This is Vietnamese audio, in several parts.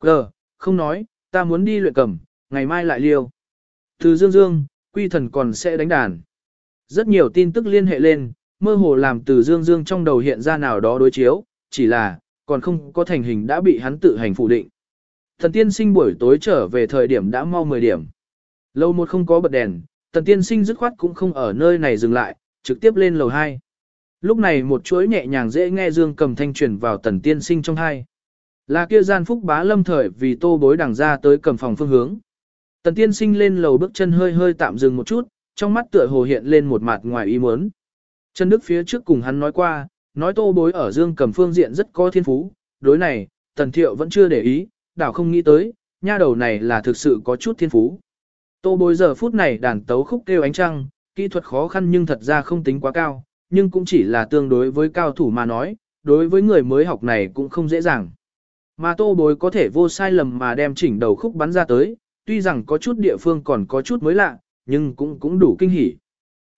Gờ, không nói, ta muốn đi luyện cầm, ngày mai lại liêu. Từ dương dương, quy thần còn sẽ đánh đàn. Rất nhiều tin tức liên hệ lên, mơ hồ làm từ dương dương trong đầu hiện ra nào đó đối chiếu, chỉ là, còn không có thành hình đã bị hắn tự hành phủ định. Thần tiên sinh buổi tối trở về thời điểm đã mau 10 điểm. Lâu một không có bật đèn, thần tiên sinh dứt khoát cũng không ở nơi này dừng lại, trực tiếp lên lầu 2. Lúc này một chuỗi nhẹ nhàng dễ nghe dương cầm thanh truyền vào tần tiên sinh trong hai. Là kia gian phúc bá lâm thời vì tô bối đằng ra tới cầm phòng phương hướng. Tần tiên sinh lên lầu bước chân hơi hơi tạm dừng một chút, trong mắt tựa hồ hiện lên một mặt ngoài ý muốn. Chân Đức phía trước cùng hắn nói qua, nói tô bối ở dương cầm phương diện rất có thiên phú, đối này, tần thiệu vẫn chưa để ý, đảo không nghĩ tới, nha đầu này là thực sự có chút thiên phú. Tô bối giờ phút này đàn tấu khúc kêu ánh trăng, kỹ thuật khó khăn nhưng thật ra không tính quá cao, nhưng cũng chỉ là tương đối với cao thủ mà nói, đối với người mới học này cũng không dễ dàng. Mà tô bối có thể vô sai lầm mà đem chỉnh đầu khúc bắn ra tới, tuy rằng có chút địa phương còn có chút mới lạ, nhưng cũng cũng đủ kinh hỉ.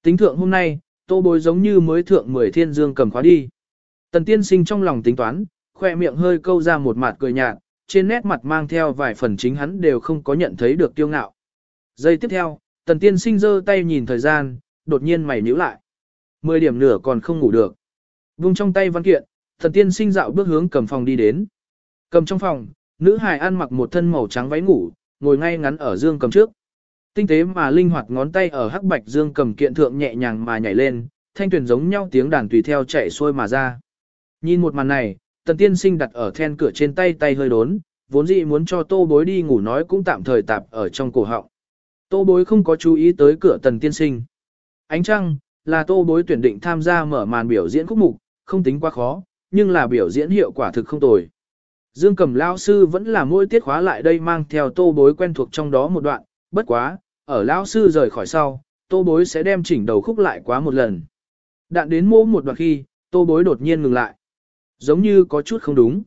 Tính thượng hôm nay, tô bối giống như mới thượng mười thiên dương cầm khóa đi. Tần tiên sinh trong lòng tính toán, khoe miệng hơi câu ra một mặt cười nhạt, trên nét mặt mang theo vài phần chính hắn đều không có nhận thấy được tiêu ngạo. Giây tiếp theo, tần tiên sinh giơ tay nhìn thời gian, đột nhiên mày nhíu lại. Mười điểm nửa còn không ngủ được. Vung trong tay văn kiện, thần tiên sinh dạo bước hướng cầm phòng đi đến. Cầm trong phòng, nữ hài ăn mặc một thân màu trắng váy ngủ, ngồi ngay ngắn ở dương cầm trước. Tinh tế mà linh hoạt ngón tay ở hắc bạch dương cầm kiện thượng nhẹ nhàng mà nhảy lên, thanh tuyển giống nhau tiếng đàn tùy theo chạy xuôi mà ra. Nhìn một màn này, tần tiên sinh đặt ở then cửa trên tay tay hơi đốn, vốn dĩ muốn cho tô bối đi ngủ nói cũng tạm thời tạp ở trong cổ họng. Tô bối không có chú ý tới cửa tần tiên sinh. Ánh trăng, là tô bối tuyển định tham gia mở màn biểu diễn khúc mục, không tính quá khó, nhưng là biểu diễn hiệu quả thực không tồi. Dương Cầm Lao Sư vẫn là mỗi tiết khóa lại đây mang theo tô bối quen thuộc trong đó một đoạn, bất quá, ở Lao Sư rời khỏi sau, tô bối sẽ đem chỉnh đầu khúc lại quá một lần. Đạn đến mô một đoạn khi, tô bối đột nhiên ngừng lại. Giống như có chút không đúng.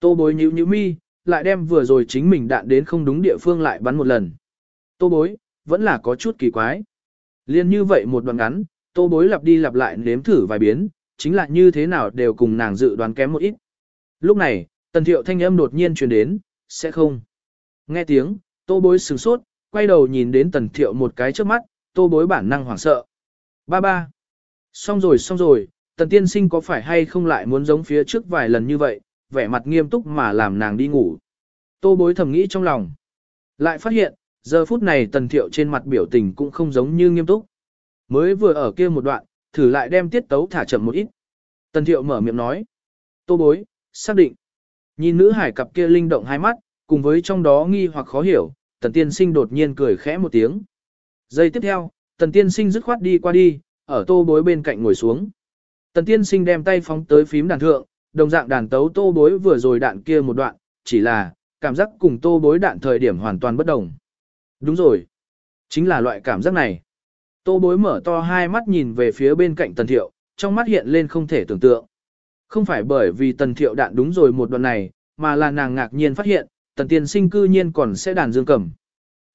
Tô bối nhíu nhíu mi, lại đem vừa rồi chính mình đạn đến không đúng địa phương lại bắn một lần. Tô bối, vẫn là có chút kỳ quái. Liên như vậy một đoạn ngắn, tô bối lặp đi lặp lại nếm thử vài biến, chính là như thế nào đều cùng nàng dự đoán kém một ít. Lúc này, tần thiệu thanh âm đột nhiên truyền đến, sẽ không. Nghe tiếng, tô bối sửng sốt, quay đầu nhìn đến tần thiệu một cái trước mắt, tô bối bản năng hoảng sợ. Ba ba. Xong rồi xong rồi, tần tiên sinh có phải hay không lại muốn giống phía trước vài lần như vậy, vẻ mặt nghiêm túc mà làm nàng đi ngủ. Tô bối thầm nghĩ trong lòng. Lại phát hiện, giờ phút này tần thiệu trên mặt biểu tình cũng không giống như nghiêm túc. Mới vừa ở kia một đoạn, thử lại đem tiết tấu thả chậm một ít. Tần thiệu mở miệng nói. Tô bối, xác định. Nhìn nữ hải cặp kia linh động hai mắt, cùng với trong đó nghi hoặc khó hiểu, tần tiên sinh đột nhiên cười khẽ một tiếng. Giây tiếp theo, tần tiên sinh dứt khoát đi qua đi, ở tô bối bên cạnh ngồi xuống. Tần tiên sinh đem tay phóng tới phím đàn thượng, đồng dạng đàn tấu tô bối vừa rồi đạn kia một đoạn, chỉ là, cảm giác cùng tô bối đạn thời điểm hoàn toàn bất đồng. Đúng rồi. Chính là loại cảm giác này. Tô bối mở to hai mắt nhìn về phía bên cạnh tần thiệu, trong mắt hiện lên không thể tưởng tượng. Không phải bởi vì tần thiệu đạn đúng rồi một đoạn này, mà là nàng ngạc nhiên phát hiện, tần tiên sinh cư nhiên còn sẽ đàn dương cầm.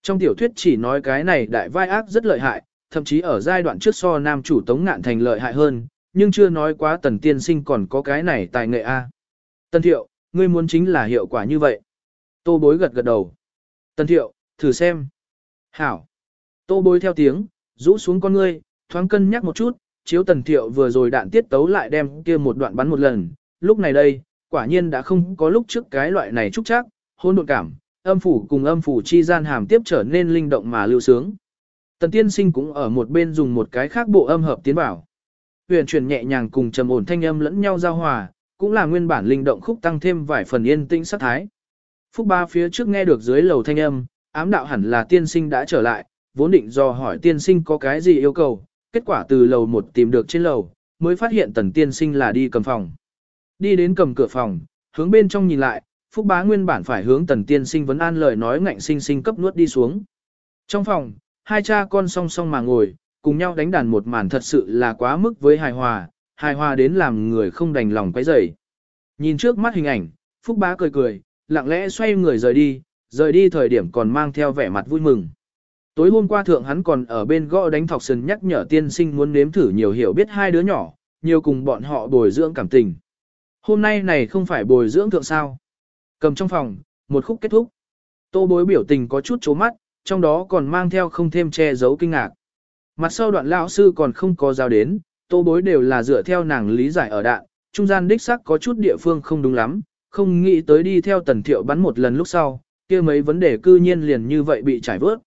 Trong tiểu thuyết chỉ nói cái này đại vai ác rất lợi hại, thậm chí ở giai đoạn trước so nam chủ tống ngạn thành lợi hại hơn, nhưng chưa nói quá tần tiên sinh còn có cái này tài nghệ A. Tần thiệu, ngươi muốn chính là hiệu quả như vậy. Tô bối gật gật đầu. Tần thiệu, thử xem. Hảo. Tô bối theo tiếng, rũ xuống con ngươi, thoáng cân nhắc một chút, chiếu tần thiệu vừa rồi đạn tiết tấu lại đem kia một đoạn bắn một lần. Lúc này đây, quả nhiên đã không có lúc trước cái loại này trúc chắc, hôn độn cảm, âm phủ cùng âm phủ chi gian hàm tiếp trở nên linh động mà lưu sướng. Tần tiên sinh cũng ở một bên dùng một cái khác bộ âm hợp tiến bảo. Huyền chuyển nhẹ nhàng cùng trầm ổn thanh âm lẫn nhau giao hòa, cũng là nguyên bản linh động khúc tăng thêm vài phần yên tĩnh sát thái. Phúc ba phía trước nghe được dưới lầu thanh âm, ám đạo hẳn là tiên sinh đã trở lại, vốn định do hỏi tiên sinh có cái gì yêu cầu, kết quả từ lầu một tìm được trên lầu, mới phát hiện tần tiên sinh là đi cầm phòng. Đi đến cầm cửa phòng, hướng bên trong nhìn lại, Phúc bá nguyên bản phải hướng tần tiên sinh vấn an lời nói ngạnh sinh sinh cấp nuốt đi xuống. Trong phòng, hai cha con song song mà ngồi, cùng nhau đánh đàn một màn thật sự là quá mức với hài hòa, hài hòa đến làm người không đành lòng quấy rầy. Nhìn trước mắt hình ảnh, Phúc bá cười cười, lặng lẽ xoay người rời đi, rời đi thời điểm còn mang theo vẻ mặt vui mừng. Tối hôm qua thượng hắn còn ở bên gõ đánh thọc sần nhắc nhở tiên sinh muốn nếm thử nhiều hiểu biết hai đứa nhỏ, nhiều cùng bọn họ bồi dưỡng cảm tình. Hôm nay này không phải bồi dưỡng thượng sao. Cầm trong phòng, một khúc kết thúc. Tô bối biểu tình có chút chố mắt, trong đó còn mang theo không thêm che giấu kinh ngạc. Mặt sau đoạn lão sư còn không có giao đến, tô bối đều là dựa theo nàng lý giải ở đạn, trung gian đích sắc có chút địa phương không đúng lắm, không nghĩ tới đi theo tần thiệu bắn một lần lúc sau, kia mấy vấn đề cư nhiên liền như vậy bị trải vớt.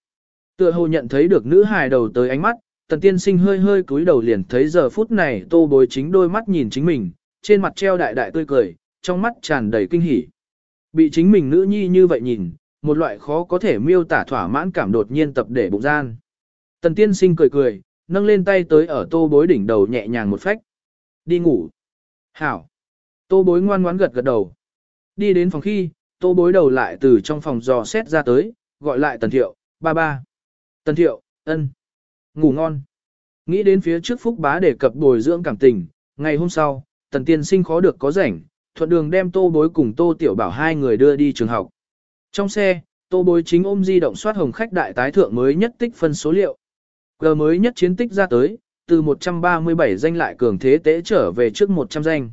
Tựa hồ nhận thấy được nữ hài đầu tới ánh mắt, tần tiên sinh hơi hơi cúi đầu liền thấy giờ phút này tô bối chính đôi mắt nhìn chính mình, trên mặt treo đại đại tươi cười, trong mắt tràn đầy kinh hỉ. Bị chính mình nữ nhi như vậy nhìn, một loại khó có thể miêu tả thỏa mãn cảm đột nhiên tập để bụng gian. Tần tiên sinh cười cười, nâng lên tay tới ở tô bối đỉnh đầu nhẹ nhàng một phách. Đi ngủ. Hảo. Tô bối ngoan ngoãn gật gật đầu. Đi đến phòng khi, tô bối đầu lại từ trong phòng dò xét ra tới, gọi lại tần thiệu, ba ba. Tần thiệu, ân. Ngủ ngon. Nghĩ đến phía trước phúc bá để cập bồi dưỡng cảm tình, ngày hôm sau, tần tiên sinh khó được có rảnh, thuận đường đem tô bối cùng tô tiểu bảo hai người đưa đi trường học. Trong xe, tô bối chính ôm di động soát hồng khách đại tái thượng mới nhất tích phân số liệu. G mới nhất chiến tích ra tới, từ 137 danh lại cường thế tế trở về trước 100 danh.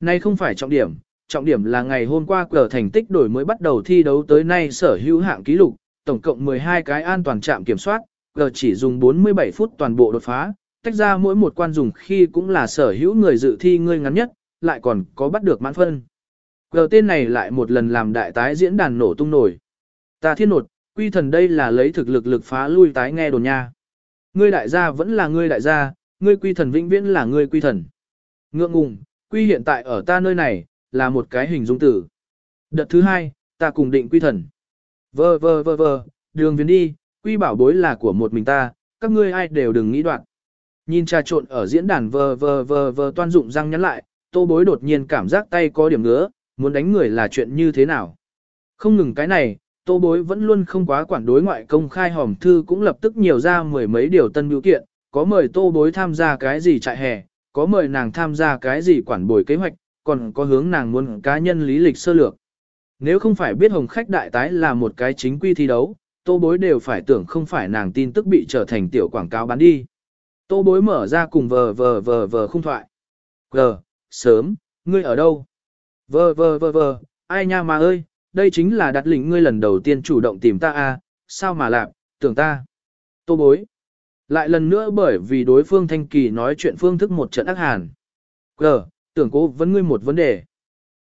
Nay không phải trọng điểm, trọng điểm là ngày hôm qua cờ thành tích đổi mới bắt đầu thi đấu tới nay sở hữu hạng ký lục, tổng cộng 12 cái an toàn trạm kiểm soát, giờ chỉ dùng 47 phút toàn bộ đột phá, tách ra mỗi một quan dùng khi cũng là sở hữu người dự thi ngươi ngắn nhất, lại còn có bắt được mãn phân. Cờ tên này lại một lần làm đại tái diễn đàn nổ tung nổi. Ta thiên nột, quy thần đây là lấy thực lực lực phá lui tái nghe đồn nha. Ngươi đại gia vẫn là ngươi đại gia, ngươi quy thần vĩnh viễn là ngươi quy thần. Ngượng ngùng, quy hiện tại ở ta nơi này, là một cái hình dung tử. Đợt thứ hai, ta cùng định quy thần. Vơ vơ vơ vơ, đường viễn đi, quy bảo bối là của một mình ta, các ngươi ai đều đừng nghĩ đoạn. Nhìn trà trộn ở diễn đàn vơ vơ vơ vơ toan dụng răng nhắn lại, tô bối đột nhiên cảm giác tay có điểm ngứa, muốn đánh người là chuyện như thế nào. Không ngừng cái này, tô bối vẫn luôn không quá quản đối ngoại công khai hòm thư cũng lập tức nhiều ra mười mấy điều tân biểu kiện, có mời tô bối tham gia cái gì trại hè, có mời nàng tham gia cái gì quản bồi kế hoạch, còn có hướng nàng muốn cá nhân lý lịch sơ lược. Nếu không phải biết hồng khách đại tái là một cái chính quy thi đấu, tô bối đều phải tưởng không phải nàng tin tức bị trở thành tiểu quảng cáo bán đi. Tô bối mở ra cùng vờ vờ vờ vờ không thoại. Gờ, sớm, ngươi ở đâu? Vờ vờ vờ vờ, ai nha mà ơi, đây chính là đặt lĩnh ngươi lần đầu tiên chủ động tìm ta à, sao mà làm, tưởng ta. Tô bối. Lại lần nữa bởi vì đối phương thanh kỳ nói chuyện phương thức một trận ác hàn. Gờ, tưởng cố vấn ngươi một vấn đề.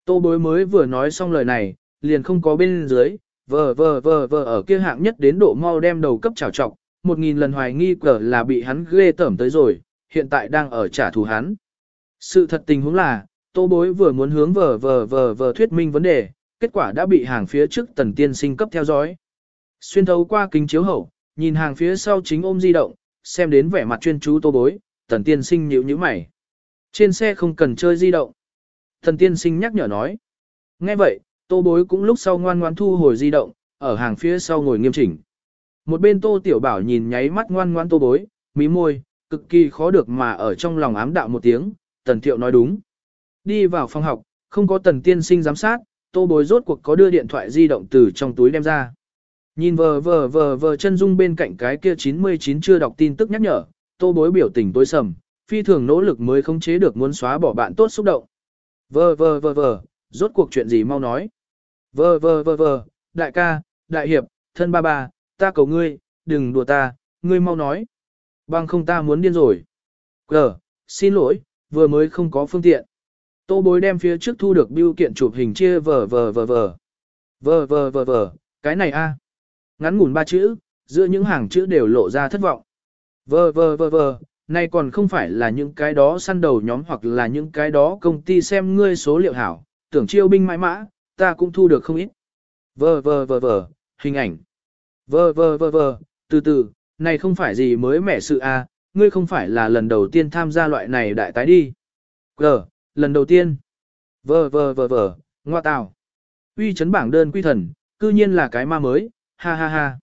Tô bối mới vừa nói xong lời này, liền không có bên dưới, vờ vờ vờ vờ ở kia hạng nhất đến độ mau đem đầu cấp trào trọc, một nghìn lần hoài nghi cờ là bị hắn ghê tởm tới rồi, hiện tại đang ở trả thù hắn. Sự thật tình huống là, tô bối vừa muốn hướng vờ vờ vờ vờ thuyết minh vấn đề, kết quả đã bị hàng phía trước tần tiên sinh cấp theo dõi. Xuyên thấu qua kính chiếu hậu, nhìn hàng phía sau chính ôm di động, xem đến vẻ mặt chuyên chú tô bối, tần tiên sinh nhíu nhíu mày. Trên xe không cần chơi di động. Tần tiên sinh nhắc nhở nói. Nghe vậy, tô bối cũng lúc sau ngoan ngoan thu hồi di động, ở hàng phía sau ngồi nghiêm chỉnh. Một bên tô tiểu bảo nhìn nháy mắt ngoan ngoan tô bối, mí môi, cực kỳ khó được mà ở trong lòng ám đạo một tiếng, tần thiệu nói đúng. Đi vào phòng học, không có tần tiên sinh giám sát, tô bối rốt cuộc có đưa điện thoại di động từ trong túi đem ra. Nhìn vờ vờ vờ vờ chân dung bên cạnh cái kia 99 chưa đọc tin tức nhắc nhở, tô bối biểu tình tối sầm, phi thường nỗ lực mới khống chế được muốn xóa bỏ bạn tốt xúc động. Vờ vờ vờ vờ, rốt cuộc chuyện gì mau nói. Vờ vờ vờ vờ, đại ca, đại hiệp, thân ba ba, ta cầu ngươi, đừng đùa ta, ngươi mau nói. Bằng không ta muốn điên rồi. Gờ, xin lỗi, vừa mới không có phương tiện. Tô bối đem phía trước thu được biêu kiện chụp hình chia vờ vờ vờ vờ. Vờ vờ vờ vờ, cái này a Ngắn ngủn ba chữ, giữa những hàng chữ đều lộ ra thất vọng. Vờ vờ vờ vờ, này còn không phải là những cái đó săn đầu nhóm hoặc là những cái đó công ty xem ngươi số liệu hảo, tưởng chiêu binh mãi mã, ta cũng thu được không ít. Vờ vờ vờ vờ, hình ảnh. Vờ vờ vờ vờ, từ từ, này không phải gì mới mẻ sự a, ngươi không phải là lần đầu tiên tham gia loại này đại tái đi. Gờ, lần đầu tiên. Vờ vờ vờ vờ, ngoa tào. Uy chấn bảng đơn quy thần, cư nhiên là cái ma mới, ha ha ha.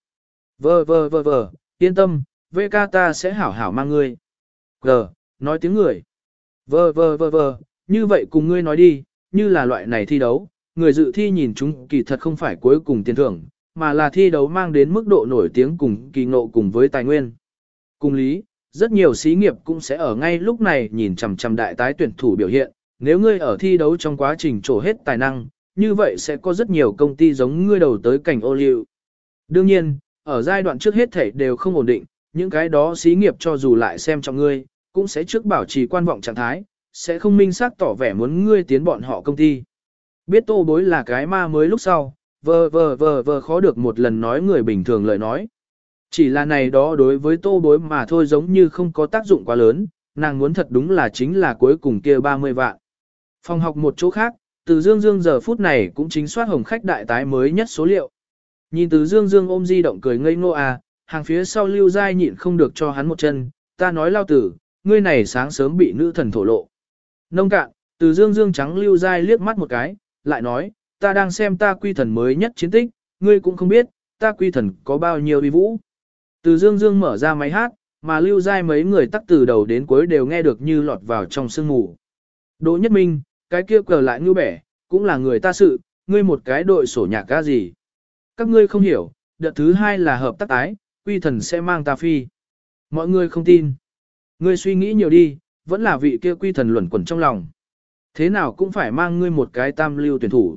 Vờ vờ vờ vờ, yên tâm, VK ta sẽ hảo hảo mang ngươi. Gờ, nói tiếng người. Vờ vờ vờ vờ, như vậy cùng ngươi nói đi, như là loại này thi đấu, người dự thi nhìn chúng kỳ thật không phải cuối cùng tiền thưởng, mà là thi đấu mang đến mức độ nổi tiếng cùng kỳ ngộ cùng với tài nguyên. Cùng lý, rất nhiều xí nghiệp cũng sẽ ở ngay lúc này nhìn chằm chằm đại tái tuyển thủ biểu hiện, nếu ngươi ở thi đấu trong quá trình trổ hết tài năng, như vậy sẽ có rất nhiều công ty giống ngươi đầu tới cảnh ô liu. Đương nhiên, ở giai đoạn trước hết thể đều không ổn định, những cái đó xí nghiệp cho dù lại xem trọng ngươi, cũng sẽ trước bảo trì quan vọng trạng thái, sẽ không minh xác tỏ vẻ muốn ngươi tiến bọn họ công ty. Biết tô bối là cái ma mới lúc sau, vờ vờ vờ vờ khó được một lần nói người bình thường lời nói. Chỉ là này đó đối với tô bối mà thôi giống như không có tác dụng quá lớn, nàng muốn thật đúng là chính là cuối cùng kia 30 vạn. Phòng học một chỗ khác, từ dương dương giờ phút này cũng chính soát hồng khách đại tái mới nhất số liệu. Nhìn từ dương dương ôm di động cười ngây ngô à, hàng phía sau lưu dai nhịn không được cho hắn một chân, ta nói lao tử, ngươi này sáng sớm bị nữ thần thổ lộ. Nông cạn, từ dương dương trắng lưu dai liếc mắt một cái, lại nói, ta đang xem ta quy thần mới nhất chiến tích, ngươi cũng không biết, ta quy thần có bao nhiêu uy vũ. Từ dương dương mở ra máy hát, mà lưu dai mấy người tắc từ đầu đến cuối đều nghe được như lọt vào trong sương mù. Đỗ Nhất Minh, cái kia cờ lại như bẻ, cũng là người ta sự, ngươi một cái đội sổ nhạc ca gì. Các ngươi không hiểu, đợt thứ hai là hợp tác tái, quy thần sẽ mang ta phi. Mọi người không tin. Ngươi suy nghĩ nhiều đi, vẫn là vị kia quy thần luẩn quẩn trong lòng. Thế nào cũng phải mang ngươi một cái tam lưu tuyển thủ.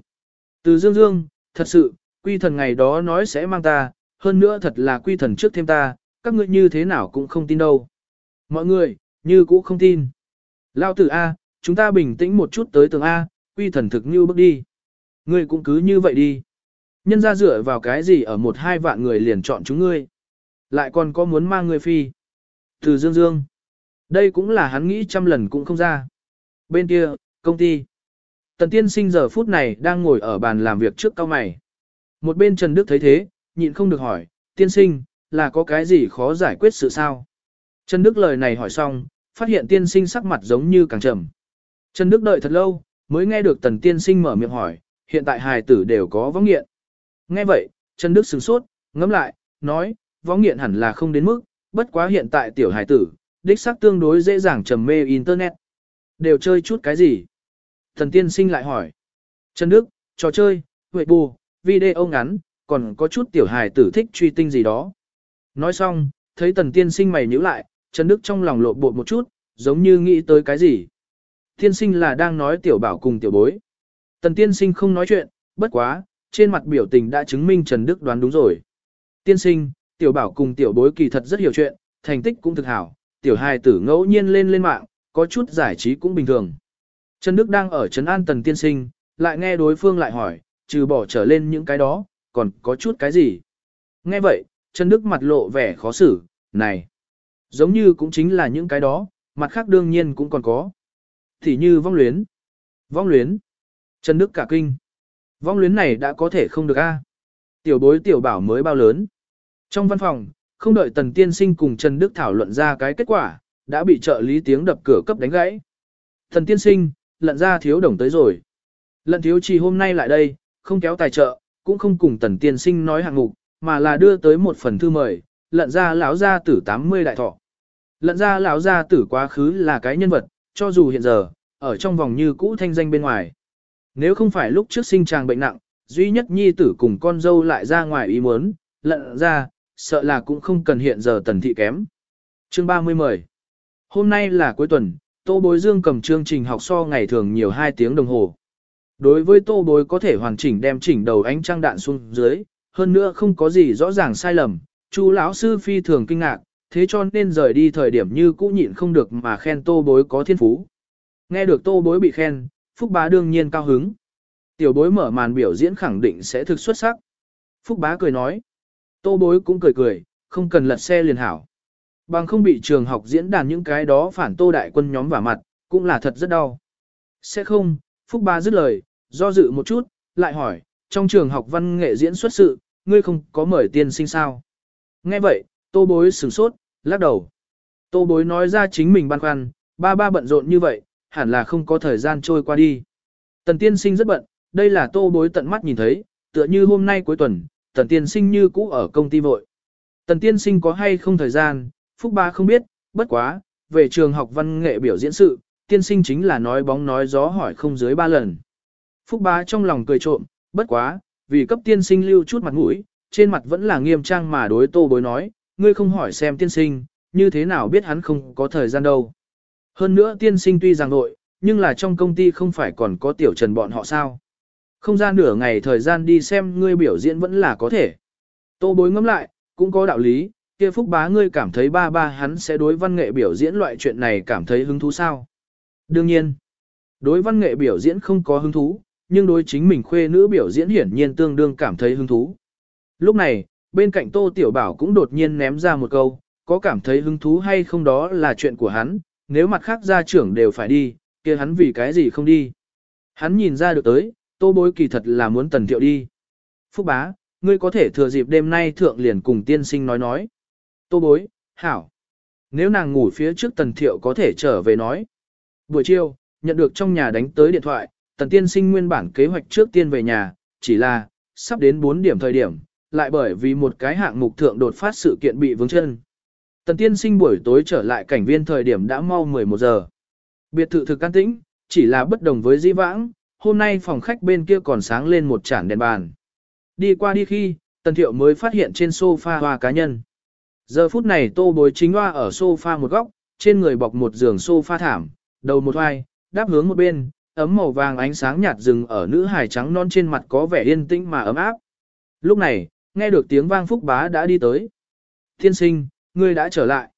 Từ dương dương, thật sự, quy thần ngày đó nói sẽ mang ta, hơn nữa thật là quy thần trước thêm ta, các ngươi như thế nào cũng không tin đâu. Mọi người, như cũ không tin. Lao tử A, chúng ta bình tĩnh một chút tới tường A, quy thần thực như bước đi. Ngươi cũng cứ như vậy đi. Nhân ra dựa vào cái gì ở một hai vạn người liền chọn chúng ngươi. Lại còn có muốn mang ngươi phi. Từ dương dương. Đây cũng là hắn nghĩ trăm lần cũng không ra. Bên kia, công ty. Tần tiên sinh giờ phút này đang ngồi ở bàn làm việc trước cao mày. Một bên Trần Đức thấy thế, nhịn không được hỏi, tiên sinh, là có cái gì khó giải quyết sự sao? Trần Đức lời này hỏi xong, phát hiện tiên sinh sắc mặt giống như càng trầm. Trần Đức đợi thật lâu, mới nghe được tần tiên sinh mở miệng hỏi, hiện tại hài tử đều có võng nghiện. Nghe vậy, Trần Đức sửng sốt, ngẫm lại, nói, võng nghiện hẳn là không đến mức, bất quá hiện tại tiểu hài tử, đích xác tương đối dễ dàng trầm mê internet. Đều chơi chút cái gì? Thần tiên sinh lại hỏi. Trần Đức, trò chơi, huệ bù, video ngắn, còn có chút tiểu hài tử thích truy tinh gì đó. Nói xong, thấy tần tiên sinh mày nhíu lại, Trần Đức trong lòng lộ bột một chút, giống như nghĩ tới cái gì. Tiên sinh là đang nói tiểu bảo cùng tiểu bối. Tần tiên sinh không nói chuyện, bất quá, trên mặt biểu tình đã chứng minh Trần Đức đoán đúng rồi. Tiên sinh, tiểu bảo cùng tiểu bối kỳ thật rất hiểu chuyện, thành tích cũng thực hảo, tiểu hài tử ngẫu nhiên lên lên mạng, có chút giải trí cũng bình thường. Trần Đức đang ở Trấn An Tần Tiên Sinh, lại nghe đối phương lại hỏi, trừ bỏ trở lên những cái đó, còn có chút cái gì? Nghe vậy, Trần Đức mặt lộ vẻ khó xử, này, giống như cũng chính là những cái đó, mặt khác đương nhiên cũng còn có. Thì như vong luyến. Vong luyến. Trần Đức cả kinh. Vong luyến này đã có thể không được a. Tiểu bối tiểu bảo mới bao lớn. Trong văn phòng, không đợi Tần Tiên Sinh cùng Trần Đức thảo luận ra cái kết quả, đã bị trợ lý tiếng đập cửa cấp đánh gãy. Thần Tiên Sinh, lận ra thiếu đồng tới rồi. Lận thiếu chỉ hôm nay lại đây, không kéo tài trợ, cũng không cùng Tần Tiên Sinh nói hạng mục, mà là đưa tới một phần thư mời, lận ra lão gia tử 80 đại thọ. Lận ra lão gia tử quá khứ là cái nhân vật, cho dù hiện giờ, ở trong vòng như cũ thanh danh bên ngoài. Nếu không phải lúc trước sinh chàng bệnh nặng, duy nhất nhi tử cùng con dâu lại ra ngoài ý muốn, lận ra, sợ là cũng không cần hiện giờ tần thị kém. Chương 30 mời. Hôm nay là cuối tuần, Tô Bối Dương cầm chương trình học so ngày thường nhiều 2 tiếng đồng hồ. Đối với Tô Bối có thể hoàn chỉnh đem chỉnh đầu ánh trăng đạn xuống dưới, hơn nữa không có gì rõ ràng sai lầm, chú lão sư phi thường kinh ngạc, thế cho nên rời đi thời điểm như cũ nhịn không được mà khen Tô Bối có thiên phú. Nghe được Tô Bối bị khen, Phúc Bá đương nhiên cao hứng. Tiểu bối mở màn biểu diễn khẳng định sẽ thực xuất sắc. Phúc Bá cười nói. Tô bối cũng cười cười, không cần lật xe liền hảo. Bằng không bị trường học diễn đàn những cái đó phản tô đại quân nhóm vào mặt, cũng là thật rất đau. Sẽ không, Phúc Ba dứt lời, do dự một chút, lại hỏi, trong trường học văn nghệ diễn xuất sự, ngươi không có mời tiên sinh sao? Nghe vậy, tô bối sửng sốt, lắc đầu. Tô bối nói ra chính mình băn khoăn, ba ba bận rộn như vậy, hẳn là không có thời gian trôi qua đi. Tần tiên sinh rất bận, đây là tô bối tận mắt nhìn thấy, tựa như hôm nay cuối tuần, tần tiên sinh như cũ ở công ty vội. Tần tiên sinh có hay không thời gian, Phúc Ba không biết, bất quá, về trường học văn nghệ biểu diễn sự, tiên sinh chính là nói bóng nói gió hỏi không dưới ba lần. Phúc Ba trong lòng cười trộm, bất quá, vì cấp tiên sinh lưu chút mặt mũi, trên mặt vẫn là nghiêm trang mà đối tô bối nói, ngươi không hỏi xem tiên sinh, như thế nào biết hắn không có thời gian đâu. Hơn nữa tiên sinh tuy rằng nội, nhưng là trong công ty không phải còn có tiểu trần bọn họ sao. Không ra nửa ngày thời gian đi xem ngươi biểu diễn vẫn là có thể. Tô bối ngẫm lại, cũng có đạo lý, kia phúc bá ngươi cảm thấy ba ba hắn sẽ đối văn nghệ biểu diễn loại chuyện này cảm thấy hứng thú sao? Đương nhiên, đối văn nghệ biểu diễn không có hứng thú, nhưng đối chính mình khuê nữ biểu diễn hiển nhiên tương đương cảm thấy hứng thú. Lúc này, bên cạnh Tô Tiểu Bảo cũng đột nhiên ném ra một câu, có cảm thấy hứng thú hay không đó là chuyện của hắn, nếu mặt khác gia trưởng đều phải đi, kia hắn vì cái gì không đi. Hắn nhìn ra được tới, Tô Bối kỳ thật là muốn tần thiệu đi. Phúc bá, ngươi có thể thừa dịp đêm nay thượng liền cùng tiên sinh nói nói. Tô Bối, hảo. Nếu nàng ngủ phía trước tần thiệu có thể trở về nói. Buổi chiều, nhận được trong nhà đánh tới điện thoại, tần tiên sinh nguyên bản kế hoạch trước tiên về nhà, chỉ là, sắp đến 4 điểm thời điểm, lại bởi vì một cái hạng mục thượng đột phát sự kiện bị vướng chân. Tần tiên sinh buổi tối trở lại cảnh viên thời điểm đã mau 11 giờ. Biệt thự thực an tĩnh, chỉ là bất đồng với di vãng, hôm nay phòng khách bên kia còn sáng lên một chản đèn bàn. Đi qua đi khi, tần thiệu mới phát hiện trên sofa hoa cá nhân. Giờ phút này tô bối chính hoa ở sofa một góc, trên người bọc một giường sofa thảm, đầu một vai, đáp hướng một bên, ấm màu vàng ánh sáng nhạt rừng ở nữ hài trắng non trên mặt có vẻ yên tĩnh mà ấm áp. Lúc này, nghe được tiếng vang phúc bá đã đi tới. Thiên sinh, ngươi đã trở lại.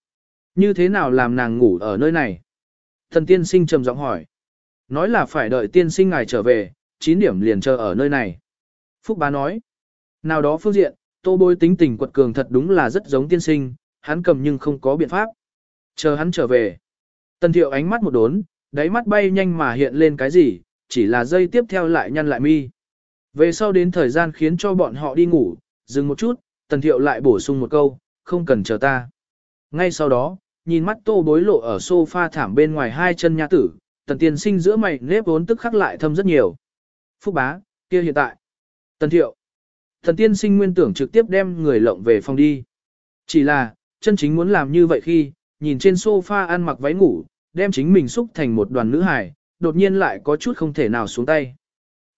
Như thế nào làm nàng ngủ ở nơi này? Thần tiên sinh trầm giọng hỏi. Nói là phải đợi tiên sinh ngài trở về, 9 điểm liền chờ ở nơi này. Phúc bá nói. Nào đó phương diện, tô bối tính tình quật cường thật đúng là rất giống tiên sinh, hắn cầm nhưng không có biện pháp. Chờ hắn trở về. Tần thiệu ánh mắt một đốn, đáy mắt bay nhanh mà hiện lên cái gì, chỉ là dây tiếp theo lại nhăn lại mi. Về sau đến thời gian khiến cho bọn họ đi ngủ, dừng một chút, tần thiệu lại bổ sung một câu, không cần chờ ta. Ngay sau đó, nhìn mắt tô bối lộ ở sofa thảm bên ngoài hai chân nha tử, tần tiên sinh giữa mày nếp vốn tức khắc lại thâm rất nhiều. Phúc bá, kia hiện tại. Tần thiệu. Thần tiên sinh nguyên tưởng trực tiếp đem người lộng về phòng đi. Chỉ là, chân chính muốn làm như vậy khi, nhìn trên sofa ăn mặc váy ngủ, đem chính mình xúc thành một đoàn nữ hài, đột nhiên lại có chút không thể nào xuống tay.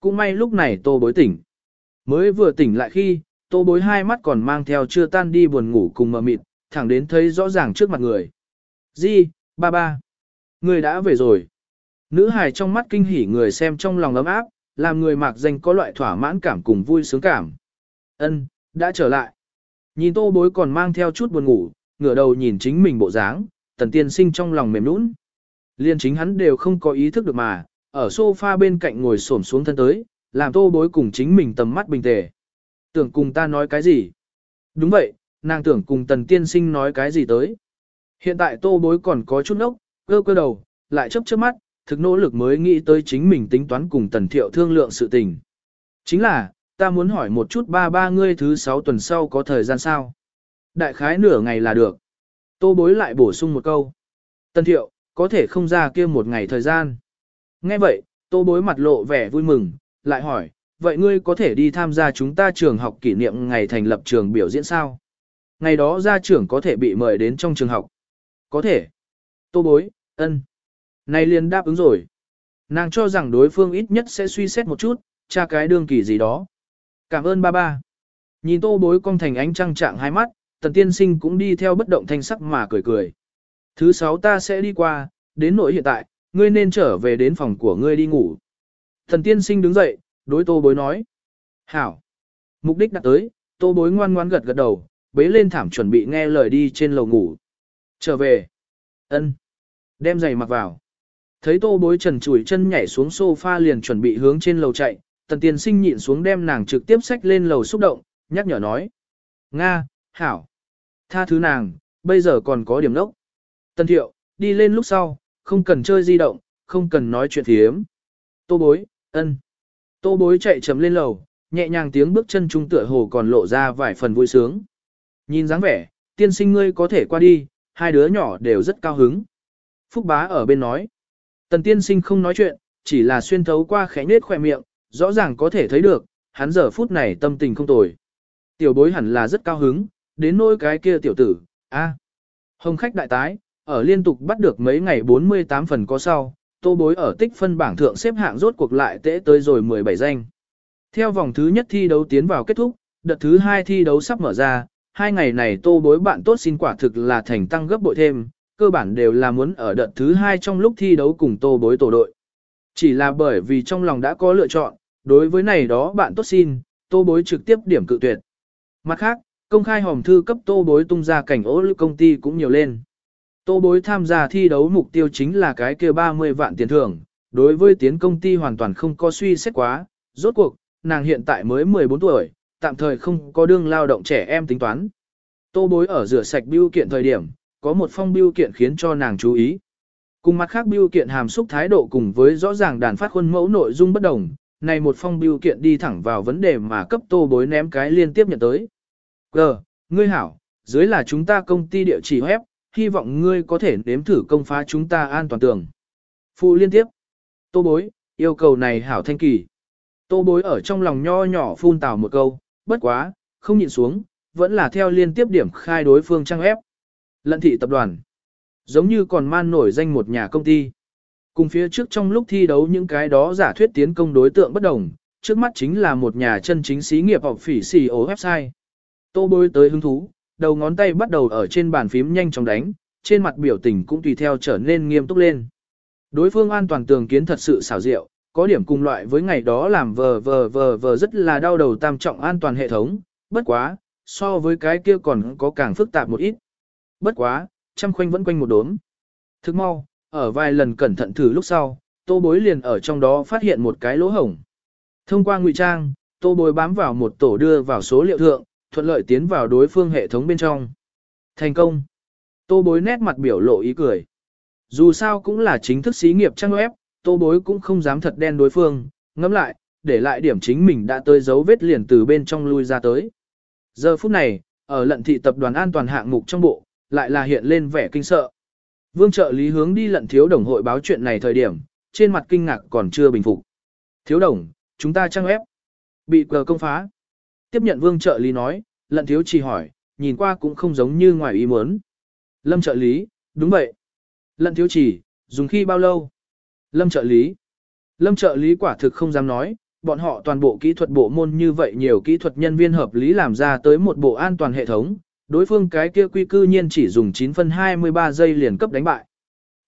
Cũng may lúc này tô bối tỉnh. Mới vừa tỉnh lại khi, tô bối hai mắt còn mang theo chưa tan đi buồn ngủ cùng mờ mịt, thẳng đến thấy rõ ràng trước mặt người. Di, ba ba. Người đã về rồi. Nữ hài trong mắt kinh hỉ người xem trong lòng ấm áp, làm người mạc danh có loại thỏa mãn cảm cùng vui sướng cảm. Ân, đã trở lại. Nhìn tô bối còn mang theo chút buồn ngủ, ngửa đầu nhìn chính mình bộ dáng, tần tiên sinh trong lòng mềm nũng. Liên chính hắn đều không có ý thức được mà, ở sofa bên cạnh ngồi xổm xuống thân tới, làm tô bối cùng chính mình tầm mắt bình tề. Tưởng cùng ta nói cái gì? Đúng vậy, nàng tưởng cùng tần tiên sinh nói cái gì tới. Hiện tại tô bối còn có chút nốc, cơ cơ đầu, lại chấp chớp mắt, thực nỗ lực mới nghĩ tới chính mình tính toán cùng tần thiệu thương lượng sự tình. Chính là, ta muốn hỏi một chút ba ba ngươi thứ sáu tuần sau có thời gian sao? Đại khái nửa ngày là được. Tô bối lại bổ sung một câu. Tần thiệu, có thể không ra kia một ngày thời gian. Nghe vậy, tô bối mặt lộ vẻ vui mừng, lại hỏi, vậy ngươi có thể đi tham gia chúng ta trường học kỷ niệm ngày thành lập trường biểu diễn sao? Ngày đó gia trưởng có thể bị mời đến trong trường học. Có thể. Tô bối, ân. Này liền đáp ứng rồi. Nàng cho rằng đối phương ít nhất sẽ suy xét một chút, tra cái đương kỳ gì đó. Cảm ơn ba ba. Nhìn tô bối cong thành ánh trăng trạng hai mắt, tần tiên sinh cũng đi theo bất động thanh sắc mà cười cười. Thứ sáu ta sẽ đi qua, đến nỗi hiện tại, ngươi nên trở về đến phòng của ngươi đi ngủ. Thần tiên sinh đứng dậy, đối tô bối nói. Hảo. Mục đích đã tới, tô bối ngoan ngoan gật gật đầu, bế lên thảm chuẩn bị nghe lời đi trên lầu ngủ. Trở về. ân, Đem giày mặc vào. Thấy tô bối trần chùi chân nhảy xuống sofa liền chuẩn bị hướng trên lầu chạy, tần tiên sinh nhịn xuống đem nàng trực tiếp xách lên lầu xúc động, nhắc nhở nói. Nga, Hảo. Tha thứ nàng, bây giờ còn có điểm nốc. Tần thiệu, đi lên lúc sau, không cần chơi di động, không cần nói chuyện thiếm. Tô bối, ân. Tô bối chạy chấm lên lầu, nhẹ nhàng tiếng bước chân trung tựa hồ còn lộ ra vài phần vui sướng. Nhìn dáng vẻ, tiên sinh ngươi có thể qua đi, hai đứa nhỏ đều rất cao hứng. Phúc bá ở bên nói. Tần tiên sinh không nói chuyện, chỉ là xuyên thấu qua khẽ nết khỏe miệng, rõ ràng có thể thấy được, hắn giờ phút này tâm tình không tồi. Tiểu bối hẳn là rất cao hứng, đến nỗi cái kia tiểu tử, a Hồng khách đại tái, ở liên tục bắt được mấy ngày 48 phần có sau, tô bối ở tích phân bảng thượng xếp hạng rốt cuộc lại tễ tới rồi 17 danh. Theo vòng thứ nhất thi đấu tiến vào kết thúc, đợt thứ hai thi đấu sắp mở ra, hai ngày này tô bối bạn tốt xin quả thực là thành tăng gấp bội thêm, cơ bản đều là muốn ở đợt thứ hai trong lúc thi đấu cùng tô bối tổ đội. Chỉ là bởi vì trong lòng đã có lựa chọn, Đối với này đó bạn tốt xin, tô bối trực tiếp điểm cự tuyệt. Mặt khác, công khai hòm thư cấp tô bối tung ra cảnh ố lưu công ty cũng nhiều lên. Tô bối tham gia thi đấu mục tiêu chính là cái kia 30 vạn tiền thưởng, đối với tiến công ty hoàn toàn không có suy xét quá, rốt cuộc, nàng hiện tại mới 14 tuổi, tạm thời không có đương lao động trẻ em tính toán. Tô bối ở rửa sạch biêu kiện thời điểm, có một phong biêu kiện khiến cho nàng chú ý. Cùng mặt khác biêu kiện hàm xúc thái độ cùng với rõ ràng đàn phát khuôn mẫu nội dung bất đồng, này một phong biêu kiện đi thẳng vào vấn đề mà cấp tô bối ném cái liên tiếp nhận tới. G. Ngươi hảo, dưới là chúng ta công ty địa chỉ web, hy vọng ngươi có thể nếm thử công phá chúng ta an toàn tường. Phụ liên tiếp. Tô bối, yêu cầu này hảo thanh kỳ. Tô bối ở trong lòng nho nhỏ phun tào một câu, bất quá, không nhịn xuống, vẫn là theo liên tiếp điểm khai đối phương trang ép. Lận thị tập đoàn. Giống như còn man nổi danh một nhà công ty. Cùng phía trước trong lúc thi đấu những cái đó giả thuyết tiến công đối tượng bất đồng, trước mắt chính là một nhà chân chính xí nghiệp học phỉ xì ố website. Tô bôi tới hứng thú, đầu ngón tay bắt đầu ở trên bàn phím nhanh chóng đánh, trên mặt biểu tình cũng tùy theo trở nên nghiêm túc lên. Đối phương an toàn tường kiến thật sự xảo diệu, có điểm cùng loại với ngày đó làm vờ vờ vờ vờ rất là đau đầu tam trọng an toàn hệ thống, bất quá, so với cái kia còn có càng phức tạp một ít. Bất quá, trăm khoanh vẫn quanh một đốm. Thức mau, ở vài lần cẩn thận thử lúc sau, tô bối liền ở trong đó phát hiện một cái lỗ hổng. Thông qua ngụy trang, tô bối bám vào một tổ đưa vào số liệu thượng, thuận lợi tiến vào đối phương hệ thống bên trong. Thành công. Tô bối nét mặt biểu lộ ý cười. Dù sao cũng là chính thức xí nghiệp trang web, tô bối cũng không dám thật đen đối phương, ngẫm lại, để lại điểm chính mình đã tới dấu vết liền từ bên trong lui ra tới. Giờ phút này, ở lận thị tập đoàn an toàn hạng mục trong bộ, lại là hiện lên vẻ kinh sợ. Vương trợ lý hướng đi lận thiếu đồng hội báo chuyện này thời điểm, trên mặt kinh ngạc còn chưa bình phục. Thiếu đồng, chúng ta trang ép. Bị cờ công phá. Tiếp nhận vương trợ lý nói, lận thiếu chỉ hỏi, nhìn qua cũng không giống như ngoài ý muốn. Lâm trợ lý, đúng vậy. Lận thiếu chỉ, dùng khi bao lâu? Lâm trợ lý. Lâm trợ lý quả thực không dám nói, bọn họ toàn bộ kỹ thuật bộ môn như vậy nhiều kỹ thuật nhân viên hợp lý làm ra tới một bộ an toàn hệ thống, đối phương cái kia quy cư nhiên chỉ dùng 9 phân 23 giây liền cấp đánh bại.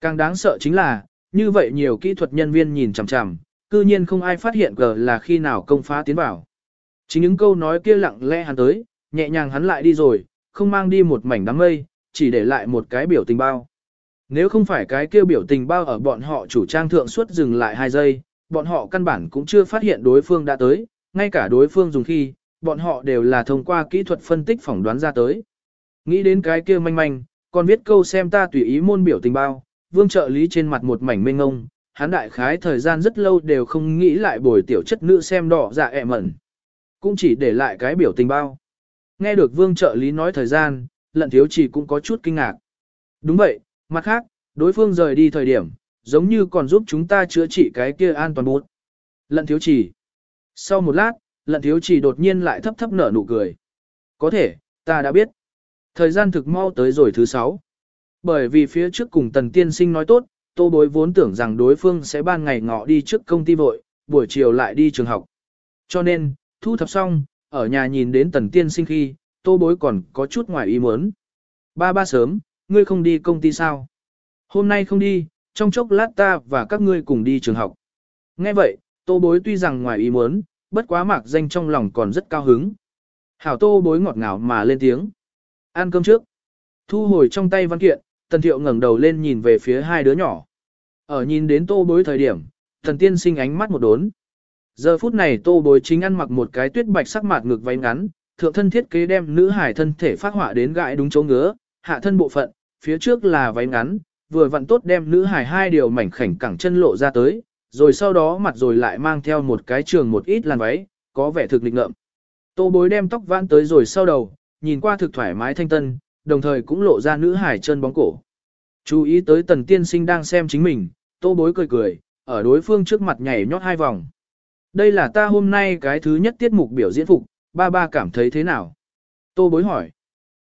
Càng đáng sợ chính là, như vậy nhiều kỹ thuật nhân viên nhìn chằm chằm, cư nhiên không ai phát hiện cờ là khi nào công phá tiến vào. Chính những câu nói kia lặng lẽ hắn tới, nhẹ nhàng hắn lại đi rồi, không mang đi một mảnh đám mây, chỉ để lại một cái biểu tình bao. Nếu không phải cái kia biểu tình bao ở bọn họ chủ trang thượng suốt dừng lại 2 giây, bọn họ căn bản cũng chưa phát hiện đối phương đã tới, ngay cả đối phương dùng khi, bọn họ đều là thông qua kỹ thuật phân tích phỏng đoán ra tới. Nghĩ đến cái kia manh manh, còn viết câu xem ta tùy ý môn biểu tình bao, vương trợ lý trên mặt một mảnh mênh ngông, hắn đại khái thời gian rất lâu đều không nghĩ lại bồi tiểu chất nữ xem đỏ dạ ẹ mẩn. Cũng chỉ để lại cái biểu tình bao. Nghe được vương trợ lý nói thời gian, lận thiếu chỉ cũng có chút kinh ngạc. Đúng vậy, mặt khác, đối phương rời đi thời điểm, giống như còn giúp chúng ta chữa trị cái kia an toàn bút. Lận thiếu chỉ. Sau một lát, lận thiếu chỉ đột nhiên lại thấp thấp nở nụ cười. Có thể, ta đã biết. Thời gian thực mau tới rồi thứ sáu. Bởi vì phía trước cùng tần tiên sinh nói tốt, tô bối vốn tưởng rằng đối phương sẽ ban ngày ngọ đi trước công ty vội, buổi chiều lại đi trường học. Cho nên, thu thập xong, ở nhà nhìn đến tần tiên sinh khi, tô bối còn có chút ngoài ý muốn. Ba ba sớm, ngươi không đi công ty sao? Hôm nay không đi, trong chốc lát ta và các ngươi cùng đi trường học. Nghe vậy, tô bối tuy rằng ngoài ý muốn, bất quá mạc danh trong lòng còn rất cao hứng. Hảo tô bối ngọt ngào mà lên tiếng. Ăn cơm trước. Thu hồi trong tay văn kiện, tần thiệu ngẩng đầu lên nhìn về phía hai đứa nhỏ. Ở nhìn đến tô bối thời điểm, thần tiên sinh ánh mắt một đốn. Giờ phút này tô bối chính ăn mặc một cái tuyết bạch sắc mạt ngực váy ngắn, thượng thân thiết kế đem nữ hải thân thể phát họa đến gãi đúng chỗ ngứa, hạ thân bộ phận, phía trước là váy ngắn, vừa vặn tốt đem nữ hải hai điều mảnh khảnh cẳng chân lộ ra tới, rồi sau đó mặt rồi lại mang theo một cái trường một ít làn váy, có vẻ thực lịch ngợm. Tô bối đem tóc vãn tới rồi sau đầu, nhìn qua thực thoải mái thanh tân, đồng thời cũng lộ ra nữ hải chân bóng cổ. Chú ý tới tần tiên sinh đang xem chính mình, tô bối cười cười, ở đối phương trước mặt nhảy nhót hai vòng. Đây là ta hôm nay cái thứ nhất tiết mục biểu diễn phục, ba ba cảm thấy thế nào? Tô bối hỏi.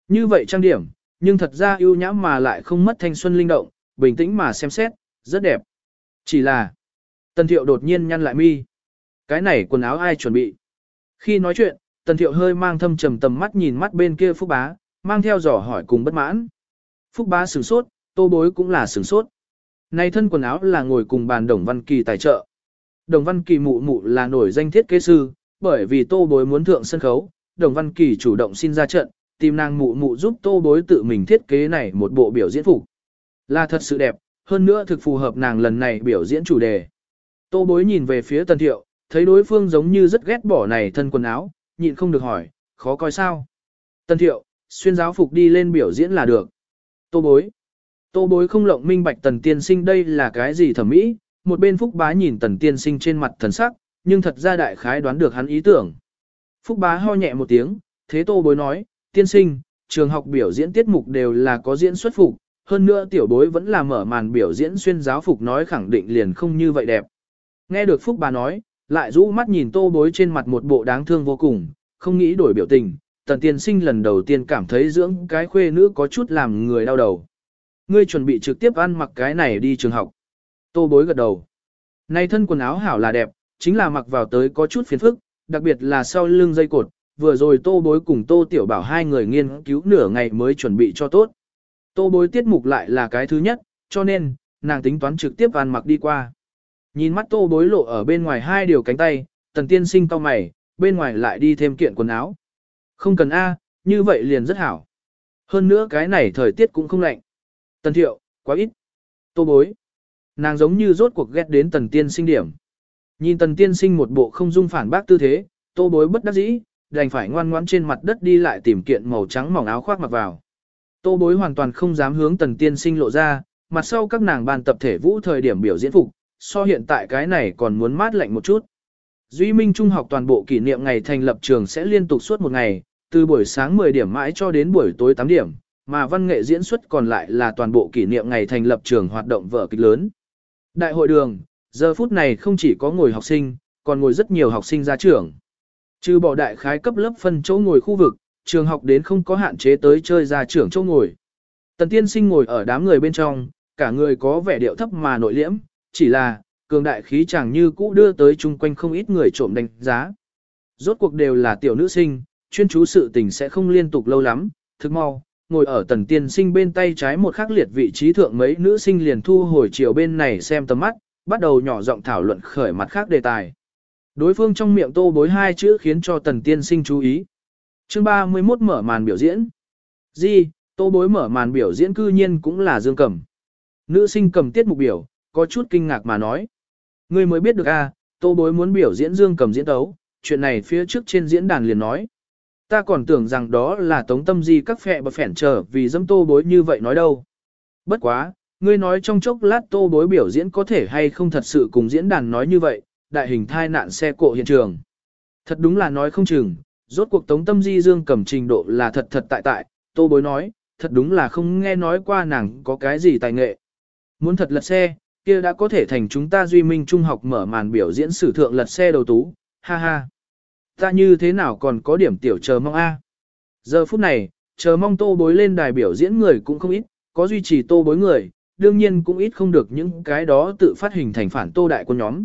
Như vậy trang điểm, nhưng thật ra ưu nhã mà lại không mất thanh xuân linh động, bình tĩnh mà xem xét, rất đẹp. Chỉ là, tần thiệu đột nhiên nhăn lại mi. Cái này quần áo ai chuẩn bị? Khi nói chuyện, tần thiệu hơi mang thâm trầm tầm mắt nhìn mắt bên kia phúc bá, mang theo dò hỏi cùng bất mãn. Phúc bá sửng sốt, tô bối cũng là sửng sốt. Này thân quần áo là ngồi cùng bàn đồng văn kỳ tài trợ. Đồng Văn Kỳ mụ mụ là nổi danh thiết kế sư, bởi vì tô bối muốn thượng sân khấu, Đồng Văn Kỳ chủ động xin ra trận, tìm nàng mụ mụ giúp tô bối tự mình thiết kế này một bộ biểu diễn phục. Là thật sự đẹp, hơn nữa thực phù hợp nàng lần này biểu diễn chủ đề. Tô bối nhìn về phía tần thiệu, thấy đối phương giống như rất ghét bỏ này thân quần áo, nhịn không được hỏi, khó coi sao. Tần thiệu, xuyên giáo phục đi lên biểu diễn là được. Tô bối. Tô bối không lộng minh bạch tần tiên sinh đây là cái gì thẩm mỹ, một bên phúc bá nhìn tần tiên sinh trên mặt thần sắc, nhưng thật ra đại khái đoán được hắn ý tưởng. Phúc bá ho nhẹ một tiếng, thế tô bối nói, tiên sinh, trường học biểu diễn tiết mục đều là có diễn xuất phục, hơn nữa tiểu bối vẫn là mở màn biểu diễn xuyên giáo phục nói khẳng định liền không như vậy đẹp. Nghe được Phúc bá nói, lại rũ mắt nhìn tô bối trên mặt một bộ đáng thương vô cùng, không nghĩ đổi biểu tình, tần tiên sinh lần đầu tiên cảm thấy dưỡng cái khuê nữ có chút làm người đau đầu. Ngươi chuẩn bị trực tiếp ăn mặc cái này đi trường học. Tô bối gật đầu. Này thân quần áo hảo là đẹp, chính là mặc vào tới có chút phiền phức, đặc biệt là sau lưng dây cột, vừa rồi tô bối cùng tô tiểu bảo hai người nghiên cứu nửa ngày mới chuẩn bị cho tốt. Tô bối tiết mục lại là cái thứ nhất, cho nên, nàng tính toán trực tiếp ăn mặc đi qua. Nhìn mắt tô bối lộ ở bên ngoài hai điều cánh tay, tần tiên sinh cau mày, bên ngoài lại đi thêm kiện quần áo. Không cần A, như vậy liền rất hảo. Hơn nữa cái này thời tiết cũng không lạnh. Tần thiệu, quá ít. Tô bối. Nàng giống như rốt cuộc ghét đến tần tiên sinh điểm. Nhìn tần tiên sinh một bộ không dung phản bác tư thế, tô bối bất đắc dĩ, đành phải ngoan ngoãn trên mặt đất đi lại tìm kiện màu trắng mỏng áo khoác mặc vào. Tô bối hoàn toàn không dám hướng tần tiên sinh lộ ra, mặt sau các nàng bàn tập thể vũ thời điểm biểu diễn phục, so hiện tại cái này còn muốn mát lạnh một chút. Duy Minh Trung học toàn bộ kỷ niệm ngày thành lập trường sẽ liên tục suốt một ngày, từ buổi sáng 10 điểm mãi cho đến buổi tối 8 điểm, mà văn nghệ diễn xuất còn lại là toàn bộ kỷ niệm ngày thành lập trường hoạt động vở kịch lớn. Đại hội đường, giờ phút này không chỉ có ngồi học sinh, còn ngồi rất nhiều học sinh ra trường. Trừ bỏ đại khái cấp lớp phân chỗ ngồi khu vực, trường học đến không có hạn chế tới chơi ra trưởng chỗ ngồi. Tần tiên sinh ngồi ở đám người bên trong, cả người có vẻ điệu thấp mà nội liễm, chỉ là, cường đại khí chẳng như cũ đưa tới chung quanh không ít người trộm đánh giá. Rốt cuộc đều là tiểu nữ sinh, chuyên chú sự tình sẽ không liên tục lâu lắm, thức mau, ngồi ở tần tiên sinh bên tay trái một khắc liệt vị trí thượng mấy nữ sinh liền thu hồi chiều bên này xem tầm mắt, bắt đầu nhỏ giọng thảo luận khởi mặt khác đề tài. Đối phương trong miệng tô bối hai chữ khiến cho tần tiên sinh chú ý. Chương 31 mở màn biểu diễn. Di, tô bối mở màn biểu diễn cư nhiên cũng là dương cầm. Nữ sinh cầm tiết mục biểu, có chút kinh ngạc mà nói. Ngươi mới biết được a, à, tô bối muốn biểu diễn dương cầm diễn tấu, chuyện này phía trước trên diễn đàn liền nói. Ta còn tưởng rằng đó là tống tâm di các phẹ và phẻn trở vì dâm tô bối như vậy nói đâu. Bất quá, ngươi nói trong chốc lát tô bối biểu diễn có thể hay không thật sự cùng diễn đàn nói như vậy, đại hình thai nạn xe cộ hiện trường. Thật đúng là nói không chừng, rốt cuộc tống tâm di dương cầm trình độ là thật thật tại tại, tô bối nói, thật đúng là không nghe nói qua nàng có cái gì tài nghệ. Muốn thật lật xe, kia đã có thể thành chúng ta duy minh trung học mở màn biểu diễn sử thượng lật xe đầu tú, ha ha. Ta như thế nào còn có điểm tiểu chờ mong a? Giờ phút này, chờ mong tô bối lên đài biểu diễn người cũng không ít, có duy trì tô bối người, đương nhiên cũng ít không được những cái đó tự phát hình thành phản tô đại quân nhóm.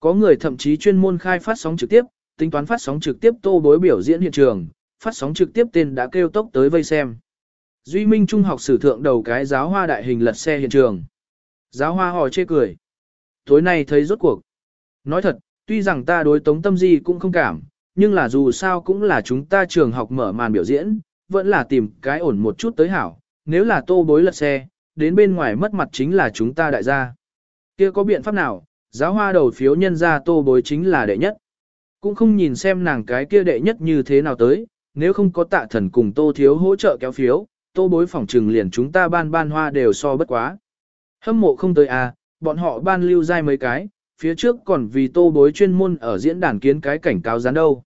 Có người thậm chí chuyên môn khai phát sóng trực tiếp, tính toán phát sóng trực tiếp tô bối biểu diễn hiện trường, phát sóng trực tiếp tên đã kêu tốc tới vây xem. Duy Minh Trung học sử thượng đầu cái giáo hoa đại hình lật xe hiện trường. Giáo hoa hò chê cười. Tối nay thấy rốt cuộc. Nói thật, tuy rằng ta đối tống tâm di cũng không cảm, nhưng là dù sao cũng là chúng ta trường học mở màn biểu diễn, vẫn là tìm cái ổn một chút tới hảo. Nếu là tô bối lật xe, đến bên ngoài mất mặt chính là chúng ta đại gia. kia có biện pháp nào, giáo hoa đầu phiếu nhân ra tô bối chính là đệ nhất. Cũng không nhìn xem nàng cái kia đệ nhất như thế nào tới, nếu không có tạ thần cùng tô thiếu hỗ trợ kéo phiếu, tô bối phỏng trừng liền chúng ta ban ban hoa đều so bất quá. Hâm mộ không tới à, bọn họ ban lưu dai mấy cái, phía trước còn vì tô bối chuyên môn ở diễn đàn kiến cái cảnh cáo gián đâu.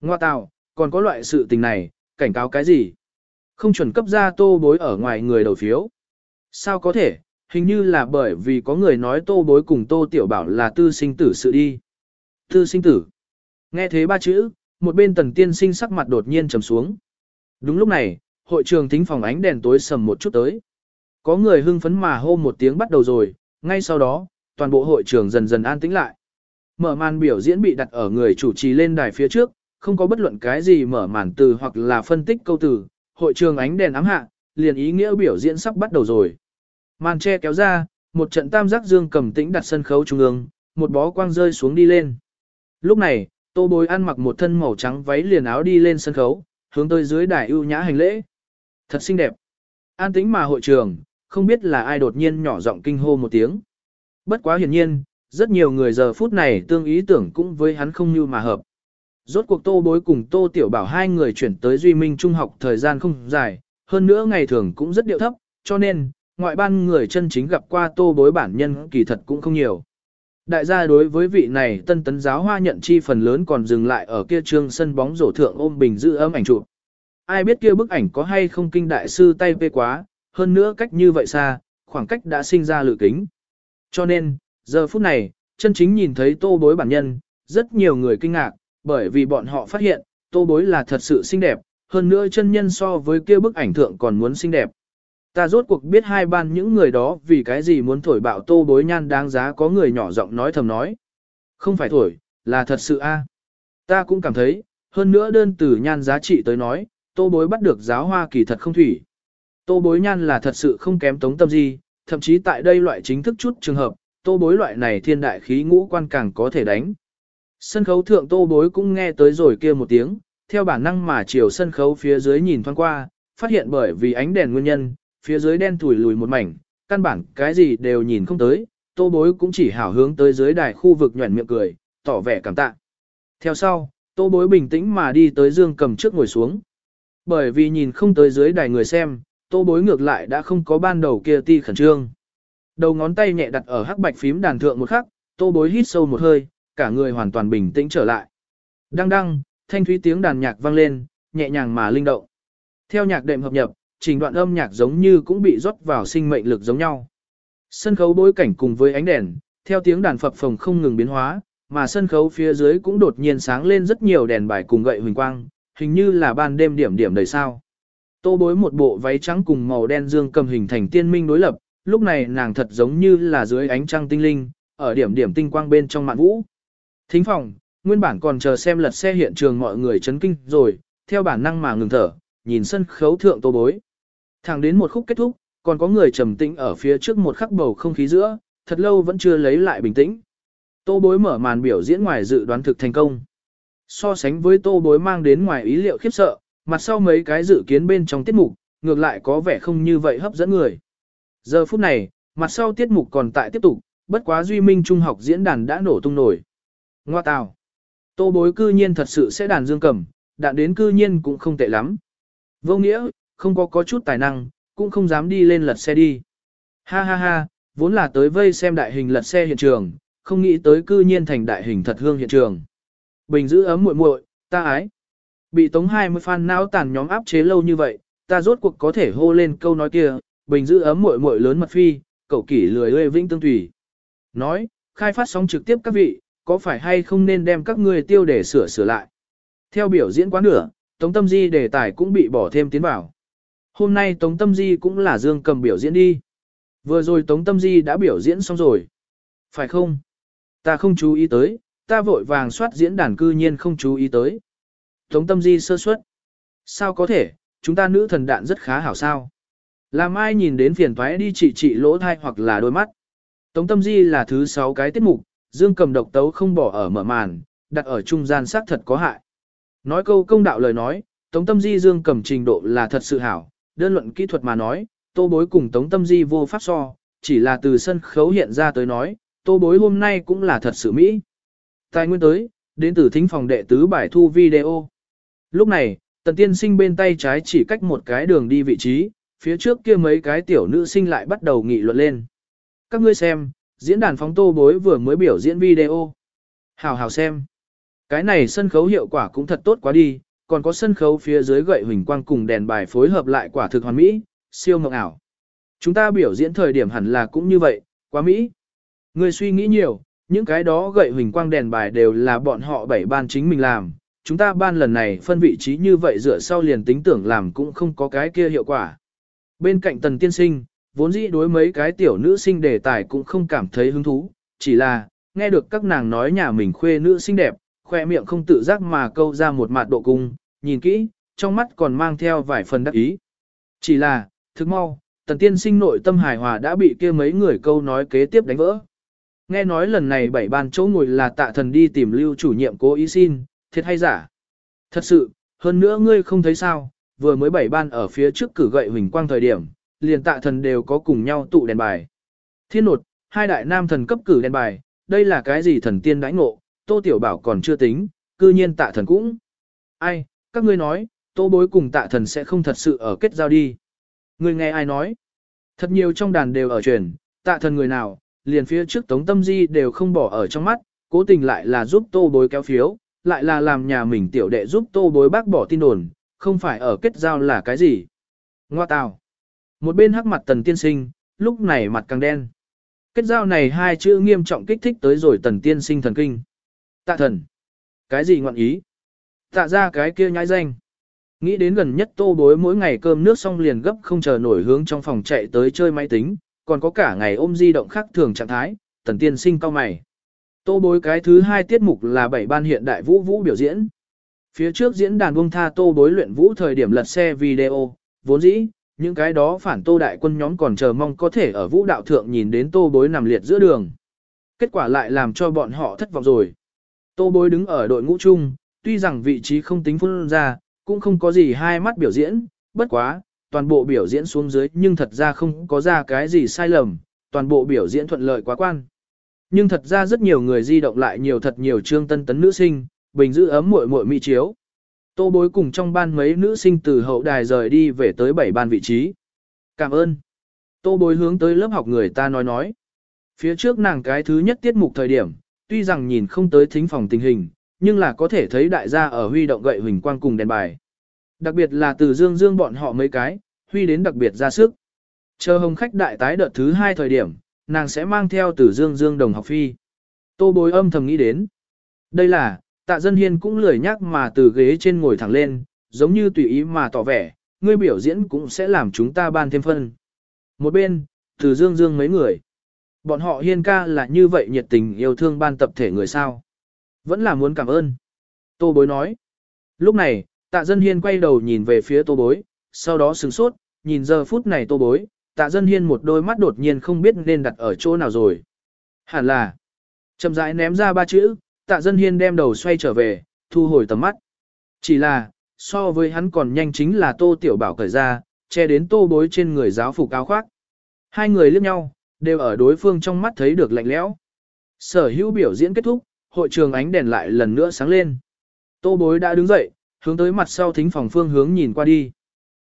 Ngoa tạo, còn có loại sự tình này, cảnh cáo cái gì? Không chuẩn cấp ra tô bối ở ngoài người đầu phiếu. Sao có thể, hình như là bởi vì có người nói tô bối cùng tô tiểu bảo là tư sinh tử sự đi. Tư sinh tử. Nghe thế ba chữ, một bên tần tiên sinh sắc mặt đột nhiên trầm xuống. Đúng lúc này, hội trường thính phòng ánh đèn tối sầm một chút tới. Có người hưng phấn mà hô một tiếng bắt đầu rồi, ngay sau đó, toàn bộ hội trường dần dần an tĩnh lại. Mở màn biểu diễn bị đặt ở người chủ trì lên đài phía trước, không có bất luận cái gì mở màn từ hoặc là phân tích câu từ, hội trường ánh đèn ám hạ, liền ý nghĩa biểu diễn sắp bắt đầu rồi. Màn che kéo ra, một trận tam giác dương cầm tĩnh đặt sân khấu trung ương, một bó quang rơi xuống đi lên. Lúc này, tô bối ăn mặc một thân màu trắng váy liền áo đi lên sân khấu, hướng tới dưới đài ưu nhã hành lễ. Thật xinh đẹp. An tĩnh mà hội trường, không biết là ai đột nhiên nhỏ giọng kinh hô một tiếng. Bất quá hiển nhiên, rất nhiều người giờ phút này tương ý tưởng cũng với hắn không như mà hợp. Rốt cuộc tô bối cùng tô tiểu bảo hai người chuyển tới Duy Minh Trung học thời gian không dài, hơn nữa ngày thường cũng rất điệu thấp, cho nên, ngoại ban người chân chính gặp qua tô bối bản nhân kỳ thật cũng không nhiều. Đại gia đối với vị này tân tấn giáo hoa nhận chi phần lớn còn dừng lại ở kia trương sân bóng rổ thượng ôm bình giữ ấm ảnh chụp. Ai biết kia bức ảnh có hay không kinh đại sư tay phê quá, hơn nữa cách như vậy xa, khoảng cách đã sinh ra lự kính. Cho nên, giờ phút này, chân chính nhìn thấy tô bối bản nhân, rất nhiều người kinh ngạc, bởi vì bọn họ phát hiện, tô bối là thật sự xinh đẹp, hơn nữa chân nhân so với kia bức ảnh thượng còn muốn xinh đẹp. Ta rốt cuộc biết hai ban những người đó vì cái gì muốn thổi bạo tô bối nhan đáng giá có người nhỏ giọng nói thầm nói. Không phải thổi, là thật sự a. Ta cũng cảm thấy, hơn nữa đơn từ nhan giá trị tới nói, tô bối bắt được giáo hoa kỳ thật không thủy. Tô bối nhan là thật sự không kém tống tâm gì, thậm chí tại đây loại chính thức chút trường hợp, tô bối loại này thiên đại khí ngũ quan càng có thể đánh. Sân khấu thượng tô bối cũng nghe tới rồi kia một tiếng, theo bản năng mà chiều sân khấu phía dưới nhìn thoáng qua, phát hiện bởi vì ánh đèn nguyên nhân, phía dưới đen thủi lùi một mảnh, căn bản cái gì đều nhìn không tới, tô bối cũng chỉ hảo hướng tới dưới đài khu vực nhuẩn miệng cười, tỏ vẻ cảm tạ. Theo sau, tô bối bình tĩnh mà đi tới dương cầm trước ngồi xuống. Bởi vì nhìn không tới dưới đài người xem, tô bối ngược lại đã không có ban đầu kia ti khẩn trương. Đầu ngón tay nhẹ đặt ở hắc bạch phím đàn thượng một khắc, tô bối hít sâu một hơi, cả người hoàn toàn bình tĩnh trở lại. Đăng đăng, thanh thúy tiếng đàn nhạc vang lên, nhẹ nhàng mà linh động. Theo nhạc đệm hợp nhập, trình đoạn âm nhạc giống như cũng bị rót vào sinh mệnh lực giống nhau. Sân khấu bối cảnh cùng với ánh đèn, theo tiếng đàn phập phồng không ngừng biến hóa, mà sân khấu phía dưới cũng đột nhiên sáng lên rất nhiều đèn bài cùng gậy huỳnh quang, hình như là ban đêm điểm điểm đầy sao. Tô bối một bộ váy trắng cùng màu đen dương cầm hình thành tiên minh đối lập, lúc này nàng thật giống như là dưới ánh trăng tinh linh, ở điểm điểm tinh quang bên trong mạn vũ. Thính phòng, nguyên bản còn chờ xem lật xe hiện trường mọi người chấn kinh rồi, theo bản năng mà ngừng thở, nhìn sân khấu thượng tô bối. Thẳng đến một khúc kết thúc, còn có người trầm tĩnh ở phía trước một khắc bầu không khí giữa, thật lâu vẫn chưa lấy lại bình tĩnh. Tô bối mở màn biểu diễn ngoài dự đoán thực thành công. So sánh với tô bối mang đến ngoài ý liệu khiếp sợ, mặt sau mấy cái dự kiến bên trong tiết mục, ngược lại có vẻ không như vậy hấp dẫn người. Giờ phút này, mặt sau tiết mục còn tại tiếp tục, bất quá Duy Minh Trung học diễn đàn đã nổ tung nổi. Ngoa tào. Tô bối cư nhiên thật sự sẽ đàn dương cầm, đạn đến cư nhiên cũng không tệ lắm. Vô nghĩa, không có có chút tài năng, cũng không dám đi lên lật xe đi. Ha ha ha, vốn là tới vây xem đại hình lật xe hiện trường, không nghĩ tới cư nhiên thành đại hình thật hương hiện trường. Bình giữ ấm muội muội, ta ái. Bị tống 20 fan não tàn nhóm áp chế lâu như vậy, ta rốt cuộc có thể hô lên câu nói kia, bình giữ ấm muội muội lớn mật phi, cậu kỷ lười lê vĩnh tương tùy. Nói, khai phát sóng trực tiếp các vị, có phải hay không nên đem các ngươi tiêu để sửa sửa lại. Theo biểu diễn quá nửa, Tống Tâm Di đề tài cũng bị bỏ thêm tiến vào. Hôm nay Tống Tâm Di cũng là Dương cầm biểu diễn đi. Vừa rồi Tống Tâm Di đã biểu diễn xong rồi. Phải không? Ta không chú ý tới, ta vội vàng soát diễn đàn cư nhiên không chú ý tới. Tống Tâm Di sơ suất. Sao có thể, chúng ta nữ thần đạn rất khá hảo sao. Làm ai nhìn đến phiền toái đi trị trị lỗ thai hoặc là đôi mắt. Tống Tâm Di là thứ sáu cái tiết mục, Dương cầm độc tấu không bỏ ở mở màn, đặt ở trung gian xác thật có hại. Nói câu công đạo lời nói, Tống Tâm Di Dương cầm trình độ là thật sự hảo, đơn luận kỹ thuật mà nói, tô bối cùng Tống Tâm Di vô pháp so, chỉ là từ sân khấu hiện ra tới nói, tô bối hôm nay cũng là thật sự mỹ. Tài nguyên tới, đến từ thính phòng đệ tứ bài thu video. Lúc này, tần tiên sinh bên tay trái chỉ cách một cái đường đi vị trí, phía trước kia mấy cái tiểu nữ sinh lại bắt đầu nghị luận lên. Các ngươi xem, diễn đàn phóng tô bối vừa mới biểu diễn video. Hào hào xem. Cái này sân khấu hiệu quả cũng thật tốt quá đi, còn có sân khấu phía dưới gậy huỳnh quang cùng đèn bài phối hợp lại quả thực hoàn mỹ, siêu mộng ảo. Chúng ta biểu diễn thời điểm hẳn là cũng như vậy, quá mỹ. Người suy nghĩ nhiều, những cái đó gậy huỳnh quang đèn bài đều là bọn họ bảy ban chính mình làm. Chúng ta ban lần này phân vị trí như vậy dựa sau liền tính tưởng làm cũng không có cái kia hiệu quả. Bên cạnh tần tiên sinh, vốn dĩ đối mấy cái tiểu nữ sinh đề tài cũng không cảm thấy hứng thú, chỉ là, nghe được các nàng nói nhà mình khuê nữ xinh đẹp, khoe miệng không tự giác mà câu ra một mặt độ cung, nhìn kỹ, trong mắt còn mang theo vài phần đắc ý. Chỉ là, thức mau, tần tiên sinh nội tâm hài hòa đã bị kia mấy người câu nói kế tiếp đánh vỡ. Nghe nói lần này bảy ban chỗ ngồi là tạ thần đi tìm lưu chủ nhiệm cố ý xin, thiệt hay giả? Thật sự, hơn nữa ngươi không thấy sao, vừa mới bảy ban ở phía trước cử gậy huỳnh quang thời điểm, liền tạ thần đều có cùng nhau tụ đèn bài. Thiên nột, hai đại nam thần cấp cử đèn bài, đây là cái gì thần tiên đãi ngộ, tô tiểu bảo còn chưa tính, cư nhiên tạ thần cũng. Ai, các ngươi nói, tô bối cùng tạ thần sẽ không thật sự ở kết giao đi. Người nghe ai nói? Thật nhiều trong đàn đều ở truyền, tạ thần người nào, liền phía trước tống tâm di đều không bỏ ở trong mắt, cố tình lại là giúp tô bối kéo phiếu, lại là làm nhà mình tiểu đệ giúp tô bối bác bỏ tin đồn, không phải ở kết giao là cái gì. Ngoa tào. Một bên hắc mặt tần tiên sinh, lúc này mặt càng đen. Kết giao này hai chữ nghiêm trọng kích thích tới rồi tần tiên sinh thần kinh. Tạ thần. Cái gì ngọn ý? Tạ ra cái kia nhãi danh. Nghĩ đến gần nhất tô bối mỗi ngày cơm nước xong liền gấp không chờ nổi hướng trong phòng chạy tới chơi máy tính, còn có cả ngày ôm di động khác thường trạng thái, tần tiên sinh cao mày. Tô bối cái thứ hai tiết mục là bảy ban hiện đại vũ vũ biểu diễn. Phía trước diễn đàn buông tha tô bối luyện vũ thời điểm lật xe video, vốn dĩ, những cái đó phản tô đại quân nhóm còn chờ mong có thể ở vũ đạo thượng nhìn đến tô bối nằm liệt giữa đường. Kết quả lại làm cho bọn họ thất vọng rồi. Tô bối đứng ở đội ngũ chung, tuy rằng vị trí không tính phun ra, cũng không có gì hai mắt biểu diễn, bất quá, toàn bộ biểu diễn xuống dưới nhưng thật ra không có ra cái gì sai lầm, toàn bộ biểu diễn thuận lợi quá quan. Nhưng thật ra rất nhiều người di động lại nhiều thật nhiều trương tân tấn nữ sinh, bình giữ ấm muội muội mỹ chiếu. Tô bối cùng trong ban mấy nữ sinh từ hậu đài rời đi về tới bảy ban vị trí. Cảm ơn. Tô bối hướng tới lớp học người ta nói nói. Phía trước nàng cái thứ nhất tiết mục thời điểm, tuy rằng nhìn không tới thính phòng tình hình, nhưng là có thể thấy đại gia ở huy động gậy huỳnh quang cùng đèn bài. Đặc biệt là từ dương dương bọn họ mấy cái, huy đến đặc biệt ra sức. Chờ hồng khách đại tái đợt thứ hai thời điểm, nàng sẽ mang theo từ dương dương đồng học phi. Tô bối âm thầm nghĩ đến. Đây là, tạ dân hiên cũng lười nhắc mà từ ghế trên ngồi thẳng lên, giống như tùy ý mà tỏ vẻ, ngươi biểu diễn cũng sẽ làm chúng ta ban thêm phân. Một bên, từ dương dương mấy người. Bọn họ hiên ca là như vậy nhiệt tình yêu thương ban tập thể người sao. Vẫn là muốn cảm ơn. Tô bối nói. Lúc này, tạ dân hiên quay đầu nhìn về phía tô bối, sau đó sừng sốt, nhìn giờ phút này tô bối, tạ dân hiên một đôi mắt đột nhiên không biết nên đặt ở chỗ nào rồi. Hẳn là, chậm rãi ném ra ba chữ, tạ dân hiên đem đầu xoay trở về, thu hồi tầm mắt. Chỉ là, so với hắn còn nhanh chính là tô tiểu bảo cởi ra, che đến tô bối trên người giáo phục áo khoác. Hai người liếc nhau, đều ở đối phương trong mắt thấy được lạnh lẽo. Sở hữu biểu diễn kết thúc, hội trường ánh đèn lại lần nữa sáng lên. Tô bối đã đứng dậy, hướng tới mặt sau thính phòng phương hướng nhìn qua đi.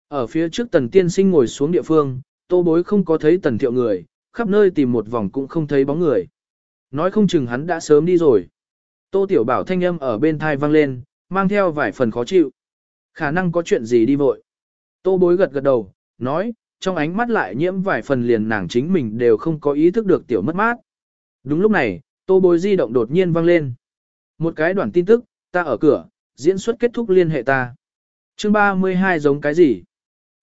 Ở phía trước tần tiên sinh ngồi xuống địa phương, tô bối không có thấy tần thiệu người, khắp nơi tìm một vòng cũng không thấy bóng người. Nói không chừng hắn đã sớm đi rồi. Tô tiểu bảo thanh âm ở bên thai vang lên, mang theo vài phần khó chịu. Khả năng có chuyện gì đi vội. Tô bối gật gật đầu, nói, trong ánh mắt lại nhiễm vài phần liền nàng chính mình đều không có ý thức được tiểu mất mát. Đúng lúc này, tô bối di động đột nhiên vang lên. Một cái đoạn tin tức, ta ở cửa, diễn xuất kết thúc liên hệ ta. Chương 32 giống cái gì?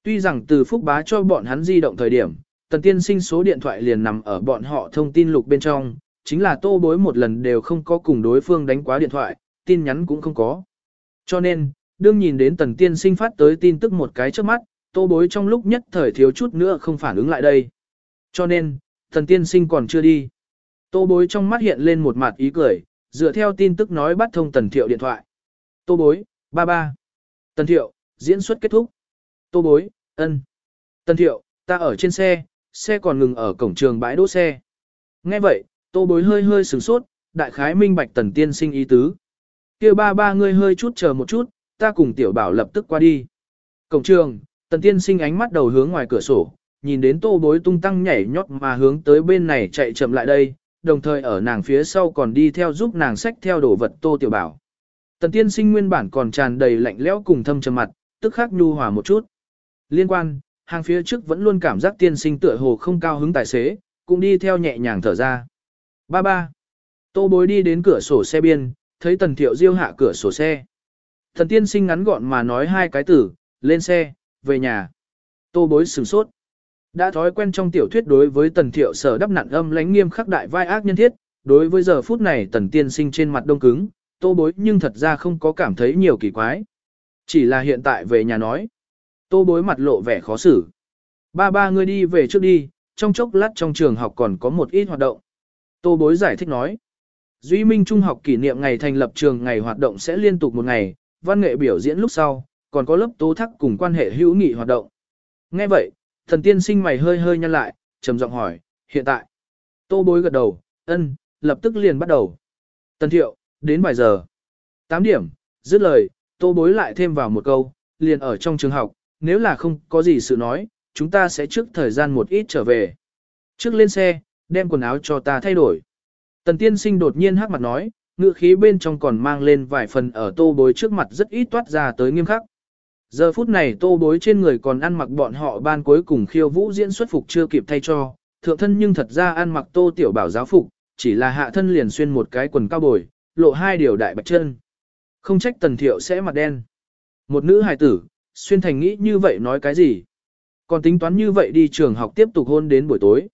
Tuy rằng từ phúc bá cho bọn hắn di động thời điểm, tần tiên sinh số điện thoại liền nằm ở bọn họ thông tin lục bên trong, chính là tô bối một lần đều không có cùng đối phương đánh quá điện thoại, tin nhắn cũng không có. Cho nên, đương nhìn đến tần tiên sinh phát tới tin tức một cái trước mắt, tô bối trong lúc nhất thời thiếu chút nữa không phản ứng lại đây. Cho nên, tần tiên sinh còn chưa đi. Tô bối trong mắt hiện lên một mặt ý cười, dựa theo tin tức nói bắt thông tần thiệu điện thoại. Tô bối, ba ba. Tần thiệu, diễn xuất kết thúc. Tô bối, ân. Tần thiệu, ta ở trên xe, xe còn ngừng ở cổng trường bãi đỗ xe. Nghe vậy, tô bối hơi hơi sửng sốt, đại khái minh bạch tần tiên sinh ý tứ. kia ba ba ngươi hơi chút chờ một chút, ta cùng tiểu bảo lập tức qua đi. Cổng trường, tần tiên sinh ánh mắt đầu hướng ngoài cửa sổ, nhìn đến tô bối tung tăng nhảy nhót mà hướng tới bên này chạy chậm lại đây, đồng thời ở nàng phía sau còn đi theo giúp nàng xách theo đồ vật tô tiểu bảo. Tần tiên sinh nguyên bản còn tràn đầy lạnh lẽo cùng thâm trầm mặt, tức khắc nhu hòa một chút. Liên quan, hàng phía trước vẫn luôn cảm giác tiên sinh tựa hồ không cao hứng tài xế, cũng đi theo nhẹ nhàng thở ra. Ba ba. Tô bối đi đến cửa sổ xe biên, thấy tần thiệu diêu hạ cửa sổ xe. Thần tiên sinh ngắn gọn mà nói hai cái tử, lên xe, về nhà. Tô bối sửng sốt. Đã thói quen trong tiểu thuyết đối với tần thiệu sở đắp nặn âm lánh nghiêm khắc đại vai ác nhân thiết, đối với giờ phút này tần tiên sinh trên mặt đông cứng, tô bối nhưng thật ra không có cảm thấy nhiều kỳ quái. Chỉ là hiện tại về nhà nói. Tô bối mặt lộ vẻ khó xử. Ba ba ngươi đi về trước đi, trong chốc lát trong trường học còn có một ít hoạt động. Tô bối giải thích nói. Duy Minh Trung học kỷ niệm ngày thành lập trường ngày hoạt động sẽ liên tục một ngày, văn nghệ biểu diễn lúc sau, còn có lớp tố thắc cùng quan hệ hữu nghị hoạt động. Nghe vậy, thần tiên sinh mày hơi hơi nhăn lại, trầm giọng hỏi, hiện tại. Tô bối gật đầu, ân, lập tức liền bắt đầu. Tần thiệu, đến vài giờ. 8 điểm, dứt lời, tô bối lại thêm vào một câu, liền ở trong trường học, nếu là không có gì sự nói, chúng ta sẽ trước thời gian một ít trở về. Trước lên xe, đem quần áo cho ta thay đổi. Tần tiên sinh đột nhiên hắc mặt nói, ngựa khí bên trong còn mang lên vài phần ở tô bối trước mặt rất ít toát ra tới nghiêm khắc. Giờ phút này tô bối trên người còn ăn mặc bọn họ ban cuối cùng khiêu vũ diễn xuất phục chưa kịp thay cho, thượng thân nhưng thật ra ăn mặc tô tiểu bảo giáo phục, chỉ là hạ thân liền xuyên một cái quần cao bồi, lộ hai điều đại bạch chân. Không trách tần thiệu sẽ mặt đen. Một nữ hài tử, xuyên thành nghĩ như vậy nói cái gì? Còn tính toán như vậy đi trường học tiếp tục hôn đến buổi tối.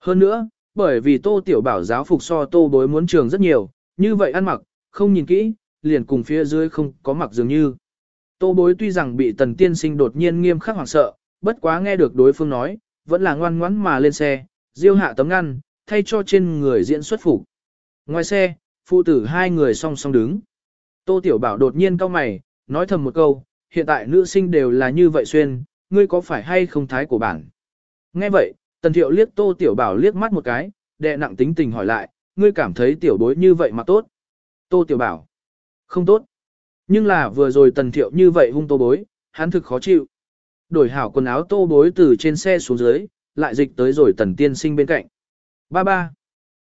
Hơn nữa, bởi vì tô tiểu bảo giáo phục so tô bối muốn trường rất nhiều, như vậy ăn mặc, không nhìn kỹ, liền cùng phía dưới không có mặc dường như. Tô bối tuy rằng bị tần tiên sinh đột nhiên nghiêm khắc hoảng sợ, bất quá nghe được đối phương nói, vẫn là ngoan ngoãn mà lên xe, diêu hạ tấm ngăn, thay cho trên người diễn xuất phục. Ngoài xe, phụ tử hai người song song đứng. Tô Tiểu Bảo đột nhiên cau mày, nói thầm một câu, hiện tại nữ sinh đều là như vậy xuyên, ngươi có phải hay không thái của bản. Nghe vậy, Tần Thiệu liếc Tô Tiểu Bảo liếc mắt một cái, đệ nặng tính tình hỏi lại, ngươi cảm thấy tiểu bối như vậy mà tốt. Tô Tiểu Bảo, không tốt. Nhưng là vừa rồi Tần Thiệu như vậy hung Tô bối, hắn thực khó chịu. Đổi hảo quần áo Tô bối từ trên xe xuống dưới, lại dịch tới rồi Tần Tiên Sinh bên cạnh. Ba ba.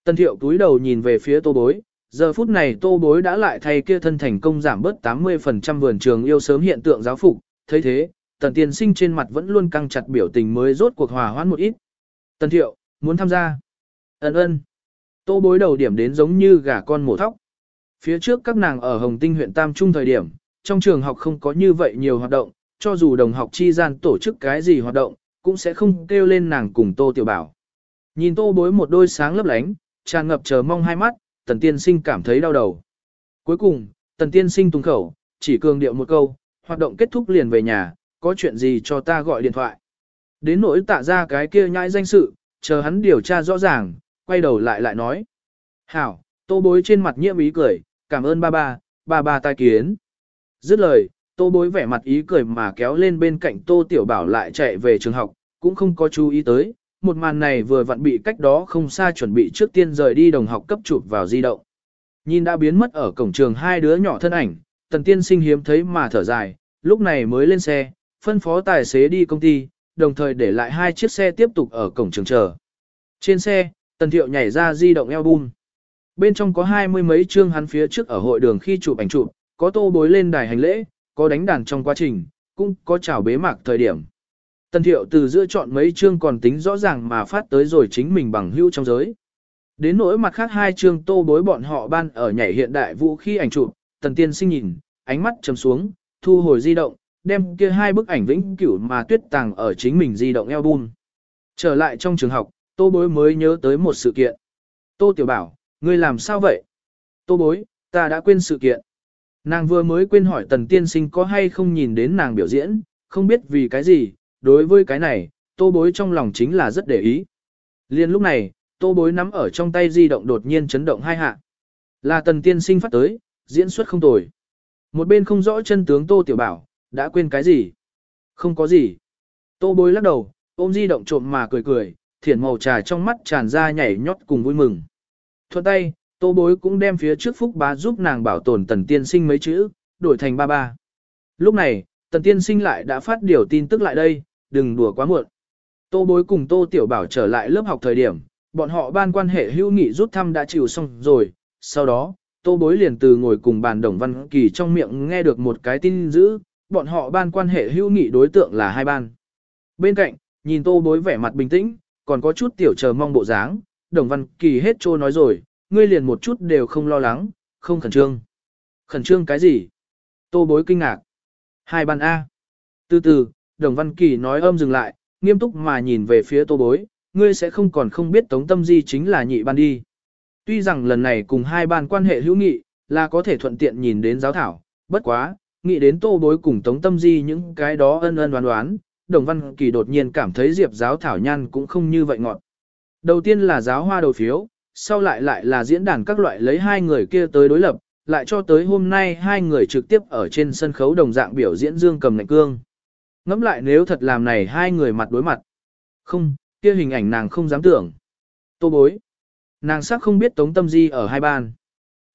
Tần Thiệu túi đầu nhìn về phía Tô bối, giờ phút này Tô bối đã lại thay kia thân thành công giảm bớt 80% vườn trường yêu sớm hiện tượng giáo phục, thấy thế, Tần Tiên Sinh trên mặt vẫn luôn căng chặt biểu tình mới rốt cuộc hòa hoãn một ít. Tần Thiệu, muốn tham gia. Ấn ơn. Tô bối đầu điểm đến giống như gà con mổ thóc. Phía trước các nàng ở Hồng Tinh huyện Tam Trung thời điểm, trong trường học không có như vậy nhiều hoạt động, cho dù đồng học chi gian tổ chức cái gì hoạt động, cũng sẽ không kêu lên nàng cùng Tô Tiểu Bảo. Nhìn Tô bối một đôi sáng lấp lánh, tràn ngập chờ mong hai mắt, Tần Tiên Sinh cảm thấy đau đầu. Cuối cùng, Tần Tiên Sinh tung khẩu, chỉ cường điệu một câu, hoạt động kết thúc liền về nhà, có chuyện gì cho ta gọi điện thoại. Đến nỗi tạ ra cái kia nhãi danh sự, chờ hắn điều tra rõ ràng, quay đầu lại lại nói. Hảo, tô bối trên mặt nhiễm ý cười, cảm ơn ba ba, ba ba tai kiến. Dứt lời, tô bối vẻ mặt ý cười mà kéo lên bên cạnh tô tiểu bảo lại chạy về trường học, cũng không có chú ý tới. Một màn này vừa vặn bị cách đó không xa chuẩn bị trước tiên rời đi đồng học cấp chụp vào di động. Nhìn đã biến mất ở cổng trường hai đứa nhỏ thân ảnh, tần tiên sinh hiếm thấy mà thở dài, lúc này mới lên xe, phân phó tài xế đi công ty, đồng thời để lại hai chiếc xe tiếp tục ở cổng trường chờ. Trên xe, Tần Thiệu nhảy ra di động album. Bên trong có hai mươi mấy chương hắn phía trước ở hội đường khi chụp ảnh chụp, có tô bối lên đài hành lễ, có đánh đàn trong quá trình, cũng có chào bế mạc thời điểm. Tần Thiệu từ giữa chọn mấy chương còn tính rõ ràng mà phát tới rồi chính mình bằng hữu trong giới. Đến nỗi mặt khác hai chương tô bối bọn họ ban ở nhảy hiện đại vũ khi ảnh chụp, Tần Tiên sinh nhìn, ánh mắt trầm xuống, thu hồi di động, đem kia hai bức ảnh vĩnh cửu mà tuyết tàng ở chính mình di động album. Trở lại trong trường học, tô bối mới nhớ tới một sự kiện. Tô Tiểu Bảo, ngươi làm sao vậy? Tô bối, ta đã quên sự kiện. Nàng vừa mới quên hỏi tần tiên sinh có hay không nhìn đến nàng biểu diễn, không biết vì cái gì, đối với cái này, tô bối trong lòng chính là rất để ý. Liên lúc này, tô bối nắm ở trong tay di động đột nhiên chấn động hai hạ. Là tần tiên sinh phát tới, diễn xuất không tồi. Một bên không rõ chân tướng tô tiểu bảo, đã quên cái gì? Không có gì. Tô bối lắc đầu, ôm di động trộm mà cười cười, thiển màu trà trong mắt tràn ra nhảy nhót cùng vui mừng. Thuận tay, tô bối cũng đem phía trước phúc bá giúp nàng bảo tồn tần tiên sinh mấy chữ, đổi thành ba ba. Lúc này, tần tiên sinh lại đã phát điều tin tức lại đây, đừng đùa quá muộn. Tô bối cùng tô tiểu bảo trở lại lớp học thời điểm, bọn họ ban quan hệ hữu nghị rút thăm đã chịu xong rồi, sau đó, tô bối liền từ ngồi cùng bàn đồng văn kỳ trong miệng nghe được một cái tin dữ, bọn họ ban quan hệ hữu nghị đối tượng là hai ban. Bên cạnh, nhìn tô bối vẻ mặt bình tĩnh, còn có chút tiểu chờ mong bộ dáng, đồng văn kỳ hết trô nói rồi, ngươi liền một chút đều không lo lắng, không khẩn trương. Khẩn trương cái gì? Tô bối kinh ngạc. Hai ban A. Từ từ, đồng văn kỳ nói âm dừng lại, nghiêm túc mà nhìn về phía tô bối, ngươi sẽ không còn không biết tống tâm di chính là nhị ban đi. Tuy rằng lần này cùng hai ban quan hệ hữu nghị, là có thể thuận tiện nhìn đến giáo thảo, bất quá, nghĩ đến tô bối cùng tống tâm di những cái đó ân ân đoán đoán, đồng văn kỳ đột nhiên cảm thấy diệp giáo thảo nhan cũng không như vậy ngọn. Đầu tiên là giáo hoa đầu phiếu, sau lại lại là diễn đàn các loại lấy hai người kia tới đối lập, lại cho tới hôm nay hai người trực tiếp ở trên sân khấu đồng dạng biểu diễn dương cầm ngạnh cương ngẫm lại nếu thật làm này hai người mặt đối mặt. Không, kia hình ảnh nàng không dám tưởng. Tô bối. Nàng sắc không biết tống tâm di ở hai ban.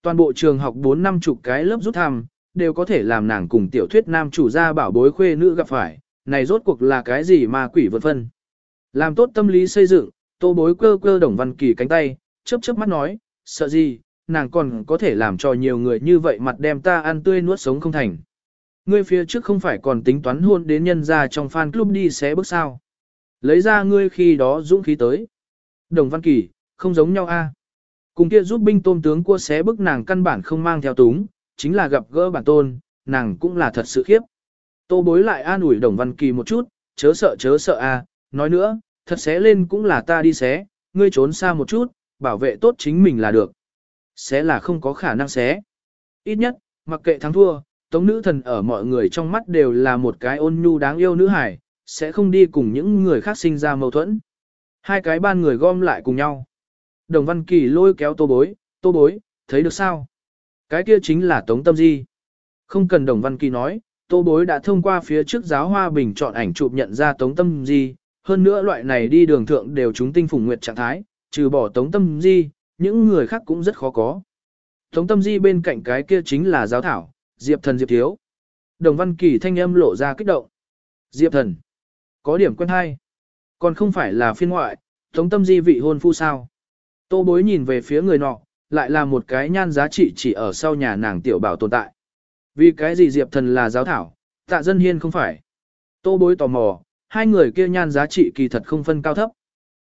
Toàn bộ trường học 4 năm chục cái lớp rút thăm, đều có thể làm nàng cùng tiểu thuyết nam chủ gia bảo bối khuê nữ gặp phải, này rốt cuộc là cái gì mà quỷ vượt phân. Làm tốt tâm lý xây dựng, tô bối cơ cơ đồng văn kỳ cánh tay, chớp chớp mắt nói, sợ gì, nàng còn có thể làm cho nhiều người như vậy mặt đem ta ăn tươi nuốt sống không thành. Ngươi phía trước không phải còn tính toán hôn đến nhân ra trong fan club đi xé bước sao. Lấy ra ngươi khi đó dũng khí tới. Đồng Văn Kỳ, không giống nhau a. Cùng kia giúp binh tôm tướng cua xé bức nàng căn bản không mang theo túng, chính là gặp gỡ bản tôn, nàng cũng là thật sự khiếp. Tô bối lại an ủi Đồng Văn Kỳ một chút, chớ sợ chớ sợ a, nói nữa, thật xé lên cũng là ta đi xé, ngươi trốn xa một chút, bảo vệ tốt chính mình là được. Xé là không có khả năng xé. Ít nhất, mặc kệ thắng thua, tống nữ thần ở mọi người trong mắt đều là một cái ôn nhu đáng yêu nữ hải, sẽ không đi cùng những người khác sinh ra mâu thuẫn. Hai cái ban người gom lại cùng nhau. Đồng Văn Kỳ lôi kéo tô bối, tô bối, thấy được sao? Cái kia chính là Tống Tâm Di. Không cần Đồng Văn Kỳ nói, tô bối đã thông qua phía trước giáo hoa bình chọn ảnh chụp nhận ra Tống Tâm Di, hơn nữa loại này đi đường thượng đều chúng tinh phùng nguyệt trạng thái, trừ bỏ Tống Tâm Di, những người khác cũng rất khó có. Tống Tâm Di bên cạnh cái kia chính là giáo thảo, Diệp Thần Diệp Thiếu. Đồng Văn Kỳ thanh âm lộ ra kích động. Diệp Thần, có điểm quen hay. Còn không phải là phiên ngoại, Tống Tâm Di vị hôn phu sao. Tô bối nhìn về phía người nọ, lại là một cái nhan giá trị chỉ ở sau nhà nàng tiểu bảo tồn tại. Vì cái gì Diệp Thần là giáo thảo, tạ dân hiên không phải. Tô bối tò mò, hai người kia nhan giá trị kỳ thật không phân cao thấp.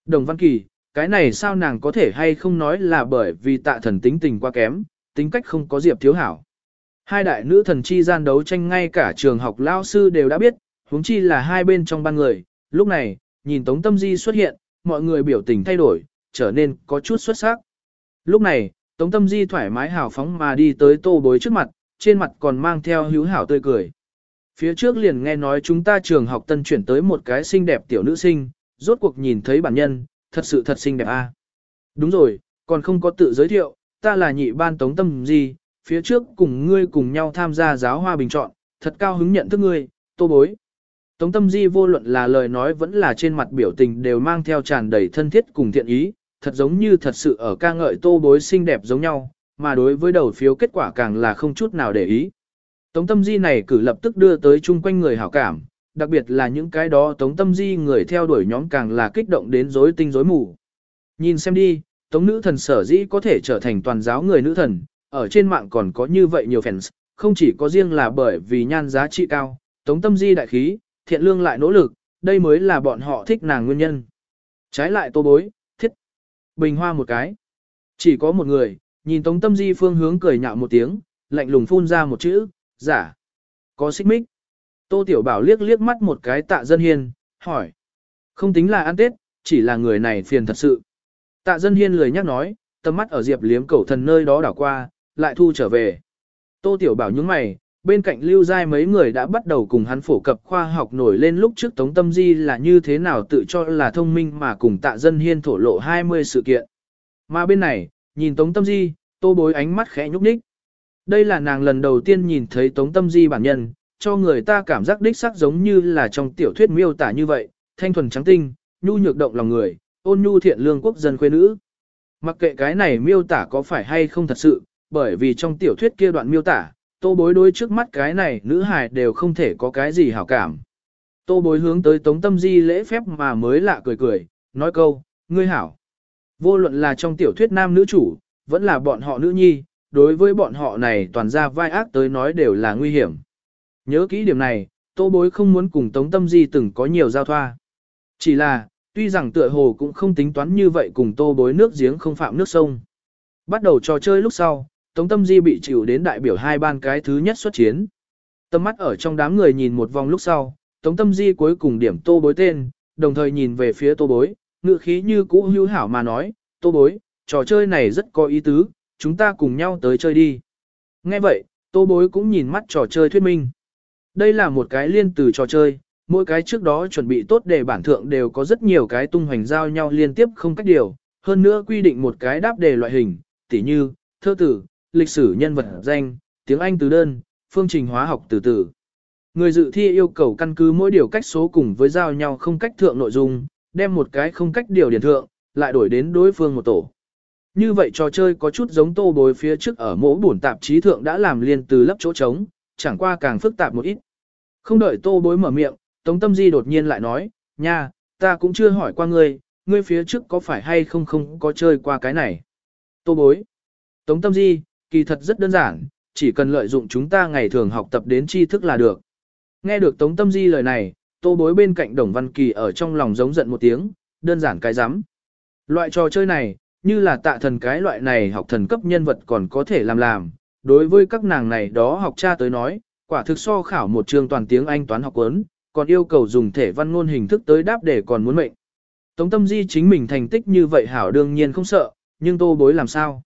Đồng Văn Kỳ, cái này sao nàng có thể hay không nói là bởi vì tạ thần tính tình quá kém, tính cách không có Diệp thiếu hảo. Hai đại nữ thần chi gian đấu tranh ngay cả trường học lao sư đều đã biết, huống chi là hai bên trong ban người, lúc này, nhìn Tống Tâm Di xuất hiện, mọi người biểu tình thay đổi, trở nên có chút xuất sắc. Lúc này, Tống Tâm Di thoải mái hào phóng mà đi tới tô bối trước mặt, trên mặt còn mang theo hữu hảo tươi cười. Phía trước liền nghe nói chúng ta trường học tân chuyển tới một cái xinh đẹp tiểu nữ sinh, rốt cuộc nhìn thấy bản nhân, thật sự thật xinh đẹp a. Đúng rồi, còn không có tự giới thiệu, ta là nhị ban Tống Tâm Di, phía trước cùng ngươi cùng nhau tham gia giáo hoa bình chọn, thật cao hứng nhận thức ngươi, tô bối. Tống tâm di vô luận là lời nói vẫn là trên mặt biểu tình đều mang theo tràn đầy thân thiết cùng thiện ý, thật giống như thật sự ở ca ngợi tô bối xinh đẹp giống nhau, mà đối với đầu phiếu kết quả càng là không chút nào để ý. Tống tâm di này cử lập tức đưa tới chung quanh người hảo cảm, đặc biệt là những cái đó tống tâm di người theo đuổi nhóm càng là kích động đến rối tinh rối mù. Nhìn xem đi, tống nữ thần sở dĩ có thể trở thành toàn giáo người nữ thần, ở trên mạng còn có như vậy nhiều fans, không chỉ có riêng là bởi vì nhan giá trị cao, tống tâm di đại khí, thiện lương lại nỗ lực, đây mới là bọn họ thích nàng nguyên nhân. Trái lại tô bối, thiết, bình hoa một cái. Chỉ có một người, nhìn tống tâm di phương hướng cười nhạo một tiếng, lạnh lùng phun ra một chữ, giả. Có xích mích. Tô Tiểu Bảo liếc liếc mắt một cái tạ dân hiên, hỏi. Không tính là ăn tết, chỉ là người này phiền thật sự. Tạ dân hiên lười nhắc nói, tầm mắt ở diệp liếm cẩu thần nơi đó đảo qua, lại thu trở về. Tô Tiểu Bảo những mày, bên cạnh lưu giai mấy người đã bắt đầu cùng hắn phổ cập khoa học nổi lên lúc trước Tống Tâm Di là như thế nào tự cho là thông minh mà cùng tạ dân hiên thổ lộ 20 sự kiện. Mà bên này, nhìn Tống Tâm Di, tô bối ánh mắt khẽ nhúc nhích. Đây là nàng lần đầu tiên nhìn thấy Tống Tâm Di bản nhân, cho người ta cảm giác đích sắc giống như là trong tiểu thuyết miêu tả như vậy, thanh thuần trắng tinh, nhu nhược động lòng người, ôn nhu thiện lương quốc dân khuê nữ. Mặc kệ cái này miêu tả có phải hay không thật sự, bởi vì trong tiểu thuyết kia đoạn miêu tả, tô bối đối trước mắt cái này nữ hài đều không thể có cái gì hảo cảm. Tô bối hướng tới tống tâm di lễ phép mà mới lạ cười cười, nói câu, ngươi hảo. Vô luận là trong tiểu thuyết nam nữ chủ, vẫn là bọn họ nữ nhi, đối với bọn họ này toàn ra vai ác tới nói đều là nguy hiểm. Nhớ kỹ điểm này, tô bối không muốn cùng tống tâm di từng có nhiều giao thoa. Chỉ là, tuy rằng tựa hồ cũng không tính toán như vậy cùng tô bối nước giếng không phạm nước sông. Bắt đầu trò chơi lúc sau, Tống Tâm Di bị chịu đến đại biểu hai ban cái thứ nhất xuất chiến. Tâm mắt ở trong đám người nhìn một vòng lúc sau, Tống Tâm Di cuối cùng điểm tô bối tên, đồng thời nhìn về phía tô bối, ngựa khí như cũ hưu hảo mà nói, tô bối, trò chơi này rất có ý tứ, chúng ta cùng nhau tới chơi đi. Nghe vậy, tô bối cũng nhìn mắt trò chơi thuyết minh. Đây là một cái liên từ trò chơi, mỗi cái trước đó chuẩn bị tốt để bản thượng đều có rất nhiều cái tung hoành giao nhau liên tiếp không cách điều, hơn nữa quy định một cái đáp đề loại hình, tỉ như, thơ tử, lịch sử nhân vật danh, tiếng Anh từ đơn, phương trình hóa học từ từ. Người dự thi yêu cầu căn cứ mỗi điều cách số cùng với giao nhau không cách thượng nội dung, đem một cái không cách điều điển thượng, lại đổi đến đối phương một tổ. Như vậy trò chơi có chút giống tô bối phía trước ở mỗi bổn tạp chí thượng đã làm liên từ lấp chỗ trống, chẳng qua càng phức tạp một ít. Không đợi tô bối mở miệng, Tống Tâm Di đột nhiên lại nói, nha, ta cũng chưa hỏi qua ngươi, ngươi phía trước có phải hay không không có chơi qua cái này. Tô bối. Tống Tâm Di, kỳ thật rất đơn giản, chỉ cần lợi dụng chúng ta ngày thường học tập đến tri thức là được. Nghe được Tống Tâm Di lời này, tô bối bên cạnh Đồng Văn Kỳ ở trong lòng giống giận một tiếng, đơn giản cái rắm Loại trò chơi này, như là tạ thần cái loại này học thần cấp nhân vật còn có thể làm làm, đối với các nàng này đó học cha tới nói, quả thực so khảo một trường toàn tiếng Anh toán học quấn, còn yêu cầu dùng thể văn ngôn hình thức tới đáp để còn muốn mệnh. Tống tâm di chính mình thành tích như vậy hảo đương nhiên không sợ, nhưng tô bối làm sao?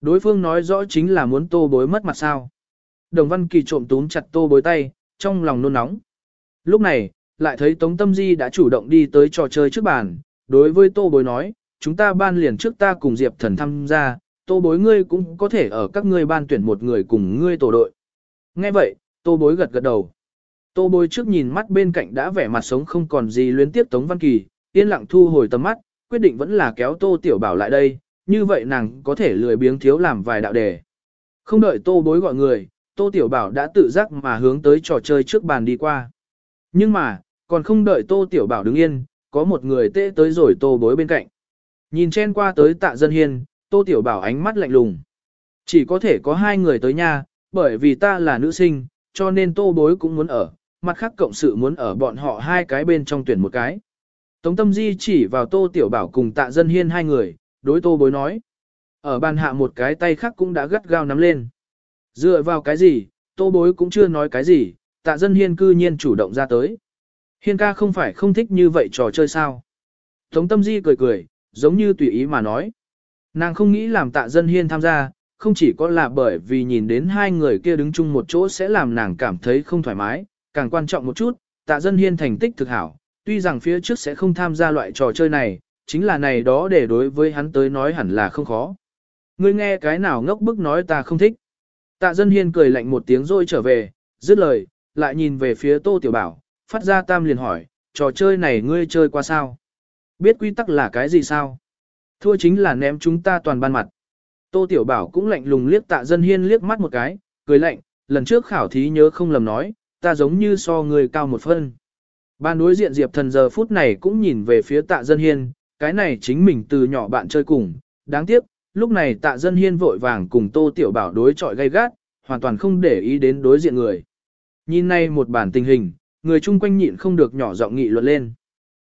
Đối phương nói rõ chính là muốn tô bối mất mặt sao. Đồng văn kỳ trộm túm chặt tô bối tay, trong lòng nôn nóng. Lúc này, lại thấy Tống Tâm Di đã chủ động đi tới trò chơi trước bàn, đối với tô bối nói, chúng ta ban liền trước ta cùng Diệp Thần tham gia, tô bối ngươi cũng có thể ở các ngươi ban tuyển một người cùng ngươi tổ đội. Nghe vậy, tô bối gật gật đầu. Tô bối trước nhìn mắt bên cạnh đã vẻ mặt sống không còn gì luyến tiếp Tống Văn Kỳ, yên lặng thu hồi tầm mắt, quyết định vẫn là kéo Tô Tiểu Bảo lại đây, như vậy nàng có thể lười biếng thiếu làm vài đạo đề. Không đợi Tô bối gọi người, Tô Tiểu Bảo đã tự giác mà hướng tới trò chơi trước bàn đi qua. Nhưng mà, còn không đợi Tô Tiểu Bảo đứng yên, có một người tê tới rồi Tô bối bên cạnh. Nhìn chen qua tới tạ dân hiên, Tô Tiểu Bảo ánh mắt lạnh lùng. Chỉ có thể có hai người tới nha, bởi vì ta là nữ sinh, cho nên Tô bối cũng muốn ở, mặt khác cộng sự muốn ở bọn họ hai cái bên trong tuyển một cái. Tống tâm di chỉ vào tô tiểu bảo cùng tạ dân hiên hai người, đối tô bối nói. Ở bàn hạ một cái tay khác cũng đã gắt gao nắm lên. Dựa vào cái gì, tô bối cũng chưa nói cái gì, tạ dân hiên cư nhiên chủ động ra tới. Hiên ca không phải không thích như vậy trò chơi sao. Tống tâm di cười cười, giống như tùy ý mà nói. Nàng không nghĩ làm tạ dân hiên tham gia, không chỉ có là bởi vì nhìn đến hai người kia đứng chung một chỗ sẽ làm nàng cảm thấy không thoải mái, càng quan trọng một chút, tạ dân hiên thành tích thực hảo, tuy rằng phía trước sẽ không tham gia loại trò chơi này, chính là này đó để đối với hắn tới nói hẳn là không khó. Ngươi nghe cái nào ngốc bức nói ta không thích. Tạ dân hiên cười lạnh một tiếng rồi trở về, dứt lời, lại nhìn về phía tô tiểu bảo, phát ra tam liền hỏi, trò chơi này ngươi chơi qua sao? Biết quy tắc là cái gì sao? Thua chính là ném chúng ta toàn ban mặt. Tô tiểu bảo cũng lạnh lùng liếc tạ dân hiên liếc mắt một cái, cười lạnh, lần trước khảo thí nhớ không lầm nói, ta giống như so người cao một phân. Ban đối diện Diệp Thần giờ phút này cũng nhìn về phía tạ dân hiên, cái này chính mình từ nhỏ bạn chơi cùng, đáng tiếc, lúc này tạ dân hiên vội vàng cùng tô tiểu bảo đối chọi gay gắt, hoàn toàn không để ý đến đối diện người. Nhìn nay một bản tình hình, người chung quanh nhịn không được nhỏ giọng nghị luận lên.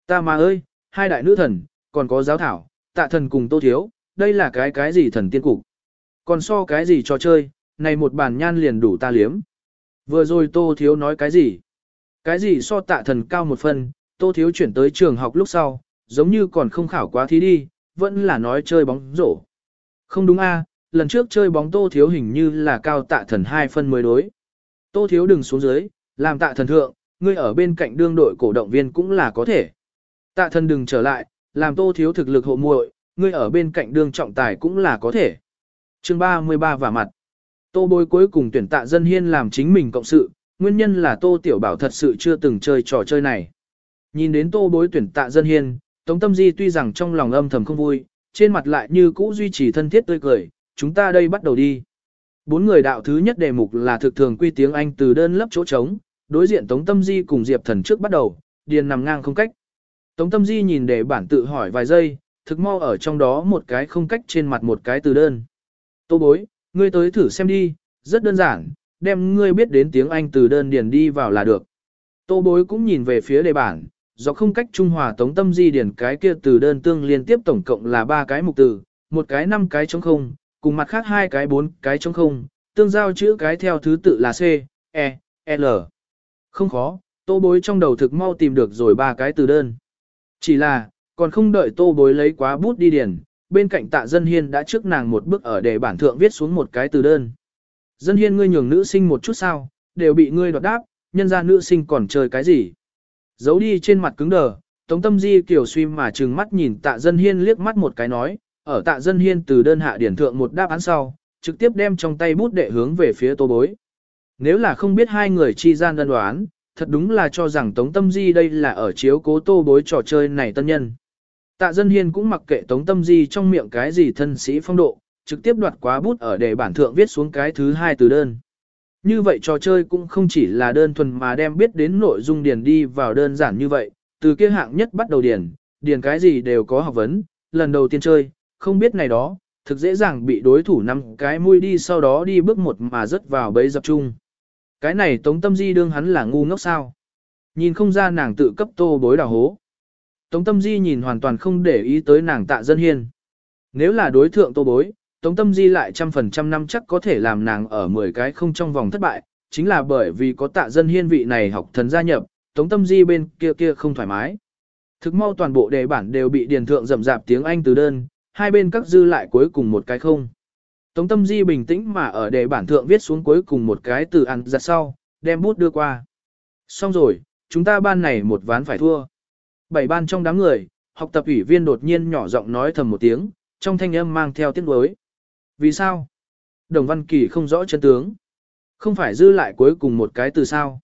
Ta mà ơi, hai đại nữ thần, còn có giáo thảo, tạ thần cùng tô thiếu, đây là cái cái gì thần tiên cục. Còn so cái gì trò chơi, này một bản nhan liền đủ ta liếm. Vừa rồi Tô Thiếu nói cái gì? Cái gì so tạ thần cao một phần, Tô Thiếu chuyển tới trường học lúc sau, giống như còn không khảo quá thí đi, vẫn là nói chơi bóng rổ. Không đúng a, lần trước chơi bóng Tô Thiếu hình như là cao tạ thần hai phân mới đối. Tô Thiếu đừng xuống dưới, làm tạ thần thượng, ngươi ở bên cạnh đương đội cổ động viên cũng là có thể. Tạ thần đừng trở lại, làm Tô Thiếu thực lực hộ muội, ngươi ở bên cạnh đương trọng tài cũng là có thể. Chương 33 và mặt. Tô bối cuối cùng tuyển tạ dân hiên làm chính mình cộng sự, nguyên nhân là tô tiểu bảo thật sự chưa từng chơi trò chơi này. Nhìn đến tô bối tuyển tạ dân hiên, Tống Tâm Di tuy rằng trong lòng âm thầm không vui, trên mặt lại như cũ duy trì thân thiết tươi cười, chúng ta đây bắt đầu đi. Bốn người đạo thứ nhất đề mục là thực thường quy tiếng Anh từ đơn lấp chỗ trống, đối diện Tống Tâm Di cùng Diệp Thần trước bắt đầu, điền nằm ngang không cách. Tống Tâm Di nhìn đề bản tự hỏi vài giây, thực mau ở trong đó một cái không cách trên mặt một cái từ đơn. Tô bối, Ngươi tới thử xem đi, rất đơn giản, đem ngươi biết đến tiếng Anh từ đơn điền đi vào là được. Tô bối cũng nhìn về phía đề bản, do không cách Trung Hòa Tống Tâm Di điền cái kia từ đơn tương liên tiếp tổng cộng là ba cái mục từ, một cái năm cái trống không, cùng mặt khác hai cái bốn cái trống không, tương giao chữ cái theo thứ tự là C, E, L. Không khó, tô bối trong đầu thực mau tìm được rồi ba cái từ đơn. Chỉ là, còn không đợi tô bối lấy quá bút đi điền, bên cạnh tạ dân hiên đã trước nàng một bước ở đề bản thượng viết xuống một cái từ đơn. Dân hiên ngươi nhường nữ sinh một chút sao, đều bị ngươi đoạt đáp, nhân ra nữ sinh còn chơi cái gì. Giấu đi trên mặt cứng đờ, Tống tâm di kiểu suy mà trừng mắt nhìn tạ dân hiên liếc mắt một cái nói, ở tạ dân hiên từ đơn hạ điển thượng một đáp án sau, trực tiếp đem trong tay bút đệ hướng về phía tô bối. Nếu là không biết hai người chi gian đơn đoán, thật đúng là cho rằng Tống Tâm Di đây là ở chiếu cố tô bối trò chơi này tân nhân. Tạ Dân Hiên cũng mặc kệ Tống Tâm Di trong miệng cái gì thân sĩ phong độ, trực tiếp đoạt quá bút ở đề bản thượng viết xuống cái thứ hai từ đơn. Như vậy trò chơi cũng không chỉ là đơn thuần mà đem biết đến nội dung điền đi vào đơn giản như vậy, từ kia hạng nhất bắt đầu điền, điền cái gì đều có học vấn, lần đầu tiên chơi, không biết này đó, thực dễ dàng bị đối thủ năm cái mũi đi sau đó đi bước một mà rớt vào bẫy dập chung. Cái này Tống Tâm Di đương hắn là ngu ngốc sao. Nhìn không ra nàng tự cấp tô bối đào hố. Tống Tâm Di nhìn hoàn toàn không để ý tới nàng tạ dân hiên. Nếu là đối thượng tô bối, Tống Tâm Di lại trăm phần trăm năm chắc có thể làm nàng ở 10 cái không trong vòng thất bại, chính là bởi vì có tạ dân hiên vị này học thần gia nhập, Tống Tâm Di bên kia kia không thoải mái. Thực mau toàn bộ đề bản đều bị điền thượng rậm rạp tiếng Anh từ đơn, hai bên các dư lại cuối cùng một cái không. Tống Tâm Di bình tĩnh mà ở đề bản thượng viết xuống cuối cùng một cái từ ăn ra sau, đem bút đưa qua. Xong rồi, chúng ta ban này một ván phải thua. Bảy ban trong đám người, học tập ủy viên đột nhiên nhỏ giọng nói thầm một tiếng, trong thanh âm mang theo tiếng đối. Vì sao? Đồng Văn Kỳ không rõ chân tướng. Không phải dư lại cuối cùng một cái từ sao.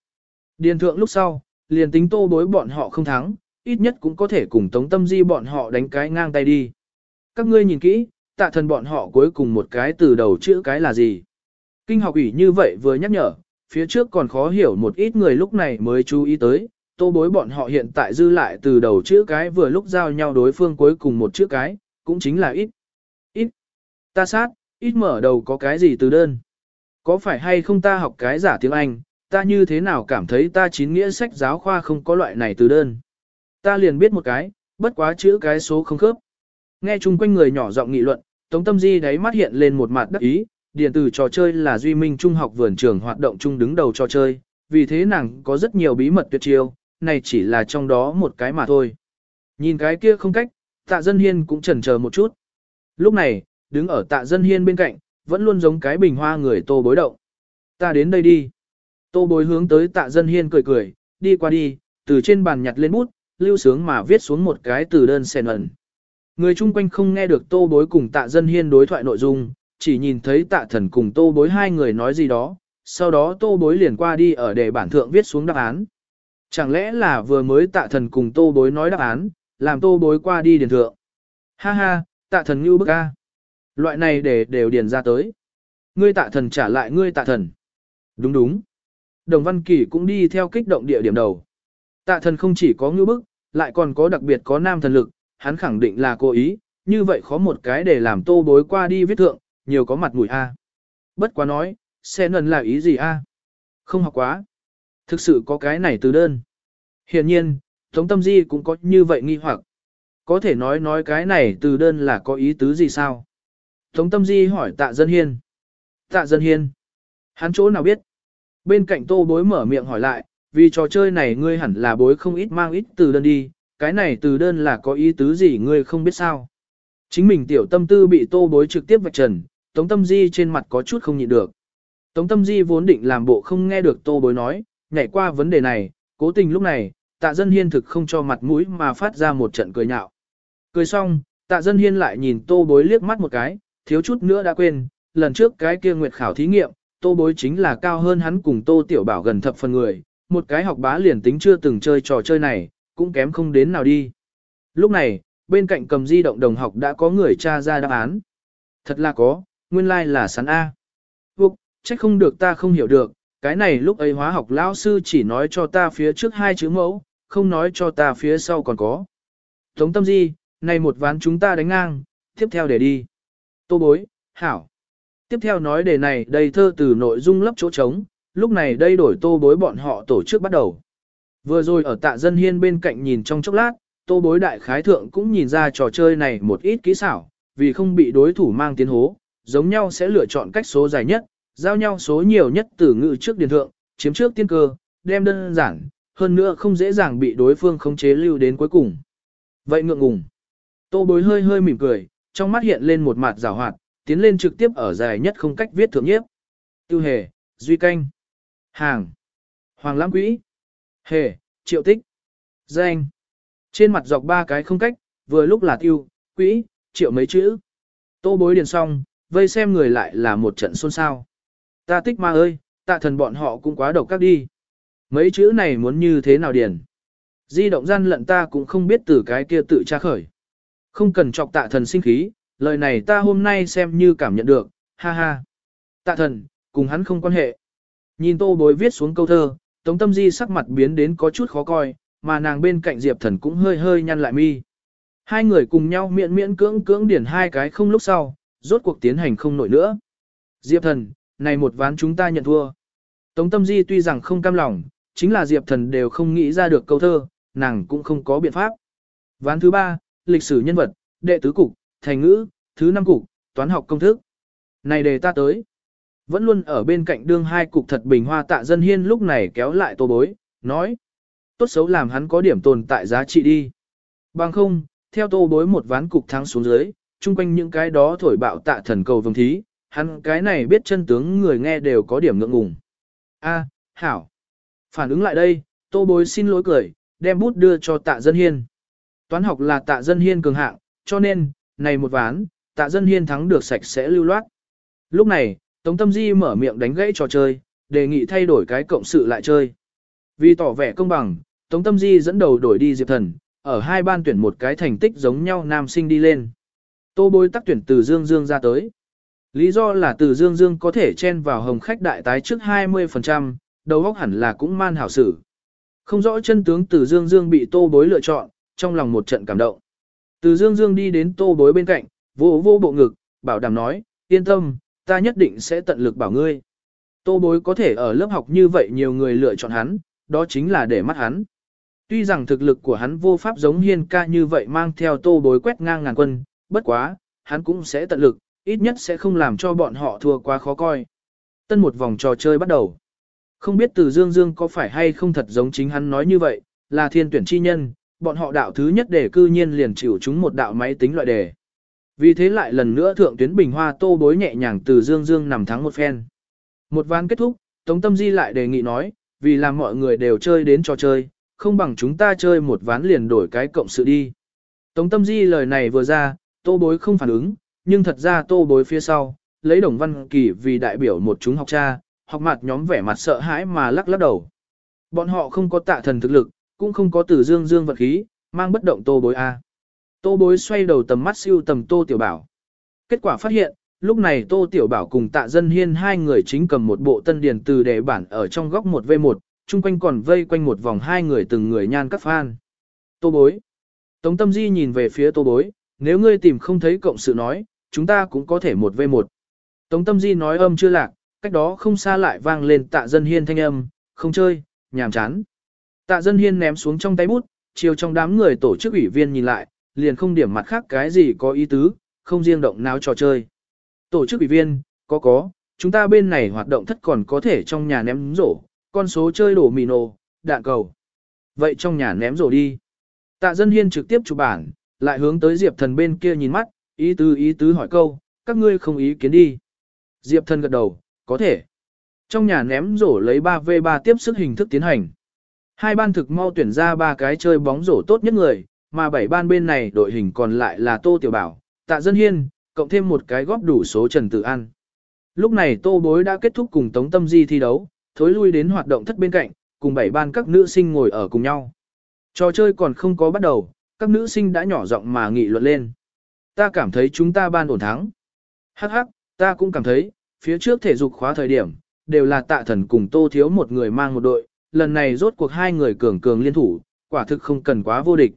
Điền thượng lúc sau, liền tính tô bối bọn họ không thắng, ít nhất cũng có thể cùng Tống Tâm Di bọn họ đánh cái ngang tay đi. Các ngươi nhìn kỹ, tạ thần bọn họ cuối cùng một cái từ đầu chữ cái là gì. Kinh học ủy như vậy vừa nhắc nhở, phía trước còn khó hiểu một ít người lúc này mới chú ý tới, tô bối bọn họ hiện tại dư lại từ đầu chữ cái vừa lúc giao nhau đối phương cuối cùng một chữ cái, cũng chính là ít. Ít. Ta sát, ít mở đầu có cái gì từ đơn. Có phải hay không ta học cái giả tiếng Anh, ta như thế nào cảm thấy ta chín nghĩa sách giáo khoa không có loại này từ đơn. Ta liền biết một cái, bất quá chữ cái số không khớp. Nghe chung quanh người nhỏ giọng nghị luận, Tống Tâm Di đáy mắt hiện lên một mặt đắc ý, điện tử trò chơi là Duy Minh Trung học vườn trường hoạt động chung đứng đầu trò chơi, vì thế nàng có rất nhiều bí mật tuyệt chiêu, này chỉ là trong đó một cái mà thôi. Nhìn cái kia không cách, tạ dân hiên cũng chần chờ một chút. Lúc này, đứng ở tạ dân hiên bên cạnh, vẫn luôn giống cái bình hoa người tô bối động. Ta đến đây đi. Tô bối hướng tới tạ dân hiên cười cười, đi qua đi, từ trên bàn nhặt lên bút, lưu sướng mà viết xuống một cái từ đơn sen ẩn. Người chung quanh không nghe được tô bối cùng tạ dân hiên đối thoại nội dung, chỉ nhìn thấy tạ thần cùng tô bối hai người nói gì đó, sau đó tô bối liền qua đi ở đề bản thượng viết xuống đáp án. Chẳng lẽ là vừa mới tạ thần cùng tô bối nói đáp án, làm tô bối qua đi điền thượng. Ha ha, tạ thần như bức ca. Loại này để đều điền ra tới. Ngươi tạ thần trả lại ngươi tạ thần. Đúng đúng. Đồng Văn Kỳ cũng đi theo kích động địa điểm đầu. Tạ thần không chỉ có ngư bức, lại còn có đặc biệt có nam thần lực, hắn khẳng định là cố ý, như vậy khó một cái để làm tô bối qua đi viết thượng, nhiều có mặt mũi a. Bất quá nói, xe nần là ý gì a? Không học quá. Thực sự có cái này từ đơn. Hiện nhiên, Tống Tâm Di cũng có như vậy nghi hoặc. Có thể nói nói cái này từ đơn là có ý tứ gì sao? Tống Tâm Di hỏi tạ dân hiên. Tạ dân hiên. Hắn chỗ nào biết? Bên cạnh tô bối mở miệng hỏi lại, vì trò chơi này ngươi hẳn là bối không ít mang ít từ đơn đi, cái này từ đơn là có ý tứ gì ngươi không biết sao. Chính mình tiểu tâm tư bị tô bối trực tiếp vạch trần, Tống Tâm Di trên mặt có chút không nhịn được. Tống Tâm Di vốn định làm bộ không nghe được tô bối nói, nhảy qua vấn đề này, cố tình lúc này, tạ dân hiên thực không cho mặt mũi mà phát ra một trận cười nhạo. Cười xong, tạ dân hiên lại nhìn tô bối liếc mắt một cái, thiếu chút nữa đã quên, lần trước cái kia nguyệt khảo thí nghiệm, tô bối chính là cao hơn hắn cùng tô tiểu bảo gần thập phần người, một cái học bá liền tính chưa từng chơi trò chơi này, cũng kém không đến nào đi. Lúc này, bên cạnh cầm di động đồng học đã có người tra ra đáp án. Thật là có, nguyên lai like là sắn A. Vục, trách không được ta không hiểu được, cái này lúc ấy hóa học lão sư chỉ nói cho ta phía trước hai chữ mẫu, không nói cho ta phía sau còn có. Tống tâm di, này một ván chúng ta đánh ngang, tiếp theo để đi. Tô bối, hảo. Tiếp theo nói đề này đầy thơ từ nội dung lấp chỗ trống, lúc này đây đổi tô bối bọn họ tổ chức bắt đầu. Vừa rồi ở tạ dân hiên bên cạnh nhìn trong chốc lát, tô bối đại khái thượng cũng nhìn ra trò chơi này một ít kỹ xảo, vì không bị đối thủ mang tiến hố, giống nhau sẽ lựa chọn cách số dài nhất, giao nhau số nhiều nhất từ ngữ trước điền thượng, chiếm trước tiên cơ, đem đơn giản, hơn nữa không dễ dàng bị đối phương khống chế lưu đến cuối cùng. Vậy ngượng ngùng. Tô bối hơi hơi mỉm cười, trong mắt hiện lên một mặt rào hoạt, tiến lên trực tiếp ở dài nhất không cách viết thượng nhiếp. Tiêu hề, duy canh, hàng, hoàng lãng quỹ, hề, triệu tích, danh, Trên mặt dọc ba cái không cách, vừa lúc là tiêu, quỹ, triệu mấy chữ. Tô bối điền xong, vây xem người lại là một trận xôn xao. Ta tích ma ơi, tạ thần bọn họ cũng quá độc các đi. Mấy chữ này muốn như thế nào điền? Di động gian lận ta cũng không biết từ cái kia tự tra khởi. Không cần chọc tạ thần sinh khí, lời này ta hôm nay xem như cảm nhận được, ha ha. Tạ thần, cùng hắn không quan hệ. Nhìn tô bối viết xuống câu thơ, Tống Tâm Di sắc mặt biến đến có chút khó coi, mà nàng bên cạnh Diệp Thần cũng hơi hơi nhăn lại mi. Hai người cùng nhau miễn miễn cưỡng cưỡng điển hai cái không lúc sau, rốt cuộc tiến hành không nổi nữa. Diệp Thần, này một ván chúng ta nhận thua. Tống Tâm Di tuy rằng không cam lòng, chính là Diệp Thần đều không nghĩ ra được câu thơ, nàng cũng không có biện pháp. Ván thứ ba, lịch sử nhân vật, đệ tứ cục, thành ngữ, thứ năm cục, toán học công thức. Này đề ta tới. Vẫn luôn ở bên cạnh đương hai cục thật bình hoa tạ dân hiên lúc này kéo lại tô bối, nói. Tốt xấu làm hắn có điểm tồn tại giá trị đi. Bằng không, theo tô bối một ván cục thắng xuống dưới, chung quanh những cái đó thổi bạo tạ thần cầu vồng thí, hắn cái này biết chân tướng người nghe đều có điểm ngượng ngùng. A, hảo. Phản ứng lại đây, tô bối xin lỗi cười, đem bút đưa cho tạ dân hiên. Toán học là tạ dân hiên cường hạng, cho nên, này một ván, tạ dân hiên thắng được sạch sẽ lưu loát. Lúc này, Tống Tâm Di mở miệng đánh gãy trò chơi, đề nghị thay đổi cái cộng sự lại chơi. Vì tỏ vẻ công bằng, Tống Tâm Di dẫn đầu đổi đi Diệp Thần, ở hai ban tuyển một cái thành tích giống nhau nam sinh đi lên. Tô bối tắc tuyển từ Dương Dương ra tới. Lý do là từ Dương Dương có thể chen vào hồng khách đại tái trước 20%, đầu óc hẳn là cũng man hảo sử. Không rõ chân tướng từ Dương Dương bị tô bối lựa chọn, trong lòng một trận cảm động. Từ Dương Dương đi đến tô bối bên cạnh, vô vô bộ ngực, bảo đảm nói, yên tâm, ta nhất định sẽ tận lực bảo ngươi. Tô bối có thể ở lớp học như vậy nhiều người lựa chọn hắn, đó chính là để mắt hắn. Tuy rằng thực lực của hắn vô pháp giống hiên ca như vậy mang theo tô bối quét ngang ngàn quân, bất quá, hắn cũng sẽ tận lực, ít nhất sẽ không làm cho bọn họ thua quá khó coi. Tân một vòng trò chơi bắt đầu. Không biết từ Dương Dương có phải hay không thật giống chính hắn nói như vậy, là thiên tuyển chi nhân, bọn họ đạo thứ nhất để cư nhiên liền chịu chúng một đạo máy tính loại đề. Vì thế lại lần nữa thượng tuyến bình hoa tô bối nhẹ nhàng từ Dương Dương nằm thắng một phen. Một ván kết thúc, Tống Tâm Di lại đề nghị nói, vì làm mọi người đều chơi đến trò chơi, không bằng chúng ta chơi một ván liền đổi cái cộng sự đi. Tống Tâm Di lời này vừa ra, tô bối không phản ứng, nhưng thật ra tô bối phía sau, lấy đồng văn kỳ vì đại biểu một chúng học cha, học mặt nhóm vẻ mặt sợ hãi mà lắc lắc đầu. Bọn họ không có tạ thần thực lực, cũng không có tử dương dương vật khí, mang bất động tô bối A. Tô bối xoay đầu tầm mắt siêu tầm tô tiểu bảo. Kết quả phát hiện, lúc này tô tiểu bảo cùng tạ dân hiên hai người chính cầm một bộ tân điển từ đề bản ở trong góc 1v1, chung quanh còn vây quanh một vòng hai người từng người nhan các fan. Tô bối. Tống tâm di nhìn về phía tô bối, nếu ngươi tìm không thấy cộng sự nói, chúng ta cũng có thể một v một. Tống tâm di nói âm chưa lạc, cách đó không xa lại vang lên tạ dân hiên thanh âm, không chơi, nhàm chán. Tạ dân hiên ném xuống trong tay bút, chiều trong đám người tổ chức ủy viên nhìn lại, liền không điểm mặt khác cái gì có ý tứ, không riêng động nào trò chơi. Tổ chức ủy viên, có có, chúng ta bên này hoạt động thất còn có thể trong nhà ném rổ, con số chơi đổ mì nổ, đạn cầu. Vậy trong nhà ném rổ đi. Tạ dân hiên trực tiếp chụp bản, lại hướng tới Diệp thần bên kia nhìn mắt, ý tứ ý tứ hỏi câu, các ngươi không ý kiến đi. Diệp thần gật đầu, có thể. Trong nhà ném rổ lấy 3v3 tiếp sức hình thức tiến hành. Hai ban thực mau tuyển ra ba cái chơi bóng rổ tốt nhất người, mà bảy ban bên này đội hình còn lại là Tô Tiểu Bảo, Tạ Dân Hiên, cộng thêm một cái góp đủ số Trần Tử An. Lúc này Tô Bối đã kết thúc cùng Tống Tâm Di thi đấu, thối lui đến hoạt động thất bên cạnh, cùng bảy ban các nữ sinh ngồi ở cùng nhau. Trò chơi còn không có bắt đầu, các nữ sinh đã nhỏ giọng mà nghị luận lên. Ta cảm thấy chúng ta ban ổn thắng. Hắc hắc, ta cũng cảm thấy, phía trước thể dục khóa thời điểm, đều là tạ thần cùng tô thiếu một người mang một đội, lần này rốt cuộc hai người cường cường liên thủ, quả thực không cần quá vô địch.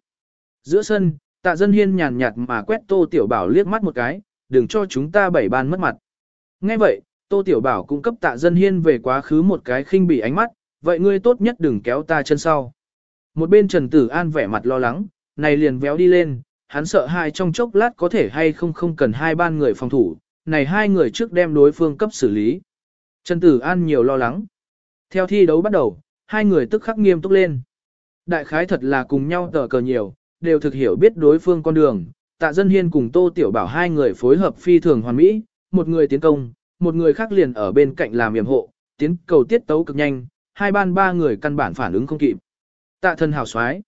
Giữa sân, tạ dân hiên nhàn nhạt mà quét tô tiểu bảo liếc mắt một cái, đừng cho chúng ta bảy ban mất mặt. Ngay vậy, tô tiểu bảo cũng cấp tạ dân hiên về quá khứ một cái khinh bỉ ánh mắt, vậy ngươi tốt nhất đừng kéo ta chân sau. Một bên Trần Tử An vẻ mặt lo lắng, này liền véo đi lên, hắn sợ hai trong chốc lát có thể hay không không cần hai ban người phòng thủ, này hai người trước đem đối phương cấp xử lý. Trần Tử An nhiều lo lắng. Theo thi đấu bắt đầu, hai người tức khắc nghiêm túc lên. Đại khái thật là cùng nhau tờ cờ nhiều, đều thực hiểu biết đối phương con đường. Tạ Dân Hiên cùng Tô Tiểu Bảo hai người phối hợp phi thường hoàn mỹ, một người tiến công, một người khác liền ở bên cạnh làm yểm hộ, tiến cầu tiết tấu cực nhanh, hai ban ba người căn bản phản ứng không kịp. Tạ thân hào xoái.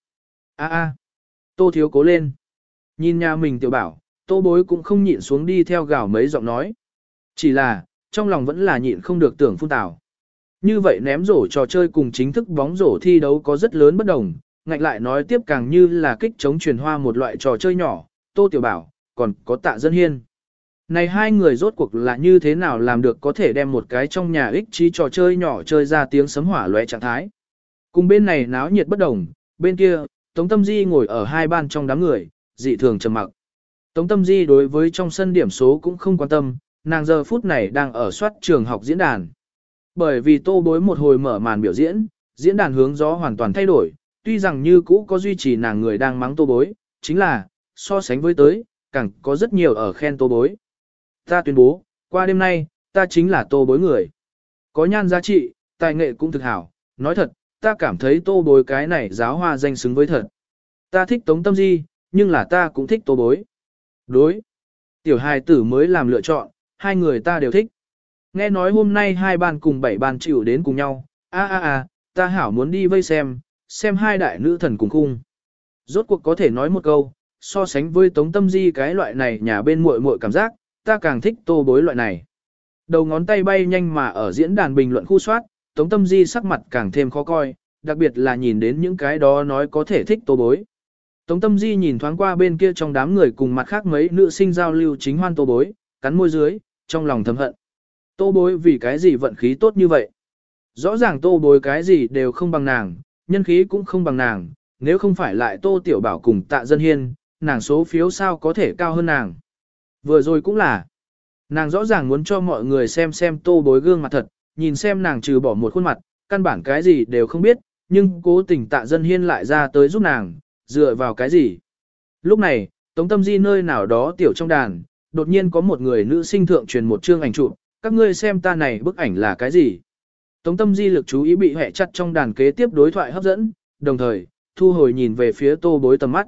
A a. Tô thiếu cố lên. Nhìn nhà mình tiểu bảo, tô bối cũng không nhịn xuống đi theo gào mấy giọng nói. Chỉ là, trong lòng vẫn là nhịn không được tưởng phun tào. Như vậy ném rổ trò chơi cùng chính thức bóng rổ thi đấu có rất lớn bất đồng, ngạch lại nói tiếp càng như là kích chống truyền hoa một loại trò chơi nhỏ, tô tiểu bảo, còn có tạ dân hiên. Này hai người rốt cuộc là như thế nào làm được có thể đem một cái trong nhà ích trí trò chơi nhỏ chơi ra tiếng sấm hỏa lóe trạng thái. Cùng bên này náo nhiệt bất đồng, bên kia, Tống Tâm Di ngồi ở hai ban trong đám người, dị thường trầm mặc. Tống Tâm Di đối với trong sân điểm số cũng không quan tâm, nàng giờ phút này đang ở soát trường học diễn đàn. Bởi vì tô bối một hồi mở màn biểu diễn, diễn đàn hướng gió hoàn toàn thay đổi, tuy rằng như cũ có duy trì nàng người đang mắng tô bối, chính là, so sánh với tới, càng có rất nhiều ở khen tô bối. Ta tuyên bố, qua đêm nay, ta chính là tô bối người. Có nhan giá trị, tài nghệ cũng thực hảo, nói thật, ta cảm thấy tô bối cái này giáo hoa danh xứng với thật. Ta thích tống tâm di, nhưng là ta cũng thích tô bối. Đối. Tiểu hài tử mới làm lựa chọn, hai người ta đều thích. Nghe nói hôm nay hai ban cùng bảy ban chịu đến cùng nhau, a a a, ta hảo muốn đi vây xem, xem hai đại nữ thần cùng khung. Rốt cuộc có thể nói một câu, so sánh với tống tâm di cái loại này nhà bên muội muội cảm giác, ta càng thích tô bối loại này. Đầu ngón tay bay nhanh mà ở diễn đàn bình luận khu soát, tống tâm di sắc mặt càng thêm khó coi, đặc biệt là nhìn đến những cái đó nói có thể thích tô bối. Tống tâm di nhìn thoáng qua bên kia trong đám người cùng mặt khác mấy nữ sinh giao lưu chính hoan tô bối, cắn môi dưới, trong lòng thầm hận. Tô bối vì cái gì vận khí tốt như vậy? Rõ ràng tô bối cái gì đều không bằng nàng, nhân khí cũng không bằng nàng, nếu không phải lại tô tiểu bảo cùng tạ dân hiên, nàng số phiếu sao có thể cao hơn nàng. Vừa rồi cũng là, nàng rõ ràng muốn cho mọi người xem xem tô bối gương mặt thật, nhìn xem nàng trừ bỏ một khuôn mặt, căn bản cái gì đều không biết, nhưng cố tình tạ dân hiên lại ra tới giúp nàng, dựa vào cái gì. Lúc này, Tống Tâm Di nơi nào đó tiểu trong đàn, đột nhiên có một người nữ sinh thượng truyền một chương ảnh chụp, các ngươi xem ta này bức ảnh là cái gì. Tống Tâm Di lực chú ý bị hẹ chặt trong đàn kế tiếp đối thoại hấp dẫn, đồng thời, thu hồi nhìn về phía tô bối tầm mắt.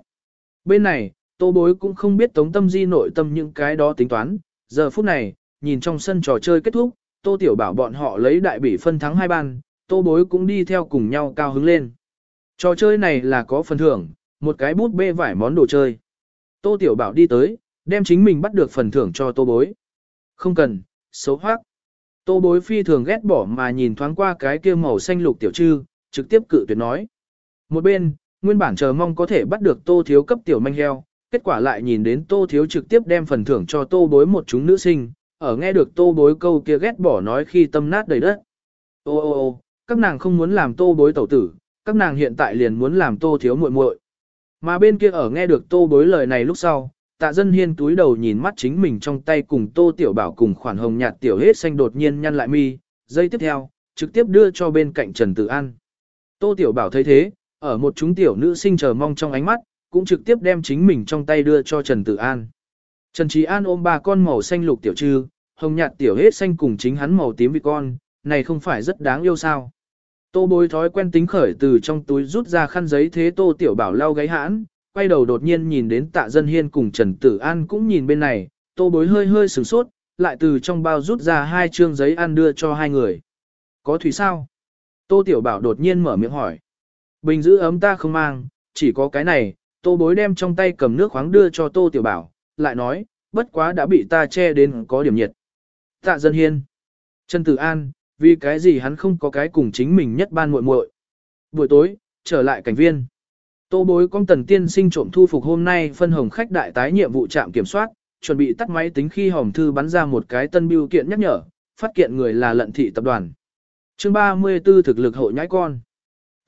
Bên này, tô bối cũng không biết Tống Tâm Di nội tâm những cái đó tính toán, giờ phút này, nhìn trong sân trò chơi kết thúc, tô tiểu bảo bọn họ lấy đại bỉ phân thắng hai ban, tô bối cũng đi theo cùng nhau cao hứng lên. Trò chơi này là có phần thưởng, một cái bút bê vải món đồ chơi. Tô tiểu bảo đi tới, đem chính mình bắt được phần thưởng cho tô bối. Không cần, xấu hoác. Tô bối phi thường ghét bỏ mà nhìn thoáng qua cái kia màu xanh lục tiểu trư, trực tiếp cự tuyệt nói. Một bên, nguyên bản chờ mong có thể bắt được tô thiếu cấp tiểu manh heo, kết quả lại nhìn đến tô thiếu trực tiếp đem phần thưởng cho tô bối một chúng nữ sinh, ở nghe được tô bối câu kia ghét bỏ nói khi tâm nát đầy đất. Ô ô ô, các nàng không muốn làm tô bối tẩu tử, các nàng hiện tại liền muốn làm tô thiếu muội muội. Mà bên kia ở nghe được tô bối lời này lúc sau, tạ dân hiên túi đầu nhìn mắt chính mình trong tay cùng tô tiểu bảo cùng khoản hồng nhạt tiểu hết xanh đột nhiên nhăn lại mi, giây tiếp theo, trực tiếp đưa cho bên cạnh Trần Tử An. Tô tiểu bảo thấy thế, ở một chúng tiểu nữ sinh chờ mong trong ánh mắt, cũng trực tiếp đem chính mình trong tay đưa cho Trần Tử An. Trần Trí An ôm ba con màu xanh lục tiểu trư, hồng nhạt tiểu hết xanh cùng chính hắn màu tím vị con, này không phải rất đáng yêu sao. Tô bối thói quen tính khởi từ trong túi rút ra khăn giấy thế tô tiểu bảo lau gáy hãn, quay đầu đột nhiên nhìn đến tạ dân hiên cùng Trần Tử An cũng nhìn bên này, tô bối hơi hơi sửng sốt, lại từ trong bao rút ra hai trương giấy ăn đưa cho hai người. Có thủy sao? Tô tiểu bảo đột nhiên mở miệng hỏi. Bình giữ ấm ta không mang, chỉ có cái này, tô bối đem trong tay cầm nước khoáng đưa cho tô tiểu bảo, lại nói, bất quá đã bị ta che đến có điểm nhiệt. Tạ dân hiên. Trần Tử An, vì cái gì hắn không có cái cùng chính mình nhất ban muội muội. Buổi tối, trở lại cảnh viên. Tô bối con tần tiên sinh trộm thu phục hôm nay phân hồng khách đại tái nhiệm vụ trạm kiểm soát, chuẩn bị tắt máy tính khi hòm thư bắn ra một cái tân biêu kiện nhắc nhở, phát kiện người là lận thị tập đoàn. chương 34 thực lực hội nhãi con.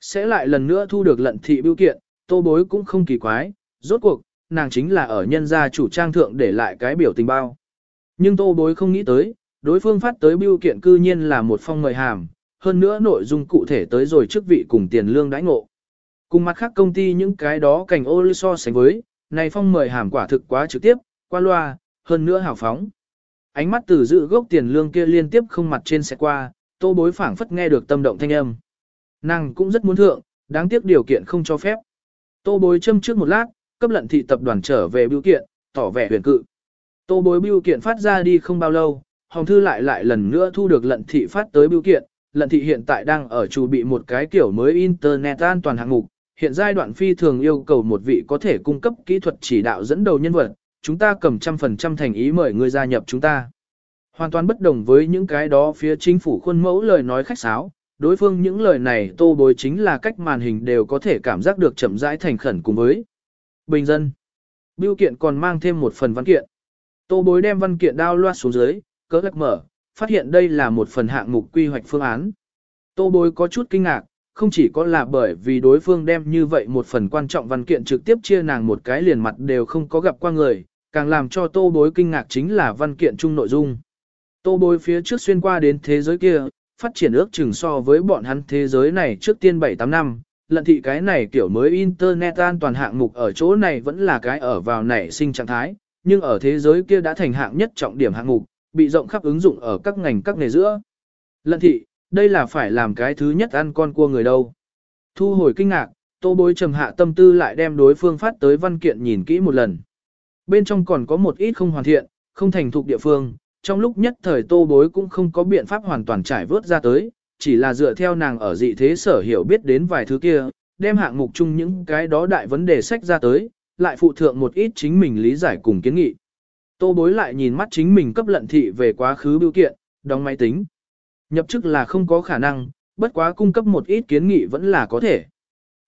Sẽ lại lần nữa thu được lận thị biêu kiện, tô bối cũng không kỳ quái, rốt cuộc, nàng chính là ở nhân gia chủ trang thượng để lại cái biểu tình bao. Nhưng tô bối không nghĩ tới, đối phương phát tới biêu kiện cư nhiên là một phong mời hàm, hơn nữa nội dung cụ thể tới rồi chức vị cùng tiền lương đãi ngộ. Cùng mặt khác công ty những cái đó cảnh ô so sánh với, này phong mời hàm quả thực quá trực tiếp, qua loa, hơn nữa hào phóng. Ánh mắt từ dự gốc tiền lương kia liên tiếp không mặt trên xe qua, tô bối phảng phất nghe được tâm động thanh âm. Nàng cũng rất muốn thượng, đáng tiếc điều kiện không cho phép. Tô bối châm trước một lát, cấp lận thị tập đoàn trở về biểu kiện, tỏ vẻ huyền cự. Tô bối biểu kiện phát ra đi không bao lâu, Hồng Thư lại lại lần nữa thu được lận thị phát tới biểu kiện, lận thị hiện tại đang ở chủ bị một cái kiểu mới Internet an toàn hạng mục, hiện giai đoạn phi thường yêu cầu một vị có thể cung cấp kỹ thuật chỉ đạo dẫn đầu nhân vật, chúng ta cầm trăm phần trăm thành ý mời ngươi gia nhập chúng ta. Hoàn toàn bất đồng với những cái đó phía chính phủ khuôn mẫu lời nói khách sáo, đối phương những lời này tô bối chính là cách màn hình đều có thể cảm giác được chậm rãi thành khẩn cùng với bình dân. Biêu kiện còn mang thêm một phần văn kiện. Tô bối đem văn kiện đao loa xuống dưới, cỡ lắc mở, phát hiện đây là một phần hạng mục quy hoạch phương án. Tô bối có chút kinh ngạc, không chỉ có là bởi vì đối phương đem như vậy một phần quan trọng văn kiện trực tiếp chia nàng một cái liền mặt đều không có gặp qua người, càng làm cho tô bối kinh ngạc chính là văn kiện chung nội dung. Tô bối phía trước xuyên qua đến thế giới kia, phát triển ước chừng so với bọn hắn thế giới này trước tiên 7-8 năm, lận thị cái này kiểu mới Internet an toàn hạng mục ở chỗ này vẫn là cái ở vào nảy sinh trạng thái, nhưng ở thế giới kia đã thành hạng nhất trọng điểm hạng mục, bị rộng khắp ứng dụng ở các ngành các nghề giữa. Lận thị, đây là phải làm cái thứ nhất ăn con cua người đâu. Thu hồi kinh ngạc, tô bối trầm hạ tâm tư lại đem đối phương phát tới văn kiện nhìn kỹ một lần. Bên trong còn có một ít không hoàn thiện, không thành thục địa phương, trong lúc nhất thời tô bối cũng không có biện pháp hoàn toàn trải vớt ra tới, chỉ là dựa theo nàng ở dị thế sở hiểu biết đến vài thứ kia, đem hạng mục chung những cái đó đại vấn đề sách ra tới, lại phụ thượng một ít chính mình lý giải cùng kiến nghị. Tô bối lại nhìn mắt chính mình cấp lận thị về quá khứ biểu kiện, đóng máy tính. Nhập chức là không có khả năng, bất quá cung cấp một ít kiến nghị vẫn là có thể.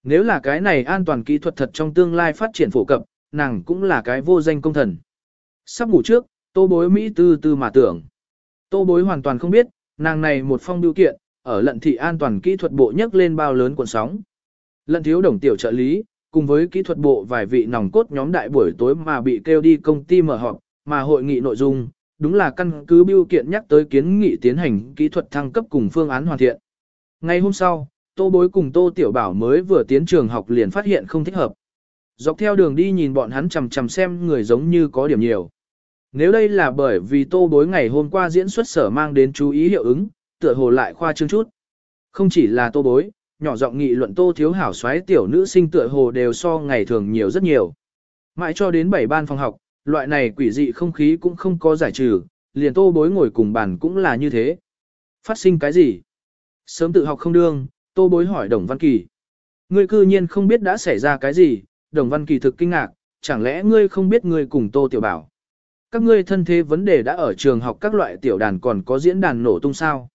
Nếu là cái này an toàn kỹ thuật thật trong tương lai phát triển phổ cập, nàng cũng là cái vô danh công thần. Sắp ngủ trước, tô bối Mỹ tư tư mà tưởng. Tô bối hoàn toàn không biết, nàng này một phong biểu kiện, ở lận thị an toàn kỹ thuật bộ nhấc lên bao lớn cuộn sóng. Lận thiếu đồng tiểu trợ lý, cùng với kỹ thuật bộ vài vị nòng cốt nhóm đại buổi tối mà bị kêu đi công ty mở họp, mà hội nghị nội dung, đúng là căn cứ biêu kiện nhắc tới kiến nghị tiến hành kỹ thuật thăng cấp cùng phương án hoàn thiện. Ngày hôm sau, Tô Bối cùng Tô Tiểu Bảo mới vừa tiến trường học liền phát hiện không thích hợp. Dọc theo đường đi nhìn bọn hắn chằm chằm xem người giống như có điểm nhiều. Nếu đây là bởi vì Tô Bối ngày hôm qua diễn xuất sở mang đến chú ý hiệu ứng, tựa hồ lại khoa trương chút. Không chỉ là Tô Bối, nhỏ giọng nghị luận Tô Thiếu Hảo xoáy tiểu nữ sinh tựa hồ đều so ngày thường nhiều rất nhiều. Mãi cho đến bảy ban phòng học, loại này quỷ dị không khí cũng không có giải trừ, liền tô bối ngồi cùng bàn cũng là như thế. Phát sinh cái gì? Sớm tự học không đương, tô bối hỏi Đồng Văn Kỳ. Ngươi cư nhiên không biết đã xảy ra cái gì, Đồng Văn Kỳ thực kinh ngạc, chẳng lẽ ngươi không biết ngươi cùng tô tiểu bảo. Các ngươi thân thế vấn đề đã ở trường học các loại tiểu đàn còn có diễn đàn nổ tung sao.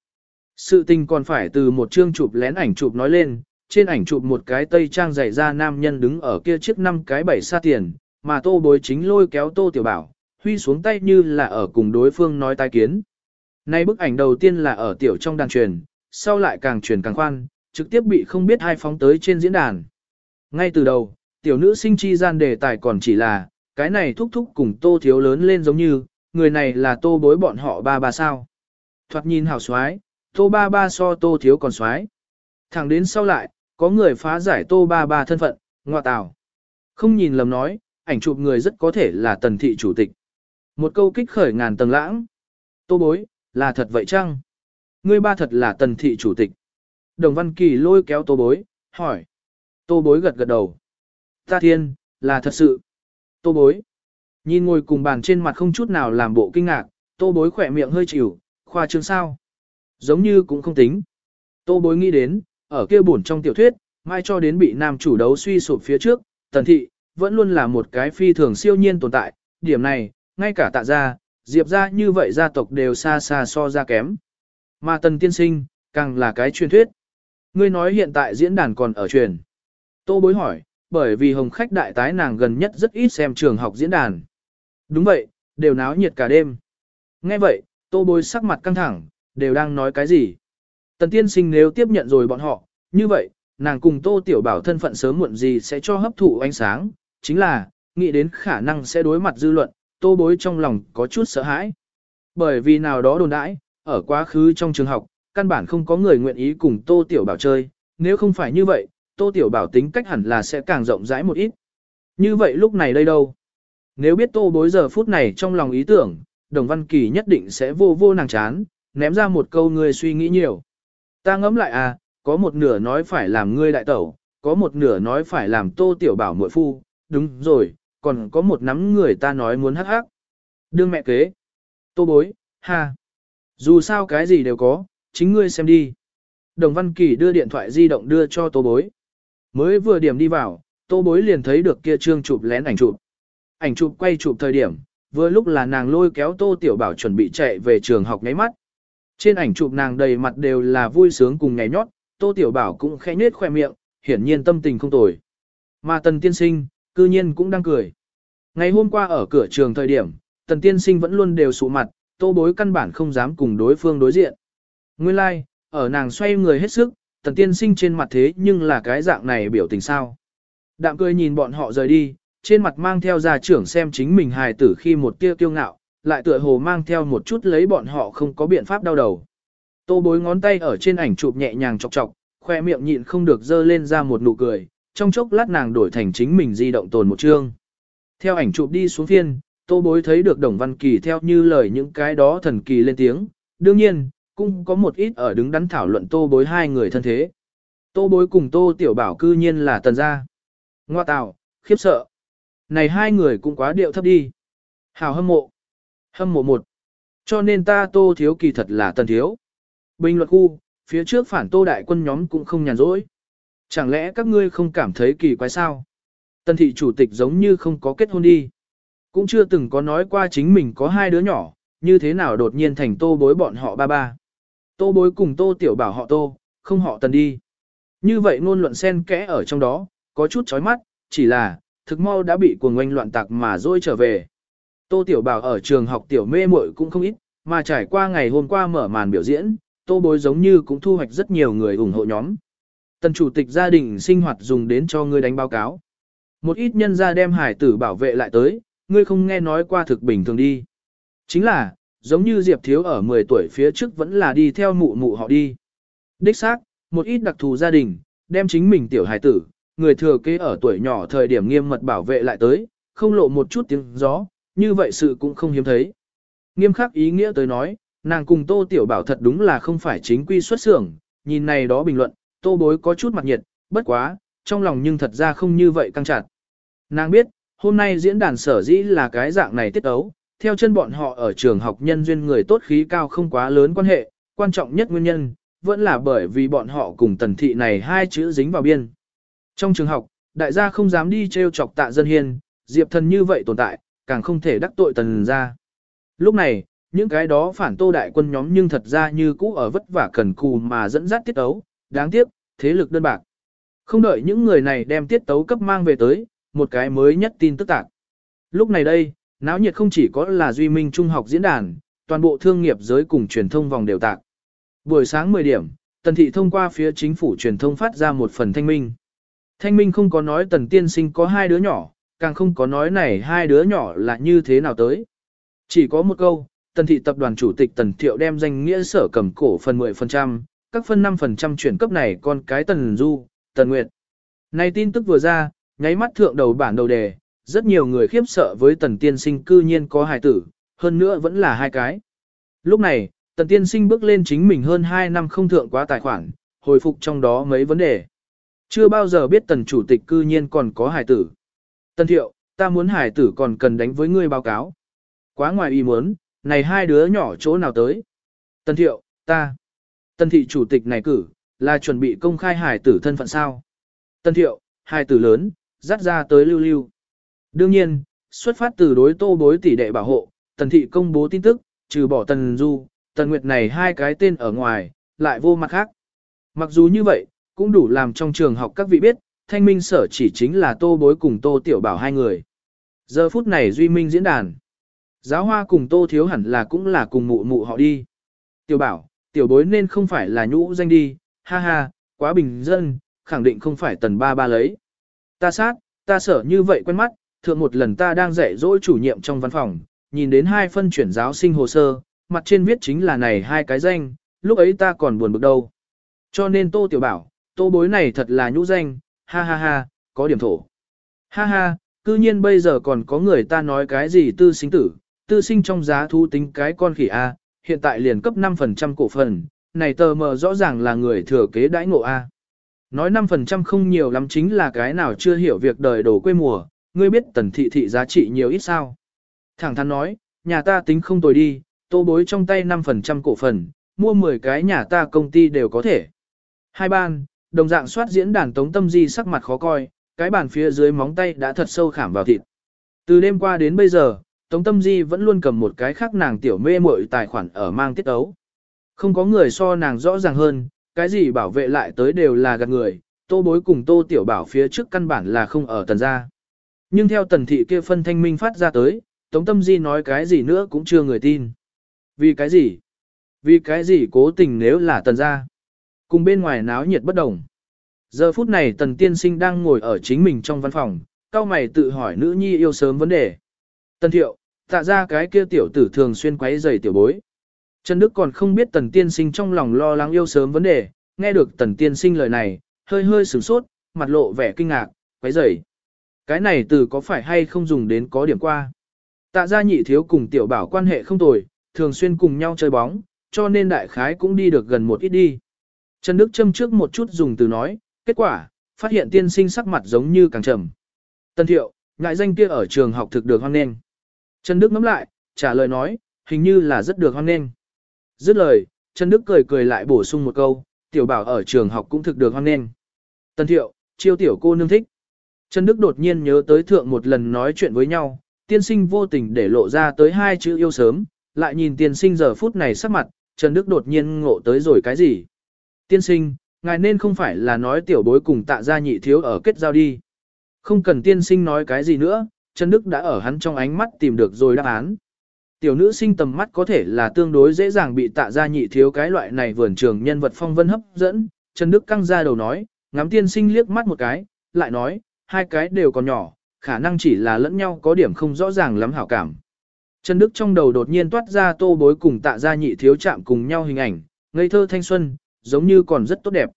Sự tình còn phải từ một chương chụp lén ảnh chụp nói lên, trên ảnh chụp một cái tây trang dày ra nam nhân đứng ở kia chiếc năm cái bảy xa tiền, mà tô bối chính lôi kéo tô tiểu bảo, huy xuống tay như là ở cùng đối phương nói tai kiến. Nay bức ảnh đầu tiên là ở tiểu trong đàn truyền, sau lại càng truyền càng khoan, trực tiếp bị không biết hai phóng tới trên diễn đàn. Ngay từ đầu, tiểu nữ sinh chi gian đề tài còn chỉ là, cái này thúc thúc cùng tô thiếu lớn lên giống như, người này là tô bối bọn họ ba ba sao. Thoạt nhìn hào xoái, tô ba ba so tô thiếu còn xoái. Thẳng đến sau lại, có người phá giải tô ba ba thân phận, ngoa tào. Không nhìn lầm nói, ảnh chụp người rất có thể là tần thị chủ tịch. Một câu kích khởi ngàn tầng lãng. Tô bối, là thật vậy chăng? Ngươi ba thật là tần thị chủ tịch. Đồng Văn Kỳ lôi kéo tô bối, hỏi. Tô bối gật gật đầu. Ta thiên, là thật sự. Tô bối. Nhìn ngồi cùng bàn trên mặt không chút nào làm bộ kinh ngạc, tô bối khỏe miệng hơi chịu, khoa trương sao. Giống như cũng không tính. Tô bối nghĩ đến, ở kia buồn trong tiểu thuyết, mai cho đến bị nam chủ đấu suy sụp phía trước, tần thị, vẫn luôn là một cái phi thường siêu nhiên tồn tại, điểm này, ngay cả tạ gia, diệp gia như vậy gia tộc đều xa xa so ra kém. Mà tần tiên sinh, càng là cái truyền thuyết. Ngươi nói hiện tại diễn đàn còn ở truyền. Tô bối hỏi, bởi vì hồng khách đại tái nàng gần nhất rất ít xem trường học diễn đàn. Đúng vậy, đều náo nhiệt cả đêm. Nghe vậy, tô bối sắc mặt căng thẳng, đều đang nói cái gì. Tần tiên sinh nếu tiếp nhận rồi bọn họ, như vậy, nàng cùng tô tiểu bảo thân phận sớm muộn gì sẽ cho hấp thụ ánh sáng, chính là, nghĩ đến khả năng sẽ đối mặt dư luận, tô bối trong lòng có chút sợ hãi. Bởi vì nào đó đồn đãi, ở quá khứ trong trường học, căn bản không có người nguyện ý cùng tô tiểu bảo chơi, nếu không phải như vậy, tô tiểu bảo tính cách hẳn là sẽ càng rộng rãi một ít. Như vậy lúc này đây đâu? Nếu biết tô bối giờ phút này trong lòng ý tưởng, đồng văn kỳ nhất định sẽ vô vô nàng chán, ném ra một câu người suy nghĩ nhiều. Ta ngẫm lại à, có một nửa nói phải làm ngươi đại tẩu, có một nửa nói phải làm tô tiểu bảo muội phu, đúng rồi, còn có một nắm người ta nói muốn hắc hắc. Đương mẹ kế. Tô bối, ha. Dù sao cái gì đều có, chính ngươi xem đi. Đồng Văn Kỳ đưa điện thoại di động đưa cho tô bối. Mới vừa điểm đi vào, tô bối liền thấy được kia trương chụp lén ảnh chụp. Ảnh chụp quay chụp thời điểm, vừa lúc là nàng lôi kéo tô tiểu bảo chuẩn bị chạy về trường học nháy mắt. Trên ảnh chụp nàng đầy mặt đều là vui sướng cùng nhảy nhót, tô tiểu bảo cũng khẽ nết khoe miệng, hiển nhiên tâm tình không tồi. Mà tần tiên sinh, cư nhiên cũng đang cười. Ngày hôm qua ở cửa trường thời điểm, tần tiên sinh vẫn luôn đều sụ mặt, tô bối căn bản không dám cùng đối phương đối diện. Nguyên lai, like, ở nàng xoay người hết sức, tần tiên sinh trên mặt thế nhưng là cái dạng này biểu tình sao. Đạm cười nhìn bọn họ rời đi, trên mặt mang theo gia trưởng xem chính mình hài tử khi một tia kiêu ngạo, lại tựa hồ mang theo một chút lấy bọn họ không có biện pháp đau đầu. Tô bối ngón tay ở trên ảnh chụp nhẹ nhàng chọc chọc, khoe miệng nhịn không được dơ lên ra một nụ cười, trong chốc lát nàng đổi thành chính mình di động tồn một chương. Theo ảnh chụp đi xuống phiên, tô bối thấy được Đồng Văn Kỳ theo như lời những cái đó thần kỳ lên tiếng, đương nhiên, cũng có một ít ở đứng đắn thảo luận tô bối hai người thân thế. Tô bối cùng tô tiểu bảo cư nhiên là tần gia. Ngoa tạo, khiếp sợ. Này hai người cũng quá điệu thấp đi. Hào hâm mộ. Hâm mộ một. Cho nên ta tô thiếu kỳ thật là tần thiếu. Bình luận khu, phía trước phản tô đại quân nhóm cũng không nhàn rỗi. Chẳng lẽ các ngươi không cảm thấy kỳ quái sao? Tần thị chủ tịch giống như không có kết hôn đi. Cũng chưa từng có nói qua chính mình có hai đứa nhỏ, như thế nào đột nhiên thành tô bối bọn họ ba ba. Tô bối cùng tô tiểu bảo họ tô, không họ tần đi. Như vậy ngôn luận xen kẽ ở trong đó, có chút chói mắt, chỉ là, thực mau đã bị cuồng oanh loạn tạc mà dôi trở về. Tô tiểu bảo ở trường học tiểu mê muội cũng không ít, mà trải qua ngày hôm qua mở màn biểu diễn, tô bối giống như cũng thu hoạch rất nhiều người ủng hộ nhóm. Tần chủ tịch gia đình sinh hoạt dùng đến cho ngươi đánh báo cáo. Một ít nhân gia đem hải tử bảo vệ lại tới, ngươi không nghe nói qua thực bình thường đi. Chính là, giống như Diệp Thiếu ở 10 tuổi phía trước vẫn là đi theo mụ mụ họ đi. Đích xác, một ít đặc thù gia đình, đem chính mình tiểu hải tử, người thừa kế ở tuổi nhỏ thời điểm nghiêm mật bảo vệ lại tới, không lộ một chút tiếng gió, như vậy sự cũng không hiếm thấy. Nghiêm khắc ý nghĩa tới nói, nàng cùng Tô Tiểu Bảo thật đúng là không phải chính quy xuất xưởng, nhìn này đó bình luận, Tô Bối có chút mặt nhiệt, bất quá, trong lòng nhưng thật ra không như vậy căng chặt. Nàng biết, hôm nay diễn đàn sở dĩ là cái dạng này tiết ấu, theo chân bọn họ ở trường học nhân duyên người tốt khí cao không quá lớn quan hệ, quan trọng nhất nguyên nhân, vẫn là bởi vì bọn họ cùng tần thị này hai chữ dính vào biên. Trong trường học, đại gia không dám đi trêu chọc tạ dân hiên, diệp thần như vậy tồn tại, càng không thể đắc tội tần ra. Lúc này, những cái đó phản tô đại quân nhóm nhưng thật ra như cũ ở vất vả cần cù mà dẫn dắt tiết ấu, đáng tiếc, thế lực đơn bạc. Không đợi những người này đem tiết tấu cấp mang về tới, một cái mới nhất tin tức tạc. Lúc này đây, náo nhiệt không chỉ có là Duy Minh Trung học diễn đàn, toàn bộ thương nghiệp giới cùng truyền thông vòng đều tạc. Buổi sáng 10 điểm, Tần Thị thông qua phía chính phủ truyền thông phát ra một phần thanh minh. Thanh minh không có nói Tần Tiên Sinh có hai đứa nhỏ, càng không có nói này hai đứa nhỏ là như thế nào tới. Chỉ có một câu, Tần Thị tập đoàn chủ tịch Tần Thiệu đem danh nghĩa sở cầm cổ phần 10%, các phân 5% chuyển cấp này con cái Tần Du, Tần Nguyệt. Này tin tức vừa ra, nháy mắt thượng đầu bản đầu đề, rất nhiều người khiếp sợ với tần tiên sinh cư nhiên có hài tử, hơn nữa vẫn là hai cái. Lúc này, tần tiên sinh bước lên chính mình hơn 2 năm không thượng quá tài khoản, hồi phục trong đó mấy vấn đề. Chưa bao giờ biết tần chủ tịch cư nhiên còn có hài tử. Tần thiệu, ta muốn hài tử còn cần đánh với ngươi báo cáo. Quá ngoài ý muốn, này hai đứa nhỏ chỗ nào tới. Tần thiệu, ta. Tần thị chủ tịch này cử, là chuẩn bị công khai hài tử thân phận sao. Tần thiệu, hài tử lớn, dắt ra tới lưu lưu. Đương nhiên, xuất phát từ đối tô bối tỷ đệ bảo hộ, tần thị công bố tin tức, trừ bỏ tần du, tần nguyệt này hai cái tên ở ngoài, lại vô mặt khác. Mặc dù như vậy, cũng đủ làm trong trường học các vị biết, thanh minh sở chỉ chính là tô bối cùng tô tiểu bảo hai người. Giờ phút này duy minh diễn đàn. Giáo hoa cùng tô thiếu hẳn là cũng là cùng mụ mụ họ đi. Tiểu bảo, tiểu bối nên không phải là nhũ danh đi, ha ha, quá bình dân, khẳng định không phải tần ba ba lấy. Ta sát, ta sợ như vậy quen mắt, thượng một lần ta đang dạy dỗ chủ nhiệm trong văn phòng, nhìn đến hai phân chuyển giáo sinh hồ sơ, mặt trên viết chính là này hai cái danh, lúc ấy ta còn buồn bực đâu. Cho nên tô tiểu bảo, tô bối này thật là nhũ danh, ha ha ha, có điểm thổ. Ha ha, cư nhiên bây giờ còn có người ta nói cái gì tư sinh tử, tư sinh trong giá thu tính cái con khỉ A, hiện tại liền cấp 5% cổ phần, này tờ mờ rõ ràng là người thừa kế đãi ngộ A. Nói 5% không nhiều lắm chính là cái nào chưa hiểu việc đời đổ quê mùa, ngươi biết tần thị thị giá trị nhiều ít sao. Thẳng thắn nói, nhà ta tính không tồi đi, tô bối trong tay 5% cổ phần, mua 10 cái nhà ta công ty đều có thể. Hai ban, Đồng dạng soát diễn đàn Tống Tâm Di sắc mặt khó coi, cái bàn phía dưới móng tay đã thật sâu khảm vào thịt. Từ đêm qua đến bây giờ, Tống Tâm Di vẫn luôn cầm một cái khác nàng tiểu mê muội tài khoản ở mang tiết ấu. Không có người so nàng rõ ràng hơn, cái gì bảo vệ lại tới đều là gạt người, tô bối cùng tô tiểu bảo phía trước căn bản là không ở tần gia. Nhưng theo tần thị kia phân thanh minh phát ra tới, Tống Tâm Di nói cái gì nữa cũng chưa người tin. Vì cái gì? Vì cái gì cố tình nếu là tần gia? Cùng bên ngoài náo nhiệt bất đồng. Giờ phút này tần tiên sinh đang ngồi ở chính mình trong văn phòng, cao mày tự hỏi nữ nhi yêu sớm vấn đề. Tần thiệu, tạ ra cái kia tiểu tử thường xuyên quấy giày tiểu bối. Trần Đức còn không biết tần tiên sinh trong lòng lo lắng yêu sớm vấn đề, nghe được tần tiên sinh lời này, hơi hơi sửng sốt, mặt lộ vẻ kinh ngạc, quấy giày. Cái này từ có phải hay không dùng đến có điểm qua. Tạ gia nhị thiếu cùng tiểu bảo quan hệ không tồi, thường xuyên cùng nhau chơi bóng, cho nên đại khái cũng đi được gần một ít đi. Trần Đức châm trước một chút dùng từ nói, kết quả, phát hiện tiên sinh sắc mặt giống như càng trầm. Tân thiệu, ngại danh kia ở trường học thực được hoan nghênh. Trần Đức ngắm lại, trả lời nói, hình như là rất được hoan nghênh. Dứt lời, Trần Đức cười cười lại bổ sung một câu, tiểu bảo ở trường học cũng thực được hoan nghênh. Tân thiệu, chiêu tiểu cô nương thích. Trần Đức đột nhiên nhớ tới thượng một lần nói chuyện với nhau, tiên sinh vô tình để lộ ra tới hai chữ yêu sớm, lại nhìn tiên sinh giờ phút này sắc mặt, Trần Đức đột nhiên ngộ tới rồi cái gì. Tiên sinh, ngài nên không phải là nói tiểu bối cùng tạ gia nhị thiếu ở kết giao đi. Không cần tiên sinh nói cái gì nữa, Trần Đức đã ở hắn trong ánh mắt tìm được rồi đáp án. Tiểu nữ sinh tầm mắt có thể là tương đối dễ dàng bị tạ gia nhị thiếu cái loại này vườn trường nhân vật phong vân hấp dẫn. Trần Đức căng ra đầu nói, ngắm tiên sinh liếc mắt một cái, lại nói, hai cái đều còn nhỏ, khả năng chỉ là lẫn nhau có điểm không rõ ràng lắm hảo cảm. Trần Đức trong đầu đột nhiên toát ra tô bối cùng tạ gia nhị thiếu chạm cùng nhau hình ảnh, ngây thơ thanh xuân, giống như còn rất tốt đẹp.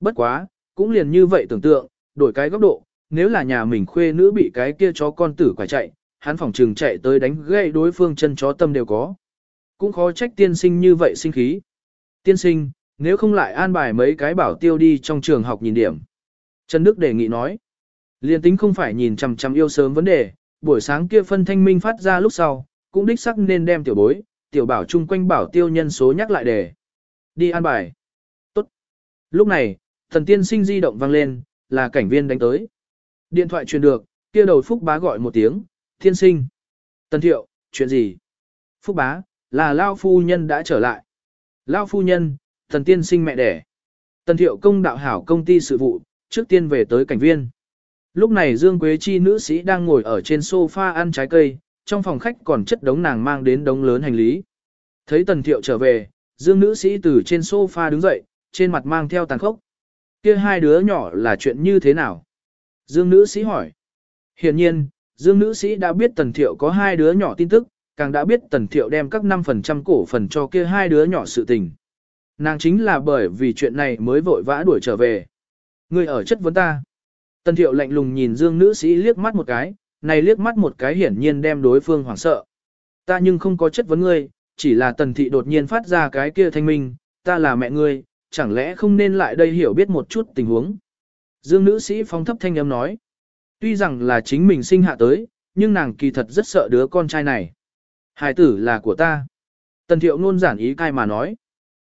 Bất quá, cũng liền như vậy tưởng tượng, đổi cái góc độ, nếu là nhà mình khuê nữ bị cái kia chó con tử quả chạy, hắn phòng trường chạy tới đánh gây đối phương chân chó tâm đều có. Cũng khó trách tiên sinh như vậy sinh khí. Tiên sinh, nếu không lại an bài mấy cái bảo tiêu đi trong trường học nhìn điểm. Trần Đức đề nghị nói. Liên tính không phải nhìn chằm chằm yêu sớm vấn đề, buổi sáng kia phân thanh minh phát ra lúc sau, cũng đích sắc nên đem tiểu bối, tiểu bảo chung quanh bảo tiêu nhân số nhắc lại đề. Đi an bài. Tốt. Lúc này, thần tiên sinh di động vang lên, là cảnh viên đánh tới. Điện thoại truyền được, kia đầu Phúc bá gọi một tiếng, thiên sinh. tân thiệu, chuyện gì? Phúc bá, là Lao phu nhân đã trở lại. Lao phu nhân, thần tiên sinh mẹ đẻ. tân thiệu công đạo hảo công ty sự vụ, trước tiên về tới cảnh viên. Lúc này Dương Quế Chi nữ sĩ đang ngồi ở trên sofa ăn trái cây, trong phòng khách còn chất đống nàng mang đến đống lớn hành lý. Thấy Tần Thiệu trở về, Dương nữ sĩ từ trên sofa đứng dậy, trên mặt mang theo tàn khốc. Kia hai đứa nhỏ là chuyện như thế nào? Dương nữ sĩ hỏi. hiển nhiên, Dương nữ sĩ đã biết Tần Thiệu có hai đứa nhỏ tin tức, càng đã biết Tần Thiệu đem các 5% cổ phần cho kia hai đứa nhỏ sự tình. Nàng chính là bởi vì chuyện này mới vội vã đuổi trở về. Người ở chất vấn ta. Tần thiệu lạnh lùng nhìn dương nữ sĩ liếc mắt một cái, này liếc mắt một cái hiển nhiên đem đối phương hoảng sợ. Ta nhưng không có chất vấn ngươi, chỉ là tần thị đột nhiên phát ra cái kia thanh minh, ta là mẹ ngươi, chẳng lẽ không nên lại đây hiểu biết một chút tình huống. Dương nữ sĩ phong thấp thanh âm nói, tuy rằng là chính mình sinh hạ tới, nhưng nàng kỳ thật rất sợ đứa con trai này. Hải tử là của ta. Tần thiệu ngôn giản ý cai mà nói.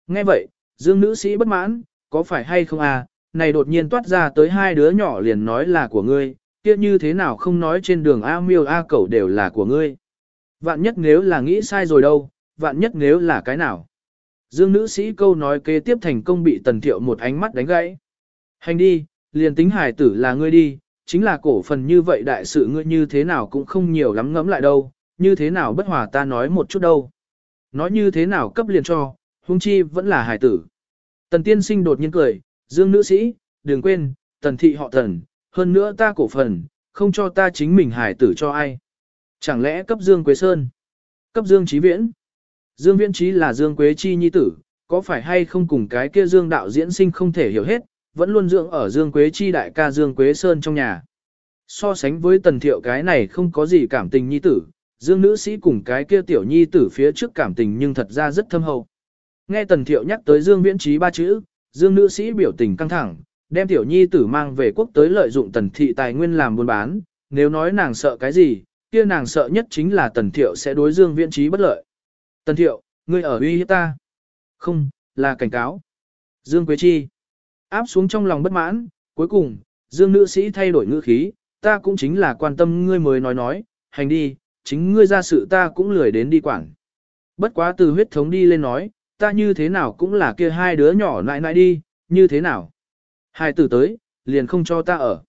Nghe vậy, dương nữ sĩ bất mãn, có phải hay không à, này đột nhiên toát ra tới hai đứa nhỏ liền nói là của ngươi, kia như thế nào không nói trên đường A miêu A cẩu đều là của ngươi. Vạn nhất nếu là nghĩ sai rồi đâu, vạn nhất nếu là cái nào. Dương nữ sĩ câu nói kế tiếp thành công bị tần thiệu một ánh mắt đánh gãy. Hành đi, liền tính hải tử là ngươi đi, chính là cổ phần như vậy đại sự ngươi như thế nào cũng không nhiều lắm ngẫm lại đâu, như thế nào bất hòa ta nói một chút đâu. Nói như thế nào cấp liền cho, huống chi vẫn là hải tử. Tần tiên sinh đột nhiên cười, Dương nữ sĩ, đừng quên, tần thị họ tần, hơn nữa ta cổ phần, không cho ta chính mình hải tử cho ai. Chẳng lẽ cấp Dương Quế Sơn? Cấp Dương Trí Viễn? Dương Viễn Trí là Dương Quế Chi nhi tử, có phải hay không cùng cái kia Dương đạo diễn sinh không thể hiểu hết, vẫn luôn dưỡng ở Dương Quế Chi đại ca Dương Quế Sơn trong nhà. So sánh với tần thiệu cái này không có gì cảm tình nhi tử, Dương nữ sĩ cùng cái kia tiểu nhi tử phía trước cảm tình nhưng thật ra rất thâm hậu. Nghe tần thiệu nhắc tới Dương Viễn Trí ba chữ, Dương nữ sĩ biểu tình căng thẳng, đem tiểu nhi tử mang về quốc tới lợi dụng tần thị tài nguyên làm buôn bán, nếu nói nàng sợ cái gì, kia nàng sợ nhất chính là tần thiệu sẽ đối Dương viễn trí bất lợi. Tần thiệu, ngươi ở uy hiếp ta. Không, là cảnh cáo. Dương Quế Chi. Áp xuống trong lòng bất mãn, cuối cùng, dương nữ sĩ thay đổi ngữ khí, ta cũng chính là quan tâm ngươi mới nói nói, hành đi, chính ngươi ra sự ta cũng lười đến đi quản. Bất quá từ huyết thống đi lên nói, ta như thế nào cũng là kia hai đứa nhỏ nại nại đi, như thế nào. Hai tử tới, liền không cho ta ở.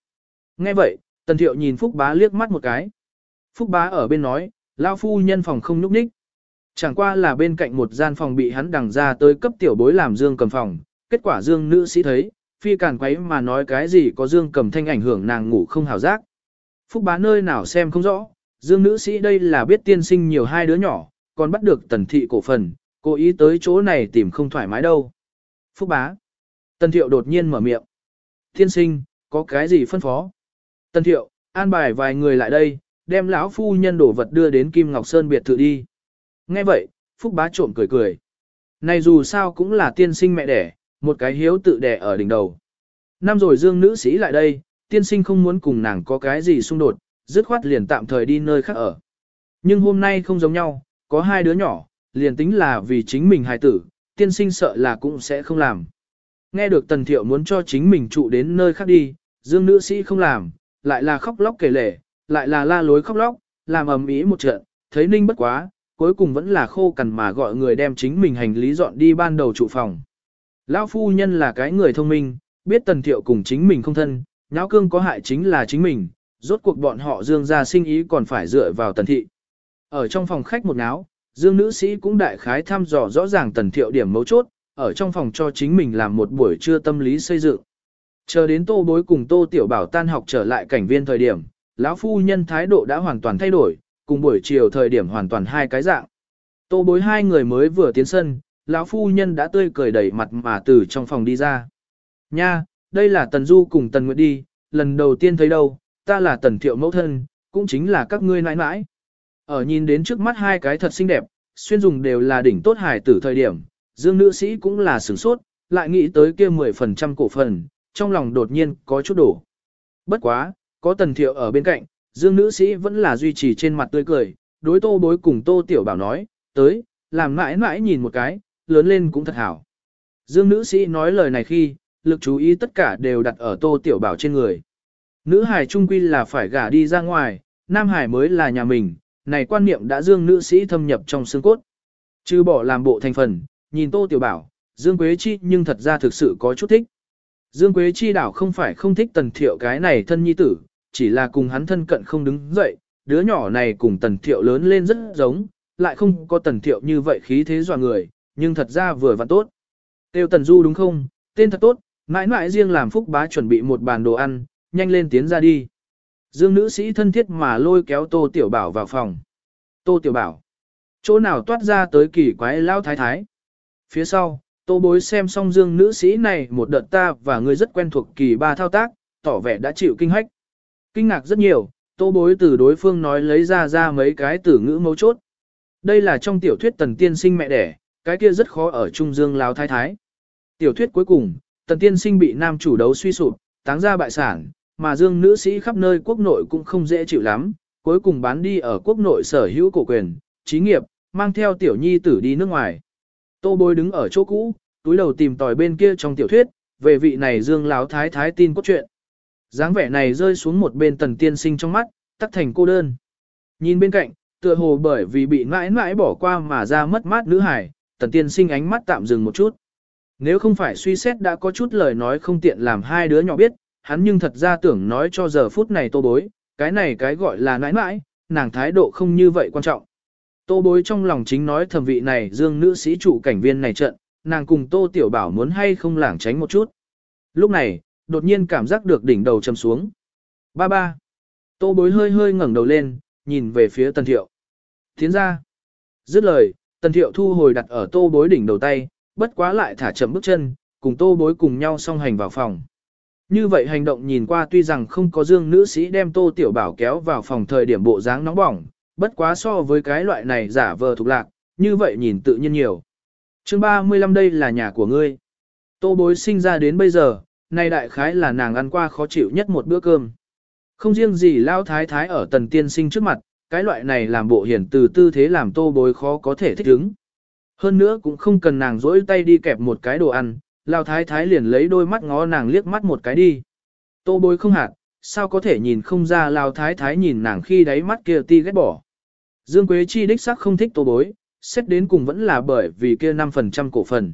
Nghe vậy, tần thiệu nhìn Phúc bá liếc mắt một cái. Phúc bá ở bên nói, lao phu nhân phòng không nhúc ních. Chẳng qua là bên cạnh một gian phòng bị hắn đằng ra tới cấp tiểu bối làm dương cầm phòng, kết quả dương nữ sĩ thấy, phi càn quấy mà nói cái gì có dương cầm thanh ảnh hưởng nàng ngủ không hào giác. Phúc bá nơi nào xem không rõ, dương nữ sĩ đây là biết tiên sinh nhiều hai đứa nhỏ, còn bắt được tần thị cổ phần, cố ý tới chỗ này tìm không thoải mái đâu. Phúc bá. Tần thiệu đột nhiên mở miệng. Tiên sinh, có cái gì phân phó? Tần thiệu, an bài vài người lại đây, đem lão phu nhân đổ vật đưa đến Kim Ngọc Sơn biệt thự đi. Nghe vậy, Phúc bá trộm cười cười. Này dù sao cũng là tiên sinh mẹ đẻ, một cái hiếu tự đẻ ở đỉnh đầu. Năm rồi dương nữ sĩ lại đây, tiên sinh không muốn cùng nàng có cái gì xung đột, dứt khoát liền tạm thời đi nơi khác ở. Nhưng hôm nay không giống nhau, có hai đứa nhỏ, liền tính là vì chính mình hài tử, tiên sinh sợ là cũng sẽ không làm. Nghe được tần thiệu muốn cho chính mình trụ đến nơi khác đi, dương nữ sĩ không làm, lại là khóc lóc kể lể, lại là la lối khóc lóc, làm ầm ĩ một trận, thấy ninh bất quá, cuối cùng vẫn là khô cằn mà gọi người đem chính mình hành lý dọn đi ban đầu trụ phòng. Lão phu nhân là cái người thông minh, biết tần thiệu cùng chính mình không thân, nháo cương có hại chính là chính mình, rốt cuộc bọn họ dương ra sinh ý còn phải dựa vào tần thị. Ở trong phòng khách một náo, dương nữ sĩ cũng đại khái thăm dò rõ ràng tần thiệu điểm mấu chốt, ở trong phòng cho chính mình làm một buổi trưa tâm lý xây dựng. Chờ đến tô bối cùng tô tiểu bảo tan học trở lại cảnh viên thời điểm, lão phu nhân thái độ đã hoàn toàn thay đổi, cùng buổi chiều thời điểm hoàn toàn hai cái dạng. Tô bối hai người mới vừa tiến sân, lão phu nhân đã tươi cười đẩy mặt mà từ trong phòng đi ra. Nha, đây là Tần Du cùng Tần Nguyệt đi, lần đầu tiên thấy đâu, ta là Tần Thiệu mẫu thân, cũng chính là các ngươi nãi nãi. Ở nhìn đến trước mắt hai cái thật xinh đẹp, xuyên dùng đều là đỉnh tốt hải tử thời điểm, dương nữ sĩ cũng là sửng sốt, lại nghĩ tới kia 10% cổ phần, trong lòng đột nhiên có chút đổ. Bất quá, có Tần Thiệu ở bên cạnh, dương nữ sĩ vẫn là duy trì trên mặt tươi cười, đối tô bối cùng tô tiểu bảo nói, tới, làm mãi mãi nhìn một cái, lớn lên cũng thật hảo. Dương nữ sĩ nói lời này khi, lực chú ý tất cả đều đặt ở tô tiểu bảo trên người. Nữ hải trung quy là phải gả đi ra ngoài, nam hải mới là nhà mình, này quan niệm đã dương nữ sĩ thâm nhập trong xương cốt. Chứ bỏ làm bộ thành phần, nhìn tô tiểu bảo, Dương Quế Chi nhưng thật ra thực sự có chút thích. Dương Quế Chi đảo không phải không thích tần thiệu cái này thân nhi tử, chỉ là cùng hắn thân cận không đứng dậy, đứa nhỏ này cùng tần thiệu lớn lên rất giống, lại không có tần thiệu như vậy khí thế dọa người, nhưng thật ra vừa và tốt. Tiêu tần du đúng không, tên thật tốt, mãi mãi riêng làm phúc bá chuẩn bị một bàn đồ ăn, nhanh lên tiến ra đi. Dương nữ sĩ thân thiết mà lôi kéo tô tiểu bảo vào phòng. Tô tiểu bảo, chỗ nào toát ra tới kỳ quái lao thái thái. Phía sau, tô bối xem xong dương nữ sĩ này một đợt ta và người rất quen thuộc kỳ ba thao tác, tỏ vẻ đã chịu kinh hách. Kinh ngạc rất nhiều, tô bối từ đối phương nói lấy ra ra mấy cái từ ngữ mấu chốt. Đây là trong tiểu thuyết tần tiên sinh mẹ đẻ, cái kia rất khó ở Trung Dương Lao Thái Thái. Tiểu thuyết cuối cùng, tần tiên sinh bị nam chủ đấu suy sụp, táng ra bại sản, mà dương nữ sĩ khắp nơi quốc nội cũng không dễ chịu lắm, cuối cùng bán đi ở quốc nội sở hữu cổ quyền, trí nghiệp, mang theo tiểu nhi tử đi nước ngoài. Tô bối đứng ở chỗ cũ, túi đầu tìm tòi bên kia trong tiểu thuyết, về vị này dương Lão thái thái tin cốt truyện. dáng vẻ này rơi xuống một bên tần tiên sinh trong mắt, tắt thành cô đơn. Nhìn bên cạnh, tựa hồ bởi vì bị mãi mãi bỏ qua mà ra mất mát nữ hải, tần tiên sinh ánh mắt tạm dừng một chút. Nếu không phải suy xét đã có chút lời nói không tiện làm hai đứa nhỏ biết, hắn nhưng thật ra tưởng nói cho giờ phút này tô bối, cái này cái gọi là nãi nãi, nàng thái độ không như vậy quan trọng. Tô bối trong lòng chính nói thẩm vị này dương nữ sĩ chủ cảnh viên này trận, nàng cùng tô tiểu bảo muốn hay không lảng tránh một chút. Lúc này, đột nhiên cảm giác được đỉnh đầu châm xuống. Ba ba. Tô bối hơi hơi ngẩng đầu lên, nhìn về phía tần thiệu. Tiến ra. Dứt lời, tần thiệu thu hồi đặt ở tô bối đỉnh đầu tay, bất quá lại thả chậm bước chân, cùng tô bối cùng nhau song hành vào phòng. Như vậy hành động nhìn qua tuy rằng không có dương nữ sĩ đem tô tiểu bảo kéo vào phòng thời điểm bộ dáng nóng bỏng, bất quá so với cái loại này giả vờ thục lạc, như vậy nhìn tự nhiên nhiều. chương 35 đây là nhà của ngươi. Tô bối sinh ra đến bây giờ, nay đại khái là nàng ăn qua khó chịu nhất một bữa cơm. Không riêng gì lao thái thái ở tần tiên sinh trước mặt, cái loại này làm bộ hiển từ tư thế làm tô bối khó có thể thích ứng. Hơn nữa cũng không cần nàng rỗi tay đi kẹp một cái đồ ăn, lao thái thái liền lấy đôi mắt ngó nàng liếc mắt một cái đi. Tô bối không hạt, sao có thể nhìn không ra lao thái thái nhìn nàng khi đáy mắt kia ti ghét bỏ. Dương Quế Chi đích xác không thích tô bối, xét đến cùng vẫn là bởi vì kia 5% cổ phần.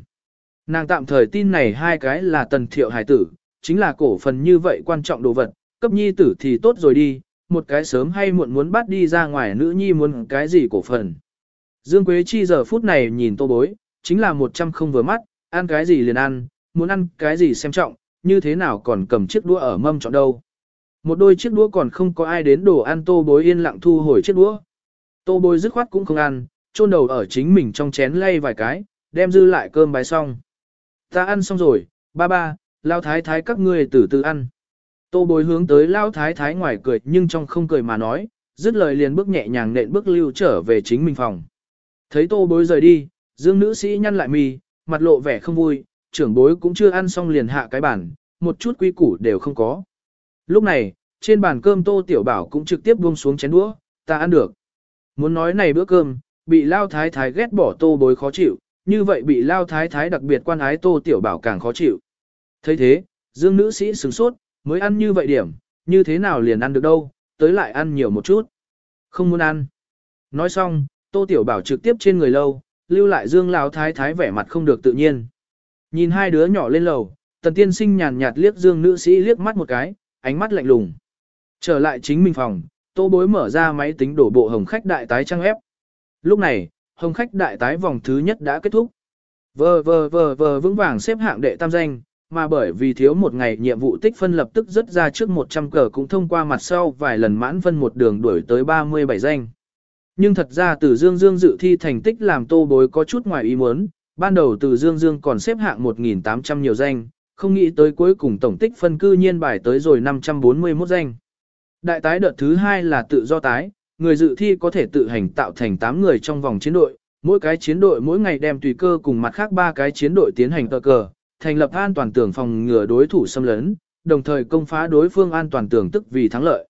Nàng tạm thời tin này hai cái là tần thiệu hải tử, chính là cổ phần như vậy quan trọng đồ vật, cấp nhi tử thì tốt rồi đi, một cái sớm hay muộn muốn bắt đi ra ngoài nữ nhi muốn cái gì cổ phần. Dương Quế Chi giờ phút này nhìn tô bối, chính là một trăm không vừa mắt, ăn cái gì liền ăn, muốn ăn cái gì xem trọng, như thế nào còn cầm chiếc đũa ở mâm chọn đâu. Một đôi chiếc đũa còn không có ai đến đồ ăn tô bối yên lặng thu hồi chiếc đũa. Tô bối dứt khoát cũng không ăn, chôn đầu ở chính mình trong chén lay vài cái, đem dư lại cơm bái xong. Ta ăn xong rồi, ba ba, lao thái thái các ngươi từ từ ăn. Tô bối hướng tới lao thái thái ngoài cười nhưng trong không cười mà nói, dứt lời liền bước nhẹ nhàng nện bước lưu trở về chính mình phòng. Thấy tô bối rời đi, dương nữ sĩ nhăn lại mì, mặt lộ vẻ không vui, trưởng bối cũng chưa ăn xong liền hạ cái bản, một chút quy củ đều không có. Lúc này, trên bàn cơm tô tiểu bảo cũng trực tiếp buông xuống chén đũa, ta ăn được. Muốn nói này bữa cơm, bị lao thái thái ghét bỏ tô bối khó chịu, như vậy bị lao thái thái đặc biệt quan ái tô tiểu bảo càng khó chịu. thấy thế, dương nữ sĩ sửng sốt, mới ăn như vậy điểm, như thế nào liền ăn được đâu, tới lại ăn nhiều một chút. Không muốn ăn. Nói xong, tô tiểu bảo trực tiếp trên người lâu, lưu lại dương lao thái thái vẻ mặt không được tự nhiên. Nhìn hai đứa nhỏ lên lầu, tần tiên sinh nhàn nhạt liếc dương nữ sĩ liếc mắt một cái, ánh mắt lạnh lùng. Trở lại chính mình phòng, tô bối mở ra máy tính đổ bộ hồng khách đại tái trang ép. Lúc này, hồng khách đại tái vòng thứ nhất đã kết thúc. Vờ vờ vờ vờ vững vàng xếp hạng đệ tam danh, mà bởi vì thiếu một ngày nhiệm vụ tích phân lập tức rất ra trước 100 cờ cũng thông qua mặt sau vài lần mãn phân một đường đuổi tới 37 danh. Nhưng thật ra từ Dương Dương dự thi thành tích làm tô bối có chút ngoài ý muốn, ban đầu từ Dương Dương còn xếp hạng 1.800 nhiều danh, không nghĩ tới cuối cùng tổng tích phân cư nhiên bài tới rồi 541 danh. Đại tái đợt thứ hai là tự do tái, người dự thi có thể tự hành tạo thành 8 người trong vòng chiến đội, mỗi cái chiến đội mỗi ngày đem tùy cơ cùng mặt khác ba cái chiến đội tiến hành tờ cờ, thành lập an toàn tưởng phòng ngừa đối thủ xâm lấn, đồng thời công phá đối phương an toàn tưởng tức vì thắng lợi.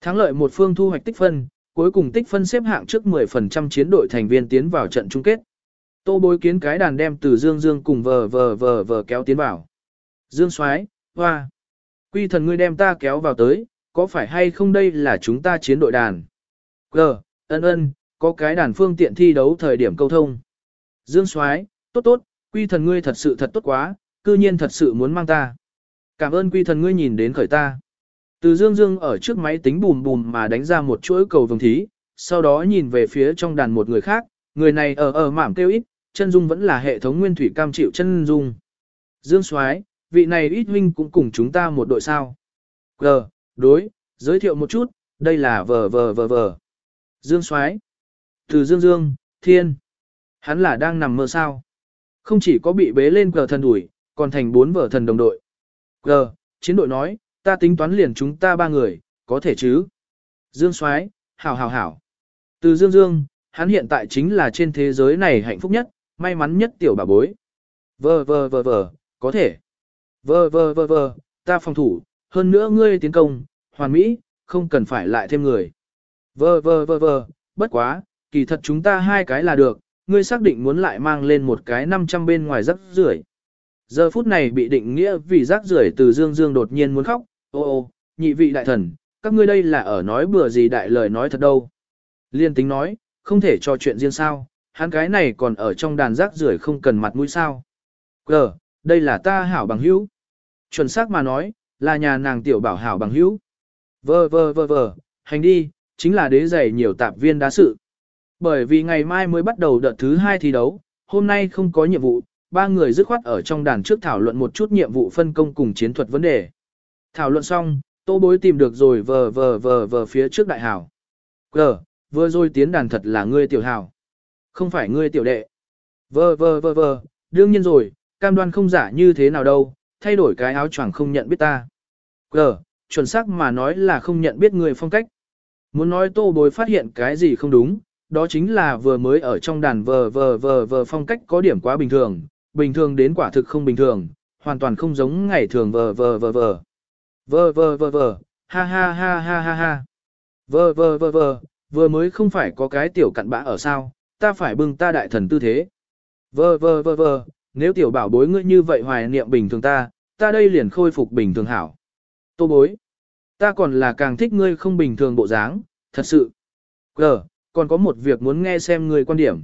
Thắng lợi một phương thu hoạch tích phân, cuối cùng tích phân xếp hạng trước 10% chiến đội thành viên tiến vào trận chung kết. Tô bối kiến cái đàn đem từ Dương Dương cùng vờ vờ vờ vờ kéo tiến vào. Dương Soái, hoa. Quy thần ngươi đem ta kéo vào tới, có phải hay không đây là chúng ta chiến đội đàn? Gờ, ân ân, có cái đàn phương tiện thi đấu thời điểm câu thông. Dương Soái, tốt tốt, quy thần ngươi thật sự thật tốt quá, cư nhiên thật sự muốn mang ta. Cảm ơn quy thần ngươi nhìn đến khởi ta. Từ Dương Dương ở trước máy tính bùm bùm mà đánh ra một chuỗi cầu vồng thí, sau đó nhìn về phía trong đàn một người khác, người này ở ở mảm kêu ít, chân dung vẫn là hệ thống nguyên thủy cam chịu chân dung. Dương Soái, vị này ít huynh cũng cùng chúng ta một đội sao. G, đối, giới thiệu một chút, đây là vờ vờ vờ vờ. Dương Soái, Từ Dương Dương, Thiên. Hắn là đang nằm mơ sao? Không chỉ có bị bế lên cờ thần đuổi, còn thành bốn vợ thần đồng đội. Cờ, chiến đội nói, ta tính toán liền chúng ta ba người, có thể chứ? Dương Soái, hảo hảo hảo. Từ Dương Dương, hắn hiện tại chính là trên thế giới này hạnh phúc nhất, may mắn nhất tiểu bà bối. Vờ vờ vờ vờ, có thể. Vờ vờ vờ vờ, ta phòng thủ, hơn nữa ngươi tiến công, hoàn mỹ, không cần phải lại thêm người. Vờ vờ vờ vờ, bất quá, kỳ thật chúng ta hai cái là được, ngươi xác định muốn lại mang lên một cái 500 bên ngoài rắc rưởi. Giờ phút này bị định nghĩa vì rác rưởi từ Dương Dương đột nhiên muốn khóc, ô ô, nhị vị đại thần, các ngươi đây là ở nói bừa gì đại lời nói thật đâu. Liên tính nói, không thể cho chuyện riêng sao, hắn cái này còn ở trong đàn rác rưởi không cần mặt mũi sao. Gờ, đây là ta hảo bằng hữu. Chuẩn xác mà nói, là nhà nàng tiểu bảo hảo bằng hữu. Vờ vờ vờ vờ, hành đi, chính là đế giày nhiều tạp viên đá sự. Bởi vì ngày mai mới bắt đầu đợt thứ hai thi đấu, hôm nay không có nhiệm vụ, ba người dứt khoát ở trong đàn trước thảo luận một chút nhiệm vụ phân công cùng chiến thuật vấn đề. Thảo luận xong, tô bối tìm được rồi vờ vờ vờ vờ phía trước đại hảo. Cờ, vừa rồi tiến đàn thật là ngươi tiểu hảo. Không phải ngươi tiểu đệ. Vờ vờ vờ vờ, đương nhiên rồi, cam đoan không giả như thế nào đâu, thay đổi cái áo choàng không nhận biết ta. Cờ, chuẩn xác mà nói là không nhận biết người phong cách. Muốn nói tô bối phát hiện cái gì không đúng, đó chính là vừa mới ở trong đàn vờ vờ vờ vờ phong cách có điểm quá bình thường, bình thường đến quả thực không bình thường, hoàn toàn không giống ngày thường vờ vờ vờ vờ. Vờ vờ vờ vờ, ha ha ha ha ha ha. Vờ vờ vờ vờ, vừa mới không phải có cái tiểu cặn bã ở sao, ta phải bưng ta đại thần tư thế. Vờ vờ vờ vờ, Nếu tiểu bảo bối ngươi như vậy hoài niệm bình thường ta, ta đây liền khôi phục bình thường hảo. Tô bối. Ta còn là càng thích ngươi không bình thường bộ dáng, thật sự. Gờ, còn có một việc muốn nghe xem người quan điểm.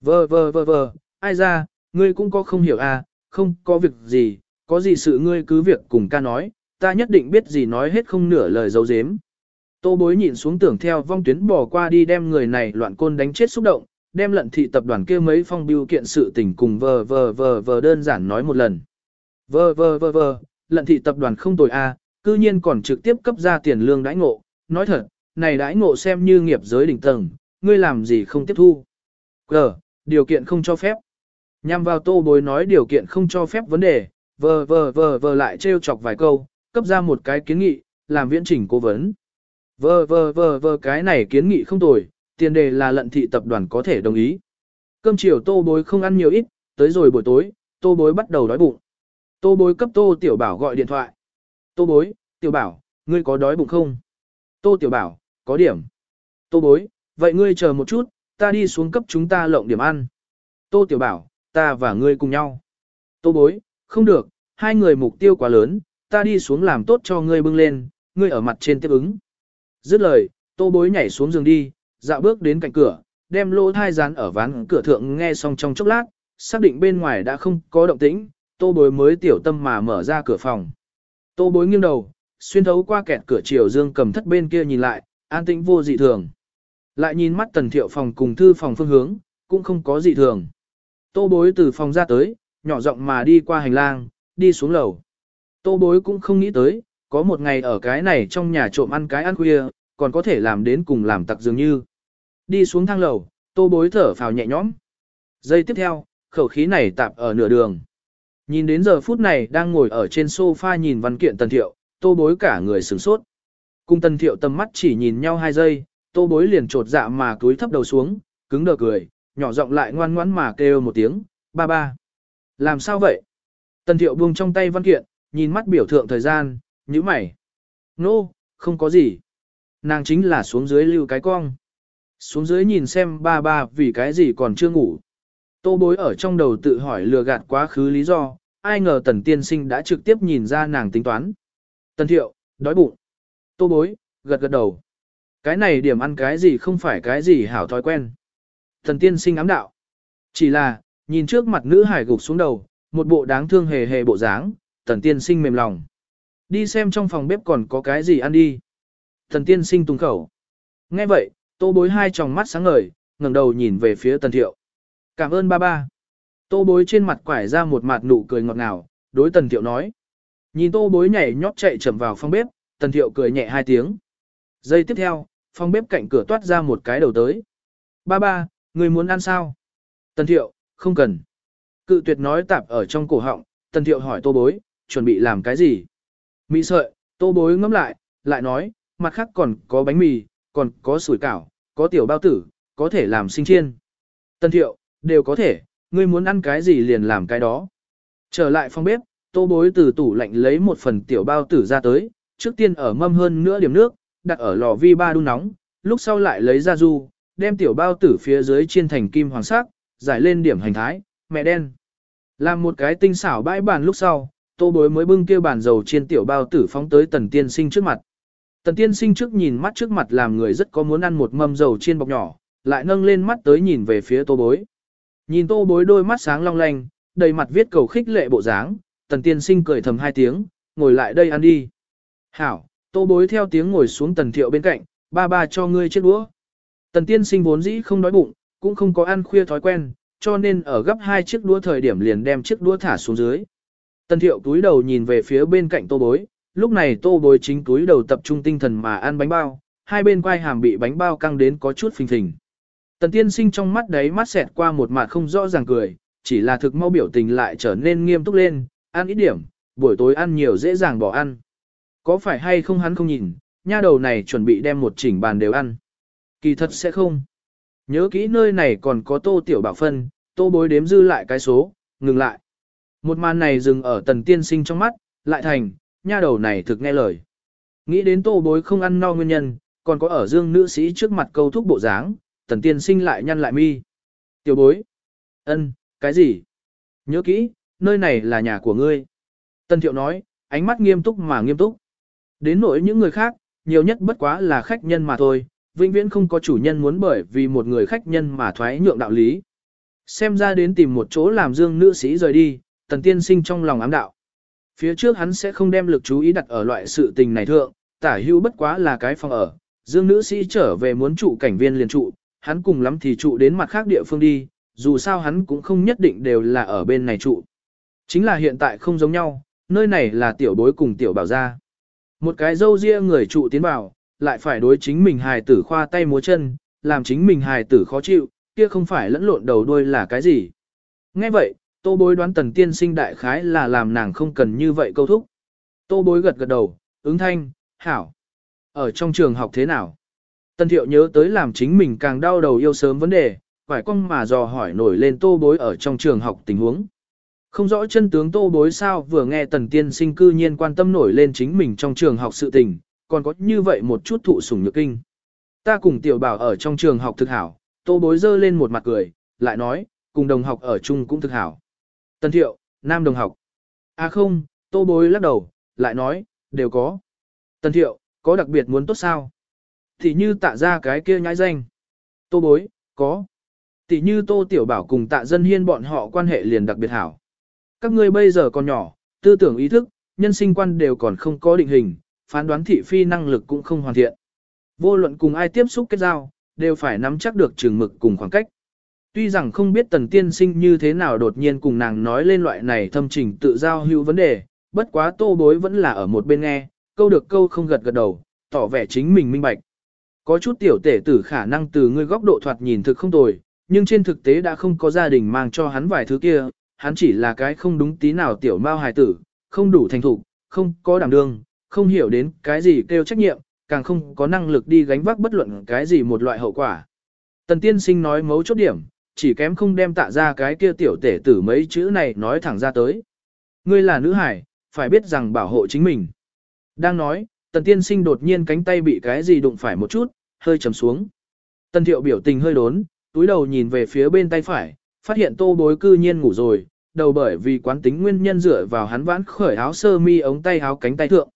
Vơ vơ vơ vơ, ai ra, ngươi cũng có không hiểu à, không có việc gì, có gì sự ngươi cứ việc cùng ca nói, ta nhất định biết gì nói hết không nửa lời dấu dếm. Tô bối nhìn xuống tưởng theo vong tuyến bỏ qua đi đem người này loạn côn đánh chết xúc động, đem lận thị tập đoàn kia mấy phong biêu kiện sự tình cùng vờ vờ vờ vờ đơn giản nói một lần. Vờ vờ vờ vờ, lận thị tập đoàn không tồi a, à, cư nhiên còn trực tiếp cấp ra tiền lương đãi ngộ, nói thật, này đãi ngộ xem như nghiệp giới đỉnh tầng, ngươi làm gì không tiếp thu. G, điều kiện không cho phép. Nhằm vào tô bối nói điều kiện không cho phép vấn đề, vờ vờ vờ vờ lại trêu chọc vài câu, cấp ra một cái kiến nghị, làm viễn chỉnh cố vấn. Vờ vờ vờ vờ cái này kiến nghị không tồi, tiền đề là lận thị tập đoàn có thể đồng ý. Cơm chiều tô bối không ăn nhiều ít, tới rồi buổi tối, tô bối bắt đầu đói bụng. Tô bối cấp tô tiểu bảo gọi điện thoại. Tô bối, tiểu bảo, ngươi có đói bụng không? Tô tiểu bảo, có điểm. Tô bối, vậy ngươi chờ một chút, ta đi xuống cấp chúng ta lộng điểm ăn. Tô tiểu bảo, ta và ngươi cùng nhau. Tô bối, không được, hai người mục tiêu quá lớn, ta đi xuống làm tốt cho ngươi bưng lên, ngươi ở mặt trên tiếp ứng. Dứt lời, tô bối nhảy xuống giường đi, dạo bước đến cạnh cửa, đem lỗ thai dán ở ván cửa thượng nghe xong trong chốc lát, xác định bên ngoài đã không có động tĩnh, tô bối mới tiểu tâm mà mở ra cửa phòng. Tô bối nghiêng đầu, xuyên thấu qua kẹt cửa chiều dương cầm thất bên kia nhìn lại, an tĩnh vô dị thường. Lại nhìn mắt tần thiệu phòng cùng thư phòng phương hướng, cũng không có dị thường. Tô bối từ phòng ra tới, nhỏ giọng mà đi qua hành lang, đi xuống lầu. Tô bối cũng không nghĩ tới, có một ngày ở cái này trong nhà trộm ăn cái ăn khuya, còn có thể làm đến cùng làm tặc dường như. Đi xuống thang lầu, tô bối thở phào nhẹ nhõm. Giây tiếp theo, khẩu khí này tạp ở nửa đường. Nhìn đến giờ phút này đang ngồi ở trên sofa nhìn văn kiện tần thiệu, tô bối cả người sửng sốt. Cùng tần thiệu tầm mắt chỉ nhìn nhau hai giây, tô bối liền trột dạ mà túi thấp đầu xuống, cứng đờ cười, nhỏ giọng lại ngoan ngoãn mà kêu một tiếng, ba ba. Làm sao vậy? Tần thiệu buông trong tay văn kiện, nhìn mắt biểu thượng thời gian, như mày. Nô, no, không có gì. Nàng chính là xuống dưới lưu cái cong. Xuống dưới nhìn xem ba ba vì cái gì còn chưa ngủ. Tô bối ở trong đầu tự hỏi lừa gạt quá khứ lý do, ai ngờ tần tiên sinh đã trực tiếp nhìn ra nàng tính toán. Tần thiệu, đói bụng. Tô bối, gật gật đầu. Cái này điểm ăn cái gì không phải cái gì hảo thói quen. Thần tiên sinh ám đạo. Chỉ là, nhìn trước mặt nữ hải gục xuống đầu, một bộ đáng thương hề hề bộ dáng, Thần tiên sinh mềm lòng. Đi xem trong phòng bếp còn có cái gì ăn đi. Thần tiên sinh tung khẩu. Nghe vậy, tô bối hai tròng mắt sáng ngời, ngẩng đầu nhìn về phía tần thiệu. Cảm ơn ba ba. Tô bối trên mặt quải ra một mặt nụ cười ngọt ngào, đối tần thiệu nói. Nhìn tô bối nhảy nhót chạy chậm vào phòng bếp, tần thiệu cười nhẹ hai tiếng. Giây tiếp theo, phòng bếp cạnh cửa toát ra một cái đầu tới. Ba ba, người muốn ăn sao? Tần thiệu, không cần. Cự tuyệt nói tạp ở trong cổ họng, tần thiệu hỏi tô bối, chuẩn bị làm cái gì? Mỹ sợi, tô bối ngẫm lại, lại nói, mặt khác còn có bánh mì, còn có sủi cảo, có tiểu bao tử, có thể làm sinh chiên. Tần thiệu, đều có thể, ngươi muốn ăn cái gì liền làm cái đó. Trở lại phòng bếp, tô bối từ tủ lạnh lấy một phần tiểu bao tử ra tới, trước tiên ở mâm hơn nữa điểm nước, đặt ở lò vi ba đun nóng, lúc sau lại lấy ra du, đem tiểu bao tử phía dưới chiên thành kim hoàng sắc, giải lên điểm hành thái, mẹ đen. Làm một cái tinh xảo bãi bàn lúc sau, tô bối mới bưng kia bàn dầu chiên tiểu bao tử phóng tới tần tiên sinh trước mặt. Tần tiên sinh trước nhìn mắt trước mặt làm người rất có muốn ăn một mâm dầu chiên bọc nhỏ, lại nâng lên mắt tới nhìn về phía tô bối. Nhìn tô bối đôi mắt sáng long lanh, đầy mặt viết cầu khích lệ bộ dáng, tần tiên sinh cười thầm hai tiếng, ngồi lại đây ăn đi. Hảo, tô bối theo tiếng ngồi xuống tần thiệu bên cạnh, ba ba cho ngươi chiếc đũa. Tần tiên sinh vốn dĩ không đói bụng, cũng không có ăn khuya thói quen, cho nên ở gấp hai chiếc đũa thời điểm liền đem chiếc đũa thả xuống dưới. Tần thiệu túi đầu nhìn về phía bên cạnh tô bối, lúc này tô bối chính túi đầu tập trung tinh thần mà ăn bánh bao, hai bên quai hàm bị bánh bao căng đến có chút phình phình. Tần tiên sinh trong mắt đấy mắt xẹt qua một mặt không rõ ràng cười, chỉ là thực mau biểu tình lại trở nên nghiêm túc lên, ăn ít điểm, buổi tối ăn nhiều dễ dàng bỏ ăn. Có phải hay không hắn không nhìn, nha đầu này chuẩn bị đem một chỉnh bàn đều ăn. Kỳ thật sẽ không. Nhớ kỹ nơi này còn có tô tiểu bảo phân, tô bối đếm dư lại cái số, ngừng lại. Một màn này dừng ở tần tiên sinh trong mắt, lại thành, nha đầu này thực nghe lời. Nghĩ đến tô bối không ăn no nguyên nhân, còn có ở dương nữ sĩ trước mặt câu thúc bộ dáng, tần tiên sinh lại nhăn lại mi. Tiểu bối. ân, cái gì? Nhớ kỹ, nơi này là nhà của ngươi. Tân thiệu nói, ánh mắt nghiêm túc mà nghiêm túc. Đến nỗi những người khác, nhiều nhất bất quá là khách nhân mà thôi, vĩnh viễn không có chủ nhân muốn bởi vì một người khách nhân mà thoái nhượng đạo lý. Xem ra đến tìm một chỗ làm dương nữ sĩ rời đi, tần tiên sinh trong lòng ám đạo. Phía trước hắn sẽ không đem lực chú ý đặt ở loại sự tình này thượng, tả hưu bất quá là cái phòng ở, dương nữ sĩ trở về muốn trụ cảnh viên liền trụ, hắn cùng lắm thì trụ đến mặt khác địa phương đi, dù sao hắn cũng không nhất định đều là ở bên này trụ. Chính là hiện tại không giống nhau, nơi này là tiểu bối cùng tiểu bảo gia. Một cái dâu ria người trụ tiến vào, lại phải đối chính mình hài tử khoa tay múa chân, làm chính mình hài tử khó chịu, kia không phải lẫn lộn đầu đuôi là cái gì. Nghe vậy, tô bối đoán tần tiên sinh đại khái là làm nàng không cần như vậy câu thúc. Tô bối gật gật đầu, ứng thanh, hảo. Ở trong trường học thế nào? Tần thiệu nhớ tới làm chính mình càng đau đầu yêu sớm vấn đề, phải cong mà dò hỏi nổi lên tô bối ở trong trường học tình huống. Không rõ chân tướng tô bối sao vừa nghe tần tiên sinh cư nhiên quan tâm nổi lên chính mình trong trường học sự tình, còn có như vậy một chút thụ sủng nhược kinh. Ta cùng tiểu bảo ở trong trường học thực hảo, tô bối dơ lên một mặt cười, lại nói, cùng đồng học ở chung cũng thực hảo. Tần thiệu, nam đồng học. À không, tô bối lắc đầu, lại nói, đều có. Tần thiệu, có đặc biệt muốn tốt sao? Thì như tạ ra cái kia nhãi danh. Tô bối, có. Tỷ như tô tiểu bảo cùng tạ dân hiên bọn họ quan hệ liền đặc biệt hảo. Các ngươi bây giờ còn nhỏ, tư tưởng ý thức, nhân sinh quan đều còn không có định hình, phán đoán thị phi năng lực cũng không hoàn thiện. Vô luận cùng ai tiếp xúc kết giao, đều phải nắm chắc được trường mực cùng khoảng cách. Tuy rằng không biết tần tiên sinh như thế nào đột nhiên cùng nàng nói lên loại này thâm trình tự giao hữu vấn đề, bất quá tô bối vẫn là ở một bên nghe, câu được câu không gật gật đầu, tỏ vẻ chính mình minh bạch. Có chút tiểu tể tử khả năng từ người góc độ thoạt nhìn thực không tồi, nhưng trên thực tế đã không có gia đình mang cho hắn vài thứ kia, hắn chỉ là cái không đúng tí nào tiểu mao hài tử, không đủ thành thục, không có đảm đương, không hiểu đến cái gì kêu trách nhiệm, càng không có năng lực đi gánh vác bất luận cái gì một loại hậu quả. Tần tiên sinh nói mấu chốt điểm, chỉ kém không đem tạ ra cái kia tiểu tể tử mấy chữ này nói thẳng ra tới. Ngươi là nữ hải, phải biết rằng bảo hộ chính mình. Đang nói, tần tiên sinh đột nhiên cánh tay bị cái gì đụng phải một chút, hơi trầm xuống. Tần thiệu biểu tình hơi đốn, túi đầu nhìn về phía bên tay phải, phát hiện tô bối cư nhiên ngủ rồi, đầu bởi vì quán tính nguyên nhân dựa vào hắn vãn khởi áo sơ mi ống tay áo cánh tay thượng.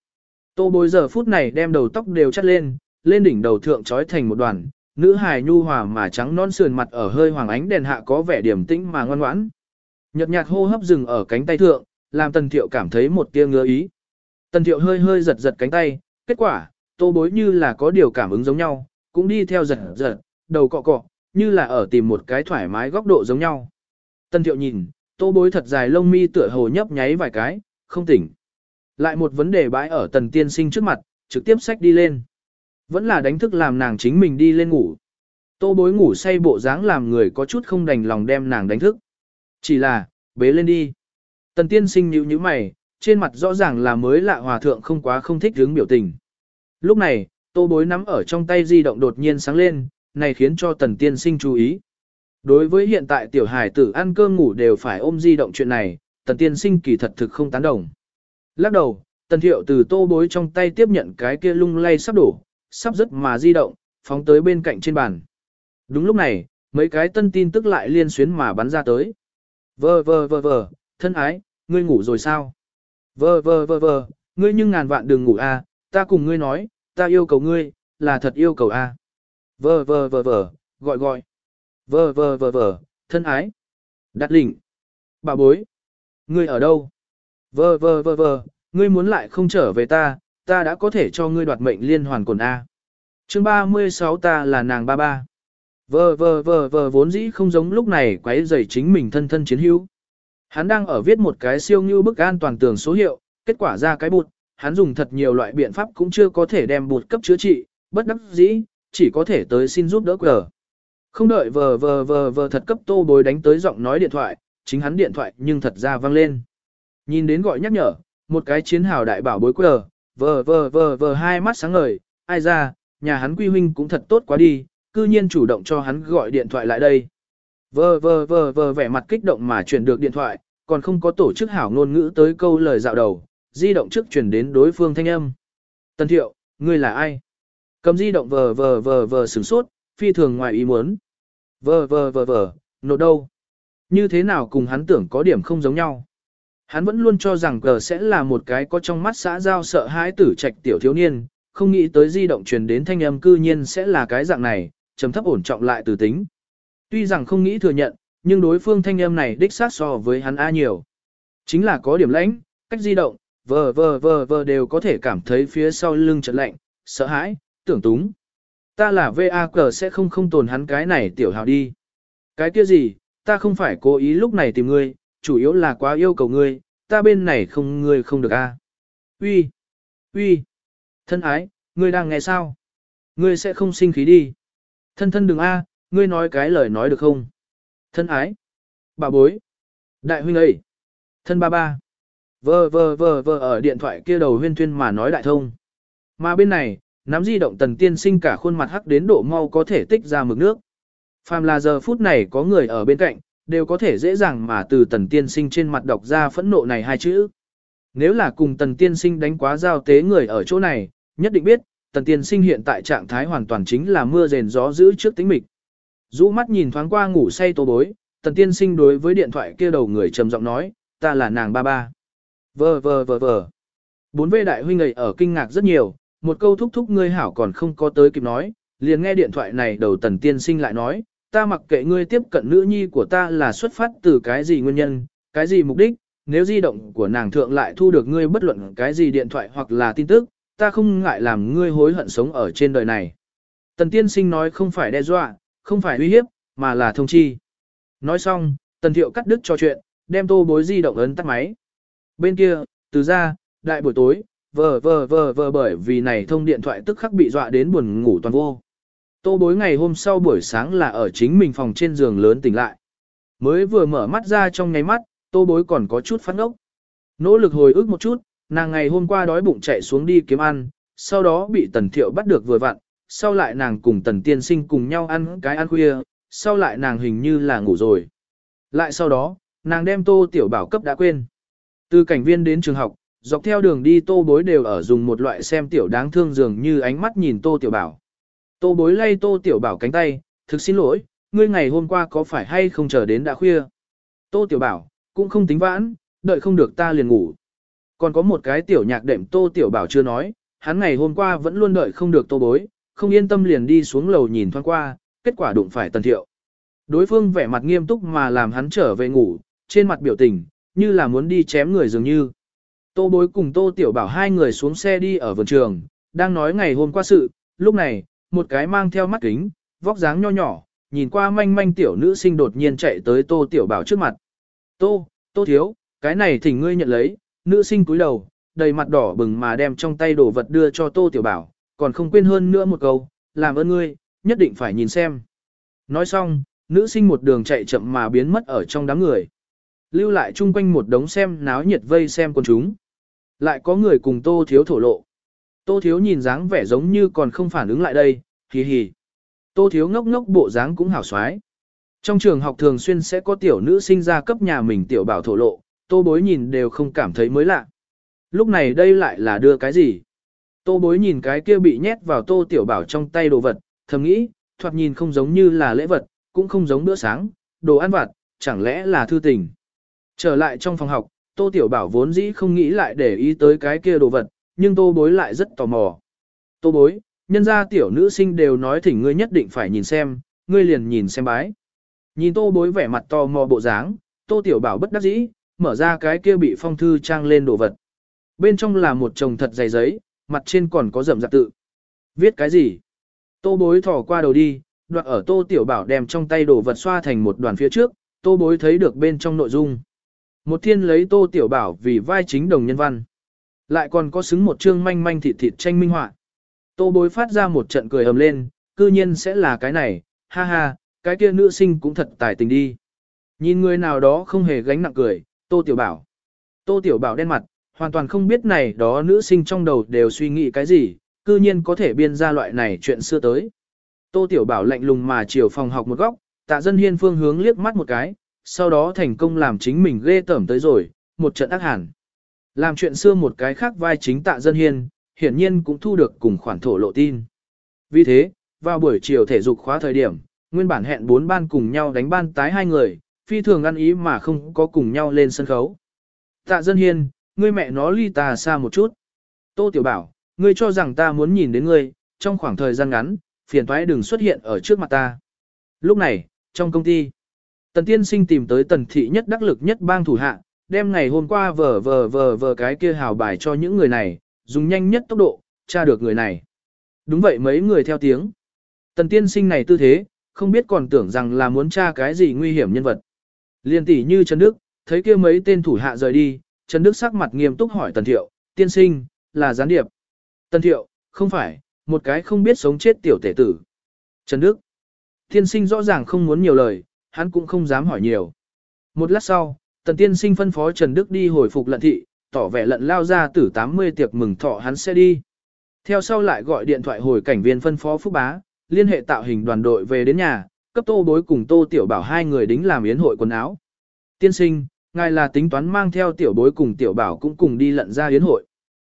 Tô bối giờ phút này đem đầu tóc đều chắt lên, lên đỉnh đầu thượng trói thành một đoàn, nữ hài nhu hòa mà trắng non sườn mặt ở hơi hoàng ánh đèn hạ có vẻ điểm tĩnh mà ngoan ngoãn. Nhật nhạt hô hấp dừng ở cánh tay thượng, làm tần thiệu cảm thấy một tia ngứa ý. Tần thiệu hơi hơi giật giật cánh tay, kết quả, tô bối như là có điều cảm ứng giống nhau, cũng đi theo giật giật, đầu cọ cọ, như là ở tìm một cái thoải mái góc độ giống nhau. Tần thiệu nhìn, tô bối thật dài lông mi tựa hồ nhấp nháy vài cái, không tỉnh. Lại một vấn đề bãi ở tần tiên sinh trước mặt, trực tiếp xách đi lên. Vẫn là đánh thức làm nàng chính mình đi lên ngủ. Tô bối ngủ say bộ dáng làm người có chút không đành lòng đem nàng đánh thức. Chỉ là, bế lên đi. Tần tiên sinh nhíu nhíu mày, trên mặt rõ ràng là mới lạ hòa thượng không quá không thích hướng biểu tình. Lúc này, tô bối nắm ở trong tay di động đột nhiên sáng lên, này khiến cho tần tiên sinh chú ý. Đối với hiện tại tiểu hải tử ăn cơm ngủ đều phải ôm di động chuyện này, tần tiên sinh kỳ thật thực không tán đồng. Lắc đầu, tần thiệu từ tô bối trong tay tiếp nhận cái kia lung lay sắp đổ, sắp rất mà di động, phóng tới bên cạnh trên bàn. Đúng lúc này, mấy cái tân tin tức lại liên xuyến mà bắn ra tới. Vơ vơ vơ vơ, thân ái, ngươi ngủ rồi sao? Vơ vơ vơ vơ, ngươi nhưng ngàn vạn đừng ngủ a, ta cùng ngươi nói, ta yêu cầu ngươi, là thật yêu cầu a vờ vờ vờ vờ gọi gọi. vờ vờ vờ vờ thân ái. Đặt lỉnh. Bà bối. Ngươi ở đâu? vờ vờ vờ vờ ngươi muốn lại không trở về ta, ta đã có thể cho ngươi đoạt mệnh liên hoàn cồn A. chương 36 ta là nàng ba ba. vờ vờ vờ vờ vốn dĩ không giống lúc này quấy rầy chính mình thân thân chiến hữu. Hắn đang ở viết một cái siêu như bức an toàn tường số hiệu, kết quả ra cái bụt, hắn dùng thật nhiều loại biện pháp cũng chưa có thể đem bụt cấp chữa trị, bất đắc dĩ, chỉ có thể tới xin giúp đỡ cờ. Không đợi vờ vờ vờ vờ thật cấp tô bối đánh tới giọng nói điện thoại, chính hắn điện thoại nhưng thật ra vang lên. Nhìn đến gọi nhắc nhở, một cái chiến hào đại bảo bối quờ, vờ vờ vờ vờ hai mắt sáng ngời, ai ra, nhà hắn quy huynh cũng thật tốt quá đi, cư nhiên chủ động cho hắn gọi điện thoại lại đây. Vờ vờ vờ vờ vẻ mặt kích động mà chuyển được điện thoại, còn không có tổ chức hảo ngôn ngữ tới câu lời dạo đầu, di động trước chuyển đến đối phương thanh âm. Tân thiệu, ngươi là ai? Cầm di động vờ vờ vờ vờ sửng sốt, phi thường ngoài ý muốn. Vờ vờ vờ vờ, nột đâu? Như thế nào cùng hắn tưởng có điểm không giống nhau. Hắn vẫn luôn cho rằng cờ sẽ là một cái có trong mắt xã giao sợ hãi tử trạch tiểu thiếu niên, không nghĩ tới di động truyền đến thanh âm cư nhiên sẽ là cái dạng này, trầm thấp ổn trọng lại từ tính. Tuy rằng không nghĩ thừa nhận, nhưng đối phương thanh âm này đích sát so với hắn A nhiều. Chính là có điểm lãnh, cách di động, vờ vờ vờ vờ đều có thể cảm thấy phía sau lưng chợt lạnh, sợ hãi, tưởng túng. Ta là VAQ sẽ không không tồn hắn cái này tiểu hào đi. Cái kia gì, ta không phải cố ý lúc này tìm ngươi, chủ yếu là quá yêu cầu ngươi, ta bên này không ngươi không được a. Uy, uy, thân ái, ngươi đang nghe sao? Ngươi sẽ không sinh khí đi. Thân thân đừng a, ngươi nói cái lời nói được không? Thân ái, bà bối, đại huynh ấy, thân ba ba. Vờ vờ vờ vờ ở điện thoại kia đầu huyên thuyên mà nói đại thông. Mà bên này, nắm di động tần tiên sinh cả khuôn mặt hắc đến độ mau có thể tích ra mực nước. Phàm là giờ phút này có người ở bên cạnh, đều có thể dễ dàng mà từ tần tiên sinh trên mặt đọc ra phẫn nộ này hai chữ. Nếu là cùng tần tiên sinh đánh quá giao tế người ở chỗ này, nhất định biết, tần tiên sinh hiện tại trạng thái hoàn toàn chính là mưa rền gió giữ trước tính mịch. Dũ mắt nhìn thoáng qua ngủ say tô bối, tần tiên sinh đối với điện thoại kia đầu người trầm giọng nói, ta là nàng ba ba. Vờ vờ vờ vờ. Bốn vê đại huynh ấy ở kinh ngạc rất nhiều, một câu thúc thúc ngươi hảo còn không có tới kịp nói, liền nghe điện thoại này đầu tần tiên sinh lại nói, ta mặc kệ ngươi tiếp cận nữ nhi của ta là xuất phát từ cái gì nguyên nhân, cái gì mục đích, nếu di động của nàng thượng lại thu được ngươi bất luận cái gì điện thoại hoặc là tin tức, ta không ngại làm ngươi hối hận sống ở trên đời này. Tần tiên sinh nói không phải đe dọa, không phải uy hiếp, mà là thông chi. Nói xong, tần thiệu cắt đứt cho chuyện, đem tô bối di động ấn tắt máy. Bên kia, từ ra, đại buổi tối, vờ vờ vờ vờ bởi vì này thông điện thoại tức khắc bị dọa đến buồn ngủ toàn vô. Tô bối ngày hôm sau buổi sáng là ở chính mình phòng trên giường lớn tỉnh lại. Mới vừa mở mắt ra trong ngày mắt, tô bối còn có chút phát ốc. Nỗ lực hồi ức một chút, nàng ngày hôm qua đói bụng chạy xuống đi kiếm ăn, sau đó bị tần thiệu bắt được vừa vặn, sau lại nàng cùng tần tiên sinh cùng nhau ăn cái ăn khuya, sau lại nàng hình như là ngủ rồi. Lại sau đó, nàng đem tô tiểu bảo cấp đã quên. Từ cảnh viên đến trường học, dọc theo đường đi tô bối đều ở dùng một loại xem tiểu đáng thương dường như ánh mắt nhìn tô tiểu bảo. Tô bối lay tô tiểu bảo cánh tay, thực xin lỗi, ngươi ngày hôm qua có phải hay không chờ đến đã khuya. Tô tiểu bảo, cũng không tính vãn, đợi không được ta liền ngủ. Còn có một cái tiểu nhạc đệm tô tiểu bảo chưa nói, hắn ngày hôm qua vẫn luôn đợi không được tô bối, không yên tâm liền đi xuống lầu nhìn thoáng qua, kết quả đụng phải tần thiệu. Đối phương vẻ mặt nghiêm túc mà làm hắn trở về ngủ, trên mặt biểu tình, như là muốn đi chém người dường như. Tô bối cùng tô tiểu bảo hai người xuống xe đi ở vườn trường, đang nói ngày hôm qua sự, lúc này, một cái mang theo mắt kính, vóc dáng nho nhỏ, nhìn qua manh manh tiểu nữ sinh đột nhiên chạy tới tô tiểu bảo trước mặt. Tô, tô thiếu, cái này thỉnh ngươi nhận lấy, nữ sinh cúi đầu, đầy mặt đỏ bừng mà đem trong tay đồ vật đưa cho tô tiểu bảo, còn không quên hơn nữa một câu, làm ơn ngươi, nhất định phải nhìn xem. Nói xong, nữ sinh một đường chạy chậm mà biến mất ở trong đám người. Lưu lại chung quanh một đống xem náo nhiệt vây xem con chúng. Lại có người cùng tô thiếu thổ lộ. Tô thiếu nhìn dáng vẻ giống như còn không phản ứng lại đây, hì hì. Tô thiếu ngốc ngốc bộ dáng cũng hảo xoái. Trong trường học thường xuyên sẽ có tiểu nữ sinh ra cấp nhà mình tiểu bảo thổ lộ, tô bối nhìn đều không cảm thấy mới lạ. Lúc này đây lại là đưa cái gì? Tô bối nhìn cái kia bị nhét vào tô tiểu bảo trong tay đồ vật, thầm nghĩ, thoạt nhìn không giống như là lễ vật, cũng không giống bữa sáng, đồ ăn vặt, chẳng lẽ là thư tình. Trở lại trong phòng học, tô tiểu bảo vốn dĩ không nghĩ lại để ý tới cái kia đồ vật, nhưng tô bối lại rất tò mò. Tô bối, nhân gia tiểu nữ sinh đều nói thỉnh ngươi nhất định phải nhìn xem, ngươi liền nhìn xem bái. Nhìn tô bối vẻ mặt tò mò bộ dáng, tô tiểu bảo bất đắc dĩ, mở ra cái kia bị phong thư trang lên đồ vật. Bên trong là một chồng thật dày giấy, mặt trên còn có rậm rạp tự. Viết cái gì? Tô bối thỏ qua đầu đi, đoạn ở tô tiểu bảo đem trong tay đồ vật xoa thành một đoàn phía trước, tô bối thấy được bên trong nội dung. Một thiên lấy tô tiểu bảo vì vai chính đồng nhân văn. Lại còn có xứng một chương manh manh thịt thịt tranh minh họa. Tô bối phát ra một trận cười ầm lên, cư nhiên sẽ là cái này, ha ha, cái kia nữ sinh cũng thật tài tình đi. Nhìn người nào đó không hề gánh nặng cười, tô tiểu bảo. Tô tiểu bảo đen mặt, hoàn toàn không biết này đó nữ sinh trong đầu đều suy nghĩ cái gì, cư nhiên có thể biên ra loại này chuyện xưa tới. Tô tiểu bảo lạnh lùng mà chiều phòng học một góc, tạ dân hiên phương hướng liếc mắt một cái, sau đó thành công làm chính mình ghê tởm tới rồi, một trận ác hẳn. Làm chuyện xưa một cái khác vai chính tạ dân hiên, hiển nhiên cũng thu được cùng khoản thổ lộ tin. Vì thế, vào buổi chiều thể dục khóa thời điểm, nguyên bản hẹn bốn ban cùng nhau đánh ban tái hai người, phi thường ăn ý mà không có cùng nhau lên sân khấu. Tạ dân hiên, ngươi mẹ nó ly ta xa một chút. Tô Tiểu Bảo, ngươi cho rằng ta muốn nhìn đến ngươi, trong khoảng thời gian ngắn, phiền toái đừng xuất hiện ở trước mặt ta. Lúc này, trong công ty, Tần Tiên Sinh tìm tới Tần Thị nhất đắc lực nhất bang thủ hạ, đem ngày hôm qua vờ vờ vờ vờ cái kia hào bài cho những người này, dùng nhanh nhất tốc độ, tra được người này. Đúng vậy mấy người theo tiếng. Tần Tiên Sinh này tư thế, không biết còn tưởng rằng là muốn tra cái gì nguy hiểm nhân vật. Liên tỷ như Trần Đức, thấy kia mấy tên thủ hạ rời đi, Trần Đức sắc mặt nghiêm túc hỏi Tần Thiệu, tiên sinh, là gián điệp. Tần Thiệu, không phải, một cái không biết sống chết tiểu tể tử. Trần Đức, tiên sinh rõ ràng không muốn nhiều lời, hắn cũng không dám hỏi nhiều. Một lát sau, Tần tiên sinh phân phó Trần Đức đi hồi phục lận thị, tỏ vẻ lận lao ra tử 80 tiệc mừng thọ hắn sẽ đi. Theo sau lại gọi điện thoại hồi cảnh viên phân phó Phúc Bá, liên hệ tạo hình đoàn đội về đến nhà, cấp tô bối cùng tô tiểu bảo hai người đính làm yến hội quần áo. Tiên sinh, ngài là tính toán mang theo tiểu bối cùng tiểu bảo cũng cùng đi lận ra yến hội.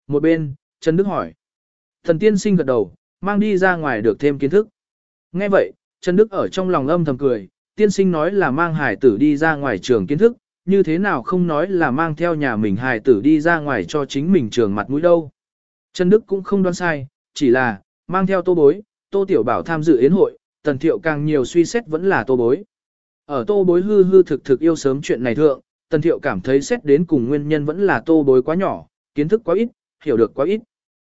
Một bên, Trần Đức hỏi. Thần tiên sinh gật đầu, mang đi ra ngoài được thêm kiến thức. Nghe vậy, Trần Đức ở trong lòng âm thầm cười, tiên sinh nói là mang hải tử đi ra ngoài trường kiến thức, như thế nào không nói là mang theo nhà mình hải tử đi ra ngoài cho chính mình trường mặt mũi đâu. Trần Đức cũng không đoán sai, chỉ là, mang theo tô bối, tô tiểu bảo tham dự yến hội, tần thiệu càng nhiều suy xét vẫn là tô bối. Ở tô bối hư hư thực thực yêu sớm chuyện này thượng, tần thiệu cảm thấy xét đến cùng nguyên nhân vẫn là tô bối quá nhỏ, kiến thức quá ít, hiểu được quá ít.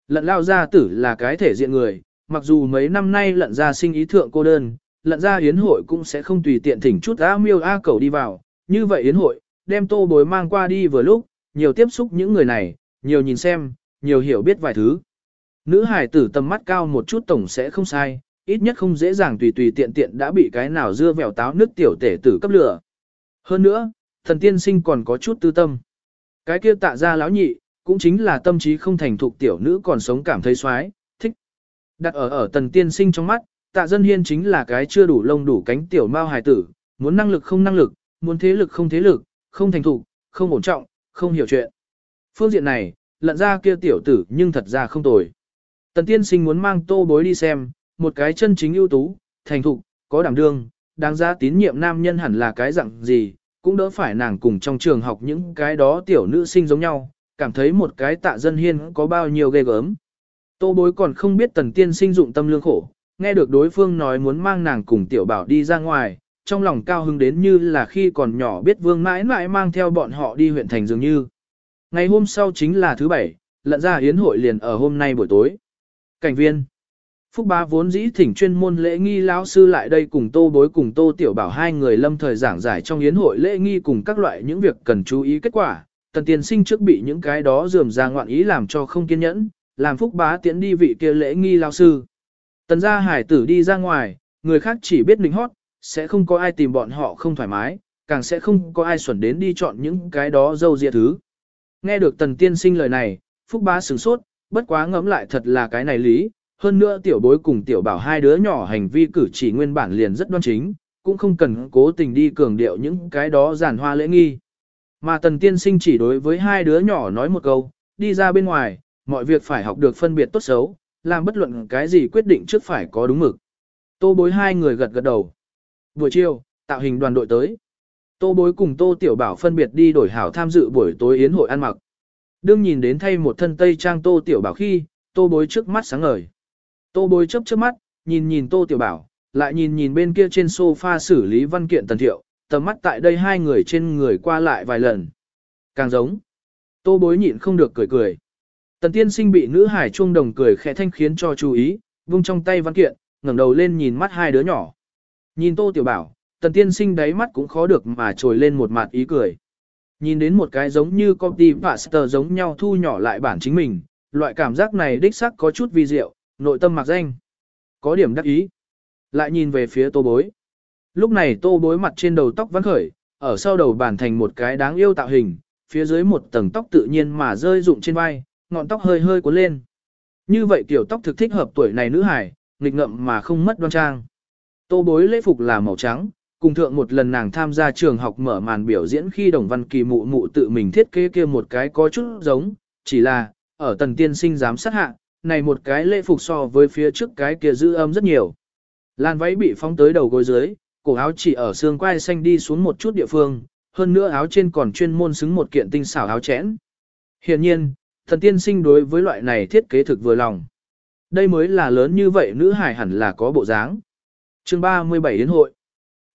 Lận lao gia tử là cái thể diện người, mặc dù mấy năm nay lận ra sinh ý thượng cô đơn, lận ra yến hội cũng sẽ không tùy tiện thỉnh chút A miêu A cầu đi vào, như vậy yến hội, đem tô bối mang qua đi vừa lúc, nhiều tiếp xúc những người này, nhiều nhìn xem, nhiều hiểu biết vài thứ. Nữ hải tử tầm mắt cao một chút tổng sẽ không sai, ít nhất không dễ dàng tùy tùy tiện tiện đã bị cái nào dưa vẻo táo nước tiểu tể tử cấp lửa. Hơn nữa, thần tiên sinh còn có chút tư tâm. Cái kia tạ ra lão nhị, cũng chính là tâm trí không thành thục tiểu nữ còn sống cảm thấy xoái, thích. Đặt ở ở tần tiên sinh trong mắt, tạ dân hiên chính là cái chưa đủ lông đủ cánh tiểu mao hài tử, muốn năng lực không năng lực, muốn thế lực không thế lực, không thành thục, không ổn trọng, không hiểu chuyện. Phương diện này, lận ra kia tiểu tử nhưng thật ra không tồi. Tần tiên sinh muốn mang tô bối đi xem, một cái chân chính ưu tú, thành thục, có đảm đương, đáng giá tín nhiệm nam nhân hẳn là cái dạng gì, cũng đỡ phải nàng cùng trong trường học những cái đó tiểu nữ sinh giống nhau, cảm thấy một cái tạ dân hiên có bao nhiêu ghê gớm. Tô bối còn không biết tần tiên sinh dụng tâm lương khổ, nghe được đối phương nói muốn mang nàng cùng tiểu bảo đi ra ngoài, trong lòng cao hứng đến như là khi còn nhỏ biết vương mãi mãi mang theo bọn họ đi huyện thành dường như. Ngày hôm sau chính là thứ bảy, lận ra hiến hội liền ở hôm nay buổi tối. Cảnh viên Phúc bá vốn dĩ thỉnh chuyên môn lễ nghi lão sư lại đây cùng tô bối cùng tô tiểu bảo hai người lâm thời giảng giải trong yến hội lễ nghi cùng các loại những việc cần chú ý kết quả. Tần tiên sinh trước bị những cái đó dườm ra ngoạn ý làm cho không kiên nhẫn, làm phúc bá tiến đi vị kia lễ nghi lão sư. Tần gia hải tử đi ra ngoài, người khác chỉ biết lính hót, sẽ không có ai tìm bọn họ không thoải mái, càng sẽ không có ai xuẩn đến đi chọn những cái đó dâu dịa thứ. Nghe được tần tiên sinh lời này, phúc bá sửng sốt, bất quá ngẫm lại thật là cái này lý, hơn nữa tiểu bối cùng tiểu bảo hai đứa nhỏ hành vi cử chỉ nguyên bản liền rất đoan chính, cũng không cần cố tình đi cường điệu những cái đó giản hoa lễ nghi. Mà tần tiên sinh chỉ đối với hai đứa nhỏ nói một câu, đi ra bên ngoài, mọi việc phải học được phân biệt tốt xấu, làm bất luận cái gì quyết định trước phải có đúng mực. Tô bối hai người gật gật đầu. Buổi chiều, tạo hình đoàn đội tới. Tô bối cùng tô tiểu bảo phân biệt đi đổi hảo tham dự buổi tối yến hội ăn mặc. Đương nhìn đến thay một thân tây trang tô tiểu bảo khi, tô bối trước mắt sáng ngời. Tô bối chớp chớp mắt, nhìn nhìn tô tiểu bảo, lại nhìn nhìn bên kia trên sofa xử lý văn kiện tần thiệu, tầm mắt tại đây hai người trên người qua lại vài lần. Càng giống. Tô bối nhịn không được cười cười. Tần tiên sinh bị nữ hải chuông đồng cười khẽ thanh khiến cho chú ý, vung trong tay văn kiện, ngẩng đầu lên nhìn mắt hai đứa nhỏ. Nhìn tô tiểu bảo, tần tiên sinh đáy mắt cũng khó được mà trồi lên một mặt ý cười. Nhìn đến một cái giống như copy pastor giống nhau thu nhỏ lại bản chính mình, loại cảm giác này đích sắc có chút vi diệu, nội tâm mặc danh. Có điểm đắc ý. Lại nhìn về phía tô bối. Lúc này tô bối mặt trên đầu tóc vẫn khởi, ở sau đầu bản thành một cái đáng yêu tạo hình, phía dưới một tầng tóc tự nhiên mà rơi rụng trên vai, ngọn tóc hơi hơi cuốn lên. Như vậy kiểu tóc thực thích hợp tuổi này nữ hải, nghịch ngậm mà không mất đoan trang. Tô bối lễ phục là màu trắng, cùng thượng một lần nàng tham gia trường học mở màn biểu diễn khi đồng văn kỳ mụ mụ tự mình thiết kế kia một cái có chút giống, chỉ là, ở tần tiên sinh giám sát hạ, này một cái lễ phục so với phía trước cái kia giữ âm rất nhiều. Lan váy bị phóng tới đầu gối dưới, cổ áo chỉ ở xương quai xanh đi xuống một chút địa phương, hơn nữa áo trên còn chuyên môn xứng một kiện tinh xảo áo chẽn. Hiện nhiên, thần tiên sinh đối với loại này thiết kế thực vừa lòng. Đây mới là lớn như vậy nữ hải hẳn là có bộ dáng. chương 37 Yến hội.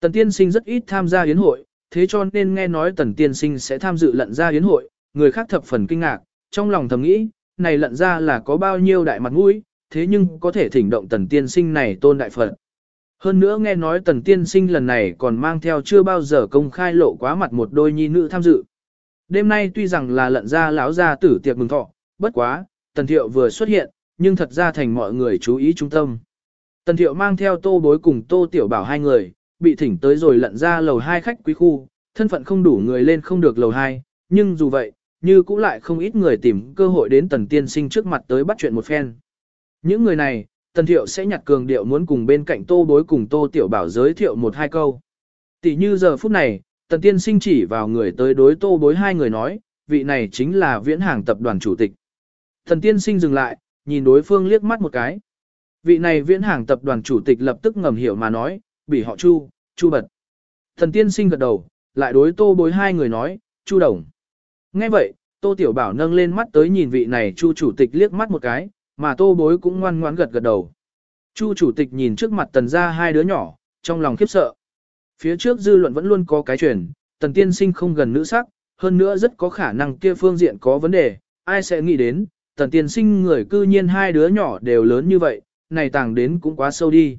Tần tiên sinh rất ít tham gia yến hội, thế cho nên nghe nói tần tiên sinh sẽ tham dự lận ra yến hội, người khác thập phần kinh ngạc, trong lòng thầm nghĩ, này lận ra là có bao nhiêu đại mặt mũi, thế nhưng có thể thỉnh động tần tiên sinh này tôn đại phật. Hơn nữa nghe nói tần tiên sinh lần này còn mang theo chưa bao giờ công khai lộ quá mặt một đôi nhi nữ tham dự. Đêm nay tuy rằng là lận ra lão gia tử tiệc mừng thọ, bất quá, tần thiệu vừa xuất hiện, nhưng thật ra thành mọi người chú ý trung tâm. Tần thiệu mang theo tô bối cùng tô tiểu bảo hai người, bị thỉnh tới rồi lận ra lầu hai khách quý khu, thân phận không đủ người lên không được lầu hai, nhưng dù vậy, như cũng lại không ít người tìm cơ hội đến tần tiên sinh trước mặt tới bắt chuyện một phen. Những người này, tần thiệu sẽ nhặt cường điệu muốn cùng bên cạnh tô bối cùng tô tiểu bảo giới thiệu một hai câu. Tỷ như giờ phút này, tần tiên sinh chỉ vào người tới đối tô bối hai người nói, vị này chính là viễn hàng tập đoàn chủ tịch. Tần tiên sinh dừng lại, nhìn đối phương liếc mắt một cái. Vị này viễn hàng tập đoàn chủ tịch lập tức ngầm hiểu mà nói, bị họ chu, chu bật. Thần tiên sinh gật đầu, lại đối tô bối hai người nói, chu đồng. Nghe vậy, tô tiểu bảo nâng lên mắt tới nhìn vị này chu chủ tịch liếc mắt một cái, mà tô bối cũng ngoan ngoãn gật gật đầu. Chu chủ tịch nhìn trước mặt tần ra hai đứa nhỏ, trong lòng khiếp sợ. Phía trước dư luận vẫn luôn có cái truyền, tần tiên sinh không gần nữ sắc, hơn nữa rất có khả năng kia phương diện có vấn đề, ai sẽ nghĩ đến, tần tiên sinh người cư nhiên hai đứa nhỏ đều lớn như vậy, này tàng đến cũng quá sâu đi.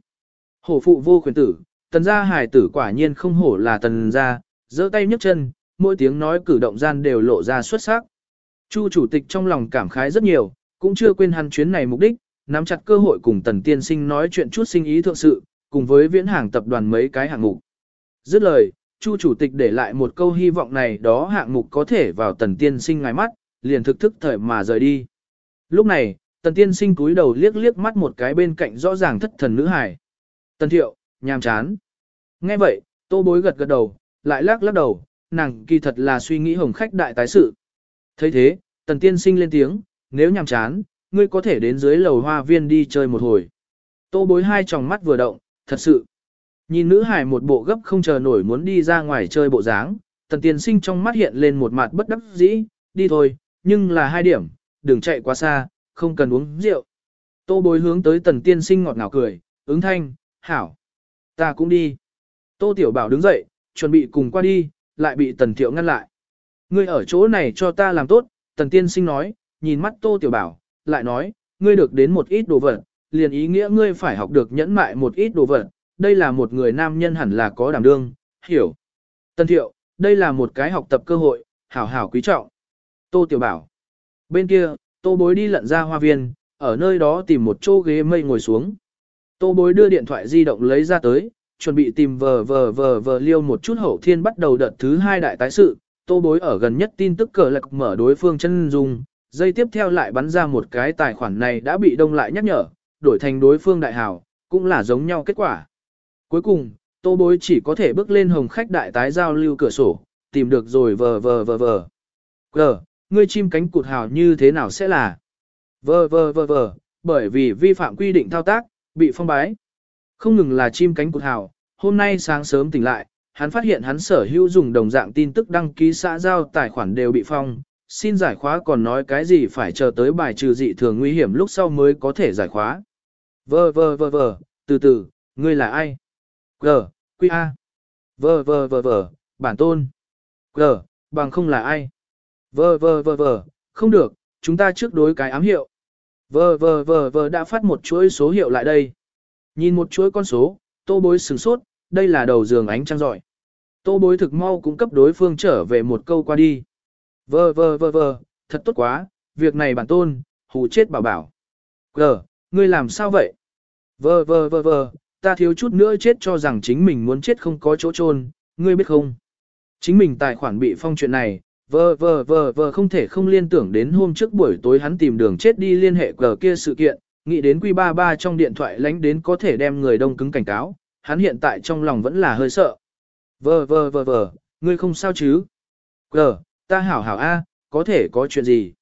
Hổ phụ vô quyền tử, tần gia hài tử quả nhiên không hổ là tần gia, giơ tay nhấc chân, mỗi tiếng nói cử động gian đều lộ ra xuất sắc. Chu chủ tịch trong lòng cảm khái rất nhiều, cũng chưa quên hắn chuyến này mục đích, nắm chặt cơ hội cùng tần tiên sinh nói chuyện chút sinh ý thượng sự, cùng với viễn hàng tập đoàn mấy cái hạng mục. Dứt lời, Chu chủ tịch để lại một câu hy vọng này đó hạng mục có thể vào tần tiên sinh ngài mắt, liền thực thức thời mà rời đi. Lúc này, tần tiên sinh cúi đầu liếc liếc mắt một cái bên cạnh rõ ràng thất thần nữ hải. Tần thiệu, nhàm chán. Nghe vậy, tô bối gật gật đầu, lại lắc lắc đầu, nàng kỳ thật là suy nghĩ hồng khách đại tái sự. thấy thế, tần tiên sinh lên tiếng, nếu nhàm chán, ngươi có thể đến dưới lầu hoa viên đi chơi một hồi. Tô bối hai tròng mắt vừa động, thật sự. Nhìn nữ hải một bộ gấp không chờ nổi muốn đi ra ngoài chơi bộ dáng, tần tiên sinh trong mắt hiện lên một mặt bất đắc dĩ, đi thôi, nhưng là hai điểm, đừng chạy quá xa, không cần uống rượu. Tô bối hướng tới tần tiên sinh ngọt ngào cười, ứng thanh, hảo. Ta cũng đi. Tô Tiểu Bảo đứng dậy, chuẩn bị cùng qua đi, lại bị Tần Thiệu ngăn lại. Ngươi ở chỗ này cho ta làm tốt, Tần Tiên Sinh nói, nhìn mắt Tô Tiểu Bảo, lại nói, ngươi được đến một ít đồ vật, liền ý nghĩa ngươi phải học được nhẫn mại một ít đồ vật, đây là một người nam nhân hẳn là có đảm đương, hiểu. tân Thiệu, đây là một cái học tập cơ hội, hảo hảo quý trọng. Tô Tiểu Bảo. Bên kia, Tô Bối đi lận ra hoa viên, ở nơi đó tìm một chỗ ghế mây ngồi xuống. Tô bối đưa điện thoại di động lấy ra tới, chuẩn bị tìm vờ vờ vờ vờ liêu một chút hậu thiên bắt đầu đợt thứ hai đại tái sự. Tô bối ở gần nhất tin tức cờ lạc mở đối phương chân dung, dây tiếp theo lại bắn ra một cái tài khoản này đã bị đông lại nhắc nhở, đổi thành đối phương đại hảo, cũng là giống nhau kết quả. Cuối cùng, tô bối chỉ có thể bước lên hồng khách đại tái giao lưu cửa sổ, tìm được rồi vờ vờ vờ vờ. Cờ, ngươi chim cánh cụt hào như thế nào sẽ là? Vờ vờ vờ vờ, bởi vì vi phạm quy định thao tác, bị phong bái. Không ngừng là chim cánh cụt hào, hôm nay sáng sớm tỉnh lại, hắn phát hiện hắn sở hữu dùng đồng dạng tin tức đăng ký xã giao tài khoản đều bị phong, xin giải khóa còn nói cái gì phải chờ tới bài trừ dị thường nguy hiểm lúc sau mới có thể giải khóa. Vơ vơ vơ vơ, từ từ, ngươi là ai? G, Quy A. vờ vờ vờ vờ bản tôn. G, bằng không là ai? vờ vờ vờ vờ không được, chúng ta trước đối cái ám hiệu. Vờ vờ vờ vờ đã phát một chuỗi số hiệu lại đây. Nhìn một chuỗi con số, tô bối sửng sốt, đây là đầu giường ánh trăng giỏi. Tô bối thực mau cũng cấp đối phương trở về một câu qua đi. Vờ vờ vờ vờ, thật tốt quá, việc này bản tôn, hù chết bảo bảo. Gờ, ngươi làm sao vậy? Vờ vờ vờ vờ, ta thiếu chút nữa chết cho rằng chính mình muốn chết không có chỗ chôn, ngươi biết không? Chính mình tài khoản bị phong chuyện này, Vờ vờ vờ vờ không thể không liên tưởng đến hôm trước buổi tối hắn tìm đường chết đi liên hệ cờ kia sự kiện, nghĩ đến Q33 trong điện thoại lánh đến có thể đem người đông cứng cảnh cáo, hắn hiện tại trong lòng vẫn là hơi sợ. Vờ vờ vờ vờ, ngươi không sao chứ? Cờ, ta hảo hảo A, có thể có chuyện gì?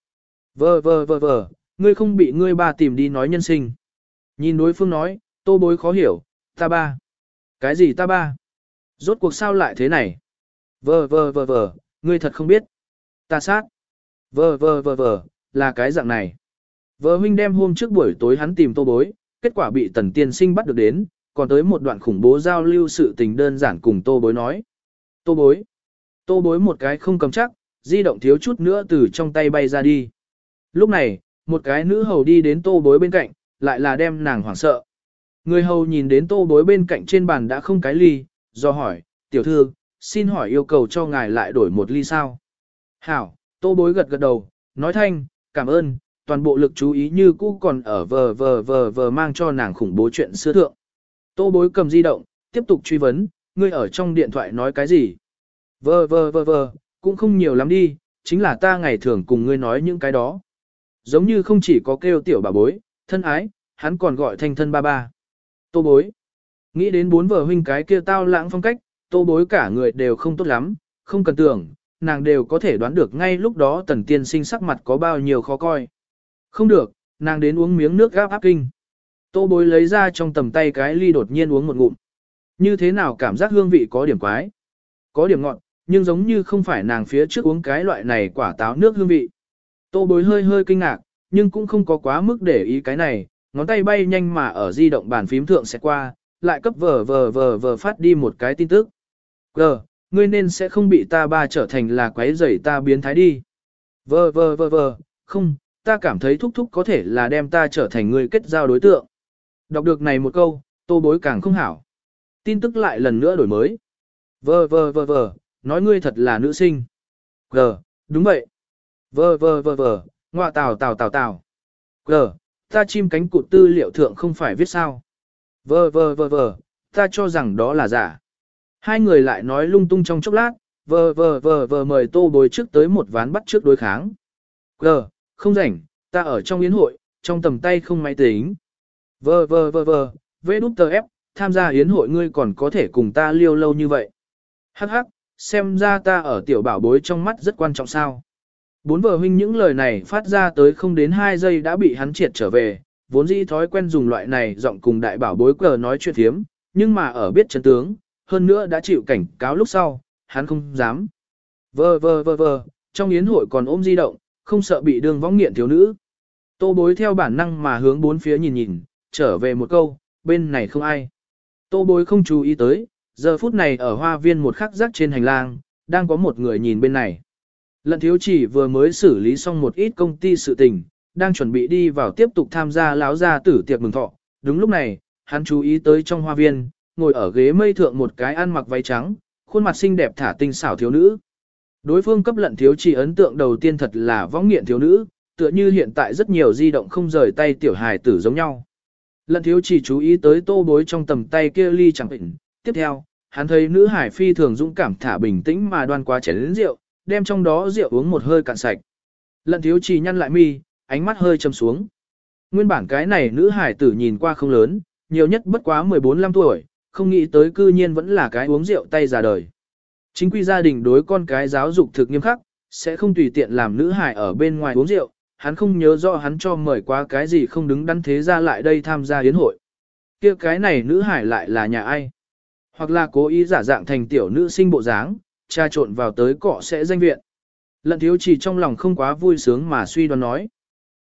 Vờ vờ vờ vờ, ngươi không bị ngươi ba tìm đi nói nhân sinh. Nhìn đối phương nói, tô bối khó hiểu, ta ba. Cái gì ta ba? Rốt cuộc sao lại thế này? Vờ vờ vờ vờ, ngươi thật không biết. Ta sát. Vờ vờ vờ vờ, là cái dạng này. Vờ huynh đem hôm trước buổi tối hắn tìm tô bối, kết quả bị tần tiên sinh bắt được đến, còn tới một đoạn khủng bố giao lưu sự tình đơn giản cùng tô bối nói. Tô bối. Tô bối một cái không cầm chắc, di động thiếu chút nữa từ trong tay bay ra đi. Lúc này, một cái nữ hầu đi đến tô bối bên cạnh, lại là đem nàng hoảng sợ. Người hầu nhìn đến tô bối bên cạnh trên bàn đã không cái ly, do hỏi, tiểu thư, xin hỏi yêu cầu cho ngài lại đổi một ly sao. Hảo, tô bối gật gật đầu, nói thanh, cảm ơn, toàn bộ lực chú ý như cũ còn ở vờ vờ vờ vờ mang cho nàng khủng bố chuyện xưa thượng. Tô bối cầm di động, tiếp tục truy vấn, ngươi ở trong điện thoại nói cái gì? Vờ vờ vờ vờ, cũng không nhiều lắm đi, chính là ta ngày thường cùng ngươi nói những cái đó. Giống như không chỉ có kêu tiểu bà bối, thân ái, hắn còn gọi thanh thân ba ba. Tô bối. Nghĩ đến bốn vợ huynh cái kia tao lãng phong cách, tô bối cả người đều không tốt lắm, không cần tưởng, nàng đều có thể đoán được ngay lúc đó tần tiên sinh sắc mặt có bao nhiêu khó coi. Không được, nàng đến uống miếng nước gáp áp kinh. Tô bối lấy ra trong tầm tay cái ly đột nhiên uống một ngụm. Như thế nào cảm giác hương vị có điểm quái? Có điểm ngọt, nhưng giống như không phải nàng phía trước uống cái loại này quả táo nước hương vị. Tô bối hơi hơi kinh ngạc, nhưng cũng không có quá mức để ý cái này, ngón tay bay nhanh mà ở di động bàn phím thượng sẽ qua, lại cấp vờ vờ vờ vờ phát đi một cái tin tức. Gờ, ngươi nên sẽ không bị ta ba trở thành là quái rầy ta biến thái đi. Vờ vờ vờ vờ, không, ta cảm thấy thúc thúc có thể là đem ta trở thành người kết giao đối tượng. Đọc được này một câu, tô bối càng không hảo. Tin tức lại lần nữa đổi mới. Vờ vờ vờ vờ, nói ngươi thật là nữ sinh. Gờ, đúng vậy. Vờ vờ vờ vờ, ngoạ tào tào tào tào. Gờ, ta chim cánh cụt tư liệu thượng không phải viết sao. Vờ vờ vờ vờ, ta cho rằng đó là giả. Hai người lại nói lung tung trong chốc lát, vờ vờ vờ vờ mời tô bồi trước tới một ván bắt trước đối kháng. Gờ, không rảnh, ta ở trong yến hội, trong tầm tay không máy tính. Vờ vờ vờ vờ, vê đút tờ ép, tham gia yến hội ngươi còn có thể cùng ta liêu lâu như vậy. Hắc hắc, xem ra ta ở tiểu bảo bối trong mắt rất quan trọng sao. Bốn vợ huynh những lời này phát ra tới không đến 2 giây đã bị hắn triệt trở về, vốn dĩ thói quen dùng loại này giọng cùng đại bảo bối cờ nói chuyện thiếm, nhưng mà ở biết chân tướng, hơn nữa đã chịu cảnh cáo lúc sau, hắn không dám. Vơ vơ vơ vơ, trong yến hội còn ôm di động, không sợ bị đường võng nghiện thiếu nữ. Tô bối theo bản năng mà hướng bốn phía nhìn nhìn, trở về một câu, bên này không ai. Tô bối không chú ý tới, giờ phút này ở hoa viên một khắc rắc trên hành lang, đang có một người nhìn bên này. Lận thiếu chỉ vừa mới xử lý xong một ít công ty sự tình, đang chuẩn bị đi vào tiếp tục tham gia láo gia tử tiệc mừng thọ. Đúng lúc này, hắn chú ý tới trong hoa viên, ngồi ở ghế mây thượng một cái ăn mặc váy trắng, khuôn mặt xinh đẹp thả tinh xảo thiếu nữ. Đối phương cấp lận thiếu chỉ ấn tượng đầu tiên thật là võng nghiện thiếu nữ, tựa như hiện tại rất nhiều di động không rời tay tiểu hài tử giống nhau. Lận thiếu chỉ chú ý tới tô bối trong tầm tay kia ly chẳng bệnh. Tiếp theo, hắn thấy nữ hải phi thường dũng cảm thả bình tĩnh mà đoan qua chén rượu, đem trong đó rượu uống một hơi cạn sạch. Lận thiếu trì nhăn lại mi, ánh mắt hơi châm xuống. Nguyên bản cái này nữ hải tử nhìn qua không lớn, nhiều nhất bất quá 14-15 tuổi, không nghĩ tới cư nhiên vẫn là cái uống rượu tay già đời. Chính quy gia đình đối con cái giáo dục thực nghiêm khắc, sẽ không tùy tiện làm nữ hải ở bên ngoài uống rượu, hắn không nhớ rõ hắn cho mời qua cái gì không đứng đắn thế ra lại đây tham gia yến hội. kia cái này nữ hải lại là nhà ai? Hoặc là cố ý giả dạng thành tiểu nữ sinh bộ dáng, trà trộn vào tới cọ sẽ danh viện. Lận thiếu chỉ trong lòng không quá vui sướng mà suy đoán nói.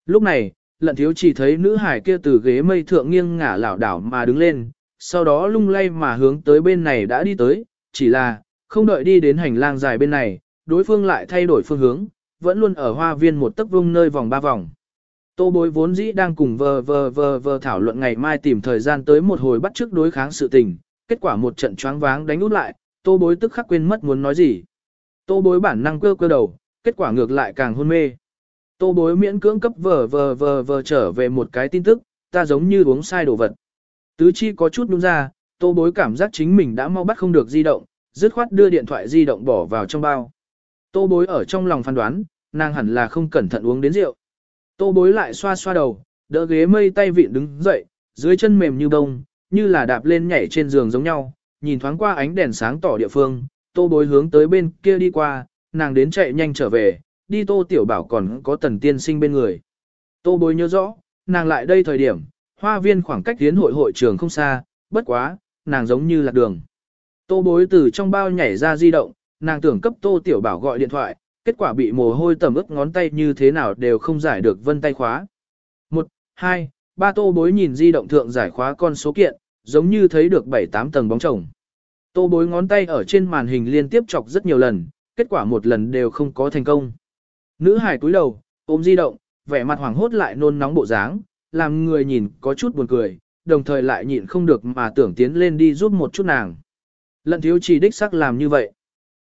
Lúc này, lận thiếu chỉ thấy nữ hải kia từ ghế mây thượng nghiêng ngả lảo đảo mà đứng lên, sau đó lung lay mà hướng tới bên này đã đi tới, chỉ là, không đợi đi đến hành lang dài bên này, đối phương lại thay đổi phương hướng, vẫn luôn ở hoa viên một tấc vung nơi vòng ba vòng. Tô bối vốn dĩ đang cùng vờ vờ vờ vờ thảo luận ngày mai tìm thời gian tới một hồi bắt trước đối kháng sự tình, kết quả một trận choáng váng đánh út lại, tô bối tức khắc quên mất muốn nói gì. Tô bối bản năng quơ quơ đầu, kết quả ngược lại càng hôn mê. Tô bối miễn cưỡng cấp vờ vờ vờ vờ trở về một cái tin tức, ta giống như uống sai đồ vật. Tứ chi có chút đúng ra, tô bối cảm giác chính mình đã mau bắt không được di động, dứt khoát đưa điện thoại di động bỏ vào trong bao. Tô bối ở trong lòng phán đoán, nàng hẳn là không cẩn thận uống đến rượu. Tô bối lại xoa xoa đầu, đỡ ghế mây tay vịn đứng dậy, dưới chân mềm như bông, như là đạp lên nhảy trên giường giống nhau, nhìn thoáng qua ánh đèn sáng tỏ địa phương, tô bối hướng tới bên kia đi qua, nàng đến chạy nhanh trở về, đi tô tiểu bảo còn có tần tiên sinh bên người. Tô bối nhớ rõ, nàng lại đây thời điểm, hoa viên khoảng cách tiến hội hội trường không xa, bất quá, nàng giống như lạc đường. Tô bối từ trong bao nhảy ra di động, nàng tưởng cấp tô tiểu bảo gọi điện thoại, kết quả bị mồ hôi tầm ướt ngón tay như thế nào đều không giải được vân tay khóa. Một, hai, ba tô bối nhìn di động thượng giải khóa con số kiện, giống như thấy được 7-8 tầng bóng chồng. Tô bối ngón tay ở trên màn hình liên tiếp chọc rất nhiều lần, kết quả một lần đều không có thành công. Nữ hải cúi đầu, ôm di động, vẻ mặt hoảng hốt lại nôn nóng bộ dáng, làm người nhìn có chút buồn cười, đồng thời lại nhịn không được mà tưởng tiến lên đi giúp một chút nàng. Lận thiếu chỉ đích sắc làm như vậy.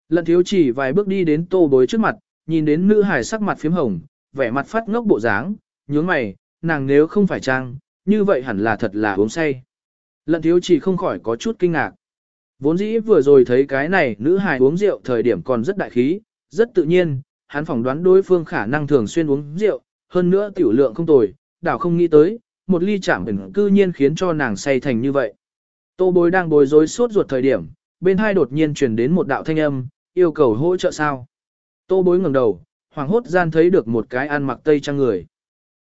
Lận thiếu chỉ vài bước đi đến tô bối trước mặt, nhìn đến nữ hải sắc mặt phím hồng, vẻ mặt phát ngốc bộ dáng, nhướng mày, nàng nếu không phải trang, như vậy hẳn là thật là uống say. Lận thiếu chỉ không khỏi có chút kinh ngạc. Vốn dĩ vừa rồi thấy cái này nữ hài uống rượu thời điểm còn rất đại khí, rất tự nhiên, hắn phỏng đoán đối phương khả năng thường xuyên uống rượu, hơn nữa tiểu lượng không tồi, đảo không nghĩ tới, một ly chạm bình cư nhiên khiến cho nàng say thành như vậy. Tô bối đang bối rối suốt ruột thời điểm, bên hai đột nhiên truyền đến một đạo thanh âm, yêu cầu hỗ trợ sao. Tô bối ngẩng đầu, hoàng hốt gian thấy được một cái ăn mặc tây trang người.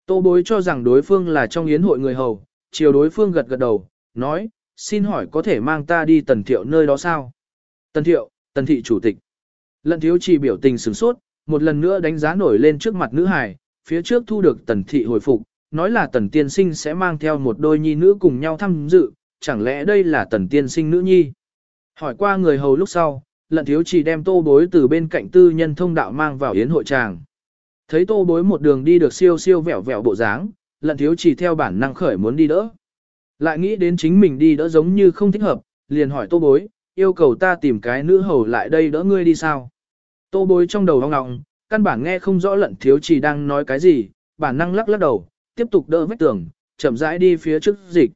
Tô bối cho rằng đối phương là trong yến hội người hầu, chiều đối phương gật gật đầu, nói, xin hỏi có thể mang ta đi tần thiệu nơi đó sao? Tần thiệu, tần thị chủ tịch. Lận thiếu chỉ biểu tình sửng sốt, một lần nữa đánh giá nổi lên trước mặt nữ hài, phía trước thu được tần thị hồi phục, nói là tần tiên sinh sẽ mang theo một đôi nhi nữ cùng nhau tham dự, chẳng lẽ đây là tần tiên sinh nữ nhi? Hỏi qua người hầu lúc sau, lận thiếu chỉ đem tô bối từ bên cạnh tư nhân thông đạo mang vào yến hội tràng. Thấy tô bối một đường đi được siêu siêu vẹo vẹo bộ dáng, lận thiếu chỉ theo bản năng khởi muốn đi đỡ. Lại nghĩ đến chính mình đi đỡ giống như không thích hợp, liền hỏi tô bối, yêu cầu ta tìm cái nữ hầu lại đây đỡ ngươi đi sao. Tô bối trong đầu hoang ngọng, căn bản nghe không rõ lận thiếu chỉ đang nói cái gì, bản năng lắc lắc đầu, tiếp tục đỡ vách tường, chậm rãi đi phía trước dịch.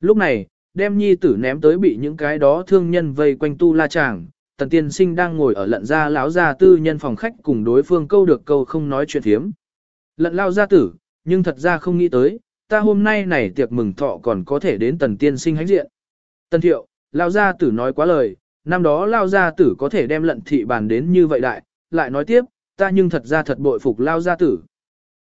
Lúc này, đem nhi tử ném tới bị những cái đó thương nhân vây quanh tu la chàng, tần tiên sinh đang ngồi ở lận gia lão gia tư nhân phòng khách cùng đối phương câu được câu không nói chuyện thiếm. Lận lao gia tử, nhưng thật ra không nghĩ tới, ta hôm nay này tiệc mừng thọ còn có thể đến tần tiên sinh hãnh diện. Tần thiệu, lao gia tử nói quá lời, năm đó lao gia tử có thể đem lận thị bàn đến như vậy đại, lại nói tiếp, ta nhưng thật ra thật bội phục lao gia tử.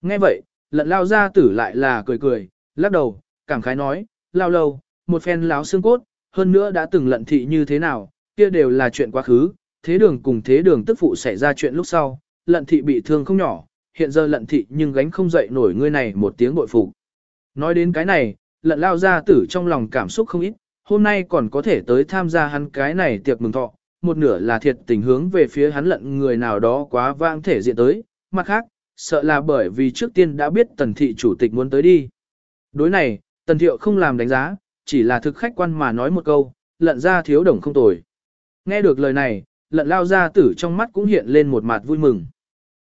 Nghe vậy, lận lao gia tử lại là cười cười, lắc đầu, cảm khái nói, lao lâu, một phen láo xương cốt, hơn nữa đã từng lận thị như thế nào, kia đều là chuyện quá khứ, thế đường cùng thế đường tức phụ xảy ra chuyện lúc sau, lận thị bị thương không nhỏ, hiện giờ lận thị nhưng gánh không dậy nổi ngươi này một tiếng bội phục. Nói đến cái này, lận lao gia tử trong lòng cảm xúc không ít, hôm nay còn có thể tới tham gia hắn cái này tiệc mừng thọ, một nửa là thiệt tình hướng về phía hắn lận người nào đó quá vang thể diện tới, mặt khác, sợ là bởi vì trước tiên đã biết tần thị chủ tịch muốn tới đi. Đối này, tần thiệu không làm đánh giá, chỉ là thực khách quan mà nói một câu, lận ra thiếu đồng không tồi. Nghe được lời này, lận lao gia tử trong mắt cũng hiện lên một mặt vui mừng.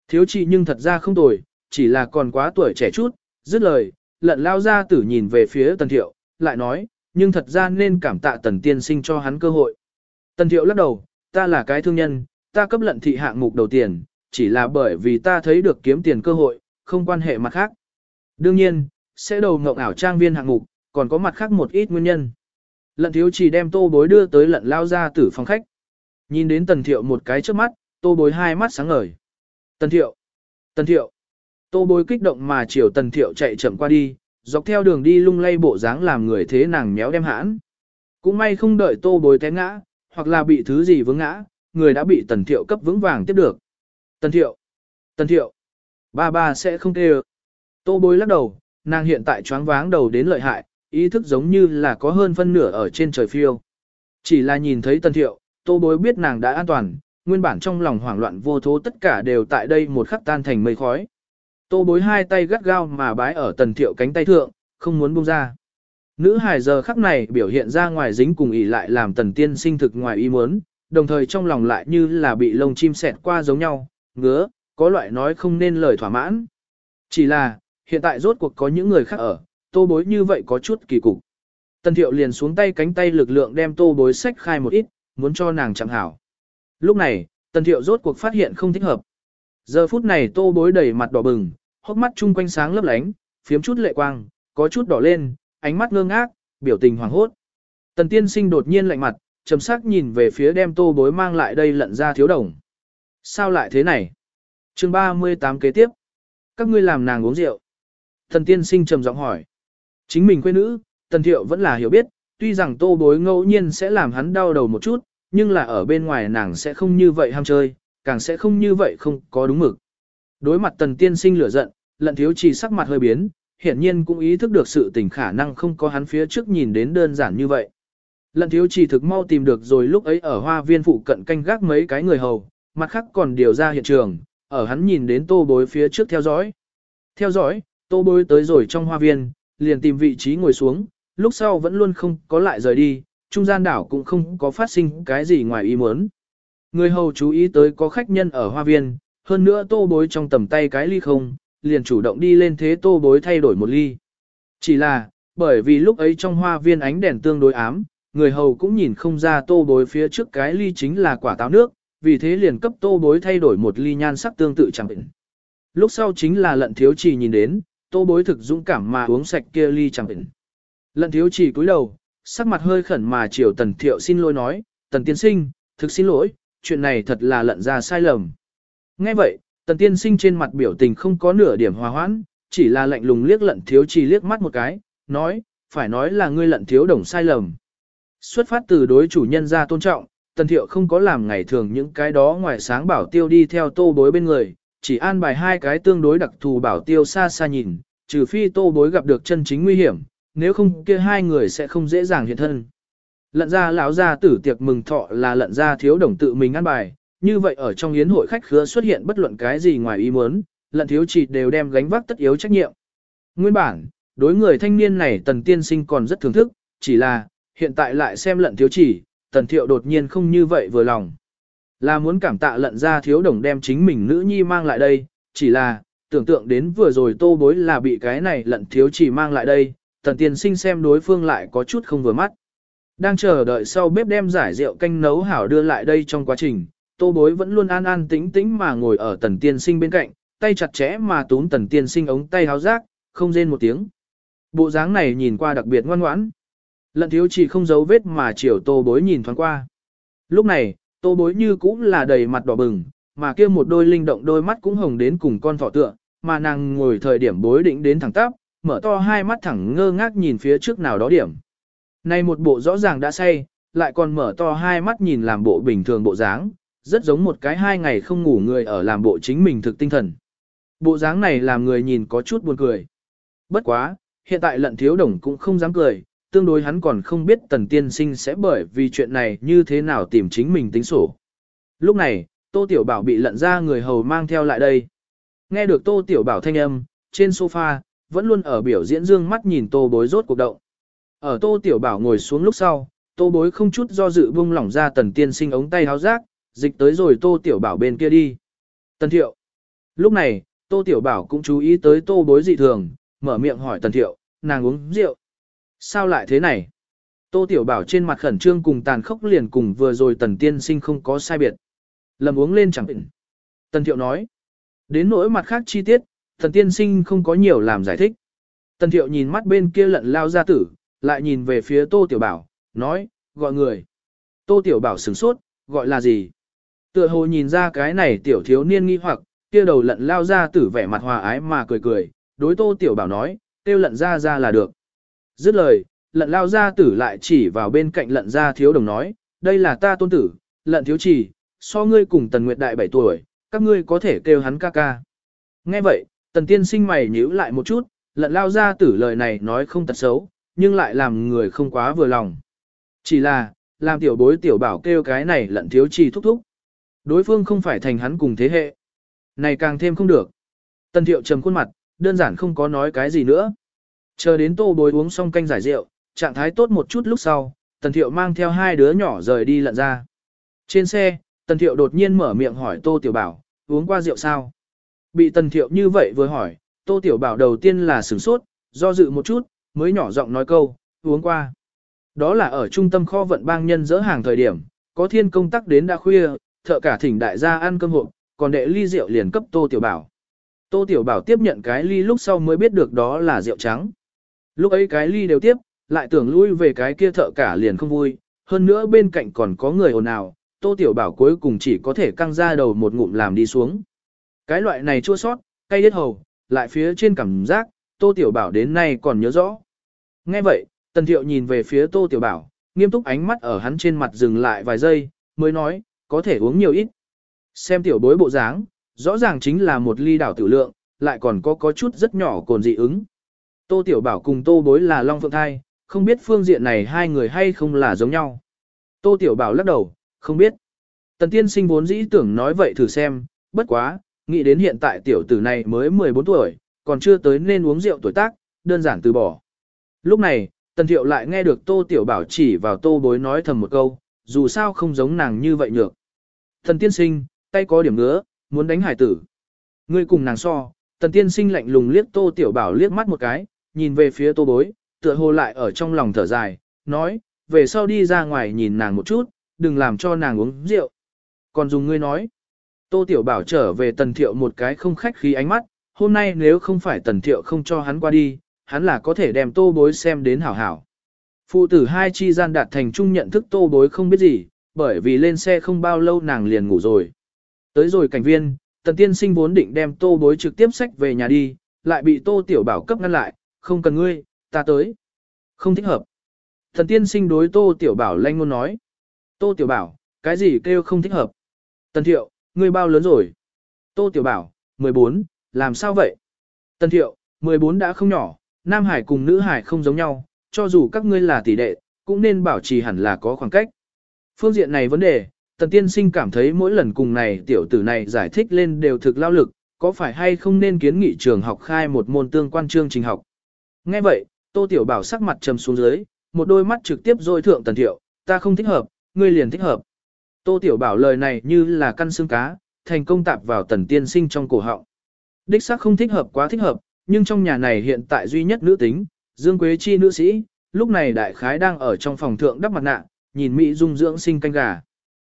Thiếu chị nhưng thật ra không tồi, chỉ là còn quá tuổi trẻ chút, dứt lời, lận lao ra tử nhìn về phía tần thiệu, lại nói, nhưng thật ra nên cảm tạ tần tiên sinh cho hắn cơ hội. Tần thiệu lắc đầu, ta là cái thương nhân, ta cấp lận thị hạng mục đầu tiền, chỉ là bởi vì ta thấy được kiếm tiền cơ hội, không quan hệ mặt khác. Đương nhiên, sẽ đầu ngộng ảo trang viên hạng mục, còn có mặt khác một ít nguyên nhân. Lận thiếu chỉ đem tô bối đưa tới lận lao ra tử phòng khách. Nhìn đến tần thiệu một cái trước mắt, tô bối hai mắt sáng ngời. Tần thiệu, tần thiệu, Tô bối kích động mà chiều tần thiệu chạy chậm qua đi, dọc theo đường đi lung lay bộ dáng làm người thế nàng méo đem hãn. Cũng may không đợi tô bối té ngã, hoặc là bị thứ gì vướng ngã, người đã bị tần thiệu cấp vững vàng tiếp được. Tần thiệu, tần thiệu, ba ba sẽ không kêu. Tô bối lắc đầu, nàng hiện tại choáng váng đầu đến lợi hại, ý thức giống như là có hơn phân nửa ở trên trời phiêu. Chỉ là nhìn thấy tần thiệu, tô bối biết nàng đã an toàn, nguyên bản trong lòng hoảng loạn vô thố tất cả đều tại đây một khắc tan thành mây khói. Tô bối hai tay gắt gao mà bái ở tần thiệu cánh tay thượng, không muốn buông ra. Nữ hài giờ khắc này biểu hiện ra ngoài dính cùng ỉ lại làm tần tiên sinh thực ngoài ý muốn, đồng thời trong lòng lại như là bị lông chim xẹt qua giống nhau, ngứa, có loại nói không nên lời thỏa mãn. Chỉ là, hiện tại rốt cuộc có những người khác ở, tô bối như vậy có chút kỳ cục. Tần thiệu liền xuống tay cánh tay lực lượng đem tô bối sách khai một ít, muốn cho nàng chẳng hảo. Lúc này, tần thiệu rốt cuộc phát hiện không thích hợp. Giờ phút này tô bối đầy mặt đỏ bừng, hốc mắt chung quanh sáng lấp lánh, phiếm chút lệ quang, có chút đỏ lên, ánh mắt ngơ ngác, biểu tình hoảng hốt. Tần tiên sinh đột nhiên lạnh mặt, trầm sắc nhìn về phía đem tô bối mang lại đây lận ra thiếu đồng. Sao lại thế này? chương 38 kế tiếp. Các ngươi làm nàng uống rượu. Tần tiên sinh trầm giọng hỏi. Chính mình quê nữ, tần thiệu vẫn là hiểu biết, tuy rằng tô bối ngẫu nhiên sẽ làm hắn đau đầu một chút, nhưng là ở bên ngoài nàng sẽ không như vậy ham chơi, càng sẽ không như vậy không có đúng mực. Đối mặt tần tiên sinh lửa giận, lận thiếu trì sắc mặt hơi biến, hiển nhiên cũng ý thức được sự tình khả năng không có hắn phía trước nhìn đến đơn giản như vậy. Lận thiếu trì thực mau tìm được rồi lúc ấy ở hoa viên phụ cận canh gác mấy cái người hầu, mặt khác còn điều ra hiện trường, ở hắn nhìn đến tô bối phía trước theo dõi. Theo dõi, tô bối tới rồi trong hoa viên, liền tìm vị trí ngồi xuống, lúc sau vẫn luôn không có lại rời đi, trung gian đảo cũng không có phát sinh cái gì ngoài ý muốn. Người hầu chú ý tới có khách nhân ở hoa viên, hơn nữa tô bối trong tầm tay cái ly không, liền chủ động đi lên thế tô bối thay đổi một ly. Chỉ là, bởi vì lúc ấy trong hoa viên ánh đèn tương đối ám, người hầu cũng nhìn không ra tô bối phía trước cái ly chính là quả táo nước, vì thế liền cấp tô bối thay đổi một ly nhan sắc tương tự chẳng bệnh. Lúc sau chính là lận thiếu chỉ nhìn đến, tô bối thực dũng cảm mà uống sạch kia ly chẳng bệnh. Lận thiếu chỉ cúi đầu, sắc mặt hơi khẩn mà chiều tần thiệu xin lỗi nói, tần tiên sinh, thực xin lỗi, chuyện này thật là lận ra sai lầm. Nghe vậy, tần tiên sinh trên mặt biểu tình không có nửa điểm hòa hoãn, chỉ là lạnh lùng liếc lận thiếu chỉ liếc mắt một cái, nói, phải nói là ngươi lận thiếu đồng sai lầm. Xuất phát từ đối chủ nhân ra tôn trọng, tần thiệu không có làm ngày thường những cái đó ngoài sáng bảo tiêu đi theo tô bối bên người, chỉ an bài hai cái tương đối đặc thù bảo tiêu xa xa nhìn, trừ phi tô bối gặp được chân chính nguy hiểm, nếu không kia hai người sẽ không dễ dàng hiện thân. Lận ra lão gia tử tiệc mừng thọ là lận ra thiếu đồng tự mình ăn bài, như vậy ở trong yến hội khách khứa xuất hiện bất luận cái gì ngoài ý muốn, lận thiếu chỉ đều đem gánh vác tất yếu trách nhiệm. Nguyên bản, đối người thanh niên này tần tiên sinh còn rất thưởng thức, chỉ là, hiện tại lại xem lận thiếu chỉ, tần thiệu đột nhiên không như vậy vừa lòng. Là muốn cảm tạ lận ra thiếu đồng đem chính mình nữ nhi mang lại đây, chỉ là, tưởng tượng đến vừa rồi tô bối là bị cái này lận thiếu chỉ mang lại đây, tần tiên sinh xem đối phương lại có chút không vừa mắt. Đang chờ đợi sau bếp đem giải rượu canh nấu hảo đưa lại đây trong quá trình, tô bối vẫn luôn an an tĩnh tĩnh mà ngồi ở tần tiên sinh bên cạnh, tay chặt chẽ mà túm tần tiên sinh ống tay háo rác, không rên một tiếng. Bộ dáng này nhìn qua đặc biệt ngoan ngoãn. Lận thiếu chỉ không giấu vết mà chiều tô bối nhìn thoáng qua. Lúc này, tô bối như cũng là đầy mặt đỏ bừng, mà kia một đôi linh động đôi mắt cũng hồng đến cùng con thỏ tựa, mà nàng ngồi thời điểm bối định đến thẳng tắp, mở to hai mắt thẳng ngơ ngác nhìn phía trước nào đó điểm. Này một bộ rõ ràng đã say, lại còn mở to hai mắt nhìn làm bộ bình thường bộ dáng, rất giống một cái hai ngày không ngủ người ở làm bộ chính mình thực tinh thần. Bộ dáng này làm người nhìn có chút buồn cười. Bất quá, hiện tại lận thiếu đồng cũng không dám cười, tương đối hắn còn không biết tần tiên sinh sẽ bởi vì chuyện này như thế nào tìm chính mình tính sổ. Lúc này, Tô Tiểu Bảo bị lận ra người hầu mang theo lại đây. Nghe được Tô Tiểu Bảo thanh âm, trên sofa, vẫn luôn ở biểu diễn dương mắt nhìn Tô Bối rốt cuộc động. Ở Tô Tiểu Bảo ngồi xuống lúc sau, Tô Bối không chút do dự buông lỏng ra tần tiên sinh ống tay háo rác, dịch tới rồi Tô Tiểu Bảo bên kia đi. Tần Thiệu. Lúc này, Tô Tiểu Bảo cũng chú ý tới Tô Bối dị thường, mở miệng hỏi Tần Thiệu, nàng uống rượu. Sao lại thế này? Tô Tiểu Bảo trên mặt khẩn trương cùng tàn khốc liền cùng vừa rồi Tần Tiên Sinh không có sai biệt. Lầm uống lên chẳng định. Tần Thiệu nói. Đến nỗi mặt khác chi tiết, Tần Tiên Sinh không có nhiều làm giải thích. Tần Thiệu nhìn mắt bên kia lận lao ra tử, lại nhìn về phía Tô Tiểu Bảo, nói, gọi người. Tô Tiểu Bảo sửng sốt, gọi là gì? Tựa hồ nhìn ra cái này tiểu thiếu niên nghi hoặc, kia đầu lận lao ra tử vẻ mặt hòa ái mà cười cười, đối Tô Tiểu Bảo nói, tiêu lận ra ra là được. Dứt lời, lận lao ra tử lại chỉ vào bên cạnh lận ra thiếu đồng nói, đây là ta tôn tử, lận thiếu chỉ, so ngươi cùng tần nguyệt đại 7 tuổi, các ngươi có thể kêu hắn ca ca. Nghe vậy, tần tiên sinh mày nhíu lại một chút, lận lao ra tử lời này nói không tật xấu, nhưng lại làm người không quá vừa lòng. Chỉ là, làm tiểu bối tiểu bảo kêu cái này lận thiếu trì thúc thúc. Đối phương không phải thành hắn cùng thế hệ. Này càng thêm không được. Tần thiệu trầm khuôn mặt, đơn giản không có nói cái gì nữa. Chờ đến tô bối uống xong canh giải rượu, trạng thái tốt một chút lúc sau, tần thiệu mang theo hai đứa nhỏ rời đi lận ra. Trên xe, tần thiệu đột nhiên mở miệng hỏi tô tiểu bảo, uống qua rượu sao? Bị tần thiệu như vậy vừa hỏi, tô tiểu bảo đầu tiên là sửng sốt, do dự một chút, mới nhỏ giọng nói câu, uống qua. Đó là ở trung tâm kho vận bang nhân dỡ hàng thời điểm, có thiên công tác đến đã khuya, thợ cả thỉnh đại gia ăn cơm hộp, còn đệ ly rượu liền cấp tô tiểu bảo. Tô tiểu bảo tiếp nhận cái ly lúc sau mới biết được đó là rượu trắng. Lúc ấy cái ly đều tiếp, lại tưởng lui về cái kia thợ cả liền không vui, hơn nữa bên cạnh còn có người ồn ào, Tô Tiểu Bảo cuối cùng chỉ có thể căng ra đầu một ngụm làm đi xuống. Cái loại này chua sót, cay đết hầu, lại phía trên cảm giác, Tô Tiểu Bảo đến nay còn nhớ rõ. Nghe vậy, Tần Thiệu nhìn về phía Tô Tiểu Bảo, nghiêm túc ánh mắt ở hắn trên mặt dừng lại vài giây, mới nói, có thể uống nhiều ít. Xem tiểu bối bộ dáng, rõ ràng chính là một ly đảo tử lượng, lại còn có có chút rất nhỏ cồn dị ứng. Tô tiểu bảo cùng tô bối là long phượng thai, không biết phương diện này hai người hay không là giống nhau. Tô tiểu bảo lắc đầu, không biết. Tần tiên sinh vốn dĩ tưởng nói vậy thử xem, bất quá, nghĩ đến hiện tại tiểu tử này mới 14 tuổi, còn chưa tới nên uống rượu tuổi tác, đơn giản từ bỏ. Lúc này, tần thiệu lại nghe được tô tiểu bảo chỉ vào tô bối nói thầm một câu, dù sao không giống nàng như vậy nhược. Thần tiên sinh, tay có điểm ngứa, muốn đánh hải tử. Ngươi cùng nàng so, thần tiên sinh lạnh lùng liếc tô tiểu bảo liếc mắt một cái, nhìn về phía tô bối, tựa hồ lại ở trong lòng thở dài, nói, về sau đi ra ngoài nhìn nàng một chút, đừng làm cho nàng uống rượu. Còn dùng ngươi nói, tô tiểu bảo trở về tần thiệu một cái không khách khí ánh mắt, hôm nay nếu không phải tần thiệu không cho hắn qua đi, hắn là có thể đem tô bối xem đến hảo hảo. Phụ tử hai chi gian đạt thành chung nhận thức tô bối không biết gì, bởi vì lên xe không bao lâu nàng liền ngủ rồi. Tới rồi cảnh viên, tần tiên sinh vốn định đem tô bối trực tiếp sách về nhà đi, lại bị tô tiểu bảo cấp ngăn lại, không cần ngươi, ta tới. Không thích hợp. Thần tiên sinh đối tô tiểu bảo lanh ngôn nói. Tô tiểu bảo, cái gì kêu không thích hợp? Tần thiệu, ngươi bao lớn rồi? Tô tiểu bảo, 14, làm sao vậy? Tần thiệu, 14 đã không nhỏ, nam hải cùng nữ hải không giống nhau, cho dù các ngươi là tỷ đệ, cũng nên bảo trì hẳn là có khoảng cách. Phương diện này vấn đề, tần tiên sinh cảm thấy mỗi lần cùng này tiểu tử này giải thích lên đều thực lao lực, có phải hay không nên kiến nghị trường học khai một môn tương quan chương trình học. Nghe vậy, tô tiểu bảo sắc mặt trầm xuống dưới, một đôi mắt trực tiếp dôi thượng tần thiệu, ta không thích hợp, ngươi liền thích hợp. Tô tiểu bảo lời này như là căn xương cá, thành công tạp vào tần tiên sinh trong cổ họng. Đích xác không thích hợp quá thích hợp, nhưng trong nhà này hiện tại duy nhất nữ tính, Dương Quế Chi nữ sĩ, lúc này đại khái đang ở trong phòng thượng đắp mặt nạ, nhìn Mỹ dung dưỡng sinh canh gà.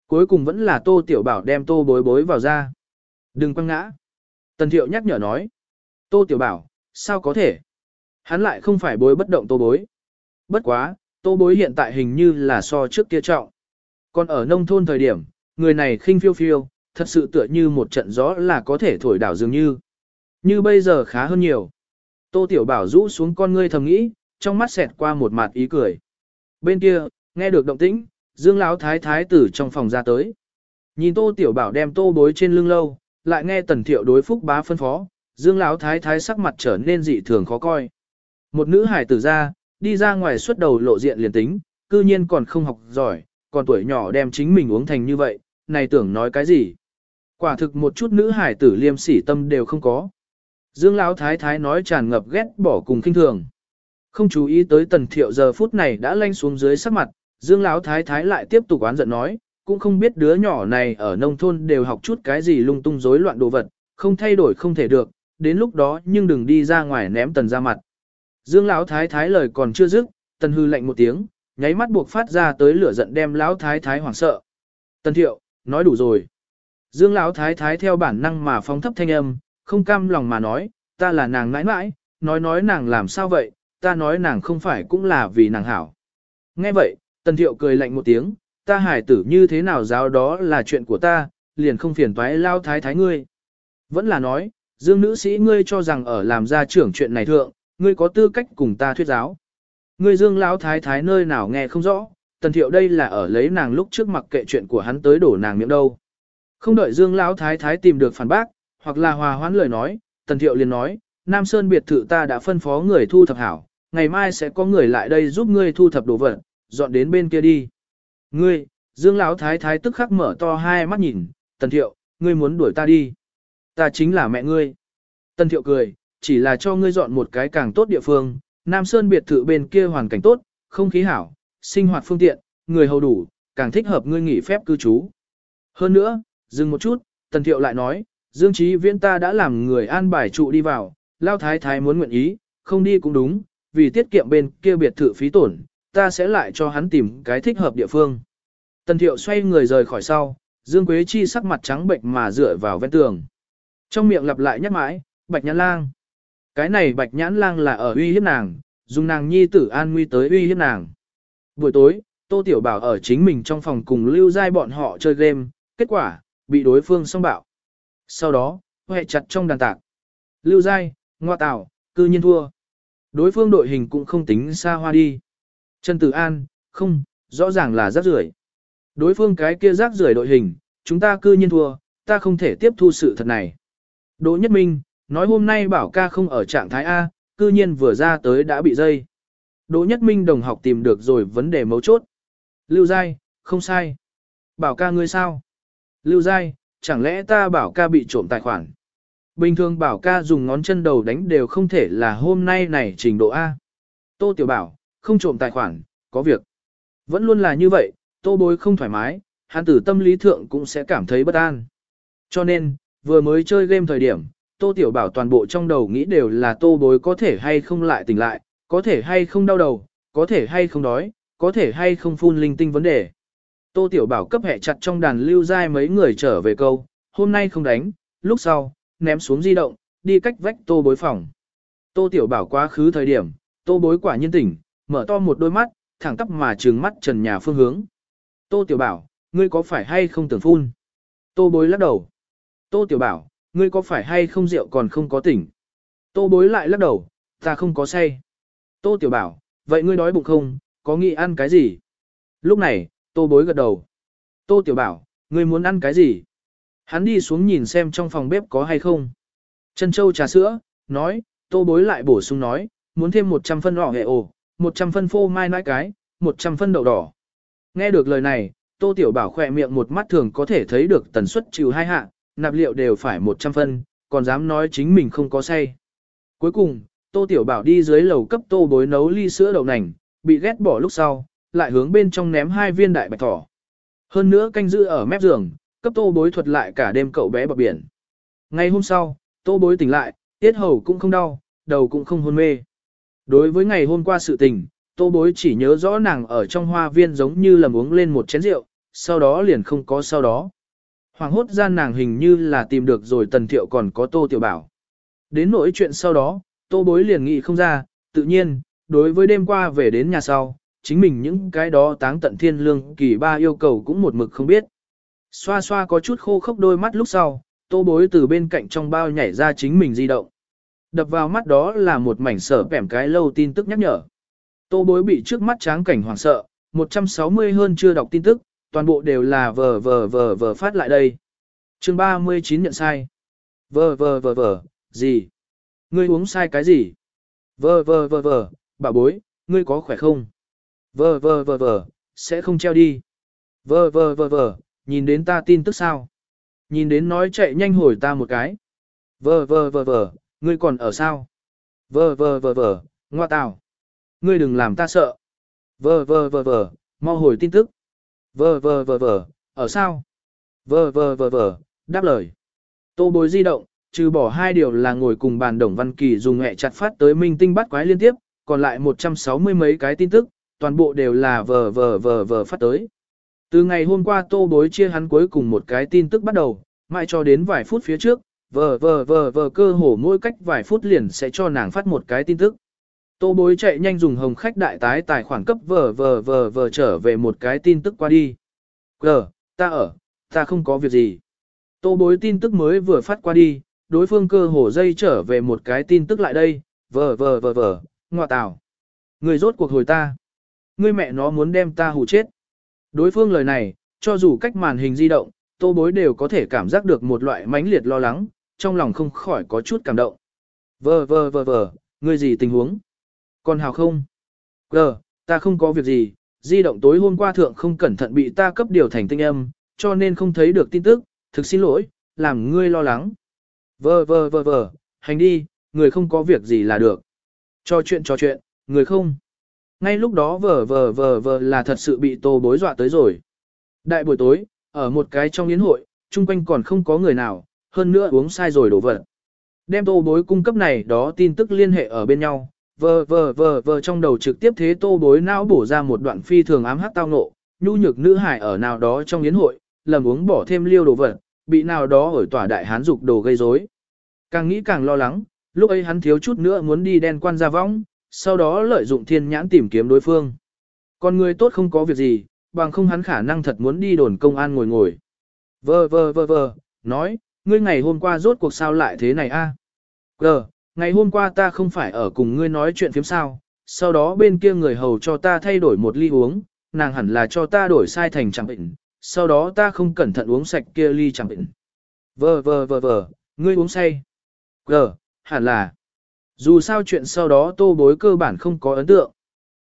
Cuối cùng vẫn là tô tiểu bảo đem tô bối bối vào ra. Đừng quăng ngã. Tần thiệu nhắc nhở nói. Tô tiểu bảo, sao có thể? Hắn lại không phải bối bất động tô bối. Bất quá, tô bối hiện tại hình như là so trước kia trọng. Còn ở nông thôn thời điểm, người này khinh phiêu phiêu, thật sự tựa như một trận gió là có thể thổi đảo dường như. Như bây giờ khá hơn nhiều. Tô Tiểu Bảo rũ xuống con ngươi thầm nghĩ, trong mắt xẹt qua một mặt ý cười. Bên kia, nghe được động tĩnh, Dương Lão Thái Thái tử trong phòng ra tới. Nhìn Tô Tiểu Bảo đem tô bối trên lưng lâu, lại nghe Tần Thiệu đối phúc bá phân phó, Dương Lão Thái Thái sắc mặt trở nên dị thường khó coi. Một nữ hải tử ra, đi ra ngoài suốt đầu lộ diện liền tính, cư nhiên còn không học giỏi, còn tuổi nhỏ đem chính mình uống thành như vậy, này tưởng nói cái gì. Quả thực một chút nữ hải tử liêm sỉ tâm đều không có. Dương Lão Thái Thái nói tràn ngập ghét bỏ cùng kinh thường. Không chú ý tới tần thiệu giờ phút này đã lanh xuống dưới sắc mặt, Dương Lão Thái Thái lại tiếp tục oán giận nói, cũng không biết đứa nhỏ này ở nông thôn đều học chút cái gì lung tung rối loạn đồ vật, không thay đổi không thể được, đến lúc đó nhưng đừng đi ra ngoài ném tần ra mặt. Dương Lão Thái Thái lời còn chưa dứt, tần hư lạnh một tiếng, nháy mắt buộc phát ra tới lửa giận đem Lão Thái Thái hoảng sợ. Tần thiệu, nói đủ rồi. Dương Lão Thái Thái theo bản năng mà phóng thấp thanh âm, không cam lòng mà nói, ta là nàng nãi nãi, nói nói nàng làm sao vậy, ta nói nàng không phải cũng là vì nàng hảo. Nghe vậy, tần thiệu cười lạnh một tiếng, ta hải tử như thế nào giáo đó là chuyện của ta, liền không phiền toái lao thái thái ngươi. Vẫn là nói, dương nữ sĩ ngươi cho rằng ở làm gia trưởng chuyện này thượng, ngươi có tư cách cùng ta thuyết giáo. Ngươi dương lão thái thái nơi nào nghe không rõ, tần thiệu đây là ở lấy nàng lúc trước mặc kệ chuyện của hắn tới đổ nàng miệng đâu. Không đợi dương lão thái thái tìm được phản bác, hoặc là hòa hoãn lời nói, Tần Thiệu liền nói, Nam Sơn biệt thự ta đã phân phó người thu thập hảo, ngày mai sẽ có người lại đây giúp ngươi thu thập đồ vật, dọn đến bên kia đi. Ngươi, Dương Lão Thái Thái tức khắc mở to hai mắt nhìn, Tần Thiệu, ngươi muốn đuổi ta đi. Ta chính là mẹ ngươi. Tần Thiệu cười, chỉ là cho ngươi dọn một cái càng tốt địa phương, Nam Sơn biệt thự bên kia hoàn cảnh tốt, không khí hảo, sinh hoạt phương tiện, người hầu đủ, càng thích hợp ngươi nghỉ phép cư trú. Hơn nữa, dừng một chút, Tần Thiệu lại nói, Dương Chí Viễn ta đã làm người an bài trụ đi vào, Lao Thái Thái muốn nguyện ý, không đi cũng đúng, vì tiết kiệm bên kia biệt thự phí tổn, ta sẽ lại cho hắn tìm cái thích hợp địa phương. Tần Thiệu xoay người rời khỏi sau, Dương Quế Chi sắc mặt trắng bệnh mà dựa vào ven tường. Trong miệng lặp lại nhắc mãi, Bạch Nhãn Lang. Cái này Bạch Nhãn Lang là ở uy hiếp nàng, dùng nàng nhi tử an nguy tới uy hiếp nàng. Buổi tối, Tô Tiểu Bảo ở chính mình trong phòng cùng Lưu Giai bọn họ chơi game, kết quả, bị đối phương xông bạo. Sau đó, hệ chặt trong đàn tạc. Lưu Giai, Ngoa Tảo, cư nhiên thua. Đối phương đội hình cũng không tính xa hoa đi. Trần Tử An, không, rõ ràng là rác rưởi. Đối phương cái kia rác rưởi đội hình, chúng ta cư nhiên thua, ta không thể tiếp thu sự thật này. Đỗ Nhất Minh, nói hôm nay bảo ca không ở trạng thái A, cư nhiên vừa ra tới đã bị dây. Đỗ Nhất Minh đồng học tìm được rồi vấn đề mấu chốt. Lưu Giai, không sai. Bảo ca ngươi sao? Lưu Giai, chẳng lẽ ta bảo ca bị trộm tài khoản? Bình thường bảo ca dùng ngón chân đầu đánh đều không thể là hôm nay này trình độ A. Tô Tiểu Bảo, không trộm tài khoản, có việc. Vẫn luôn là như vậy, tô bối không thoải mái, hắn tử tâm lý thượng cũng sẽ cảm thấy bất an. Cho nên, vừa mới chơi game thời điểm, tô tiểu bảo toàn bộ trong đầu nghĩ đều là tô bối có thể hay không lại tỉnh lại, có thể hay không đau đầu, có thể hay không đói, có thể hay không phun linh tinh vấn đề. Tô tiểu bảo cấp hẹ chặt trong đàn lưu dai mấy người trở về câu, hôm nay không đánh, lúc sau, ném xuống di động, đi cách vách tô bối phòng. Tô tiểu bảo quá khứ thời điểm, tô bối quả nhiên tỉnh, mở to một đôi mắt, thẳng tắp mà trừng mắt trần nhà phương hướng. Tô Tiểu Bảo, ngươi có phải hay không tưởng phun? Tô bối lắc đầu. Tô Tiểu Bảo, ngươi có phải hay không rượu còn không có tỉnh? Tô bối lại lắc đầu, ta không có say. Tô Tiểu Bảo, vậy ngươi đói bụng không, có nghĩ ăn cái gì? Lúc này, tô bối gật đầu. Tô Tiểu Bảo, ngươi muốn ăn cái gì? Hắn đi xuống nhìn xem trong phòng bếp có hay không. Trân Châu trà sữa, nói, tô bối lại bổ sung nói, muốn thêm 100 phân lọ hệ ồ, 100 phân phô mai nãi cái, 100 phân đậu đỏ. Nghe được lời này, Tô Tiểu Bảo khỏe miệng một mắt thường có thể thấy được tần suất trừ hai hạ, nạp liệu đều phải 100 phân, còn dám nói chính mình không có say. Cuối cùng, Tô Tiểu Bảo đi dưới lầu cấp Tô bối nấu ly sữa đậu nành, bị ghét bỏ lúc sau, lại hướng bên trong ném hai viên đại bạch thỏ. Hơn nữa canh giữ ở mép giường, cấp Tô bối thuật lại cả đêm cậu bé bọc biển. Ngày hôm sau, Tô bối tỉnh lại, tiết hầu cũng không đau, đầu cũng không hôn mê. Đối với ngày hôm qua sự tình, tô bối chỉ nhớ rõ nàng ở trong hoa viên giống như lầm uống lên một chén rượu, sau đó liền không có sau đó. Hoàng hốt gian nàng hình như là tìm được rồi tần thiệu còn có tô tiểu bảo. Đến nỗi chuyện sau đó, tô bối liền nghĩ không ra, tự nhiên, đối với đêm qua về đến nhà sau, chính mình những cái đó táng tận thiên lương kỳ ba yêu cầu cũng một mực không biết. Xoa xoa có chút khô khốc đôi mắt lúc sau, tô bối từ bên cạnh trong bao nhảy ra chính mình di động. Đập vào mắt đó là một mảnh sở bẻm cái lâu tin tức nhắc nhở. Tô bối bị trước mắt tráng cảnh hoảng sợ, 160 hơn chưa đọc tin tức, toàn bộ đều là vờ vờ vờ vờ phát lại đây. chương 39 nhận sai. Vờ vờ vờ vờ, gì? Ngươi uống sai cái gì? Vờ vờ vờ vờ, bà bối, ngươi có khỏe không? Vờ vờ vờ vờ, sẽ không treo đi. Vờ vờ vờ vờ, nhìn đến ta tin tức sao? Nhìn đến nói chạy nhanh hồi ta một cái. Vờ vờ vờ vờ, ngươi còn ở sao? Vờ vờ vờ vờ, ngoa tào. Ngươi đừng làm ta sợ. Vờ vờ vờ vờ, mau hồi tin tức. Vờ vờ vờ vờ, ở sao? Vờ vờ vờ vờ, đáp lời. Tô bối di động, trừ bỏ hai điều là ngồi cùng bàn đồng văn kỳ dùng hẹ chặt phát tới minh tinh bắt quái liên tiếp, còn lại 160 mấy cái tin tức, toàn bộ đều là vờ vờ vờ vờ phát tới. Từ ngày hôm qua tô bối chia hắn cuối cùng một cái tin tức bắt đầu, mãi cho đến vài phút phía trước, vờ vờ vờ vờ cơ hồ mỗi cách vài phút liền sẽ cho nàng phát một cái tin tức. Tô bối chạy nhanh dùng hồng khách đại tái tài khoản cấp vờ vờ vờ vờ trở về một cái tin tức qua đi. Gờ, ta ở, ta không có việc gì. Tô bối tin tức mới vừa phát qua đi, đối phương cơ hồ dây trở về một cái tin tức lại đây, vờ vờ vờ vờ, ngọa tào. Người rốt cuộc hồi ta. Người mẹ nó muốn đem ta hù chết. Đối phương lời này, cho dù cách màn hình di động, tô bối đều có thể cảm giác được một loại mãnh liệt lo lắng, trong lòng không khỏi có chút cảm động. Vờ vờ vờ vờ, ngươi gì tình huống? Còn hào không? Gờ, ta không có việc gì, di động tối hôm qua thượng không cẩn thận bị ta cấp điều thành tinh âm, cho nên không thấy được tin tức, thực xin lỗi, làm ngươi lo lắng. Vờ vờ vờ vờ, hành đi, người không có việc gì là được. Cho chuyện cho chuyện, người không. Ngay lúc đó vờ vờ vờ vờ là thật sự bị tô bối dọa tới rồi. Đại buổi tối, ở một cái trong yến hội, chung quanh còn không có người nào, hơn nữa uống sai rồi đổ vật. Đem tô bối cung cấp này đó tin tức liên hệ ở bên nhau, vờ vờ vờ vờ trong đầu trực tiếp thế tô bối não bổ ra một đoạn phi thường ám hắc tao nộ nhu nhược nữ hải ở nào đó trong yến hội, lầm uống bỏ thêm liêu đồ vật, bị nào đó ở tòa đại hán dục đồ gây rối. Càng nghĩ càng lo lắng, lúc ấy hắn thiếu chút nữa muốn đi đen quan ra vong, sau đó lợi dụng thiên nhãn tìm kiếm đối phương. Còn người tốt không có việc gì, bằng không hắn khả năng thật muốn đi đồn công an ngồi ngồi. Vờ vờ vờ vờ, nói, ngươi ngày hôm qua rốt cuộc sao lại thế này a? Gờ, ngày hôm qua ta không phải ở cùng ngươi nói chuyện phiếm sao, sau đó bên kia người hầu cho ta thay đổi một ly uống, nàng hẳn là cho ta đổi sai thành chẳng bệnh, sau đó ta không cẩn thận uống sạch kia ly chẳng bệnh. Vờ vờ vờ vờ, ngươi uống say. Gờ, hẳn là. Dù sao chuyện sau đó tô bối cơ bản không có ấn tượng.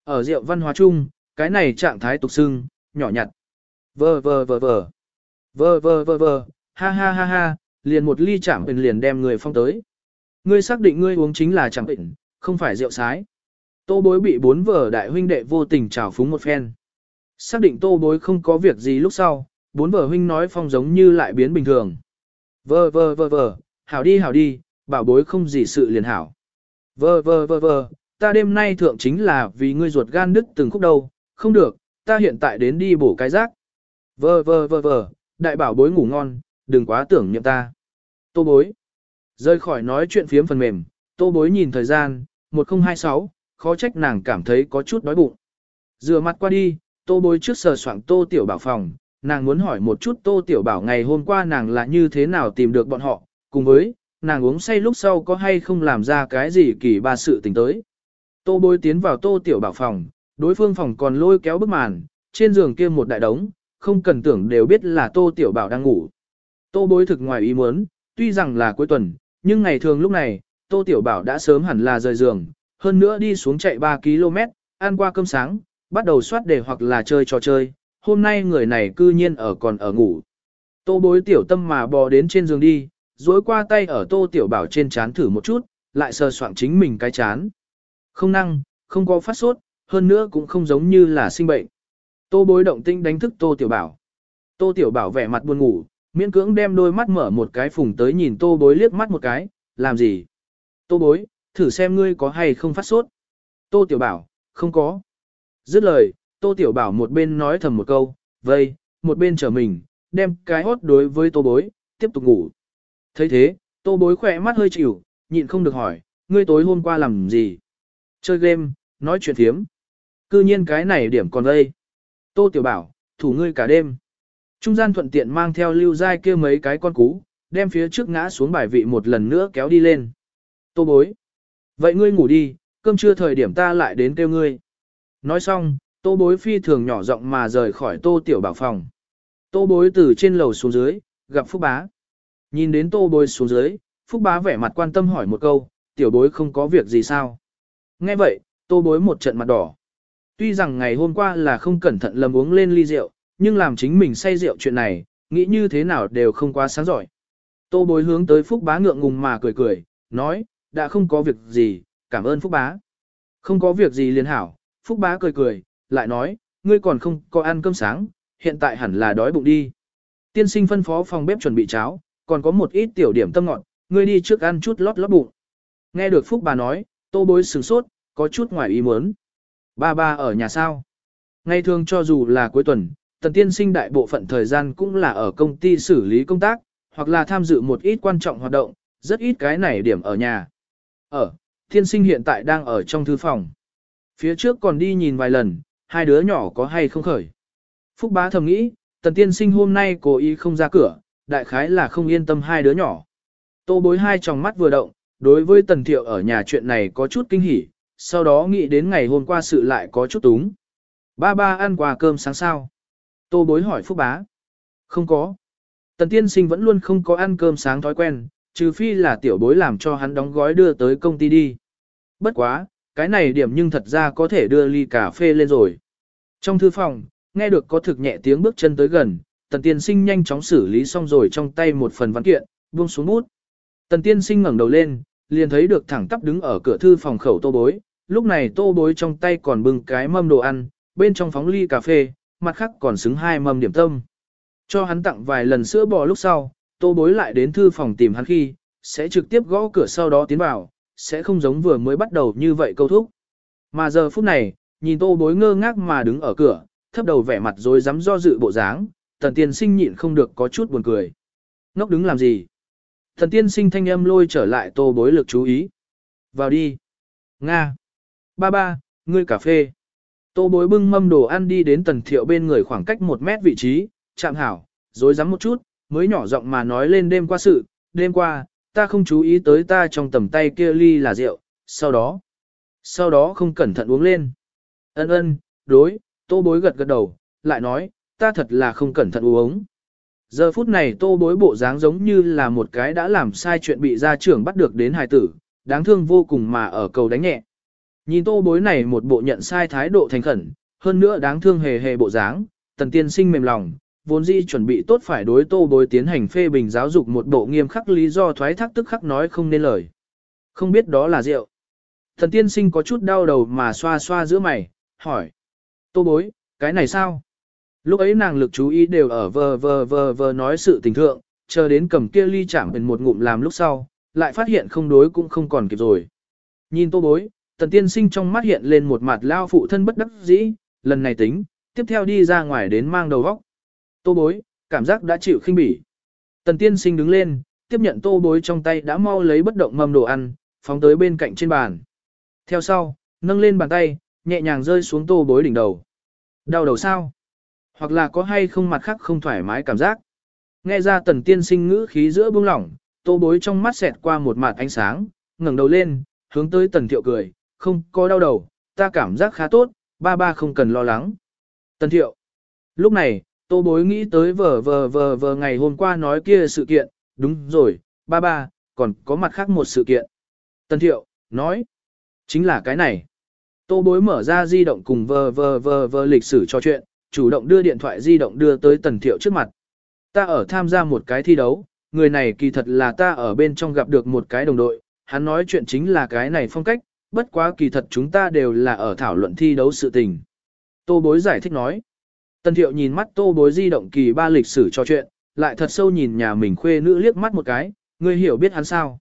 Ở rượu văn hóa chung, cái này trạng thái tục xưng, nhỏ nhặt. Vờ vờ vờ vờ. Vờ vờ vờ vờ, ha ha ha ha, liền một ly chạm bình liền đem người phong tới. Ngươi xác định ngươi uống chính là chạm bình, không phải rượu sái. Tô bối bị bốn vở đại huynh đệ vô tình trào phúng một phen. Xác định tô bối không có việc gì lúc sau, bốn vở huynh nói phong giống như lại biến bình thường. Vơ vơ vơ vơ, hảo đi hảo đi, bảo bối không gì sự liền hảo. Vơ vơ vơ vơ, ta đêm nay thượng chính là vì ngươi ruột gan đứt từng khúc đầu, không được, ta hiện tại đến đi bổ cái rác. Vơ vơ vơ vơ, đại bảo bối ngủ ngon, đừng quá tưởng niệm ta. Tô bối. Rơi khỏi nói chuyện phiếm phần mềm, tô bối nhìn thời gian, 1026, khó trách nàng cảm thấy có chút đói bụng. Rửa mặt qua đi, tô bối trước sờ soạn tô tiểu bảo phòng, nàng muốn hỏi một chút tô tiểu bảo ngày hôm qua nàng là như thế nào tìm được bọn họ, cùng với, nàng uống say lúc sau có hay không làm ra cái gì kỳ ba sự tình tới. Tô bối tiến vào tô tiểu bảo phòng, đối phương phòng còn lôi kéo bức màn, trên giường kia một đại đống, không cần tưởng đều biết là tô tiểu bảo đang ngủ. Tô bối thực ngoài ý muốn, tuy rằng là cuối tuần, nhưng ngày thường lúc này, tô tiểu bảo đã sớm hẳn là rời giường, hơn nữa đi xuống chạy 3 km, ăn qua cơm sáng, bắt đầu soát đề hoặc là chơi trò chơi, hôm nay người này cư nhiên ở còn ở ngủ. Tô bối tiểu tâm mà bò đến trên giường đi, dối qua tay ở tô tiểu bảo trên chán thử một chút, lại sờ soạng chính mình cái chán. Không năng, không có phát sốt, hơn nữa cũng không giống như là sinh bệnh. Tô bối động tinh đánh thức tô tiểu bảo. Tô tiểu bảo vẻ mặt buồn ngủ, miễn cưỡng đem đôi mắt mở một cái phùng tới nhìn tô bối liếc mắt một cái, làm gì? Tô bối, thử xem ngươi có hay không phát sốt. Tô tiểu bảo, không có. Dứt lời, tô tiểu bảo một bên nói thầm một câu, vây, một bên trở mình, đem cái hốt đối với tô bối, tiếp tục ngủ thấy thế, tô bối khỏe mắt hơi chịu, nhịn không được hỏi, ngươi tối hôm qua làm gì? Chơi game, nói chuyện thiếm. Cư nhiên cái này điểm còn đây. Tô tiểu bảo, thủ ngươi cả đêm. Trung gian thuận tiện mang theo lưu giai kia mấy cái con cú, đem phía trước ngã xuống bài vị một lần nữa kéo đi lên. Tô bối. Vậy ngươi ngủ đi, cơm trưa thời điểm ta lại đến kêu ngươi. Nói xong, tô bối phi thường nhỏ giọng mà rời khỏi tô tiểu bảo phòng. Tô bối từ trên lầu xuống dưới, gặp Phúc Bá. Nhìn đến tô bối xuống dưới, Phúc Bá vẻ mặt quan tâm hỏi một câu, tiểu bối không có việc gì sao. Nghe vậy, tô bối một trận mặt đỏ. Tuy rằng ngày hôm qua là không cẩn thận lầm uống lên ly rượu, nhưng làm chính mình say rượu chuyện này, nghĩ như thế nào đều không quá sáng giỏi. Tô bối hướng tới Phúc Bá ngượng ngùng mà cười cười, nói, đã không có việc gì, cảm ơn Phúc Bá. Không có việc gì liền hảo, Phúc Bá cười cười, lại nói, ngươi còn không có ăn cơm sáng, hiện tại hẳn là đói bụng đi. Tiên sinh phân phó phòng bếp chuẩn bị cháo, còn có một ít tiểu điểm tâm ngọt, ngươi đi trước ăn chút lót lót bụng. Nghe được Phúc bà nói, tô bối sửng sốt, có chút ngoài ý muốn. Ba ba ở nhà sao? Ngày thường cho dù là cuối tuần, tần tiên sinh đại bộ phận thời gian cũng là ở công ty xử lý công tác, hoặc là tham dự một ít quan trọng hoạt động, rất ít cái này điểm ở nhà. Ở, tiên sinh hiện tại đang ở trong thư phòng. Phía trước còn đi nhìn vài lần, hai đứa nhỏ có hay không khởi. Phúc bá thầm nghĩ, tần tiên sinh hôm nay cố ý không ra cửa, đại khái là không yên tâm hai đứa nhỏ. Tô bối hai tròng mắt vừa động, đối với tần thiệu ở nhà chuyện này có chút kinh hỉ, sau đó nghĩ đến ngày hôm qua sự lại có chút túng. Ba ba ăn quà cơm sáng sao? Tô bối hỏi Phúc Bá. Không có. Tần tiên sinh vẫn luôn không có ăn cơm sáng thói quen, trừ phi là tiểu bối làm cho hắn đóng gói đưa tới công ty đi. Bất quá, cái này điểm nhưng thật ra có thể đưa ly cà phê lên rồi. Trong thư phòng, nghe được có thực nhẹ tiếng bước chân tới gần, tần tiên sinh nhanh chóng xử lý xong rồi trong tay một phần văn kiện, buông xuống bút. Tần tiên sinh ngẩng đầu lên, liền thấy được thẳng tắp đứng ở cửa thư phòng khẩu tô bối, lúc này tô bối trong tay còn bưng cái mâm đồ ăn, bên trong phóng ly cà phê, mặt khác còn xứng hai mâm điểm tâm. Cho hắn tặng vài lần sữa bò lúc sau, tô bối lại đến thư phòng tìm hắn khi, sẽ trực tiếp gõ cửa sau đó tiến vào, sẽ không giống vừa mới bắt đầu như vậy câu thúc. Mà giờ phút này, nhìn tô bối ngơ ngác mà đứng ở cửa, thấp đầu vẻ mặt rồi dám do dự bộ dáng, tần tiên sinh nhịn không được có chút buồn cười. Ngốc đứng làm gì? Thần tiên sinh thanh âm lôi trở lại tô bối lực chú ý. Vào đi. Nga. Ba ba, ngươi cà phê. Tô bối bưng mâm đồ ăn đi đến tần thiệu bên người khoảng cách một mét vị trí, chạm hảo, dối rắm một chút, mới nhỏ giọng mà nói lên đêm qua sự, đêm qua, ta không chú ý tới ta trong tầm tay kia ly là rượu, sau đó, sau đó không cẩn thận uống lên. Ân ân, đối, tô bối gật gật đầu, lại nói, ta thật là không cẩn thận uống. Giờ phút này tô bối bộ dáng giống như là một cái đã làm sai chuyện bị gia trưởng bắt được đến hài tử, đáng thương vô cùng mà ở cầu đánh nhẹ. Nhìn tô bối này một bộ nhận sai thái độ thành khẩn, hơn nữa đáng thương hề hề bộ dáng, tần tiên sinh mềm lòng, vốn dĩ chuẩn bị tốt phải đối tô bối tiến hành phê bình giáo dục một bộ nghiêm khắc lý do thoái thác tức khắc nói không nên lời. Không biết đó là rượu. Thần tiên sinh có chút đau đầu mà xoa xoa giữa mày, hỏi. Tô bối, cái này sao? Lúc ấy nàng lực chú ý đều ở vờ vờ vờ vờ nói sự tình thượng, chờ đến cầm kia ly chạm bình một ngụm làm lúc sau, lại phát hiện không đối cũng không còn kịp rồi. Nhìn tô bối, tần tiên sinh trong mắt hiện lên một mặt lao phụ thân bất đắc dĩ, lần này tính, tiếp theo đi ra ngoài đến mang đầu góc. Tô bối, cảm giác đã chịu khinh bỉ. Tần tiên sinh đứng lên, tiếp nhận tô bối trong tay đã mau lấy bất động mâm đồ ăn, phóng tới bên cạnh trên bàn. Theo sau, nâng lên bàn tay, nhẹ nhàng rơi xuống tô bối đỉnh đầu. Đau đầu sao? Hoặc là có hay không mặt khác không thoải mái cảm giác? Nghe ra tần tiên sinh ngữ khí giữa buông lỏng, tô bối trong mắt xẹt qua một mặt ánh sáng, ngẩng đầu lên, hướng tới tần thiệu cười, không có đau đầu, ta cảm giác khá tốt, ba ba không cần lo lắng. Tần thiệu. Lúc này, tô bối nghĩ tới vờ vờ vờ vờ ngày hôm qua nói kia sự kiện, đúng rồi, ba ba, còn có mặt khác một sự kiện. Tần thiệu, nói, chính là cái này. Tô bối mở ra di động cùng vờ vờ vờ vờ lịch sử trò chuyện, chủ động đưa điện thoại di động đưa tới tần thiệu trước mặt. Ta ở tham gia một cái thi đấu, người này kỳ thật là ta ở bên trong gặp được một cái đồng đội, hắn nói chuyện chính là cái này phong cách, bất quá kỳ thật chúng ta đều là ở thảo luận thi đấu sự tình. Tô bối giải thích nói. Tần thiệu nhìn mắt tô bối di động kỳ ba lịch sử trò chuyện, lại thật sâu nhìn nhà mình khuê nữ liếc mắt một cái, ngươi hiểu biết hắn sao.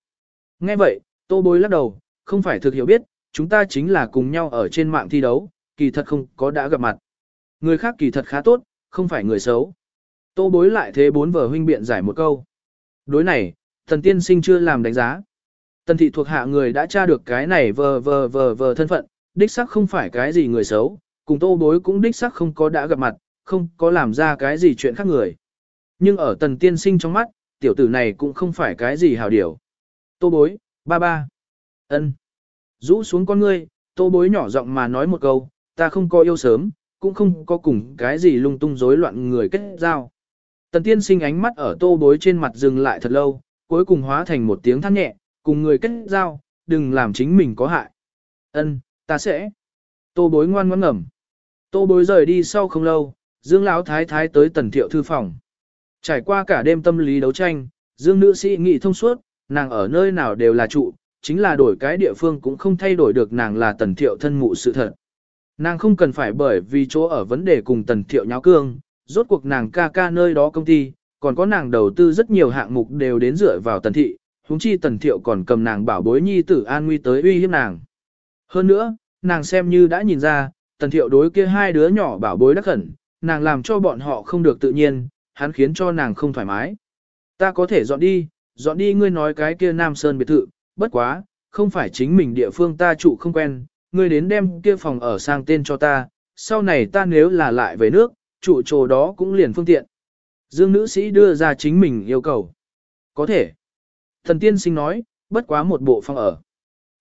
Nghe vậy, tô bối lắc đầu, không phải thực hiểu biết, chúng ta chính là cùng nhau ở trên mạng thi đấu, kỳ thật không có đã gặp mặt. Người khác kỳ thật khá tốt, không phải người xấu. Tô bối lại thế bốn vở huynh biện giải một câu. Đối này, thần tiên sinh chưa làm đánh giá. Tần thị thuộc hạ người đã tra được cái này vờ vờ vờ vờ thân phận, đích sắc không phải cái gì người xấu, cùng tô bối cũng đích sắc không có đã gặp mặt, không có làm ra cái gì chuyện khác người. Nhưng ở tần tiên sinh trong mắt, tiểu tử này cũng không phải cái gì hào điều. Tô bối, ba ba, ân, rũ xuống con ngươi, tô bối nhỏ giọng mà nói một câu, ta không có yêu sớm, cũng không có cùng cái gì lung tung rối loạn người kết giao. Tần tiên sinh ánh mắt ở tô bối trên mặt dừng lại thật lâu, cuối cùng hóa thành một tiếng than nhẹ, cùng người kết giao, đừng làm chính mình có hại. Ân, ta sẽ. Tô bối ngoan ngoãn ngẩm. Tô bối rời đi sau không lâu, Dương Lão Thái Thái tới tần thiệu thư phòng. Trải qua cả đêm tâm lý đấu tranh, Dương nữ sĩ nghị thông suốt, nàng ở nơi nào đều là trụ, chính là đổi cái địa phương cũng không thay đổi được nàng là tần thiệu thân mụ sự thật. Nàng không cần phải bởi vì chỗ ở vấn đề cùng tần thiệu nháo cương, rốt cuộc nàng ca ca nơi đó công ty, còn có nàng đầu tư rất nhiều hạng mục đều đến dựa vào tần thị, huống chi tần thiệu còn cầm nàng bảo bối nhi tử an nguy tới uy hiếp nàng. Hơn nữa, nàng xem như đã nhìn ra, tần thiệu đối kia hai đứa nhỏ bảo bối đắc khẩn, nàng làm cho bọn họ không được tự nhiên, hắn khiến cho nàng không thoải mái. Ta có thể dọn đi, dọn đi ngươi nói cái kia Nam Sơn biệt thự, bất quá, không phải chính mình địa phương ta trụ không quen, ngươi đến đem kia phòng ở sang tên cho ta, sau này ta nếu là lại về nước, trụ chỗ đó cũng liền phương tiện. Dương nữ sĩ đưa ra chính mình yêu cầu. Có thể. Thần tiên sinh nói, bất quá một bộ phòng ở.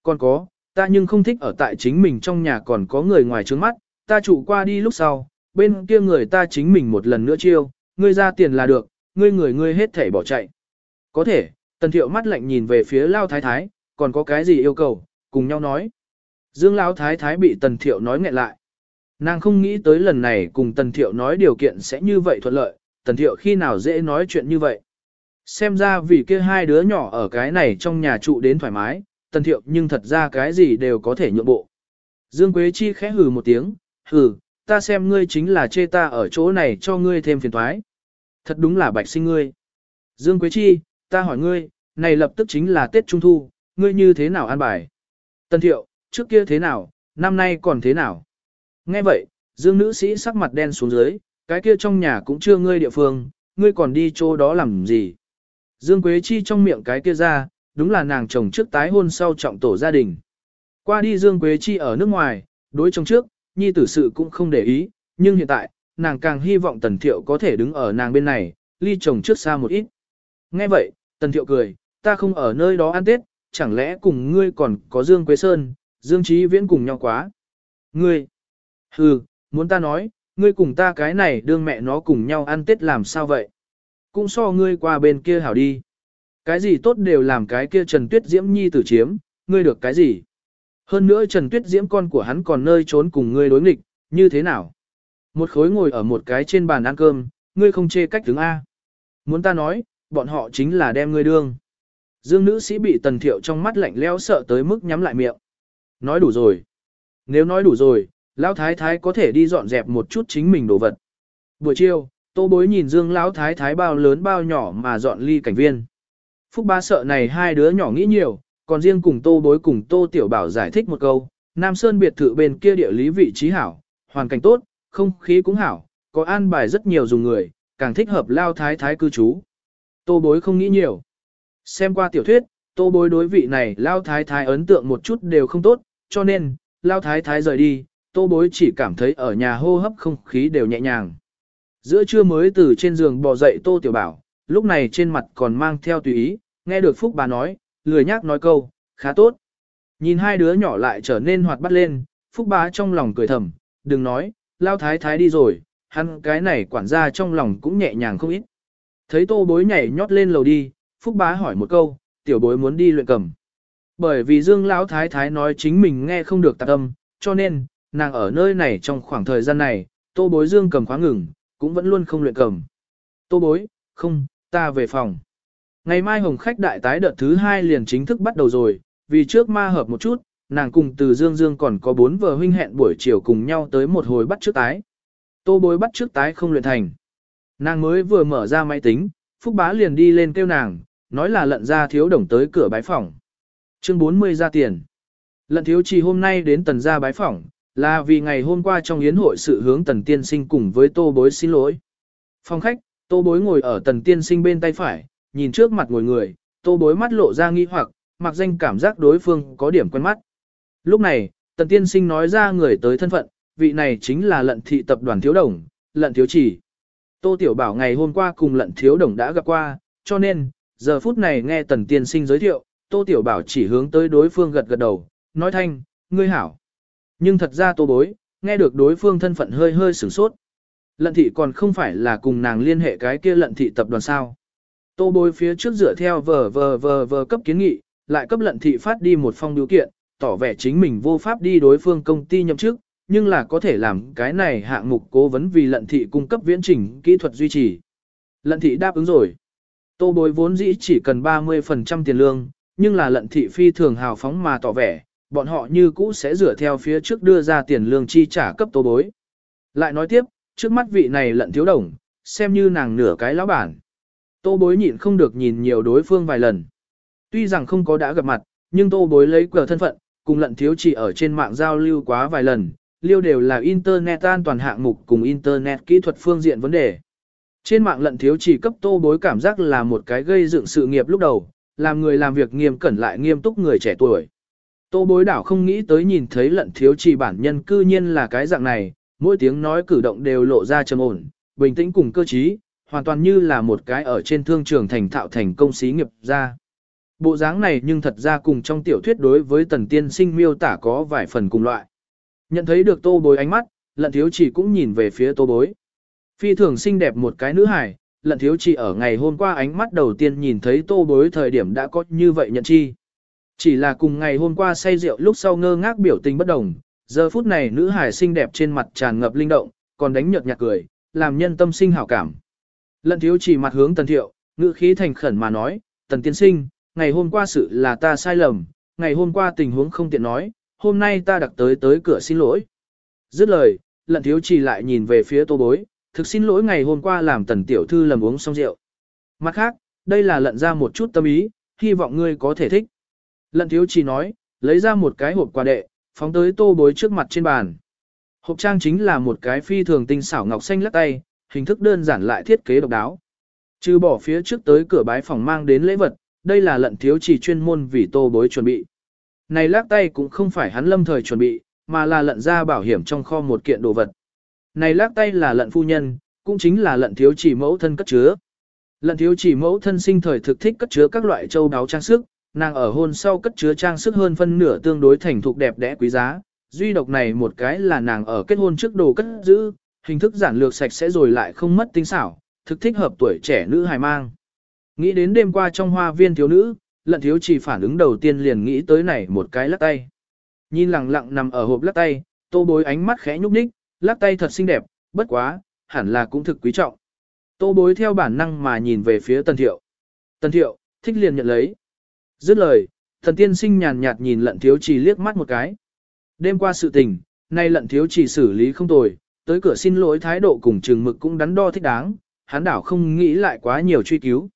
Còn có, ta nhưng không thích ở tại chính mình trong nhà còn có người ngoài trước mắt, ta trụ qua đi lúc sau, bên kia người ta chính mình một lần nữa chiêu, ngươi ra tiền là được, ngươi người ngươi hết thể bỏ chạy. Có thể, tần thiệu mắt lạnh nhìn về phía lao thái thái, còn có cái gì yêu cầu, cùng nhau nói. Dương lao thái thái bị tần thiệu nói nghẹn lại. Nàng không nghĩ tới lần này cùng tần thiệu nói điều kiện sẽ như vậy thuận lợi, tần thiệu khi nào dễ nói chuyện như vậy. Xem ra vì kia hai đứa nhỏ ở cái này trong nhà trụ đến thoải mái, tần thiệu nhưng thật ra cái gì đều có thể nhượng bộ. Dương Quế Chi khẽ hừ một tiếng, hừ, ta xem ngươi chính là chê ta ở chỗ này cho ngươi thêm phiền toái. Thật đúng là bạch sinh ngươi. Dương Quế Chi, ta hỏi ngươi, này lập tức chính là Tết Trung Thu, ngươi như thế nào an bài? Tân thiệu, trước kia thế nào, năm nay còn thế nào? Nghe vậy, Dương nữ sĩ sắc mặt đen xuống dưới, cái kia trong nhà cũng chưa ngươi địa phương, ngươi còn đi chỗ đó làm gì? Dương Quế Chi trong miệng cái kia ra, đúng là nàng chồng trước tái hôn sau trọng tổ gia đình. Qua đi Dương Quế Chi ở nước ngoài, đối chồng trước, nhi tử sự cũng không để ý, nhưng hiện tại, nàng càng hy vọng Tần Thiệu có thể đứng ở nàng bên này, ly chồng trước xa một ít. Nghe vậy, Tần Thiệu cười, ta không ở nơi đó ăn Tết, chẳng lẽ cùng ngươi còn có Dương Quế Sơn, Dương Chí Viễn cùng nhau quá. Ngươi, hừ, muốn ta nói, ngươi cùng ta cái này đương mẹ nó cùng nhau ăn tết làm sao vậy? Cũng so ngươi qua bên kia hảo đi. Cái gì tốt đều làm cái kia Trần Tuyết Diễm nhi tử chiếm, ngươi được cái gì? Hơn nữa Trần Tuyết Diễm con của hắn còn nơi trốn cùng ngươi đối nghịch, như thế nào? Một khối ngồi ở một cái trên bàn ăn cơm, ngươi không chê cách tướng A. Muốn ta nói, bọn họ chính là đem ngươi đương. Dương nữ sĩ bị tần thiệu trong mắt lạnh leo sợ tới mức nhắm lại miệng. Nói đủ rồi. Nếu nói đủ rồi, lão thái thái có thể đi dọn dẹp một chút chính mình đồ vật. Buổi chiều, tô bối nhìn dương lão thái thái bao lớn bao nhỏ mà dọn ly cảnh viên. Phúc ba sợ này hai đứa nhỏ nghĩ nhiều, còn riêng cùng tô bối cùng tô tiểu bảo giải thích một câu. Nam Sơn biệt thự bên kia địa lý vị trí hảo, hoàn cảnh tốt, không khí cũng hảo, có an bài rất nhiều dùng người, càng thích hợp lao thái thái cư trú. Tô bối không nghĩ nhiều. Xem qua tiểu thuyết, tô bối đối vị này lao thái thái ấn tượng một chút đều không tốt, cho nên, lao thái thái rời đi, tô bối chỉ cảm thấy ở nhà hô hấp không khí đều nhẹ nhàng. Giữa trưa mới từ trên giường bò dậy tô tiểu bảo, lúc này trên mặt còn mang theo tùy ý, nghe được Phúc bà nói, lười nhác nói câu, khá tốt. Nhìn hai đứa nhỏ lại trở nên hoạt bắt lên, Phúc bá trong lòng cười thầm, đừng nói, lao thái thái đi rồi, hắn cái này quản gia trong lòng cũng nhẹ nhàng không ít. Thấy tô bối nhảy nhót lên lầu đi, Phúc bá hỏi một câu, tiểu bối muốn đi luyện cầm. Bởi vì Dương Lão Thái Thái nói chính mình nghe không được tạc âm, cho nên, nàng ở nơi này trong khoảng thời gian này, tô bối Dương cầm khóa ngừng, cũng vẫn luôn không luyện cầm. Tô bối, không, ta về phòng. Ngày mai hồng khách đại tái đợt thứ hai liền chính thức bắt đầu rồi, vì trước ma hợp một chút, nàng cùng từ Dương Dương còn có bốn vợ huynh hẹn buổi chiều cùng nhau tới một hồi bắt trước tái. Tô bối bắt trước tái không luyện thành. Nàng mới vừa mở ra máy tính, Phúc Bá liền đi lên kêu nàng, nói là lận ra thiếu đồng tới cửa bái phòng. Chương 40 ra tiền. Lận thiếu trì hôm nay đến tần gia bái phỏng, là vì ngày hôm qua trong yến hội sự hướng tần tiên sinh cùng với tô bối xin lỗi. Phòng khách, tô bối ngồi ở tần tiên sinh bên tay phải, nhìn trước mặt ngồi người, tô bối mắt lộ ra nghi hoặc, mặc danh cảm giác đối phương có điểm quen mắt. Lúc này, tần tiên sinh nói ra người tới thân phận, vị này chính là lận thị tập đoàn thiếu đồng, lận thiếu chỉ. Tô Tiểu Bảo ngày hôm qua cùng lận thiếu đồng đã gặp qua, cho nên, giờ phút này nghe tần tiên sinh giới thiệu, Tô Tiểu Bảo chỉ hướng tới đối phương gật gật đầu, nói thanh, ngươi hảo. Nhưng thật ra tô bối, nghe được đối phương thân phận hơi hơi sửng sốt. Lận thị còn không phải là cùng nàng liên hệ cái kia lận thị tập đoàn sao. Tô bối phía trước dựa theo vờ vờ vờ vờ cấp kiến nghị, lại cấp lận thị phát đi một phong điều kiện, tỏ vẻ chính mình vô pháp đi đối phương công ty nhậm chức, nhưng là có thể làm cái này hạng mục cố vấn vì lận thị cung cấp viễn trình kỹ thuật duy trì. Lận thị đáp ứng rồi. Tô bối vốn dĩ chỉ cần 30% tiền lương, nhưng là lận thị phi thường hào phóng mà tỏ vẻ, bọn họ như cũ sẽ rửa theo phía trước đưa ra tiền lương chi trả cấp tô bối. Lại nói tiếp, trước mắt vị này lận thiếu đồng, xem như nàng nửa cái lão bản. Tô bối nhịn không được nhìn nhiều đối phương vài lần. Tuy rằng không có đã gặp mặt, nhưng tô bối lấy cờ thân phận, cùng lận thiếu chỉ ở trên mạng giao lưu quá vài lần, liêu đều là Internet an toàn hạng mục cùng Internet kỹ thuật phương diện vấn đề. Trên mạng lận thiếu chỉ cấp tô bối cảm giác là một cái gây dựng sự nghiệp lúc đầu, làm người làm việc nghiêm cẩn lại nghiêm túc người trẻ tuổi. Tô bối đảo không nghĩ tới nhìn thấy lận thiếu trì bản nhân cư nhiên là cái dạng này, mỗi tiếng nói cử động đều lộ ra trầm ổn, bình tĩnh cùng cơ trí, hoàn toàn như là một cái ở trên thương trường thành thạo thành công xí nghiệp ra. Bộ dáng này nhưng thật ra cùng trong tiểu thuyết đối với tần tiên sinh miêu tả có vài phần cùng loại. Nhận thấy được tô bối ánh mắt, lận thiếu chỉ cũng nhìn về phía tô bối. Phi thường xinh đẹp một cái nữ hài, lận thiếu chỉ ở ngày hôm qua ánh mắt đầu tiên nhìn thấy tô bối thời điểm đã có như vậy nhận chi. Chỉ là cùng ngày hôm qua say rượu lúc sau ngơ ngác biểu tình bất đồng, giờ phút này nữ hải xinh đẹp trên mặt tràn ngập linh động, còn đánh nhợt nhạt cười, làm nhân tâm sinh hảo cảm. Lận thiếu chỉ mặt hướng tần thiệu, ngữ khí thành khẩn mà nói, tần tiên sinh, ngày hôm qua sự là ta sai lầm, ngày hôm qua tình huống không tiện nói, hôm nay ta đặc tới tới cửa xin lỗi. Dứt lời, lận thiếu chỉ lại nhìn về phía tô bối, thực xin lỗi ngày hôm qua làm tần tiểu thư lầm uống xong rượu. Mặt khác, đây là lận ra một chút tâm ý, hy vọng ngươi có thể thích. Lận thiếu chỉ nói, lấy ra một cái hộp quà đệ, phóng tới tô bối trước mặt trên bàn. Hộp trang chính là một cái phi thường tinh xảo ngọc xanh lắc tay, hình thức đơn giản lại thiết kế độc đáo. Trừ bỏ phía trước tới cửa bái phòng mang đến lễ vật, đây là lận thiếu chỉ chuyên môn vì tô bối chuẩn bị. Này lắc tay cũng không phải hắn lâm thời chuẩn bị, mà là lận ra bảo hiểm trong kho một kiện đồ vật. Này lắc tay là lận phu nhân, cũng chính là lận thiếu chỉ mẫu thân cất chứa. Lận thiếu chỉ mẫu thân sinh thời thực thích cất chứa các loại châu đáo trang sức, nàng ở hôn sau cất chứa trang sức hơn phân nửa tương đối thành thục đẹp đẽ quý giá, duy độc này một cái là nàng ở kết hôn trước đồ cất giữ, hình thức giản lược sạch sẽ rồi lại không mất tinh xảo, thực thích hợp tuổi trẻ nữ hài mang. Nghĩ đến đêm qua trong hoa viên thiếu nữ, lận thiếu chỉ phản ứng đầu tiên liền nghĩ tới này một cái lắc tay. Nhìn lặng lặng nằm ở hộp lắc tay, tô bối ánh mắt khẽ nhúc nhích, lắc tay thật xinh đẹp, bất quá, hẳn là cũng thực quý trọng. Tô bối theo bản năng mà nhìn về phía tần thiệu. Tần thiệu, thích liền nhận lấy. Dứt lời, thần tiên sinh nhàn nhạt nhìn lận thiếu trì liếc mắt một cái. Đêm qua sự tình, nay lận thiếu trì xử lý không tồi, tới cửa xin lỗi thái độ cùng trường mực cũng đắn đo thích đáng, hắn đảo không nghĩ lại quá nhiều truy cứu.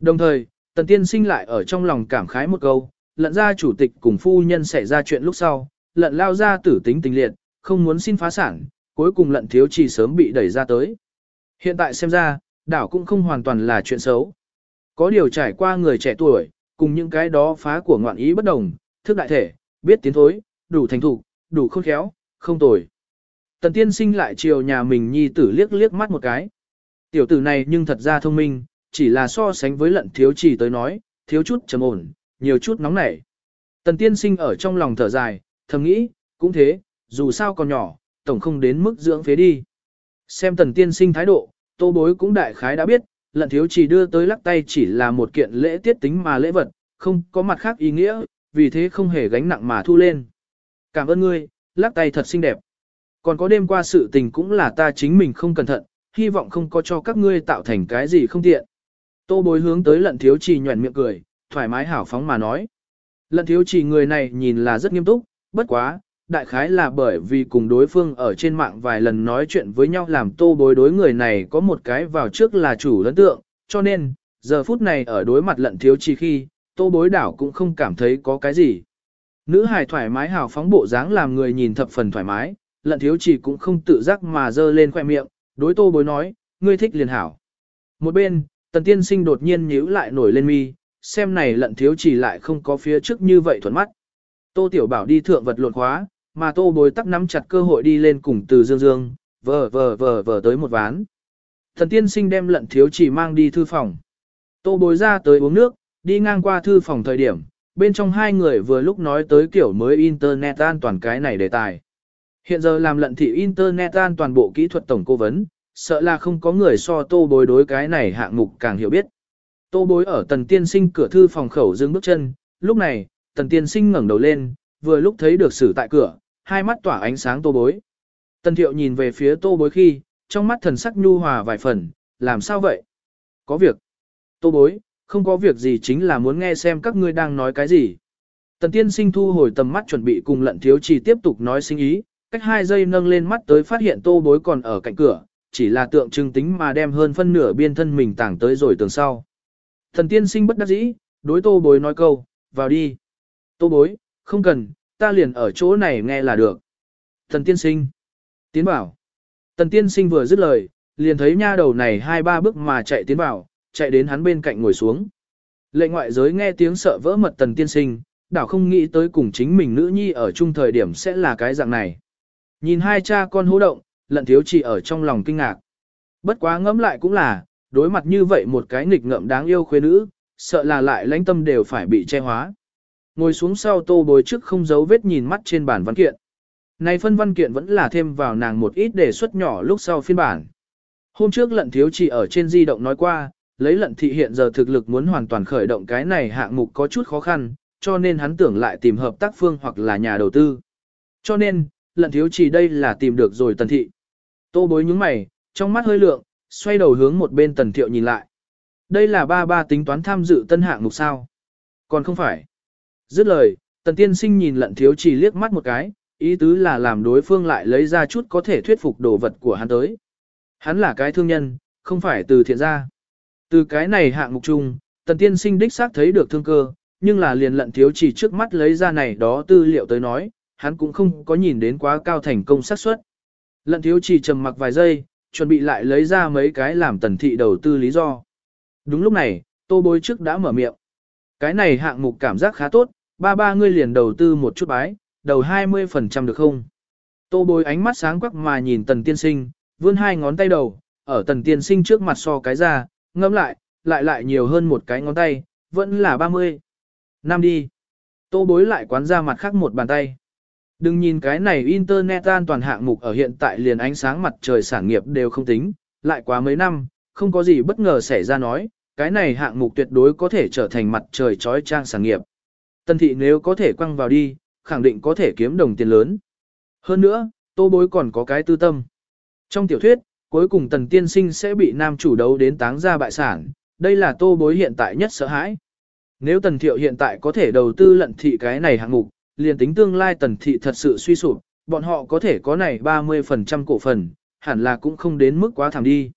Đồng thời, tần tiên sinh lại ở trong lòng cảm khái một câu, lận ra chủ tịch cùng phu nhân xảy ra chuyện lúc sau, lận lao ra tử tính tình liệt, không muốn xin phá sản, cuối cùng lận thiếu trì sớm bị đẩy ra tới. Hiện tại xem ra, đảo cũng không hoàn toàn là chuyện xấu. Có điều trải qua người trẻ tuổi, cùng những cái đó phá của ngoạn ý bất đồng, thức đại thể, biết tiến thối, đủ thành thục, đủ khôn khéo, không tồi. Tần tiên sinh lại chiều nhà mình nhi tử liếc liếc mắt một cái. Tiểu tử này nhưng thật ra thông minh, chỉ là so sánh với lận thiếu chỉ tới nói, thiếu chút trầm ổn, nhiều chút nóng nảy. Tần tiên sinh ở trong lòng thở dài, thầm nghĩ, cũng thế, dù sao còn nhỏ, tổng không đến mức dưỡng phế đi. Xem tần tiên sinh thái độ, tô bối cũng đại khái đã biết, lận thiếu chỉ đưa tới lắc tay chỉ là một kiện lễ tiết tính mà lễ vật, không có mặt khác ý nghĩa, vì thế không hề gánh nặng mà thu lên. Cảm ơn ngươi, lắc tay thật xinh đẹp. Còn có đêm qua sự tình cũng là ta chính mình không cẩn thận, hy vọng không có cho các ngươi tạo thành cái gì không tiện. Tô bối hướng tới lận thiếu trì nhuẩn miệng cười, thoải mái hảo phóng mà nói. Lận thiếu trì người này nhìn là rất nghiêm túc, bất quá, đại khái là bởi vì cùng đối phương ở trên mạng vài lần nói chuyện với nhau làm tô bối đối người này có một cái vào trước là chủ ấn tượng, cho nên, giờ phút này ở đối mặt lận thiếu chi khi, tô bối đảo cũng không cảm thấy có cái gì. Nữ hài thoải mái hào phóng bộ dáng làm người nhìn thập phần thoải mái, lận thiếu chỉ cũng không tự giác mà dơ lên khoe miệng, đối tô bối nói, ngươi thích liền hảo. Một bên, tần tiên sinh đột nhiên nhíu lại nổi lên mi, xem này lận thiếu chỉ lại không có phía trước như vậy thuận mắt. Tô tiểu bảo đi thượng vật lộn khóa, mà tô bối tắc nắm chặt cơ hội đi lên cùng từ dương dương, vờ vờ vờ vờ tới một ván. Thần tiên sinh đem lận thiếu chỉ mang đi thư phòng. Tô bối ra tới uống nước, đi ngang qua thư phòng thời điểm, bên trong hai người vừa lúc nói tới kiểu mới Internet an toàn cái này đề tài. Hiện giờ làm lận thị Internet an toàn bộ kỹ thuật tổng cố vấn, sợ là không có người so tô bối đối cái này hạng mục càng hiểu biết. Tô bối ở tần tiên sinh cửa thư phòng khẩu dừng bước chân, lúc này, tần tiên sinh ngẩng đầu lên, vừa lúc thấy được sử tại cửa, hai mắt tỏa ánh sáng tô bối. Tần thiệu nhìn về phía tô bối khi, trong mắt thần sắc nhu hòa vài phần, làm sao vậy? Có việc. Tô bối, không có việc gì chính là muốn nghe xem các ngươi đang nói cái gì. Tần tiên sinh thu hồi tầm mắt chuẩn bị cùng lận thiếu chỉ tiếp tục nói sinh ý, cách hai giây nâng lên mắt tới phát hiện tô bối còn ở cạnh cửa, chỉ là tượng trưng tính mà đem hơn phân nửa biên thân mình tảng tới rồi tường sau. Thần tiên sinh bất đắc dĩ, đối tô bối nói câu, vào đi. Tô bối, không cần, ta liền ở chỗ này nghe là được. Thần tiên sinh. Tiến bảo. Tần tiên sinh vừa dứt lời, liền thấy nha đầu này hai ba bước mà chạy tiến bảo, chạy đến hắn bên cạnh ngồi xuống. Lệ ngoại giới nghe tiếng sợ vỡ mật tần tiên sinh, đảo không nghĩ tới cùng chính mình nữ nhi ở chung thời điểm sẽ là cái dạng này. Nhìn hai cha con hô động, lận thiếu chỉ ở trong lòng kinh ngạc. Bất quá ngẫm lại cũng là, đối mặt như vậy một cái nghịch ngợm đáng yêu khuê nữ, sợ là lại lãnh tâm đều phải bị che hóa. Ngồi xuống sau tô bồi trước không giấu vết nhìn mắt trên bản văn kiện. Này phân văn kiện vẫn là thêm vào nàng một ít đề xuất nhỏ lúc sau phiên bản. Hôm trước lận thiếu chỉ ở trên di động nói qua, lấy lận thị hiện giờ thực lực muốn hoàn toàn khởi động cái này hạng mục có chút khó khăn, cho nên hắn tưởng lại tìm hợp tác phương hoặc là nhà đầu tư. Cho nên, lận thiếu chỉ đây là tìm được rồi tần thị. Tô bối nhúng mày, trong mắt hơi lượng, xoay đầu hướng một bên tần thiệu nhìn lại. Đây là ba ba tính toán tham dự tân hạng mục sao. Còn không phải. Dứt lời, tần tiên sinh nhìn lận thiếu chỉ liếc mắt một cái, ý tứ là làm đối phương lại lấy ra chút có thể thuyết phục đồ vật của hắn tới. Hắn là cái thương nhân, không phải từ thiện gia. Từ cái này hạng mục chung, tần tiên sinh đích xác thấy được thương cơ, nhưng là liền lận thiếu chỉ trước mắt lấy ra này đó tư liệu tới nói, hắn cũng không có nhìn đến quá cao thành công xác suất. Lận thiếu chỉ trầm mặc vài giây, chuẩn bị lại lấy ra mấy cái làm tần thị đầu tư lý do. Đúng lúc này, tô bối trước đã mở miệng. Cái này hạng mục cảm giác khá tốt, ba ba ngươi liền đầu tư một chút bái, đầu 20% được không? Tô bối ánh mắt sáng quắc mà nhìn tần tiên sinh, vươn hai ngón tay đầu, ở tần tiên sinh trước mặt so cái ra, ngâm lại, lại lại nhiều hơn một cái ngón tay, vẫn là 30. Năm đi. Tô bối lại quán ra mặt khác một bàn tay. Đừng nhìn cái này Internet an toàn hạng mục ở hiện tại liền ánh sáng mặt trời sản nghiệp đều không tính, lại quá mấy năm, không có gì bất ngờ xảy ra nói, cái này hạng mục tuyệt đối có thể trở thành mặt trời trói trang sản nghiệp. Tân thị nếu có thể quăng vào đi, khẳng định có thể kiếm đồng tiền lớn. Hơn nữa, tô bối còn có cái tư tâm. Trong tiểu thuyết, cuối cùng tần tiên sinh sẽ bị nam chủ đấu đến táng ra bại sản, đây là tô bối hiện tại nhất sợ hãi. Nếu tần thiệu hiện tại có thể đầu tư lận thị cái này hạng mục, liền tính tương lai tần thị thật sự suy sụp, bọn họ có thể có này 30% cổ phần, hẳn là cũng không đến mức quá thảm đi.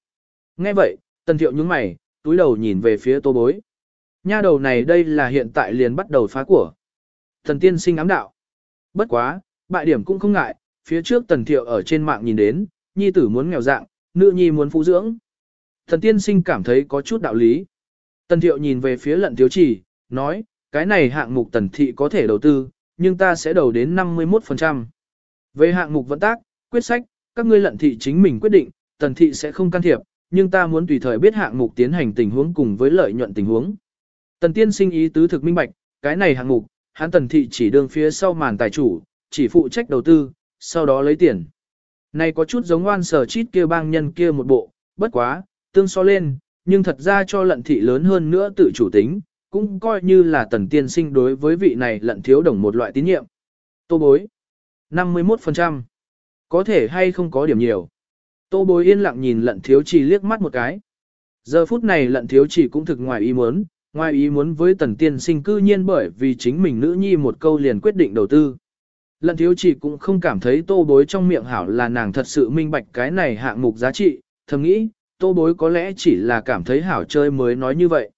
Nghe vậy, tần thiệu nhướng mày, túi đầu nhìn về phía tô bối. Nha đầu này đây là hiện tại liền bắt đầu phá của. Thần tiên sinh ám đạo. Bất quá, bại điểm cũng không ngại, phía trước tần thiệu ở trên mạng nhìn đến, nhi tử muốn nghèo dạng, nữ nhi muốn phú dưỡng. Thần tiên sinh cảm thấy có chút đạo lý. Tần thiệu nhìn về phía lận thiếu chỉ, nói, cái này hạng mục tần thị có thể đầu tư, nhưng ta sẽ đầu đến 51%. Về hạng mục vận tác, quyết sách, các ngươi lận thị chính mình quyết định, tần thị sẽ không can thiệp, nhưng ta muốn tùy thời biết hạng mục tiến hành tình huống cùng với lợi nhuận tình huống. Tần tiên sinh ý tứ thực minh bạch, cái này hạng mục, hắn tần thị chỉ đương phía sau màn tài chủ, chỉ phụ trách đầu tư, sau đó lấy tiền. Này có chút giống oan sở chít kia bang nhân kia một bộ, bất quá, tương so lên, nhưng thật ra cho lận thị lớn hơn nữa tự chủ tính, cũng coi như là tần tiên sinh đối với vị này lận thiếu đồng một loại tín nhiệm. Tô bối. 51%. Có thể hay không có điểm nhiều. Tô bối yên lặng nhìn lận thiếu chỉ liếc mắt một cái. Giờ phút này lận thiếu chỉ cũng thực ngoài ý muốn, ngoài ý muốn với tần tiên sinh cư nhiên bởi vì chính mình nữ nhi một câu liền quyết định đầu tư. Lận thiếu chỉ cũng không cảm thấy tô bối trong miệng hảo là nàng thật sự minh bạch cái này hạng mục giá trị, thầm nghĩ, tô bối có lẽ chỉ là cảm thấy hảo chơi mới nói như vậy.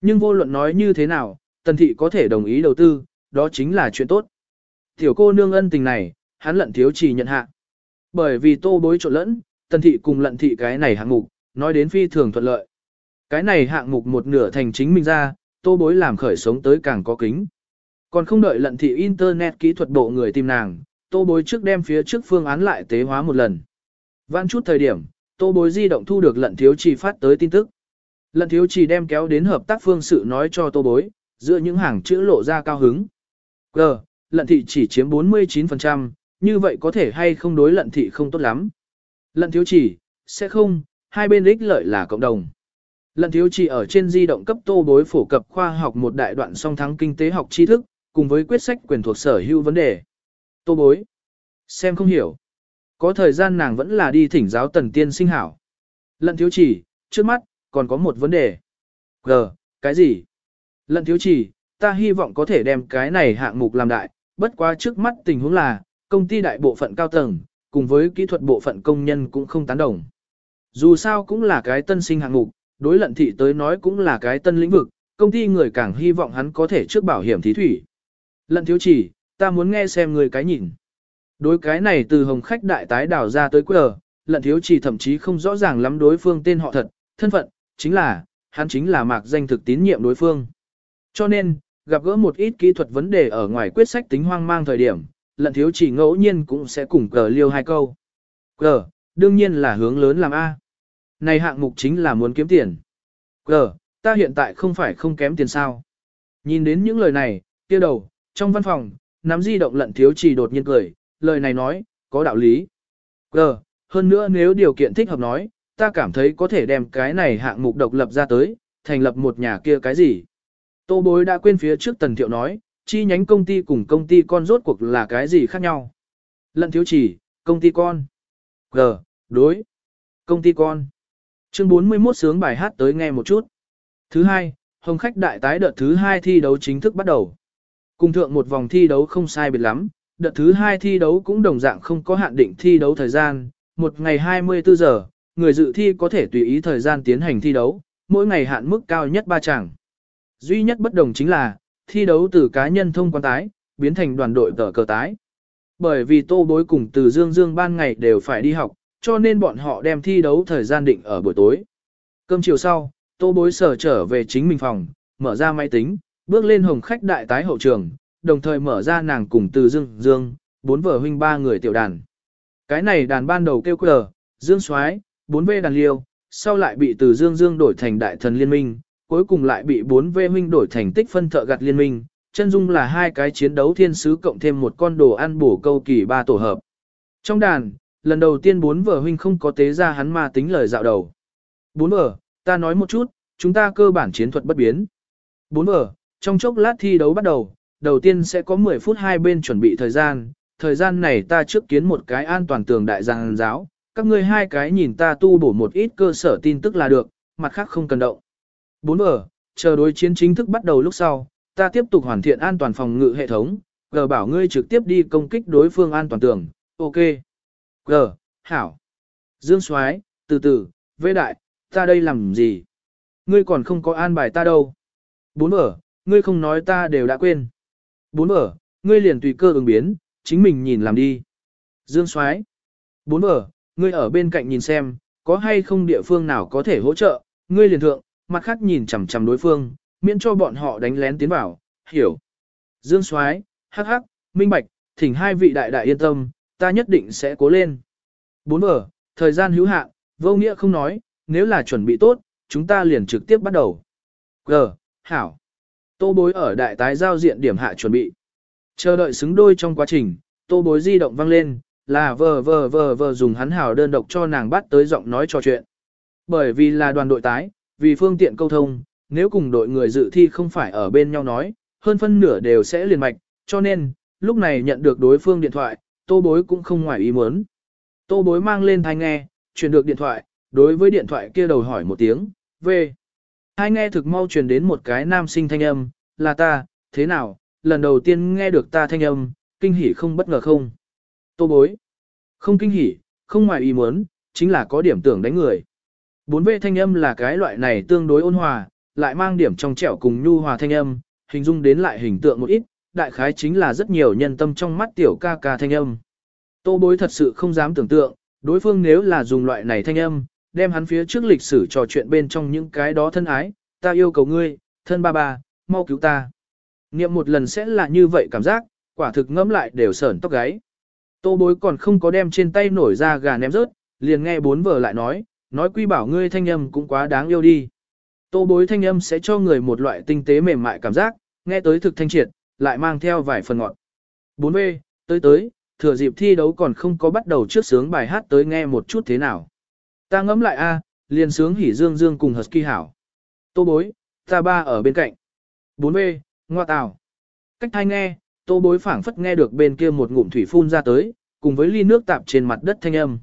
Nhưng vô luận nói như thế nào, tần thị có thể đồng ý đầu tư, đó chính là chuyện tốt. Tiểu cô nương ân tình này, hắn lận thiếu chỉ nhận hạ. Bởi vì tô bối trộn lẫn, tần thị cùng lận thị cái này hạng mục, nói đến phi thường thuận lợi. Cái này hạng mục một nửa thành chính mình ra, tô bối làm khởi sống tới càng có kính. Còn không đợi lận thị Internet kỹ thuật bộ người tìm nàng, tô bối trước đem phía trước phương án lại tế hóa một lần. Vãn chút thời điểm, tô bối di động thu được lận thiếu trì phát tới tin tức. Lận thiếu trì đem kéo đến hợp tác phương sự nói cho tô bối, giữa những hàng chữ lộ ra cao hứng. G, lận thị chỉ chiếm 49%, như vậy có thể hay không đối lận thị không tốt lắm. Lận thiếu chỉ, sẽ không, hai bên ích lợi là cộng đồng lần thiếu chỉ ở trên di động cấp tô bối phổ cập khoa học một đại đoạn song thắng kinh tế học tri thức, cùng với quyết sách quyền thuộc sở hữu vấn đề. Tô bối. Xem không hiểu. Có thời gian nàng vẫn là đi thỉnh giáo tần tiên sinh hảo. Lận thiếu chỉ, trước mắt, còn có một vấn đề. G, cái gì? Lận thiếu chỉ, ta hy vọng có thể đem cái này hạng mục làm đại, bất quá trước mắt tình huống là, công ty đại bộ phận cao tầng, cùng với kỹ thuật bộ phận công nhân cũng không tán đồng. Dù sao cũng là cái tân sinh hạng mục, đối lận thị tới nói cũng là cái tân lĩnh vực, công ty người càng hy vọng hắn có thể trước bảo hiểm thí thủy. Lận thiếu chỉ, ta muốn nghe xem người cái nhìn. Đối cái này từ hồng khách đại tái đảo ra tới quờ, lận thiếu chỉ thậm chí không rõ ràng lắm đối phương tên họ thật, thân phận, chính là, hắn chính là mạc danh thực tín nhiệm đối phương. Cho nên, gặp gỡ một ít kỹ thuật vấn đề ở ngoài quyết sách tính hoang mang thời điểm, lận thiếu chỉ ngẫu nhiên cũng sẽ cùng cờ liêu hai câu. Cờ, đương nhiên là hướng lớn làm A. Này hạng mục chính là muốn kiếm tiền. Cờ, ta hiện tại không phải không kém tiền sao. Nhìn đến những lời này, kia đầu, trong văn phòng, nắm di động lận thiếu chỉ đột nhiên cười, lời này nói, có đạo lý. Cờ, hơn nữa nếu điều kiện thích hợp nói, ta cảm thấy có thể đem cái này hạng mục độc lập ra tới, thành lập một nhà kia cái gì. Tô bối đã quên phía trước tần thiệu nói, chi nhánh công ty cùng công ty con rốt cuộc là cái gì khác nhau. Lận thiếu chỉ, công ty con. G, đối. Công ty con. Chương 41 sướng bài hát tới nghe một chút. Thứ hai, Hồng Khách đại tái đợt thứ hai thi đấu chính thức bắt đầu. Cùng thượng một vòng thi đấu không sai biệt lắm, đợt thứ hai thi đấu cũng đồng dạng không có hạn định thi đấu thời gian, một ngày 24 giờ, người dự thi có thể tùy ý thời gian tiến hành thi đấu, mỗi ngày hạn mức cao nhất 3 chàng. Duy nhất bất đồng chính là, thi đấu từ cá nhân thông quan tái, biến thành đoàn đội tờ cờ tái. Bởi vì tô bối cùng từ Dương Dương ban ngày đều phải đi học, cho nên bọn họ đem thi đấu thời gian định ở buổi tối. Cơm chiều sau, tô bối sở trở về chính mình phòng, mở ra máy tính, bước lên hồng khách đại tái hậu trường, đồng thời mở ra nàng cùng từ Dương Dương, bốn vợ huynh ba người tiểu đàn. Cái này đàn ban đầu kêu cờ, Dương Soái, bốn v đàn liêu, sau lại bị từ Dương Dương đổi thành đại thần liên minh, cuối cùng lại bị 4V huynh đổi thành tích phân thợ gặt liên minh, chân dung là hai cái chiến đấu thiên sứ cộng thêm một con đồ ăn bổ câu kỳ ba tổ hợp. Trong đàn, lần đầu tiên bốn vở huynh không có tế ra hắn mà tính lời dạo đầu. Bốn vở, ta nói một chút, chúng ta cơ bản chiến thuật bất biến. Bốn vở, trong chốc lát thi đấu bắt đầu, đầu tiên sẽ có 10 phút hai bên chuẩn bị thời gian, thời gian này ta trước kiến một cái an toàn tường đại giang giáo, các ngươi hai cái nhìn ta tu bổ một ít cơ sở tin tức là được, mặt khác không cần động. Bốn vở, chờ đối chiến chính thức bắt đầu lúc sau, ta tiếp tục hoàn thiện an toàn phòng ngự hệ thống, gờ bảo ngươi trực tiếp đi công kích đối phương an toàn tường, ok. G, hảo. Dương Soái, từ từ, vê đại, ta đây làm gì? Ngươi còn không có an bài ta đâu. Bốn vở, ngươi không nói ta đều đã quên. Bốn vở, ngươi liền tùy cơ ứng biến, chính mình nhìn làm đi. Dương Soái, bốn vở, ngươi ở bên cạnh nhìn xem, có hay không địa phương nào có thể hỗ trợ, ngươi liền thượng, mặt khác nhìn chằm chằm đối phương, miễn cho bọn họ đánh lén tiến vào, hiểu. Dương Soái, hắc hắc, minh bạch, thỉnh hai vị đại đại yên tâm, ta nhất định sẽ cố lên. Bốn vở, thời gian hữu hạn, vô nghĩa không nói, nếu là chuẩn bị tốt, chúng ta liền trực tiếp bắt đầu. G, hảo. Tô bối ở đại tái giao diện điểm hạ chuẩn bị. Chờ đợi xứng đôi trong quá trình, tô bối di động vang lên, là vờ vờ vờ vờ dùng hắn hảo đơn độc cho nàng bắt tới giọng nói trò chuyện. Bởi vì là đoàn đội tái, vì phương tiện câu thông, nếu cùng đội người dự thi không phải ở bên nhau nói, hơn phân nửa đều sẽ liền mạch, cho nên, lúc này nhận được đối phương điện thoại, tô bối cũng không ngoài ý muốn. Tô bối mang lên thai nghe, truyền được điện thoại, đối với điện thoại kia đầu hỏi một tiếng, về. Hai nghe thực mau truyền đến một cái nam sinh thanh âm, là ta, thế nào, lần đầu tiên nghe được ta thanh âm, kinh hỉ không bất ngờ không. Tô bối, không kinh hỉ, không ngoài ý muốn, chính là có điểm tưởng đánh người. Bốn vệ thanh âm là cái loại này tương đối ôn hòa, lại mang điểm trong trẻo cùng nhu hòa thanh âm, hình dung đến lại hình tượng một ít, đại khái chính là rất nhiều nhân tâm trong mắt tiểu ca ca thanh âm. Tô bối thật sự không dám tưởng tượng, đối phương nếu là dùng loại này thanh âm, đem hắn phía trước lịch sử trò chuyện bên trong những cái đó thân ái, ta yêu cầu ngươi, thân ba ba, mau cứu ta. Niệm một lần sẽ là như vậy cảm giác, quả thực ngẫm lại đều sởn tóc gáy. Tô bối còn không có đem trên tay nổi ra gà ném rớt, liền nghe bốn vợ lại nói, nói quy bảo ngươi thanh âm cũng quá đáng yêu đi. Tô bối thanh âm sẽ cho người một loại tinh tế mềm mại cảm giác, nghe tới thực thanh triệt, lại mang theo vài phần ngọt. 4B, tới tới, thừa dịp thi đấu còn không có bắt đầu trước sướng bài hát tới nghe một chút thế nào. Ta ngẫm lại a, liền sướng hỉ dương dương cùng Husky hảo. Tô bối, ta ba ở bên cạnh. 4B, ngoa tào. Cách thai nghe, tô bối phảng phất nghe được bên kia một ngụm thủy phun ra tới, cùng với ly nước tạp trên mặt đất thanh âm.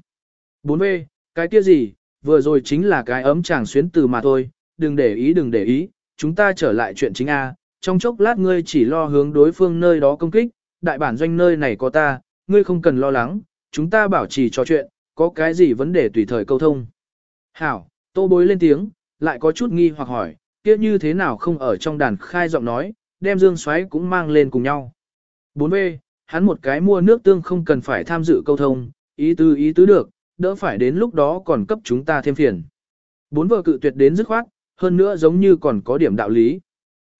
4B, cái kia gì, vừa rồi chính là cái ấm chàng xuyến từ mà thôi, đừng để ý đừng để ý, chúng ta trở lại chuyện chính A, trong chốc lát ngươi chỉ lo hướng đối phương nơi đó công kích, đại bản doanh nơi này có ta, ngươi không cần lo lắng, chúng ta bảo trì trò chuyện, có cái gì vấn đề tùy thời câu thông. Hảo, tô bối lên tiếng, lại có chút nghi hoặc hỏi, kia như thế nào không ở trong đàn khai giọng nói, đem dương xoáy cũng mang lên cùng nhau. 4B, hắn một cái mua nước tương không cần phải tham dự câu thông, ý tứ ý tứ được, đỡ phải đến lúc đó còn cấp chúng ta thêm phiền. Bốn vợ cự tuyệt đến dứt khoát, hơn nữa giống như còn có điểm đạo lý.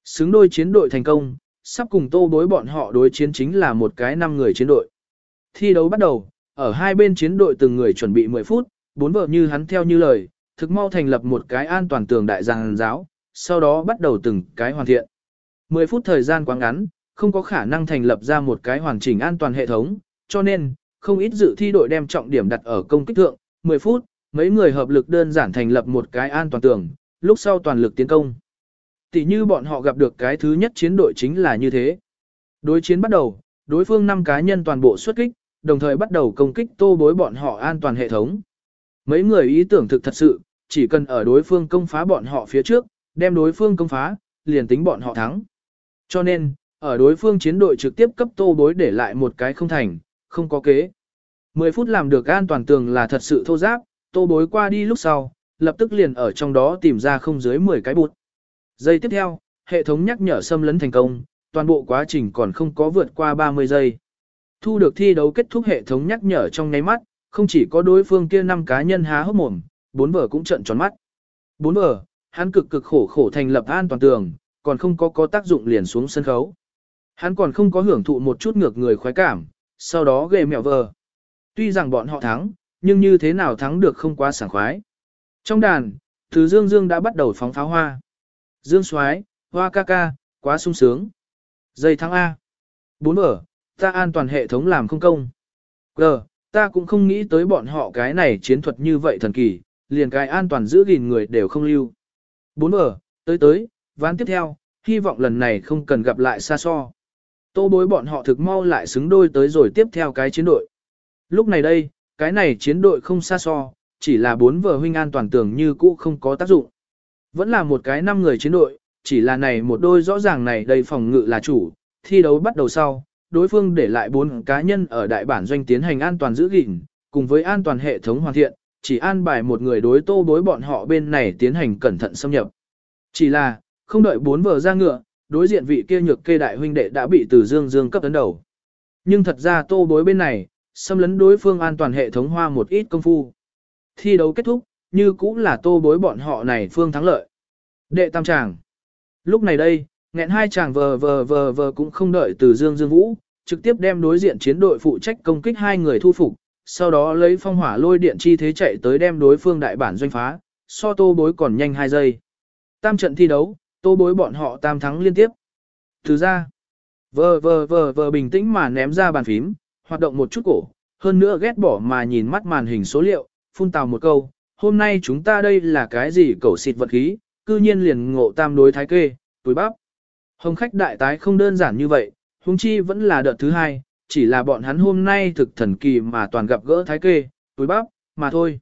Xứng đôi chiến đội thành công, sắp cùng tô bối bọn họ đối chiến chính là một cái năm người chiến đội. Thi đấu bắt đầu, ở hai bên chiến đội từng người chuẩn bị 10 phút, bốn vợ như hắn theo như lời, thực mau thành lập một cái an toàn tường đại giang giáo, sau đó bắt đầu từng cái hoàn thiện. 10 phút thời gian quá ngắn, không có khả năng thành lập ra một cái hoàn chỉnh an toàn hệ thống, cho nên, không ít dự thi đội đem trọng điểm đặt ở công kích thượng, 10 phút, mấy người hợp lực đơn giản thành lập một cái an toàn tường, lúc sau toàn lực tiến công. Tỉ như bọn họ gặp được cái thứ nhất chiến đội chính là như thế. Đối chiến bắt đầu, đối phương 5 cá nhân toàn bộ xuất kích, đồng thời bắt đầu công kích tô bối bọn họ an toàn hệ thống. Mấy người ý tưởng thực thật sự, chỉ cần ở đối phương công phá bọn họ phía trước, đem đối phương công phá, liền tính bọn họ thắng. Cho nên, ở đối phương chiến đội trực tiếp cấp tô bối để lại một cái không thành, không có kế. 10 phút làm được an toàn tường là thật sự thô giáp, tô bối qua đi lúc sau, lập tức liền ở trong đó tìm ra không dưới 10 cái bụt. Giây tiếp theo, hệ thống nhắc nhở xâm lấn thành công, toàn bộ quá trình còn không có vượt qua 30 giây. Thu được thi đấu kết thúc hệ thống nhắc nhở trong nháy mắt, không chỉ có đối phương kia năm cá nhân há hốc mồm, bốn vở cũng trận tròn mắt. Bốn vở, hắn cực cực khổ khổ thành lập an toàn tường, còn không có có tác dụng liền xuống sân khấu. Hắn còn không có hưởng thụ một chút ngược người khoái cảm, sau đó ghê mẹo vờ. Tuy rằng bọn họ thắng, nhưng như thế nào thắng được không quá sảng khoái. Trong đàn, Thứ Dương Dương đã bắt đầu phóng pháo hoa. Dương Soái, hoa ca ca, quá sung sướng. Dây thắng A. 4 ở, ta an toàn hệ thống làm không công. G, ta cũng không nghĩ tới bọn họ cái này chiến thuật như vậy thần kỳ, liền cái an toàn giữ gìn người đều không lưu. 4 ở, tới tới, ván tiếp theo, hy vọng lần này không cần gặp lại xa so. Tô bối bọn họ thực mau lại xứng đôi tới rồi tiếp theo cái chiến đội. Lúc này đây, cái này chiến đội không xa so, chỉ là bốn vợ huynh an toàn tưởng như cũ không có tác dụng. Vẫn là một cái năm người chiến đội, chỉ là này một đôi rõ ràng này đây phòng ngự là chủ, thi đấu bắt đầu sau, đối phương để lại bốn cá nhân ở đại bản doanh tiến hành an toàn giữ gìn, cùng với an toàn hệ thống hoàn thiện, chỉ an bài một người đối tô đối bọn họ bên này tiến hành cẩn thận xâm nhập. Chỉ là, không đợi bốn vờ ra ngựa, đối diện vị kia nhược kê đại huynh đệ đã bị từ dương dương cấp tấn đầu. Nhưng thật ra tô bối bên này, xâm lấn đối phương an toàn hệ thống hoa một ít công phu. Thi đấu kết thúc, như cũng là tô bối bọn họ này phương thắng lợi. Đệ tam chàng Lúc này đây, nghẹn hai chàng vờ vờ vờ vờ cũng không đợi từ Dương Dương Vũ, trực tiếp đem đối diện chiến đội phụ trách công kích hai người thu phục, sau đó lấy phong hỏa lôi điện chi thế chạy tới đem đối phương đại bản doanh phá, so tô bối còn nhanh hai giây. Tam trận thi đấu, tô bối bọn họ tam thắng liên tiếp. Thứ ra, vờ vờ vờ vờ bình tĩnh mà ném ra bàn phím, hoạt động một chút cổ, hơn nữa ghét bỏ mà nhìn mắt màn hình số liệu, phun tào một câu, hôm nay chúng ta đây là cái gì cẩu xịt vật khí, cư nhiên liền ngộ tam đối thái kê, túi bắp. Hồng khách đại tái không đơn giản như vậy, huống chi vẫn là đợt thứ hai, chỉ là bọn hắn hôm nay thực thần kỳ mà toàn gặp gỡ thái kê, túi bắp, mà thôi.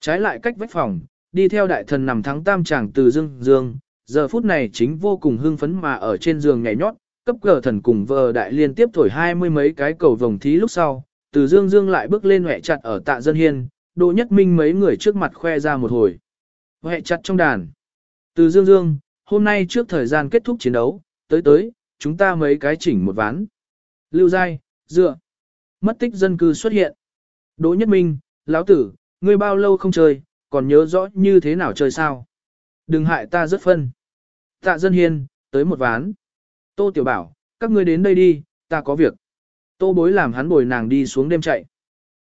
Trái lại cách vách phòng, đi theo đại thần nằm thắng tam tràng từ dương dương, giờ phút này chính vô cùng hưng phấn mà ở trên giường nhảy nhót, cấp cờ thần cùng vờ đại liên tiếp thổi hai mươi mấy cái cầu vồng thí lúc sau, từ dương dương lại bước lên hẹ chặt ở tạ dân hiên, Đỗ Nhất Minh mấy người trước mặt khoe ra một hồi. Hẹ chặt trong đàn. Từ dương dương, hôm nay trước thời gian kết thúc chiến đấu, tới tới, chúng ta mấy cái chỉnh một ván. Lưu Giai, dựa. Mất tích dân cư xuất hiện. Đỗ Nhất Minh, lão tử, ngươi bao lâu không chơi, còn nhớ rõ như thế nào chơi sao? Đừng hại ta rất phân. Tạ dân hiên, tới một ván. Tô Tiểu Bảo, các ngươi đến đây đi, ta có việc. Tô bối làm hắn bồi nàng đi xuống đêm chạy.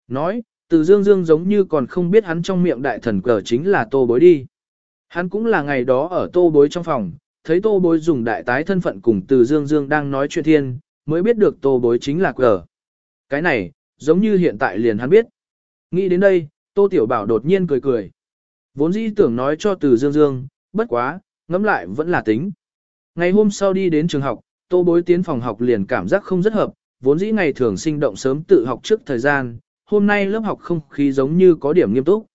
Nói, từ dương dương giống như còn không biết hắn trong miệng đại thần cờ chính là tô bối đi. Hắn cũng là ngày đó ở tô bối trong phòng, thấy tô bối dùng đại tái thân phận cùng từ dương dương đang nói chuyện thiên, mới biết được tô bối chính là cờ. Cái này, giống như hiện tại liền hắn biết. Nghĩ đến đây, tô tiểu bảo đột nhiên cười cười. Vốn dĩ tưởng nói cho từ dương dương, bất quá, ngẫm lại vẫn là tính. Ngày hôm sau đi đến trường học, tô bối tiến phòng học liền cảm giác không rất hợp, vốn dĩ ngày thường sinh động sớm tự học trước thời gian, hôm nay lớp học không khí giống như có điểm nghiêm túc.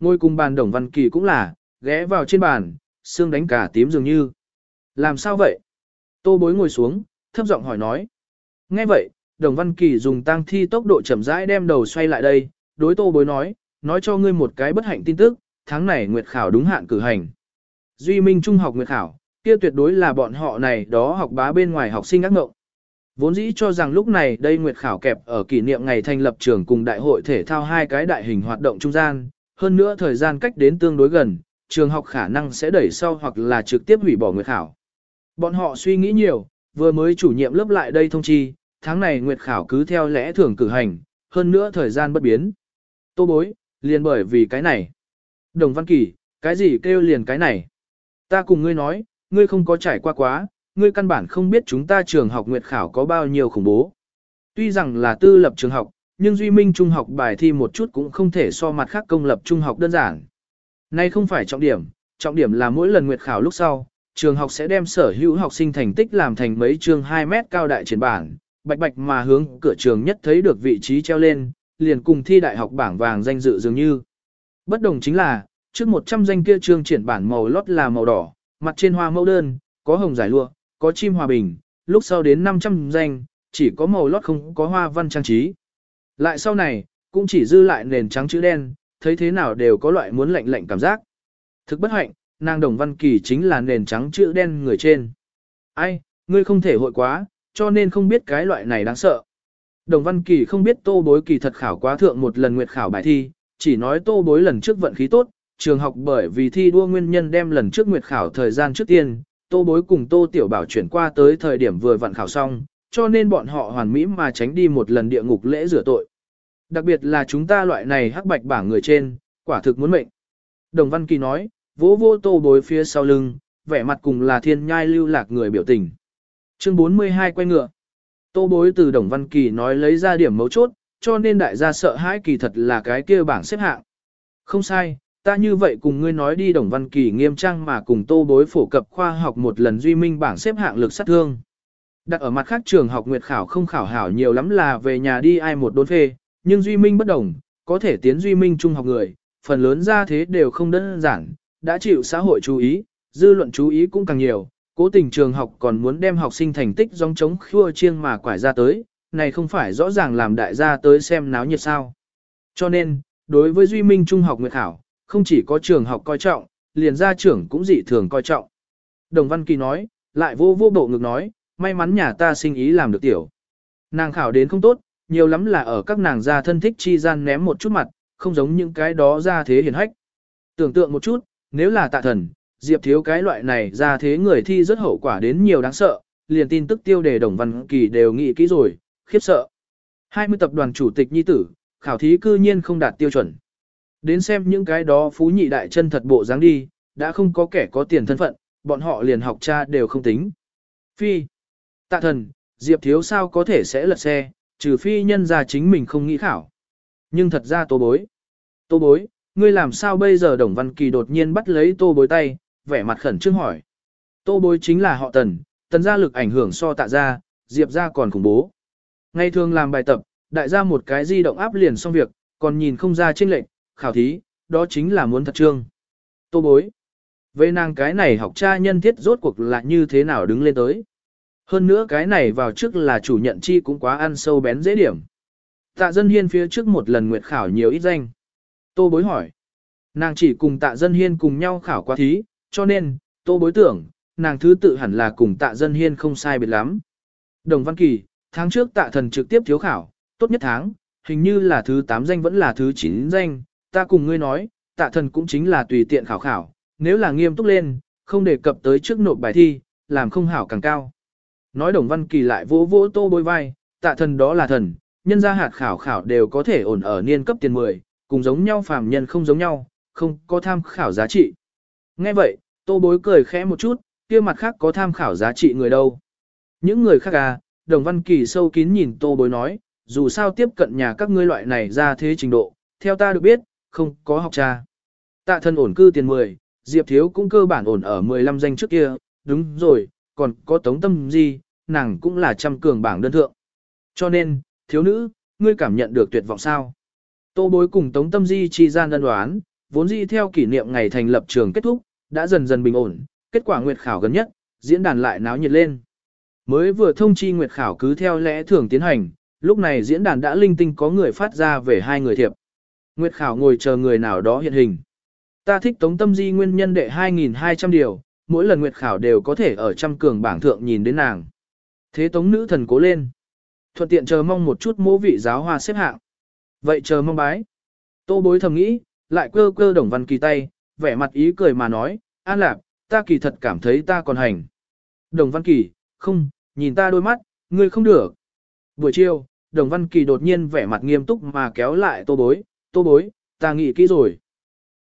Ngồi cùng bàn đồng văn kỳ cũng là, ghé vào trên bàn, xương đánh cả tím dường như. Làm sao vậy? Tô bối ngồi xuống, thấp giọng hỏi nói. Nghe vậy, đồng văn kỳ dùng tang thi tốc độ chậm rãi đem đầu xoay lại đây, đối tô bối nói, nói cho ngươi một cái bất hạnh tin tức, tháng này nguyệt khảo đúng hạn cử hành. Duy Minh Trung học nguyệt khảo, kia tuyệt đối là bọn họ này đó học bá bên ngoài học sinh ác ngộng. Vốn dĩ cho rằng lúc này đây nguyệt khảo kẹp ở kỷ niệm ngày thành lập trường cùng đại hội thể thao hai cái đại hình hoạt động trung gian, hơn nữa thời gian cách đến tương đối gần, trường học khả năng sẽ đẩy sau hoặc là trực tiếp hủy bỏ nguyệt khảo. Bọn họ suy nghĩ nhiều, vừa mới chủ nhiệm lớp lại đây thông chi, tháng này nguyệt khảo cứ theo lẽ thường cử hành, hơn nữa thời gian bất biến. Tô bối, liền bởi vì cái này. Đồng Văn Kỳ, cái gì kêu liền cái này? Ta cùng ngươi nói, ngươi không có trải qua quá, ngươi căn bản không biết chúng ta trường học nguyệt khảo có bao nhiêu khủng bố. Tuy rằng là tư lập trường học, nhưng Duy Minh trung học bài thi một chút cũng không thể so mặt khác công lập trung học đơn giản. Nay không phải trọng điểm, trọng điểm là mỗi lần nguyệt khảo lúc sau, trường học sẽ đem sở hữu học sinh thành tích làm thành mấy trường 2 mét cao đại triển bảng, bạch bạch mà hướng cửa trường nhất thấy được vị trí treo lên, liền cùng thi đại học bảng vàng danh dự dường như. Bất đồng chính là, trước 100 danh kia trường triển bản màu lót là màu đỏ, mặt trên hoa mẫu đơn, có hồng giải lụa, có chim hòa bình, lúc sau đến 500 danh, chỉ có màu lót không có hoa văn trang trí. Lại sau này, cũng chỉ dư lại nền trắng chữ đen, thấy thế nào đều có loại muốn lạnh lạnh cảm giác. Thực bất hạnh, nàng đồng văn kỳ chính là nền trắng chữ đen người trên. Ai, ngươi không thể hội quá, cho nên không biết cái loại này đáng sợ. Đồng văn kỳ không biết tô bối kỳ thật khảo quá thượng một lần nguyệt khảo bài thi, chỉ nói tô bối lần trước vận khí tốt, trường học bởi vì thi đua nguyên nhân đem lần trước nguyệt khảo thời gian trước tiên, tô bối cùng tô tiểu bảo chuyển qua tới thời điểm vừa vặn khảo xong, cho nên bọn họ hoàn mỹ mà tránh đi một lần địa ngục lễ rửa tội. Đặc biệt là chúng ta loại này hắc bạch bảng người trên, quả thực muốn mệnh. Đồng Văn Kỳ nói, vỗ vô tô bối phía sau lưng, vẻ mặt cùng là thiên nhai lưu lạc người biểu tình. Chương 42 quay ngựa. Tô bối từ Đồng Văn Kỳ nói lấy ra điểm mấu chốt, cho nên đại gia sợ hãi kỳ thật là cái kia bảng xếp hạng. Không sai, ta như vậy cùng ngươi nói đi Đồng Văn Kỳ nghiêm trang mà cùng tô bối phổ cập khoa học một lần duy minh bảng xếp hạng lực sát thương. Đặt ở mặt khác trường học nguyệt khảo không khảo hảo nhiều lắm là về nhà đi ai một đốn phê, nhưng duy minh bất đồng, có thể tiến duy minh trung học người, phần lớn ra thế đều không đơn giản, đã chịu xã hội chú ý, dư luận chú ý cũng càng nhiều, cố tình trường học còn muốn đem học sinh thành tích dòng chống khua chiêng mà quải ra tới, này không phải rõ ràng làm đại gia tới xem náo nhiệt sao. Cho nên, đối với Duy Minh Trung học Nguyệt Khảo, không chỉ có trường học coi trọng, liền gia trưởng cũng dị thường coi trọng. Đồng Văn Kỳ nói, lại vô vô bộ ngực nói, may mắn nhà ta sinh ý làm được tiểu. Nàng khảo đến không tốt, nhiều lắm là ở các nàng gia thân thích chi gian ném một chút mặt, không giống những cái đó ra thế hiền hách. Tưởng tượng một chút, nếu là tạ thần, Diệp Thiếu cái loại này ra thế người thi rất hậu quả đến nhiều đáng sợ, liền tin tức tiêu đề Đồng Văn Kỳ đều nghĩ kỹ rồi, khiếp sợ. 20 tập đoàn chủ tịch nhi tử, khảo thí cư nhiên không đạt tiêu chuẩn. Đến xem những cái đó phú nhị đại chân thật bộ dáng đi, đã không có kẻ có tiền thân phận, bọn họ liền học cha đều không tính. Phi. Tạ thần, Diệp Thiếu sao có thể sẽ lật xe, trừ phi nhân ra chính mình không nghĩ khảo. Nhưng thật ra tô bối. Tô bối, ngươi làm sao bây giờ Đồng Văn Kỳ đột nhiên bắt lấy tô bối tay, vẻ mặt khẩn trương hỏi. Tô bối chính là họ tần, tần gia lực ảnh hưởng so tạ gia, Diệp gia còn khủng bố. Ngày thường làm bài tập, đại gia một cái di động áp liền xong việc, còn nhìn không ra chênh lệnh, khảo thí, đó chính là muốn thật trương. Tô bối. Về nàng cái này học cha nhân thiết rốt cuộc là như thế nào đứng lên tới. Hơn nữa cái này vào trước là chủ nhận chi cũng quá ăn sâu bén dễ điểm. Tạ dân hiên phía trước một lần nguyệt khảo nhiều ít danh. Tô bối hỏi. Nàng chỉ cùng tạ dân hiên cùng nhau khảo qua thí, cho nên, tô bối tưởng, nàng thứ tự hẳn là cùng tạ dân hiên không sai biệt lắm. Đồng Văn Kỳ, tháng trước tạ thần trực tiếp thiếu khảo, tốt nhất tháng, hình như là thứ 8 danh vẫn là thứ 9 danh, ta cùng ngươi nói, tạ thần cũng chính là tùy tiện khảo khảo, nếu là nghiêm túc lên, không đề cập tới trước nộp bài thi, làm không hảo càng cao. Nói Đồng Văn Kỳ lại vỗ vỗ tô bối vai, tạ thần đó là thần, nhân gia hạt khảo khảo đều có thể ổn ở niên cấp tiền 10, cùng giống nhau phàm nhân không giống nhau, không có tham khảo giá trị. Nghe vậy, tô bối cười khẽ một chút, kia mặt khác có tham khảo giá trị người đâu. Những người khác à, đồng văn kỳ sâu kín nhìn tô bối nói, dù sao tiếp cận nhà các ngươi loại này ra thế trình độ, theo ta được biết, không có học cha. Tạ thân ổn cư tiền 10, Diệp Thiếu cũng cơ bản ổn ở 15 danh trước kia, đúng rồi, còn có tống tâm gì, nàng cũng là trăm cường bảng đơn thượng. Cho nên, thiếu nữ, ngươi cảm nhận được tuyệt vọng sao? Tô bối cùng Tống Tâm Di chi gian đơn đoán, vốn dĩ theo kỷ niệm ngày thành lập trường kết thúc, đã dần dần bình ổn, kết quả nguyệt khảo gần nhất, diễn đàn lại náo nhiệt lên. Mới vừa thông chi nguyệt khảo cứ theo lẽ thường tiến hành, lúc này diễn đàn đã linh tinh có người phát ra về hai người thiệp. Nguyệt khảo ngồi chờ người nào đó hiện hình. Ta thích Tống Tâm Di nguyên nhân đệ 2.200 điều, mỗi lần nguyệt khảo đều có thể ở trăm cường bảng thượng nhìn đến nàng. Thế Tống nữ thần cố lên. Thuận tiện chờ mong một chút mô vị giáo hoa xếp hạng. Vậy chờ mong bái. Tô bối thầm nghĩ, lại cơ cơ đồng văn kỳ tay, vẻ mặt ý cười mà nói, an lạc, ta kỳ thật cảm thấy ta còn hành. Đồng văn kỳ, không, nhìn ta đôi mắt, ngươi không được. Buổi chiều, đồng văn kỳ đột nhiên vẻ mặt nghiêm túc mà kéo lại tô bối, tô bối, ta nghĩ kỹ rồi.